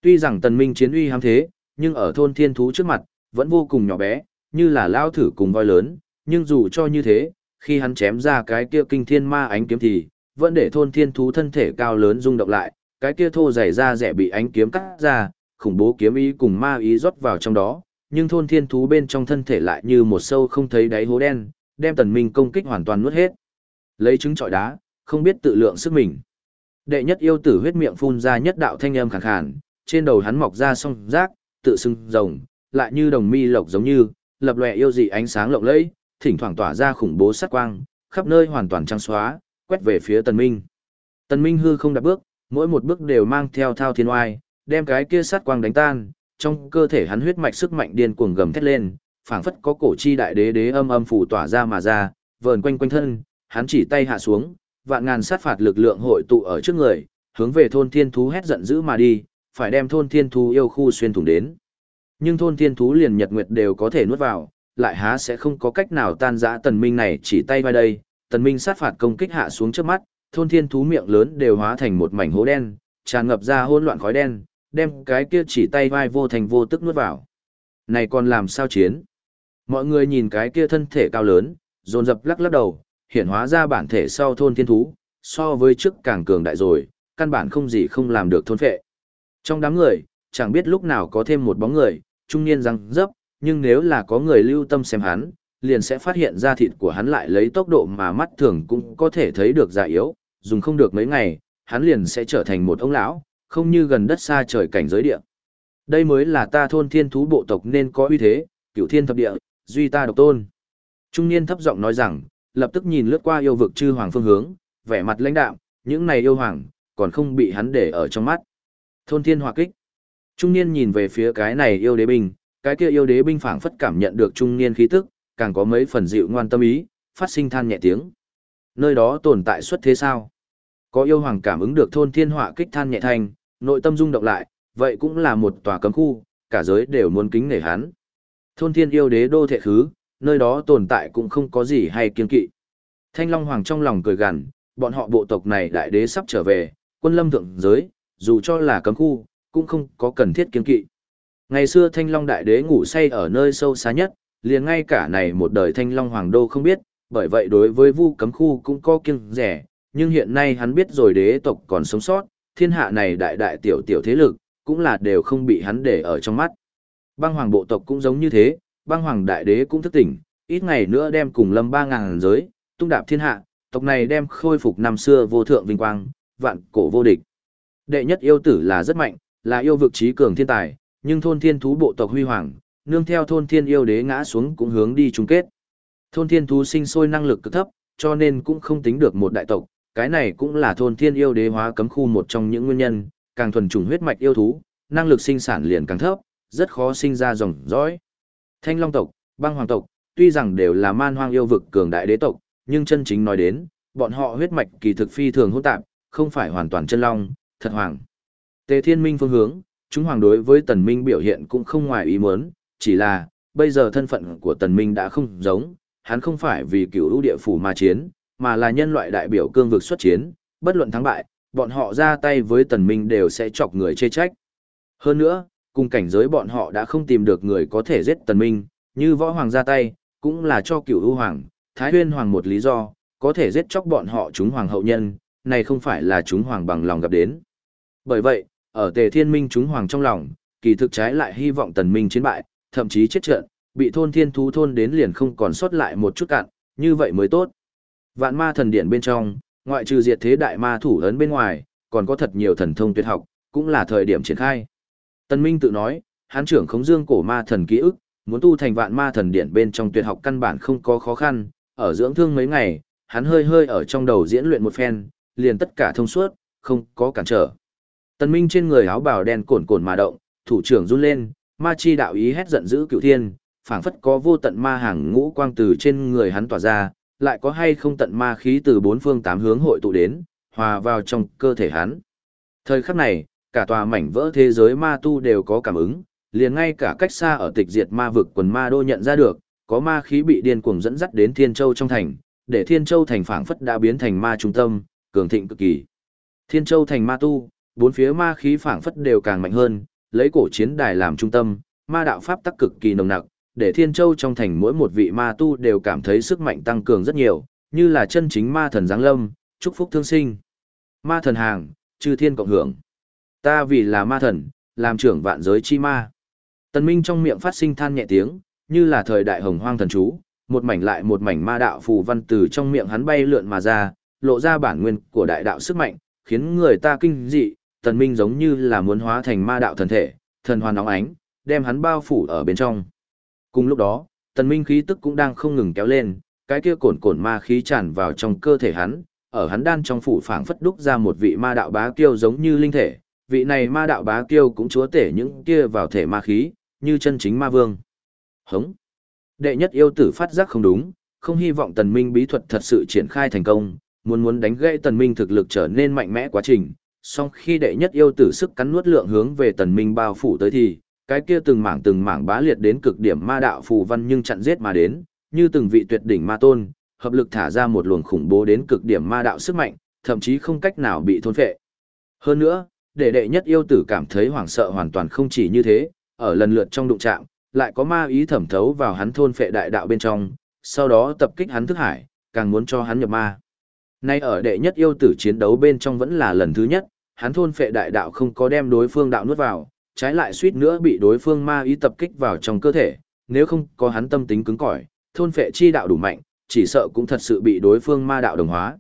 Tuy rằng tần minh chiến uy hám thế, nhưng ở thôn thiên thú trước mặt, vẫn vô cùng nhỏ bé, như là lao thử cùng voi lớn, nhưng dù cho như thế, khi hắn chém ra cái kia kinh thiên ma ánh kiếm thì, vẫn để thôn thiên thú thân thể cao lớn rung động lại, cái kia thô dày ra rẻ bị ánh kiếm cắt ra, khủng bố kiếm ý cùng ma ý rót vào trong đó, nhưng thôn thiên thú bên trong thân thể lại như một sâu không thấy đáy hố đen, đem tần minh công kích hoàn toàn nuốt hết. Lấy trứng trọi đá, không biết tự lượng sức mình. Đệ nhất yêu tử huyết miệng phun ra nhất đạo thanh âm khàn khàn, trên đầu hắn mọc ra song rác, tự sưng rồng, lại như đồng mi lộc giống như, lập lòe yêu dị ánh sáng lộng lẫy, thỉnh thoảng tỏa ra khủng bố sát quang, khắp nơi hoàn toàn trang xóa, quét về phía Tần Minh. Tần Minh hư không đặt bước, mỗi một bước đều mang theo thao thiên oai, đem cái kia sát quang đánh tan, trong cơ thể hắn huyết mạch sức mạnh điên cuồng gầm thét lên, phảng phất có cổ chi đại đế đế âm âm phủ tỏa ra mà ra, vờn quanh quanh thân, hắn chỉ tay hạ xuống, vạn ngàn sát phạt lực lượng hội tụ ở trước người, hướng về thôn thiên thú hét giận dữ mà đi, phải đem thôn thiên thú yêu khu xuyên thủng đến. Nhưng thôn thiên thú liền nhật nguyệt đều có thể nuốt vào, lại há sẽ không có cách nào tan rã tần minh này chỉ tay vai đây, tần minh sát phạt công kích hạ xuống trước mắt, thôn thiên thú miệng lớn đều hóa thành một mảnh hố đen, tràn ngập ra hỗn loạn khói đen, đem cái kia chỉ tay vai vô thành vô tức nuốt vào. Này còn làm sao chiến? Mọi người nhìn cái kia thân thể cao lớn, dồn dập lắc lắc đầu, hiện hóa ra bản thể sau thôn thiên thú, so với trước càng cường đại rồi, căn bản không gì không làm được thôn phệ. Trong đám người, chẳng biết lúc nào có thêm một bóng người, trung niên răng dấp, nhưng nếu là có người lưu tâm xem hắn, liền sẽ phát hiện ra thịt của hắn lại lấy tốc độ mà mắt thường cũng có thể thấy được già yếu, dùng không được mấy ngày, hắn liền sẽ trở thành một ông lão, không như gần đất xa trời cảnh giới địa. Đây mới là ta thôn thiên thú bộ tộc nên có uy thế, cửu thiên thập địa, duy ta độc tôn. Trung niên thấp giọng nói rằng, lập tức nhìn lướt qua yêu vực chư hoàng phương hướng, vẻ mặt lãnh đạm, những này yêu hoàng, còn không bị hắn để ở trong mắt. Thôn thiên hỏa kích. Trung niên nhìn về phía cái này yêu đế binh, cái kia yêu đế binh phảng phất cảm nhận được trung niên khí tức, càng có mấy phần dịu ngoan tâm ý, phát sinh than nhẹ tiếng. Nơi đó tồn tại xuất thế sao? Có yêu hoàng cảm ứng được thôn thiên hỏa kích than nhẹ thành nội tâm rung động lại, vậy cũng là một tòa cấm khu, cả giới đều muốn kính nể hắn. Thôn thiên yêu đế đô thệ khứ, nơi đó tồn tại cũng không có gì hay kiên kỵ. Thanh Long Hoàng trong lòng cười gằn, bọn họ bộ tộc này đại đế sắp trở về, quân lâm thượng giới, dù cho là cấm khu, cũng không có cần thiết kiên kỵ. Ngày xưa Thanh Long đại đế ngủ say ở nơi sâu xa nhất, liền ngay cả này một đời Thanh Long Hoàng đô không biết, bởi vậy đối với vu cấm khu cũng có kiêng rẻ, nhưng hiện nay hắn biết rồi đế tộc còn sống sót, thiên hạ này đại đại tiểu tiểu thế lực, cũng là đều không bị hắn để ở trong mắt. Băng hoàng bộ tộc cũng giống như thế, băng hoàng đại đế cũng thức tỉnh, ít ngày nữa đem cùng lâm ba ngàn giới, tung đạp thiên hạ, tộc này đem khôi phục năm xưa vô thượng vinh quang, vạn cổ vô địch. Đệ nhất yêu tử là rất mạnh, là yêu vực trí cường thiên tài, nhưng thôn thiên thú bộ tộc huy hoàng, nương theo thôn thiên yêu đế ngã xuống cũng hướng đi chung kết. Thôn thiên thú sinh sôi năng lực cực thấp, cho nên cũng không tính được một đại tộc, cái này cũng là thôn thiên yêu đế hóa cấm khu một trong những nguyên nhân, càng thuần chủng huyết mạch yêu thú, năng lực sinh sản liền càng thấp, rất khó sinh ra dòng dõi. Thanh Long tộc, băng hoàng tộc, tuy rằng đều là man hoang yêu vực cường đại đế tộc, nhưng chân chính nói đến, bọn họ huyết mạch kỳ thực phi thường hỗn tạp, không phải hoàn toàn chân long, thật hoàng. Tề Thiên Minh phương hướng, chúng hoàng đối với Tần Minh biểu hiện cũng không ngoài ý muốn, chỉ là, bây giờ thân phận của Tần Minh đã không giống, hắn không phải vì cửu lũ địa phủ mà chiến, mà là nhân loại đại biểu cương vực xuất chiến, bất luận thắng bại, bọn họ ra tay với Tần Minh đều sẽ chọc người chê trách. Hơn nữa, cùng cảnh giới bọn họ đã không tìm được người có thể giết Tần Minh, như võ hoàng ra tay, cũng là cho cửu ưu hoàng, Thái Huyên Hoàng một lý do, có thể giết chóc bọn họ chúng hoàng hậu nhân, này không phải là chúng hoàng bằng lòng gặp đến. Bởi vậy, ở Tề Thiên Minh chúng hoàng trong lòng, kỳ thực trái lại hy vọng Tần Minh chiến bại, thậm chí chết trận, bị thôn thiên thú thôn đến liền không còn sót lại một chút cạn, như vậy mới tốt. Vạn ma thần điện bên trong, ngoại trừ diệt thế đại ma thủ ấn bên ngoài, còn có thật nhiều thần thông tuyệt học, cũng là thời điểm triển khai. Tân Minh tự nói, hán trưởng khống dương cổ ma thần ký ức, muốn tu thành vạn ma thần điện bên trong tuyệt học căn bản không có khó khăn, ở dưỡng thương mấy ngày, hắn hơi hơi ở trong đầu diễn luyện một phen, liền tất cả thông suốt, không có cản trở. Tân Minh trên người áo bào đen cồn cồn mà động, thủ trưởng run lên, ma chi đạo ý hét giận dữ cửu thiên, phảng phất có vô tận ma hàng ngũ quang từ trên người hắn tỏa ra, lại có hay không tận ma khí từ bốn phương tám hướng hội tụ đến, hòa vào trong cơ thể hắn. Thời khắc này, cả tòa mảnh vỡ thế giới ma tu đều có cảm ứng, liền ngay cả cách xa ở tịch diệt ma vực quần ma đô nhận ra được, có ma khí bị điên cuồng dẫn dắt đến Thiên Châu trong thành, để Thiên Châu thành phảng phất đã biến thành ma trung tâm, cường thịnh cực kỳ. Thiên Châu thành ma tu, bốn phía ma khí phảng phất đều càng mạnh hơn, lấy cổ chiến đài làm trung tâm, ma đạo pháp tắc cực kỳ nồng nặc, để Thiên Châu trong thành mỗi một vị ma tu đều cảm thấy sức mạnh tăng cường rất nhiều, như là chân chính ma thần giáng lâm, chúc phúc thương sinh. Ma thần hàng, chư thiên cộng hưởng. Ta vì là ma thần, làm trưởng vạn giới chi ma. Tần Minh trong miệng phát sinh than nhẹ tiếng, như là thời đại hồng hoang thần chú, một mảnh lại một mảnh ma đạo phù văn từ trong miệng hắn bay lượn mà ra, lộ ra bản nguyên của đại đạo sức mạnh, khiến người ta kinh dị, tần minh giống như là muốn hóa thành ma đạo thần thể, thần hoàn nóng ánh, đem hắn bao phủ ở bên trong. Cùng lúc đó, tần minh khí tức cũng đang không ngừng kéo lên, cái kia cồn cồn ma khí tràn vào trong cơ thể hắn, ở hắn đan trong phủ phảng phất đúc ra một vị ma đạo bá kiêu giống như linh thể, vị này ma đạo bá kiêu cũng chúa tể những kia vào thể ma khí, như chân chính ma vương. Hống. Đệ nhất yêu tử phát giác không đúng, không hy vọng tần minh bí thuật thật sự triển khai thành công, muốn muốn đánh gãy tần minh thực lực trở nên mạnh mẽ quá trình. Song khi đệ nhất yêu tử sức cắn nuốt lượng hướng về tần minh bao phủ tới thì, cái kia từng mảng từng mảng bá liệt đến cực điểm ma đạo phù văn nhưng chặn giết mà đến, như từng vị tuyệt đỉnh ma tôn, hợp lực thả ra một luồng khủng bố đến cực điểm ma đạo sức mạnh, thậm chí không cách nào bị thôn phệ. Hơn nữa, để đệ nhất yêu tử cảm thấy hoảng sợ hoàn toàn không chỉ như thế, ở lần lượt trong đụng trạng, lại có ma ý thẩm thấu vào hắn thôn phệ đại đạo bên trong, sau đó tập kích hắn thức hải, càng muốn cho hắn nhập ma. Nay ở đệ nhất yêu tử chiến đấu bên trong vẫn là lần thứ nhất, hắn thôn phệ đại đạo không có đem đối phương đạo nuốt vào, trái lại suýt nữa bị đối phương ma ý tập kích vào trong cơ thể, nếu không có hắn tâm tính cứng cỏi, thôn phệ chi đạo đủ mạnh, chỉ sợ cũng thật sự bị đối phương ma đạo đồng hóa.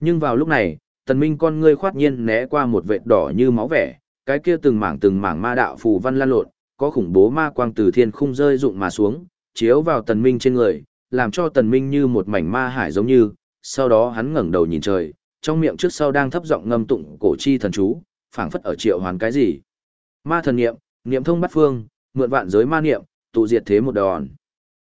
Nhưng vào lúc này, tần minh con ngươi khoát nhiên né qua một vệt đỏ như máu vẻ, cái kia từng mảng từng mảng ma đạo phù văn lan lộn, có khủng bố ma quang từ thiên khung rơi rụng mà xuống, chiếu vào tần minh trên người, làm cho tần minh như một mảnh ma hải giống như, sau đó hắn ngẩng đầu nhìn trời, trong miệng trước sau đang thấp giọng ngâm tụng cổ chi thần chú, phảng phất ở triệu hoàn cái gì. Ma thần niệm, niệm thông bắt phương, mượn vạn giới ma niệm, tụ diệt thế một đòn.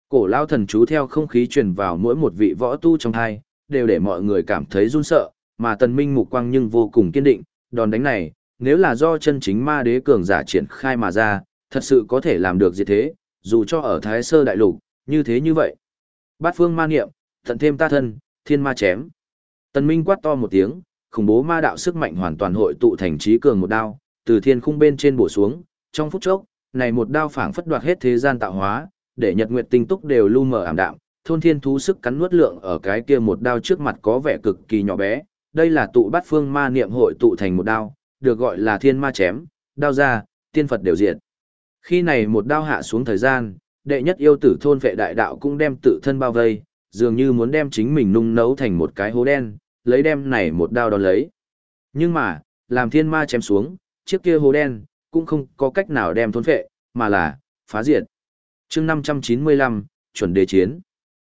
Cổ lao thần chú theo không khí truyền vào mỗi một vị võ tu trong hai, đều để mọi người cảm thấy run sợ, mà tần minh mục quang nhưng vô cùng kiên định, đòn đánh này, nếu là do chân chính ma đế cường giả triển khai mà ra, thật sự có thể làm được gì thế, dù cho ở Thái Sơ Đại Lục, như thế như vậy. Bát phương ma niệm, thận thêm ta thân, thiên ma chém. Tần Minh quát to một tiếng, khủng bố ma đạo sức mạnh hoàn toàn hội tụ thành trí cường một đao, từ thiên khung bên trên bổ xuống, trong phút chốc, này một đao phảng phất đoạt hết thế gian tạo hóa, để nhật nguyệt tinh túc đều lu mờ ảm đạm, thôn thiên thú sức cắn nuốt lượng ở cái kia một đao trước mặt có vẻ cực kỳ nhỏ bé, đây là tụ bát phương ma niệm hội tụ thành một đao, được gọi là thiên ma chém, đao ra, tiên Phật đều diệt. Khi này một đao hạ xuống thời gian, đệ nhất yêu tử thôn vệ đại đạo cũng đem tự thân bao vây, dường như muốn đem chính mình nung nấu thành một cái hố đen, lấy đem này một đao đón lấy. Nhưng mà, làm thiên ma chém xuống, chiếc kia hố đen, cũng không có cách nào đem thôn phệ mà là, phá diệt. chương 595, chuẩn đề chiến.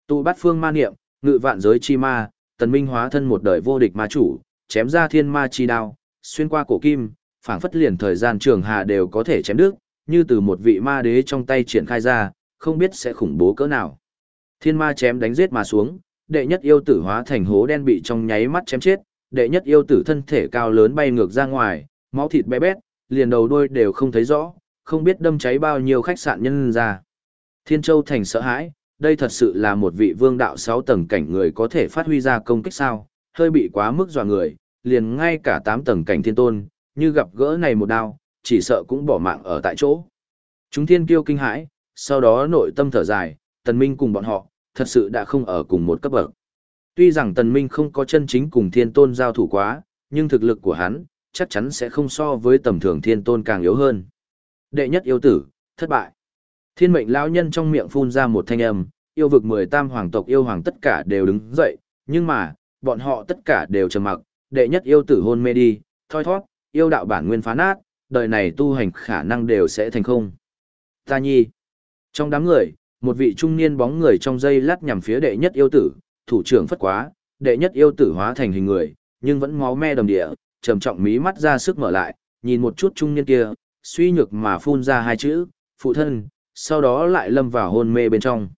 Tụ bát phương ma niệm, ngự vạn giới chi ma, tần minh hóa thân một đời vô địch ma chủ, chém ra thiên ma chi đao, xuyên qua cổ kim, phảng phất liền thời gian trường hà đều có thể chém đứt, như từ một vị ma đế trong tay triển khai ra, không biết sẽ khủng bố cỡ nào. Thiên ma chém đánh giết mà xuống, đệ nhất yêu tử hóa thành hố đen bị trong nháy mắt chém chết, đệ nhất yêu tử thân thể cao lớn bay ngược ra ngoài, máu thịt bé bét, liền đầu đuôi đều không thấy rõ, không biết đâm cháy bao nhiêu khách sạn nhân ra. Thiên Châu thành sợ hãi, đây thật sự là một vị vương đạo 6 tầng cảnh người có thể phát huy ra công kích sao, hơi bị quá mức dọa người, liền ngay cả 8 tầng cảnh thiên tôn, như gặp gỡ này một đao, chỉ sợ cũng bỏ mạng ở tại chỗ. Chúng thiên kiêu kinh hãi, sau đó nội tâm thở dài, tần minh cùng bọn họ, thật sự đã không ở cùng một cấp bậc. Tuy rằng tần minh không có chân chính cùng thiên tôn giao thủ quá, nhưng thực lực của hắn, chắc chắn sẽ không so với tầm thường thiên tôn càng yếu hơn. Đệ nhất yêu tử, thất bại. Thiên mệnh lão nhân trong miệng phun ra một thanh âm, yêu vực mười tam hoàng tộc yêu hoàng tất cả đều đứng dậy, nhưng mà, bọn họ tất cả đều trầm mặc, đệ nhất yêu tử hôn mê đi, thoi thoát, yêu đạo bản nguyên phá nát, đời này tu hành khả năng đều sẽ thành không. Ta nhi. Trong đám người, một vị trung niên bóng người trong dây lát nhằm phía đệ nhất yêu tử, thủ trưởng phất quá, đệ nhất yêu tử hóa thành hình người, nhưng vẫn máu me đầm địa, trầm trọng mí mắt ra sức mở lại, nhìn một chút trung niên kia, suy nhược mà phun ra hai chữ, phụ thân, sau đó lại lâm vào hôn mê bên trong.